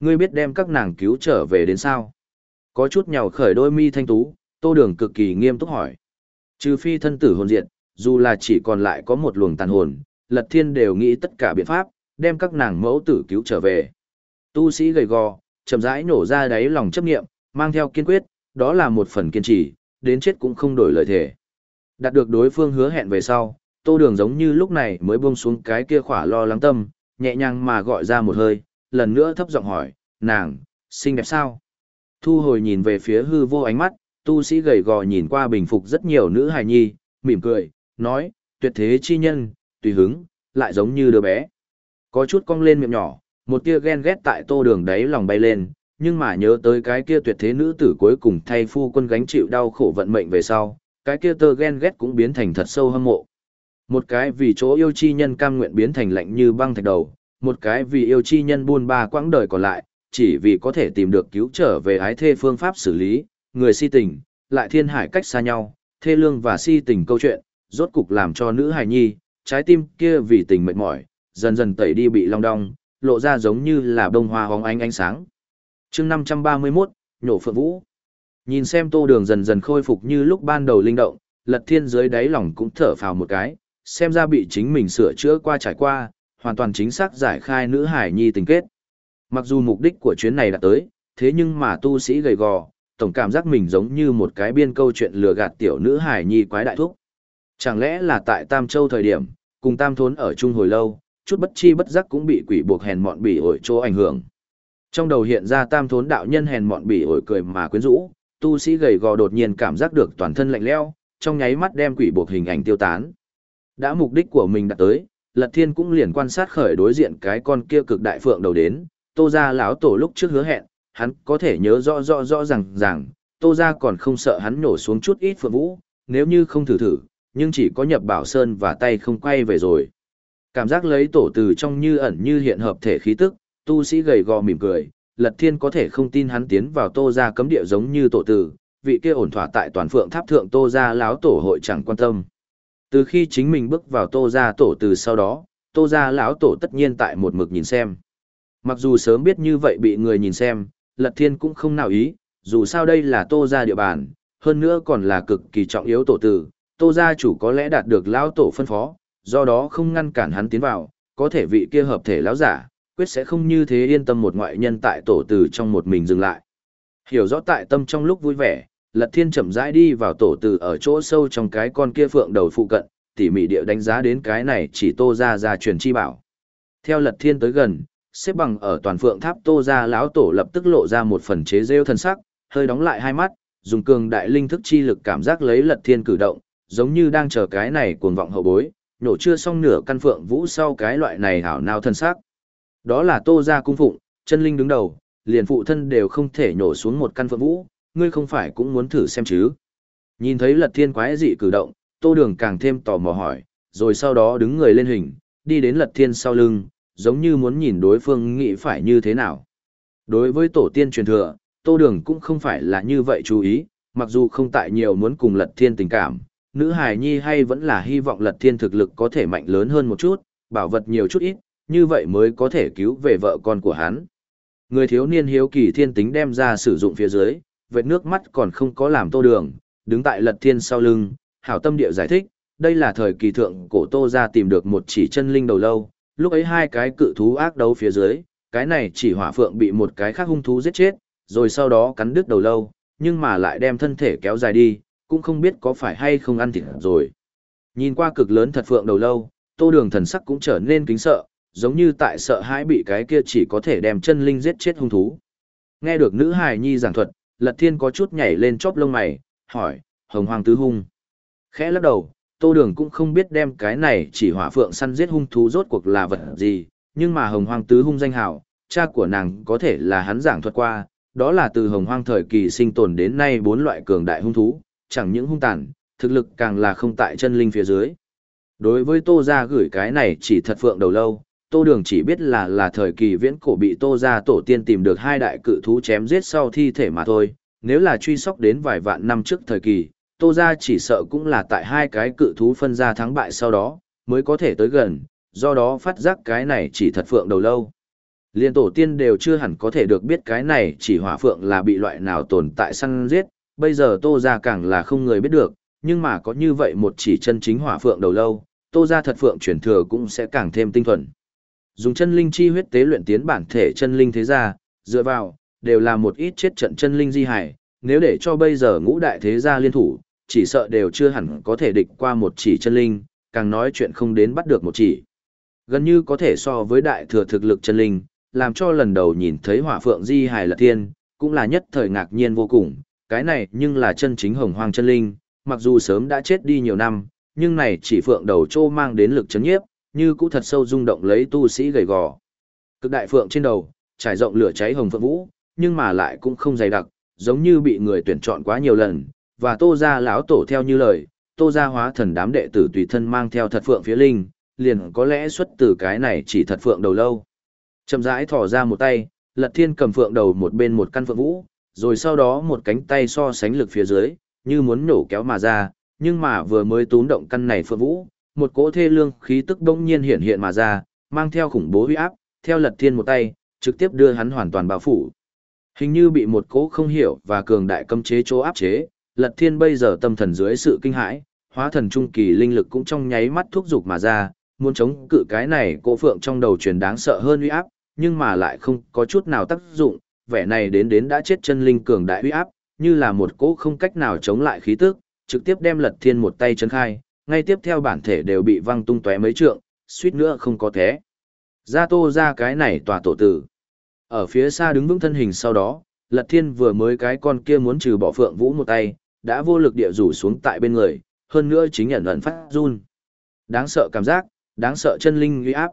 Ngươi biết đem các nàng cứu trở về đến sao? Có chút nhào khởi đôi mi thanh tú, tô đường cực kỳ nghiêm túc hỏi. Trừ phi thân tử hồn diện, dù là chỉ còn lại có một luồng tàn hồn, lật thiên đều nghĩ tất cả biện pháp, đem các nàng mẫu tử cứu trở về. Tu sĩ gầy gò, chậm rãi nổ ra đáy lòng chấp nghiệm, mang theo kiên quyết, đó là một phần kiên trì, đến chết cũng không đổi lời thề. Đạt được đối phương hứa hẹn về sau, tô đường giống như lúc này mới buông xuống cái kia khỏa lo lắng tâm, nhẹ nhàng mà gọi ra một hơi, lần nữa thấp giọng hỏi, nàng, xinh đẹp sao? Thu hồi nhìn về phía hư vô ánh mắt, tu sĩ gầy gò nhìn qua bình phục rất nhiều nữ hài nhi, mỉm cười, nói, tuyệt thế chi nhân, tùy hứng, lại giống như đứa bé. Có chút cong lên miệng nhỏ, một tia ghen ghét tại tô đường đấy lòng bay lên, nhưng mà nhớ tới cái kia tuyệt thế nữ tử cuối cùng thay phu quân gánh chịu đau khổ vận mệnh về sau, cái kia tơ ghen ghét cũng biến thành thật sâu hâm mộ. Một cái vì chỗ yêu chi nhân cam nguyện biến thành lạnh như băng thạch đầu, một cái vì yêu chi nhân buôn ba quãng đời còn lại, chỉ vì có thể tìm được cứu trở về ái thê phương pháp xử lý, người si tình, lại thiên hải cách xa nhau, thê lương và si tình câu chuyện, rốt cục làm cho nữ hài nhi, trái tim kia vì tình mệt mỏi, dần dần tẩy đi bị long đong, lộ ra giống như là bông hoa hóng ánh ánh sáng chương 531, nhổ phượng vũ. Nhìn xem tô đường dần dần khôi phục như lúc ban đầu linh động, lật thiên dưới đáy lòng cũng thở phào một cái, xem ra bị chính mình sửa chữa qua trải qua, hoàn toàn chính xác giải khai nữ hải nhi tình kết. Mặc dù mục đích của chuyến này đã tới, thế nhưng mà tu sĩ gầy gò, tổng cảm giác mình giống như một cái biên câu chuyện lừa gạt tiểu nữ hải nhi quái đại thúc. Chẳng lẽ là tại Tam Châu thời điểm, cùng Tam Thốn ở chung hồi lâu, chút bất chi bất giác cũng bị quỷ buộc hèn mọn bỉ ổi chỗ ảnh hưởng. Trong đầu hiện ra Tam Thốn đạo nhân hèn mọn bỉ ổi cười mà quyến rũ, tu sĩ gầy gò đột nhiên cảm giác được toàn thân lạnh lẽo, trong nháy mắt đem quỷ buộc hình ảnh tiêu tán. Đã mục đích của mình đã tới, Lật Thiên cũng liền quan sát khởi đối diện cái con kia cực đại phượng đầu đến, Tô gia lão tổ lúc trước hứa hẹn, hắn có thể nhớ rõ rõ rõ ràng ràng, Tô gia còn không sợ hắn nổ xuống chút ít phượng vũ, nếu như không thử thử, nhưng chỉ có nhập bảo sơn và tay không quay về rồi. Cảm giác lấy tổ từ trong như ẩn như hiện hợp thể khí tức, tu sĩ gầy gò mỉm cười, Lật Thiên có thể không tin hắn tiến vào Tô gia cấm địa giống như tổ tử, vị kia ổn thỏa tại toàn phượng tháp thượng Tô gia lão tổ hội chẳng quan tâm. Từ khi chính mình bước vào Tô gia tổ từ sau đó, Tô gia lão tổ tất nhiên tại một mực nhìn xem. Mặc dù sớm biết như vậy bị người nhìn xem, Lật Thiên cũng không nào ý, dù sao đây là Tô gia địa bàn, hơn nữa còn là cực kỳ trọng yếu tổ tử, Tô gia chủ có lẽ đạt được lão tổ phân phó, do đó không ngăn cản hắn tiến vào, có thể vị kia hợp thể lão giả, quyết sẽ không như thế yên tâm một ngoại nhân tại tổ tử trong một mình dừng lại. Hiểu rõ tại tâm trong lúc vui vẻ, Lật Thiên chậm rãi đi vào tổ tử ở chỗ sâu trong cái con kia phượng đầu phụ cận, tỉ mỉ địa đánh giá đến cái này chỉ Tô Ra Ra truyền chi bảo. Theo Lật Thiên tới gần, xếp bằng ở toàn phượng tháp Tô Ra lão tổ lập tức lộ ra một phần chế rêu thân sắc, hơi đóng lại hai mắt, dùng cường đại linh thức chi lực cảm giác lấy Lật Thiên cử động, giống như đang chờ cái này cuồng vọng hậu bối, nổ chưa xong nửa căn phượng vũ sau cái loại này hảo nào thân sắc. Đó là Tô gia cung phụng, chân linh đứng đầu, liền phụ thân đều không thể nhổ xuống một căn phượng vũ, ngươi không phải cũng muốn thử xem chứ. Nhìn thấy lật thiên quái dị cử động, tô đường càng thêm tò mò hỏi, rồi sau đó đứng người lên hình, đi đến lật thiên sau lưng, giống như muốn nhìn đối phương nghĩ phải như thế nào. Đối với tổ tiên truyền thừa, tô đường cũng không phải là như vậy chú ý, mặc dù không tại nhiều muốn cùng lật thiên tình cảm, nữ hài nhi hay vẫn là hy vọng lật thiên thực lực có thể mạnh lớn hơn một chút, bảo vật nhiều chút ít, như vậy mới có thể cứu về vợ con của hắn. Người thiếu niên hiếu kỳ thiên tính đem ra sử dụng phía dưới, vệt nước mắt còn không có làm tô đường, đứng tại lật thiên sau lưng, hảo tâm địa giải thích, đây là thời kỳ thượng cổ tô ra tìm được một chỉ chân linh đầu lâu, lúc ấy hai cái cự thú ác đấu phía dưới, cái này chỉ hỏa phượng bị một cái khác hung thú giết chết, rồi sau đó cắn đứt đầu lâu, nhưng mà lại đem thân thể kéo dài đi, cũng không biết có phải hay không ăn thịt rồi. Nhìn qua cực lớn thật phượng đầu lâu, tô đường thần sắc cũng trở nên kính sợ, giống như tại sợ hãi bị cái kia chỉ có thể đem chân linh giết chết hung thú. Nghe được nữ hài nhi giảng thuật, Lật Thiên có chút nhảy lên chóp lông mày, hỏi, hồng hoàng tứ hung. Khẽ lắc đầu, Tô Đường cũng không biết đem cái này chỉ hỏa phượng săn giết hung thú rốt cuộc là vật gì, nhưng mà hồng hoàng tứ hung danh hảo, cha của nàng có thể là hắn giảng thuật qua, đó là từ hồng hoang thời kỳ sinh tồn đến nay bốn loại cường đại hung thú, chẳng những hung tàn, thực lực càng là không tại chân linh phía dưới. Đối với Tô gia gửi cái này chỉ thật phượng đầu lâu, Tô Đường chỉ biết là là thời kỳ viễn cổ bị Tô gia tổ tiên tìm được hai đại cự thú chém giết sau thi thể mà thôi, nếu là truy sóc đến vài vạn năm trước thời kỳ, Tô gia chỉ sợ cũng là tại hai cái cự thú phân ra thắng bại sau đó, mới có thể tới gần, do đó phát giác cái này chỉ thật phượng đầu lâu. Liên tổ tiên đều chưa hẳn có thể được biết cái này chỉ hỏa phượng là bị loại nào tồn tại săn giết, bây giờ Tô gia càng là không người biết được, nhưng mà có như vậy một chỉ chân chính hỏa phượng đầu lâu, Tô gia thật phượng truyền thừa cũng sẽ càng thêm tinh thuần. Dùng chân linh chi huyết tế luyện tiến bản thể chân linh thế gia, dựa vào, đều là một ít chết trận chân linh di hải, nếu để cho bây giờ ngũ đại thế gia liên thủ, chỉ sợ đều chưa hẳn có thể địch qua một chỉ chân linh, càng nói chuyện không đến bắt được một chỉ. Gần như có thể so với đại thừa thực lực chân linh, làm cho lần đầu nhìn thấy hỏa phượng di hải là thiên, cũng là nhất thời ngạc nhiên vô cùng, cái này nhưng là chân chính hồng hoang chân linh, mặc dù sớm đã chết đi nhiều năm, nhưng này chỉ phượng đầu trô mang đến lực chấn nhiếp, như cũ thật sâu rung động lấy tu sĩ gầy gò. Cực đại phượng trên đầu, trải rộng lửa cháy hồng phượng vũ, nhưng mà lại cũng không dày đặc, giống như bị người tuyển chọn quá nhiều lần, và tô ra lão tổ theo như lời, tô ra hóa thần đám đệ tử tùy thân mang theo thật phượng phía linh, liền có lẽ xuất từ cái này chỉ thật phượng đầu lâu. Chậm rãi thỏ ra một tay, lật thiên cầm phượng đầu một bên một căn phượng vũ, rồi sau đó một cánh tay so sánh lực phía dưới, như muốn nổ kéo mà ra, nhưng mà vừa mới túm động căn này phượng vũ, một cỗ thê lương khí tức bỗng nhiên hiện hiện mà ra, mang theo khủng bố huy áp, theo lật thiên một tay, trực tiếp đưa hắn hoàn toàn bao phủ. Hình như bị một cỗ không hiểu và cường đại cấm chế chỗ áp chế, lật thiên bây giờ tâm thần dưới sự kinh hãi, hóa thần trung kỳ linh lực cũng trong nháy mắt thúc dục mà ra, muốn chống cự cái này cỗ phượng trong đầu truyền đáng sợ hơn uy áp, nhưng mà lại không có chút nào tác dụng, vẻ này đến đến đã chết chân linh cường đại uy áp, như là một cỗ không cách nào chống lại khí tức, trực tiếp đem lật thiên một tay chấn khai, ngay tiếp theo bản thể đều bị văng tung tóe mấy trượng, suýt nữa không có thế. Ra tô ra cái này tòa tổ tử. Ở phía xa đứng vững thân hình sau đó, lật thiên vừa mới cái con kia muốn trừ bỏ phượng vũ một tay, đã vô lực địa rủ xuống tại bên người, hơn nữa chính nhận ẩn phát run. Đáng sợ cảm giác, đáng sợ chân linh uy áp.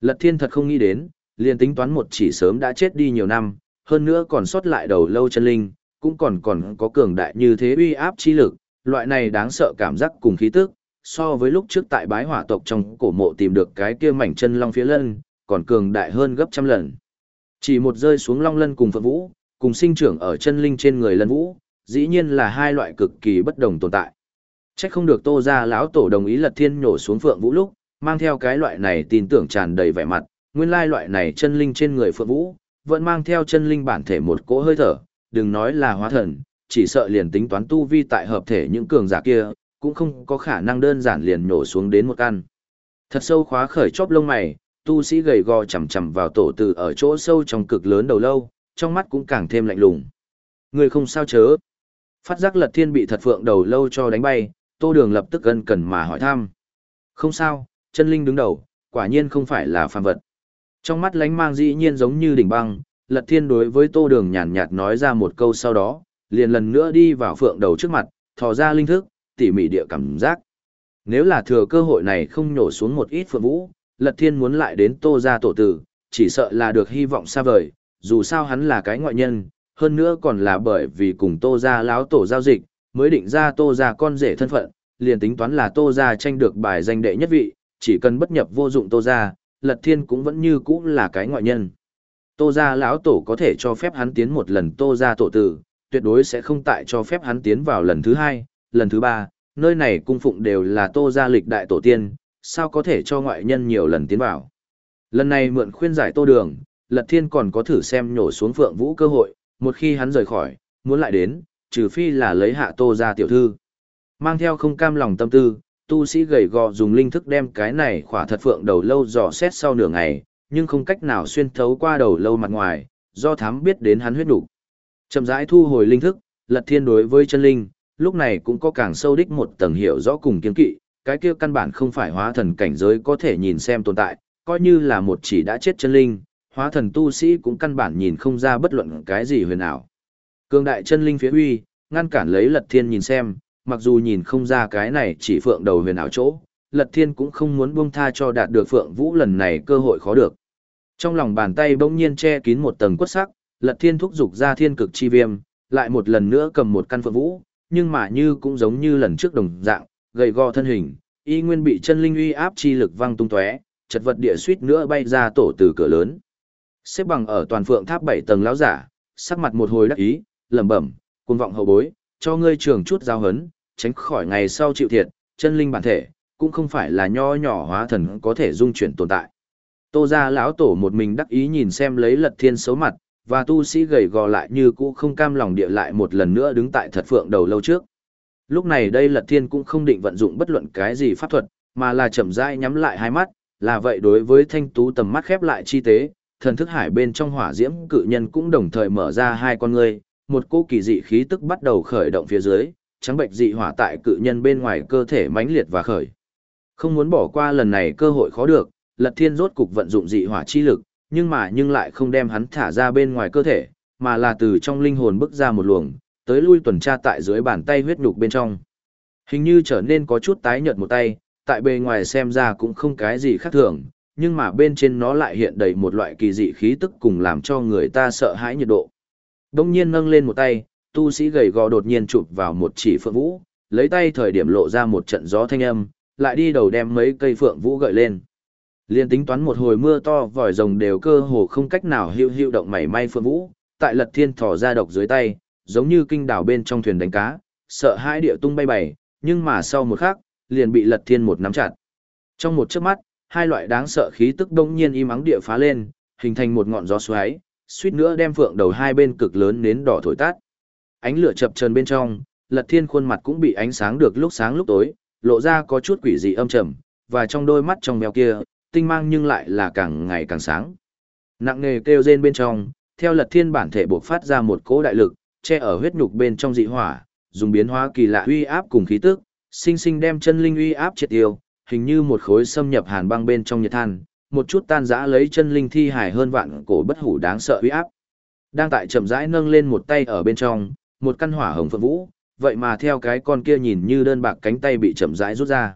Lật thiên thật không nghĩ đến, liền tính toán một chỉ sớm đã chết đi nhiều năm, hơn nữa còn sót lại đầu lâu chân linh, cũng còn còn có cường đại như thế uy áp chi lực, loại này đáng sợ cảm giác cùng khí tức, so với lúc trước tại bái hỏa tộc trong cổ mộ tìm được cái kia mảnh chân long phía lân, còn cường đại hơn gấp trăm lần. Chỉ một rơi xuống long lân cùng phượng vũ, cùng sinh trưởng ở chân linh trên người lân vũ, dĩ nhiên là hai loại cực kỳ bất đồng tồn tại. Chắc không được tô ra lão tổ đồng ý lật thiên nhổ xuống phượng vũ lúc, mang theo cái loại này tin tưởng tràn đầy vẻ mặt, nguyên lai loại này chân linh trên người phượng vũ, vẫn mang theo chân linh bản thể một cỗ hơi thở, đừng nói là hóa thần, chỉ sợ liền tính toán tu vi tại hợp thể những cường giả kia, cũng không có khả năng đơn giản liền nổ xuống đến một căn. Thật sâu khóa khởi chóp lông mày, tu sĩ gầy gò chầm chầm vào tổ từ ở chỗ sâu trong cực lớn đầu lâu, trong mắt cũng càng thêm lạnh lùng. Người không sao chớ. Phát giác lật thiên bị thật phượng đầu lâu cho đánh bay, tô đường lập tức gần cần mà hỏi thăm. Không sao, chân linh đứng đầu, quả nhiên không phải là phàm vật. Trong mắt lánh mang dĩ nhiên giống như đỉnh băng, lật thiên đối với tô đường nhàn nhạt nói ra một câu sau đó, liền lần nữa đi vào phượng đầu trước mặt, thò ra linh thức, tỉ mỉ địa cảm giác. Nếu là thừa cơ hội này không nhổ xuống một ít phượng vũ, lật thiên muốn lại đến tô ra tổ tử, chỉ sợ là được hy vọng xa vời, dù sao hắn là cái ngoại nhân, hơn nữa còn là bởi vì cùng tô ra láo tổ giao dịch, mới định ra tô ra con rể thân phận, liền tính toán là tô ra tranh được bài danh đệ nhất vị, chỉ cần bất nhập vô dụng tô ra, lật thiên cũng vẫn như cũ là cái ngoại nhân. Tô ra lão tổ có thể cho phép hắn tiến một lần tô ra tổ tử, tuyệt đối sẽ không tại cho phép hắn tiến vào lần thứ hai, lần thứ ba, nơi này cung phụng đều là tô gia lịch đại tổ tiên, sao có thể cho ngoại nhân nhiều lần tiến vào. Lần này mượn khuyên giải tô đường, Lật Thiên còn có thử xem nhổ xuống Phượng Vũ cơ hội, một khi hắn rời khỏi, muốn lại đến, trừ phi là lấy hạ tô ra tiểu thư. Mang theo không cam lòng tâm tư, tu sĩ gầy gò dùng linh thức đem cái này khỏa thật phượng đầu lâu dò xét sau nửa ngày, nhưng không cách nào xuyên thấu qua đầu lâu mặt ngoài, do thám biết đến hắn huyết đủ. Chậm rãi thu hồi linh thức, Lật Thiên đối với chân linh, lúc này cũng có càng sâu đích một tầng hiểu rõ cùng kiến kỵ, cái kia căn bản không phải hóa thần cảnh giới có thể nhìn xem tồn tại, coi như là một chỉ đã chết chân linh, hóa thần tu sĩ cũng căn bản nhìn không ra bất luận cái gì huyền ảo. Cương đại chân linh phía huy, ngăn cản lấy Lật Thiên nhìn xem, mặc dù nhìn không ra cái này chỉ phượng đầu huyền ảo chỗ, Lật Thiên cũng không muốn buông tha cho đạt được phượng vũ lần này cơ hội khó được. Trong lòng bàn tay bỗng nhiên che kín một tầng quất sắc, Lật Thiên thúc dục ra thiên cực chi viêm, lại một lần nữa cầm một căn phượng vũ, nhưng mà như cũng giống như lần trước đồng dạng, gầy gò thân hình, y nguyên bị chân linh uy áp chi lực văng tung tóe, chật vật địa suýt nữa bay ra tổ từ cửa lớn. Xếp bằng ở toàn phượng tháp bảy tầng lão giả, sắc mặt một hồi đắc ý, lẩm bẩm, cuồng vọng hậu bối, cho ngươi trường chút giao hấn, tránh khỏi ngày sau chịu thiệt, chân linh bản thể, cũng không phải là nho nhỏ hóa thần có thể dung chuyển tồn tại. Tô gia lão tổ một mình đắc ý nhìn xem lấy lật thiên xấu mặt, và tu sĩ gầy gò lại như cũ không cam lòng địa lại một lần nữa đứng tại thật phượng đầu lâu trước. Lúc này đây lật thiên cũng không định vận dụng bất luận cái gì pháp thuật, mà là chậm rãi nhắm lại hai mắt, là vậy đối với thanh tú tầm mắt khép lại chi tế, thần thức hải bên trong hỏa diễm cự nhân cũng đồng thời mở ra hai con ngươi, một cô kỳ dị khí tức bắt đầu khởi động phía dưới, trắng bệnh dị hỏa tại cự nhân bên ngoài cơ thể mãnh liệt và khởi. Không muốn bỏ qua lần này cơ hội khó được, Lật Thiên rốt cục vận dụng dị hỏa chi lực, nhưng mà nhưng lại không đem hắn thả ra bên ngoài cơ thể, mà là từ trong linh hồn bức ra một luồng, tới lui tuần tra tại dưới bàn tay huyết nhục bên trong. Hình như trở nên có chút tái nhợt một tay, tại bề ngoài xem ra cũng không cái gì khác thường, nhưng mà bên trên nó lại hiện đầy một loại kỳ dị khí tức cùng làm cho người ta sợ hãi nhiệt độ. Đông nhiên nâng lên một tay, tu sĩ gầy gò đột nhiên chụp vào một chỉ phượng vũ, lấy tay thời điểm lộ ra một trận gió thanh âm, lại đi đầu đem mấy cây phượng vũ gợi lên. Liên tính toán một hồi mưa to vòi rồng đều cơ hồ không cách nào hữu hữu động mảy may phượng vũ, tại lật thiên thỏ ra độc dưới tay, giống như kinh đảo bên trong thuyền đánh cá, sợ hai địa tung bay bày, nhưng mà sau một khắc, liền bị lật thiên một nắm chặt. Trong một chớp mắt, hai loại đáng sợ khí tức đông nhiên im ắng địa phá lên, hình thành một ngọn gió xoáy, suýt nữa đem phượng đầu hai bên cực lớn nến đỏ thổi tắt. Ánh lửa chập chờn bên trong, Lật Thiên khuôn mặt cũng bị ánh sáng được lúc sáng lúc tối, lộ ra có chút quỷ dị âm trầm, và trong đôi mắt trong mèo kia, tinh mang nhưng lại là càng ngày càng sáng. Nặng nề kêu rên bên trong, theo Lật Thiên bản thể buộc phát ra một cỗ đại lực, che ở huyết nhục bên trong dị hỏa, dùng biến hóa kỳ lạ uy áp cùng khí tức, sinh sinh đem chân linh uy áp triệt tiêu, hình như một khối xâm nhập hàn băng bên trong nhiệt than, một chút tan rã lấy chân linh thi hải hơn vạn cổ bất hủ đáng sợ uy áp. Đang tại chậm rãi nâng lên một tay ở bên trong, một căn hỏa hồng phượng vũ, vậy mà theo cái con kia nhìn như đơn bạc cánh tay bị chậm rãi rút ra.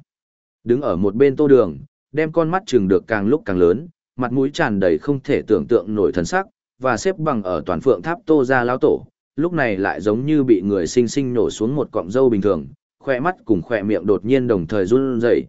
Đứng ở một bên tô đường, đem con mắt chừng được càng lúc càng lớn, mặt mũi tràn đầy không thể tưởng tượng nổi thần sắc, và xếp bằng ở toàn phượng tháp tô ra lao tổ, lúc này lại giống như bị người sinh sinh nổ xuống một cọng dâu bình thường, khỏe mắt cùng khỏe miệng đột nhiên đồng thời run rẩy.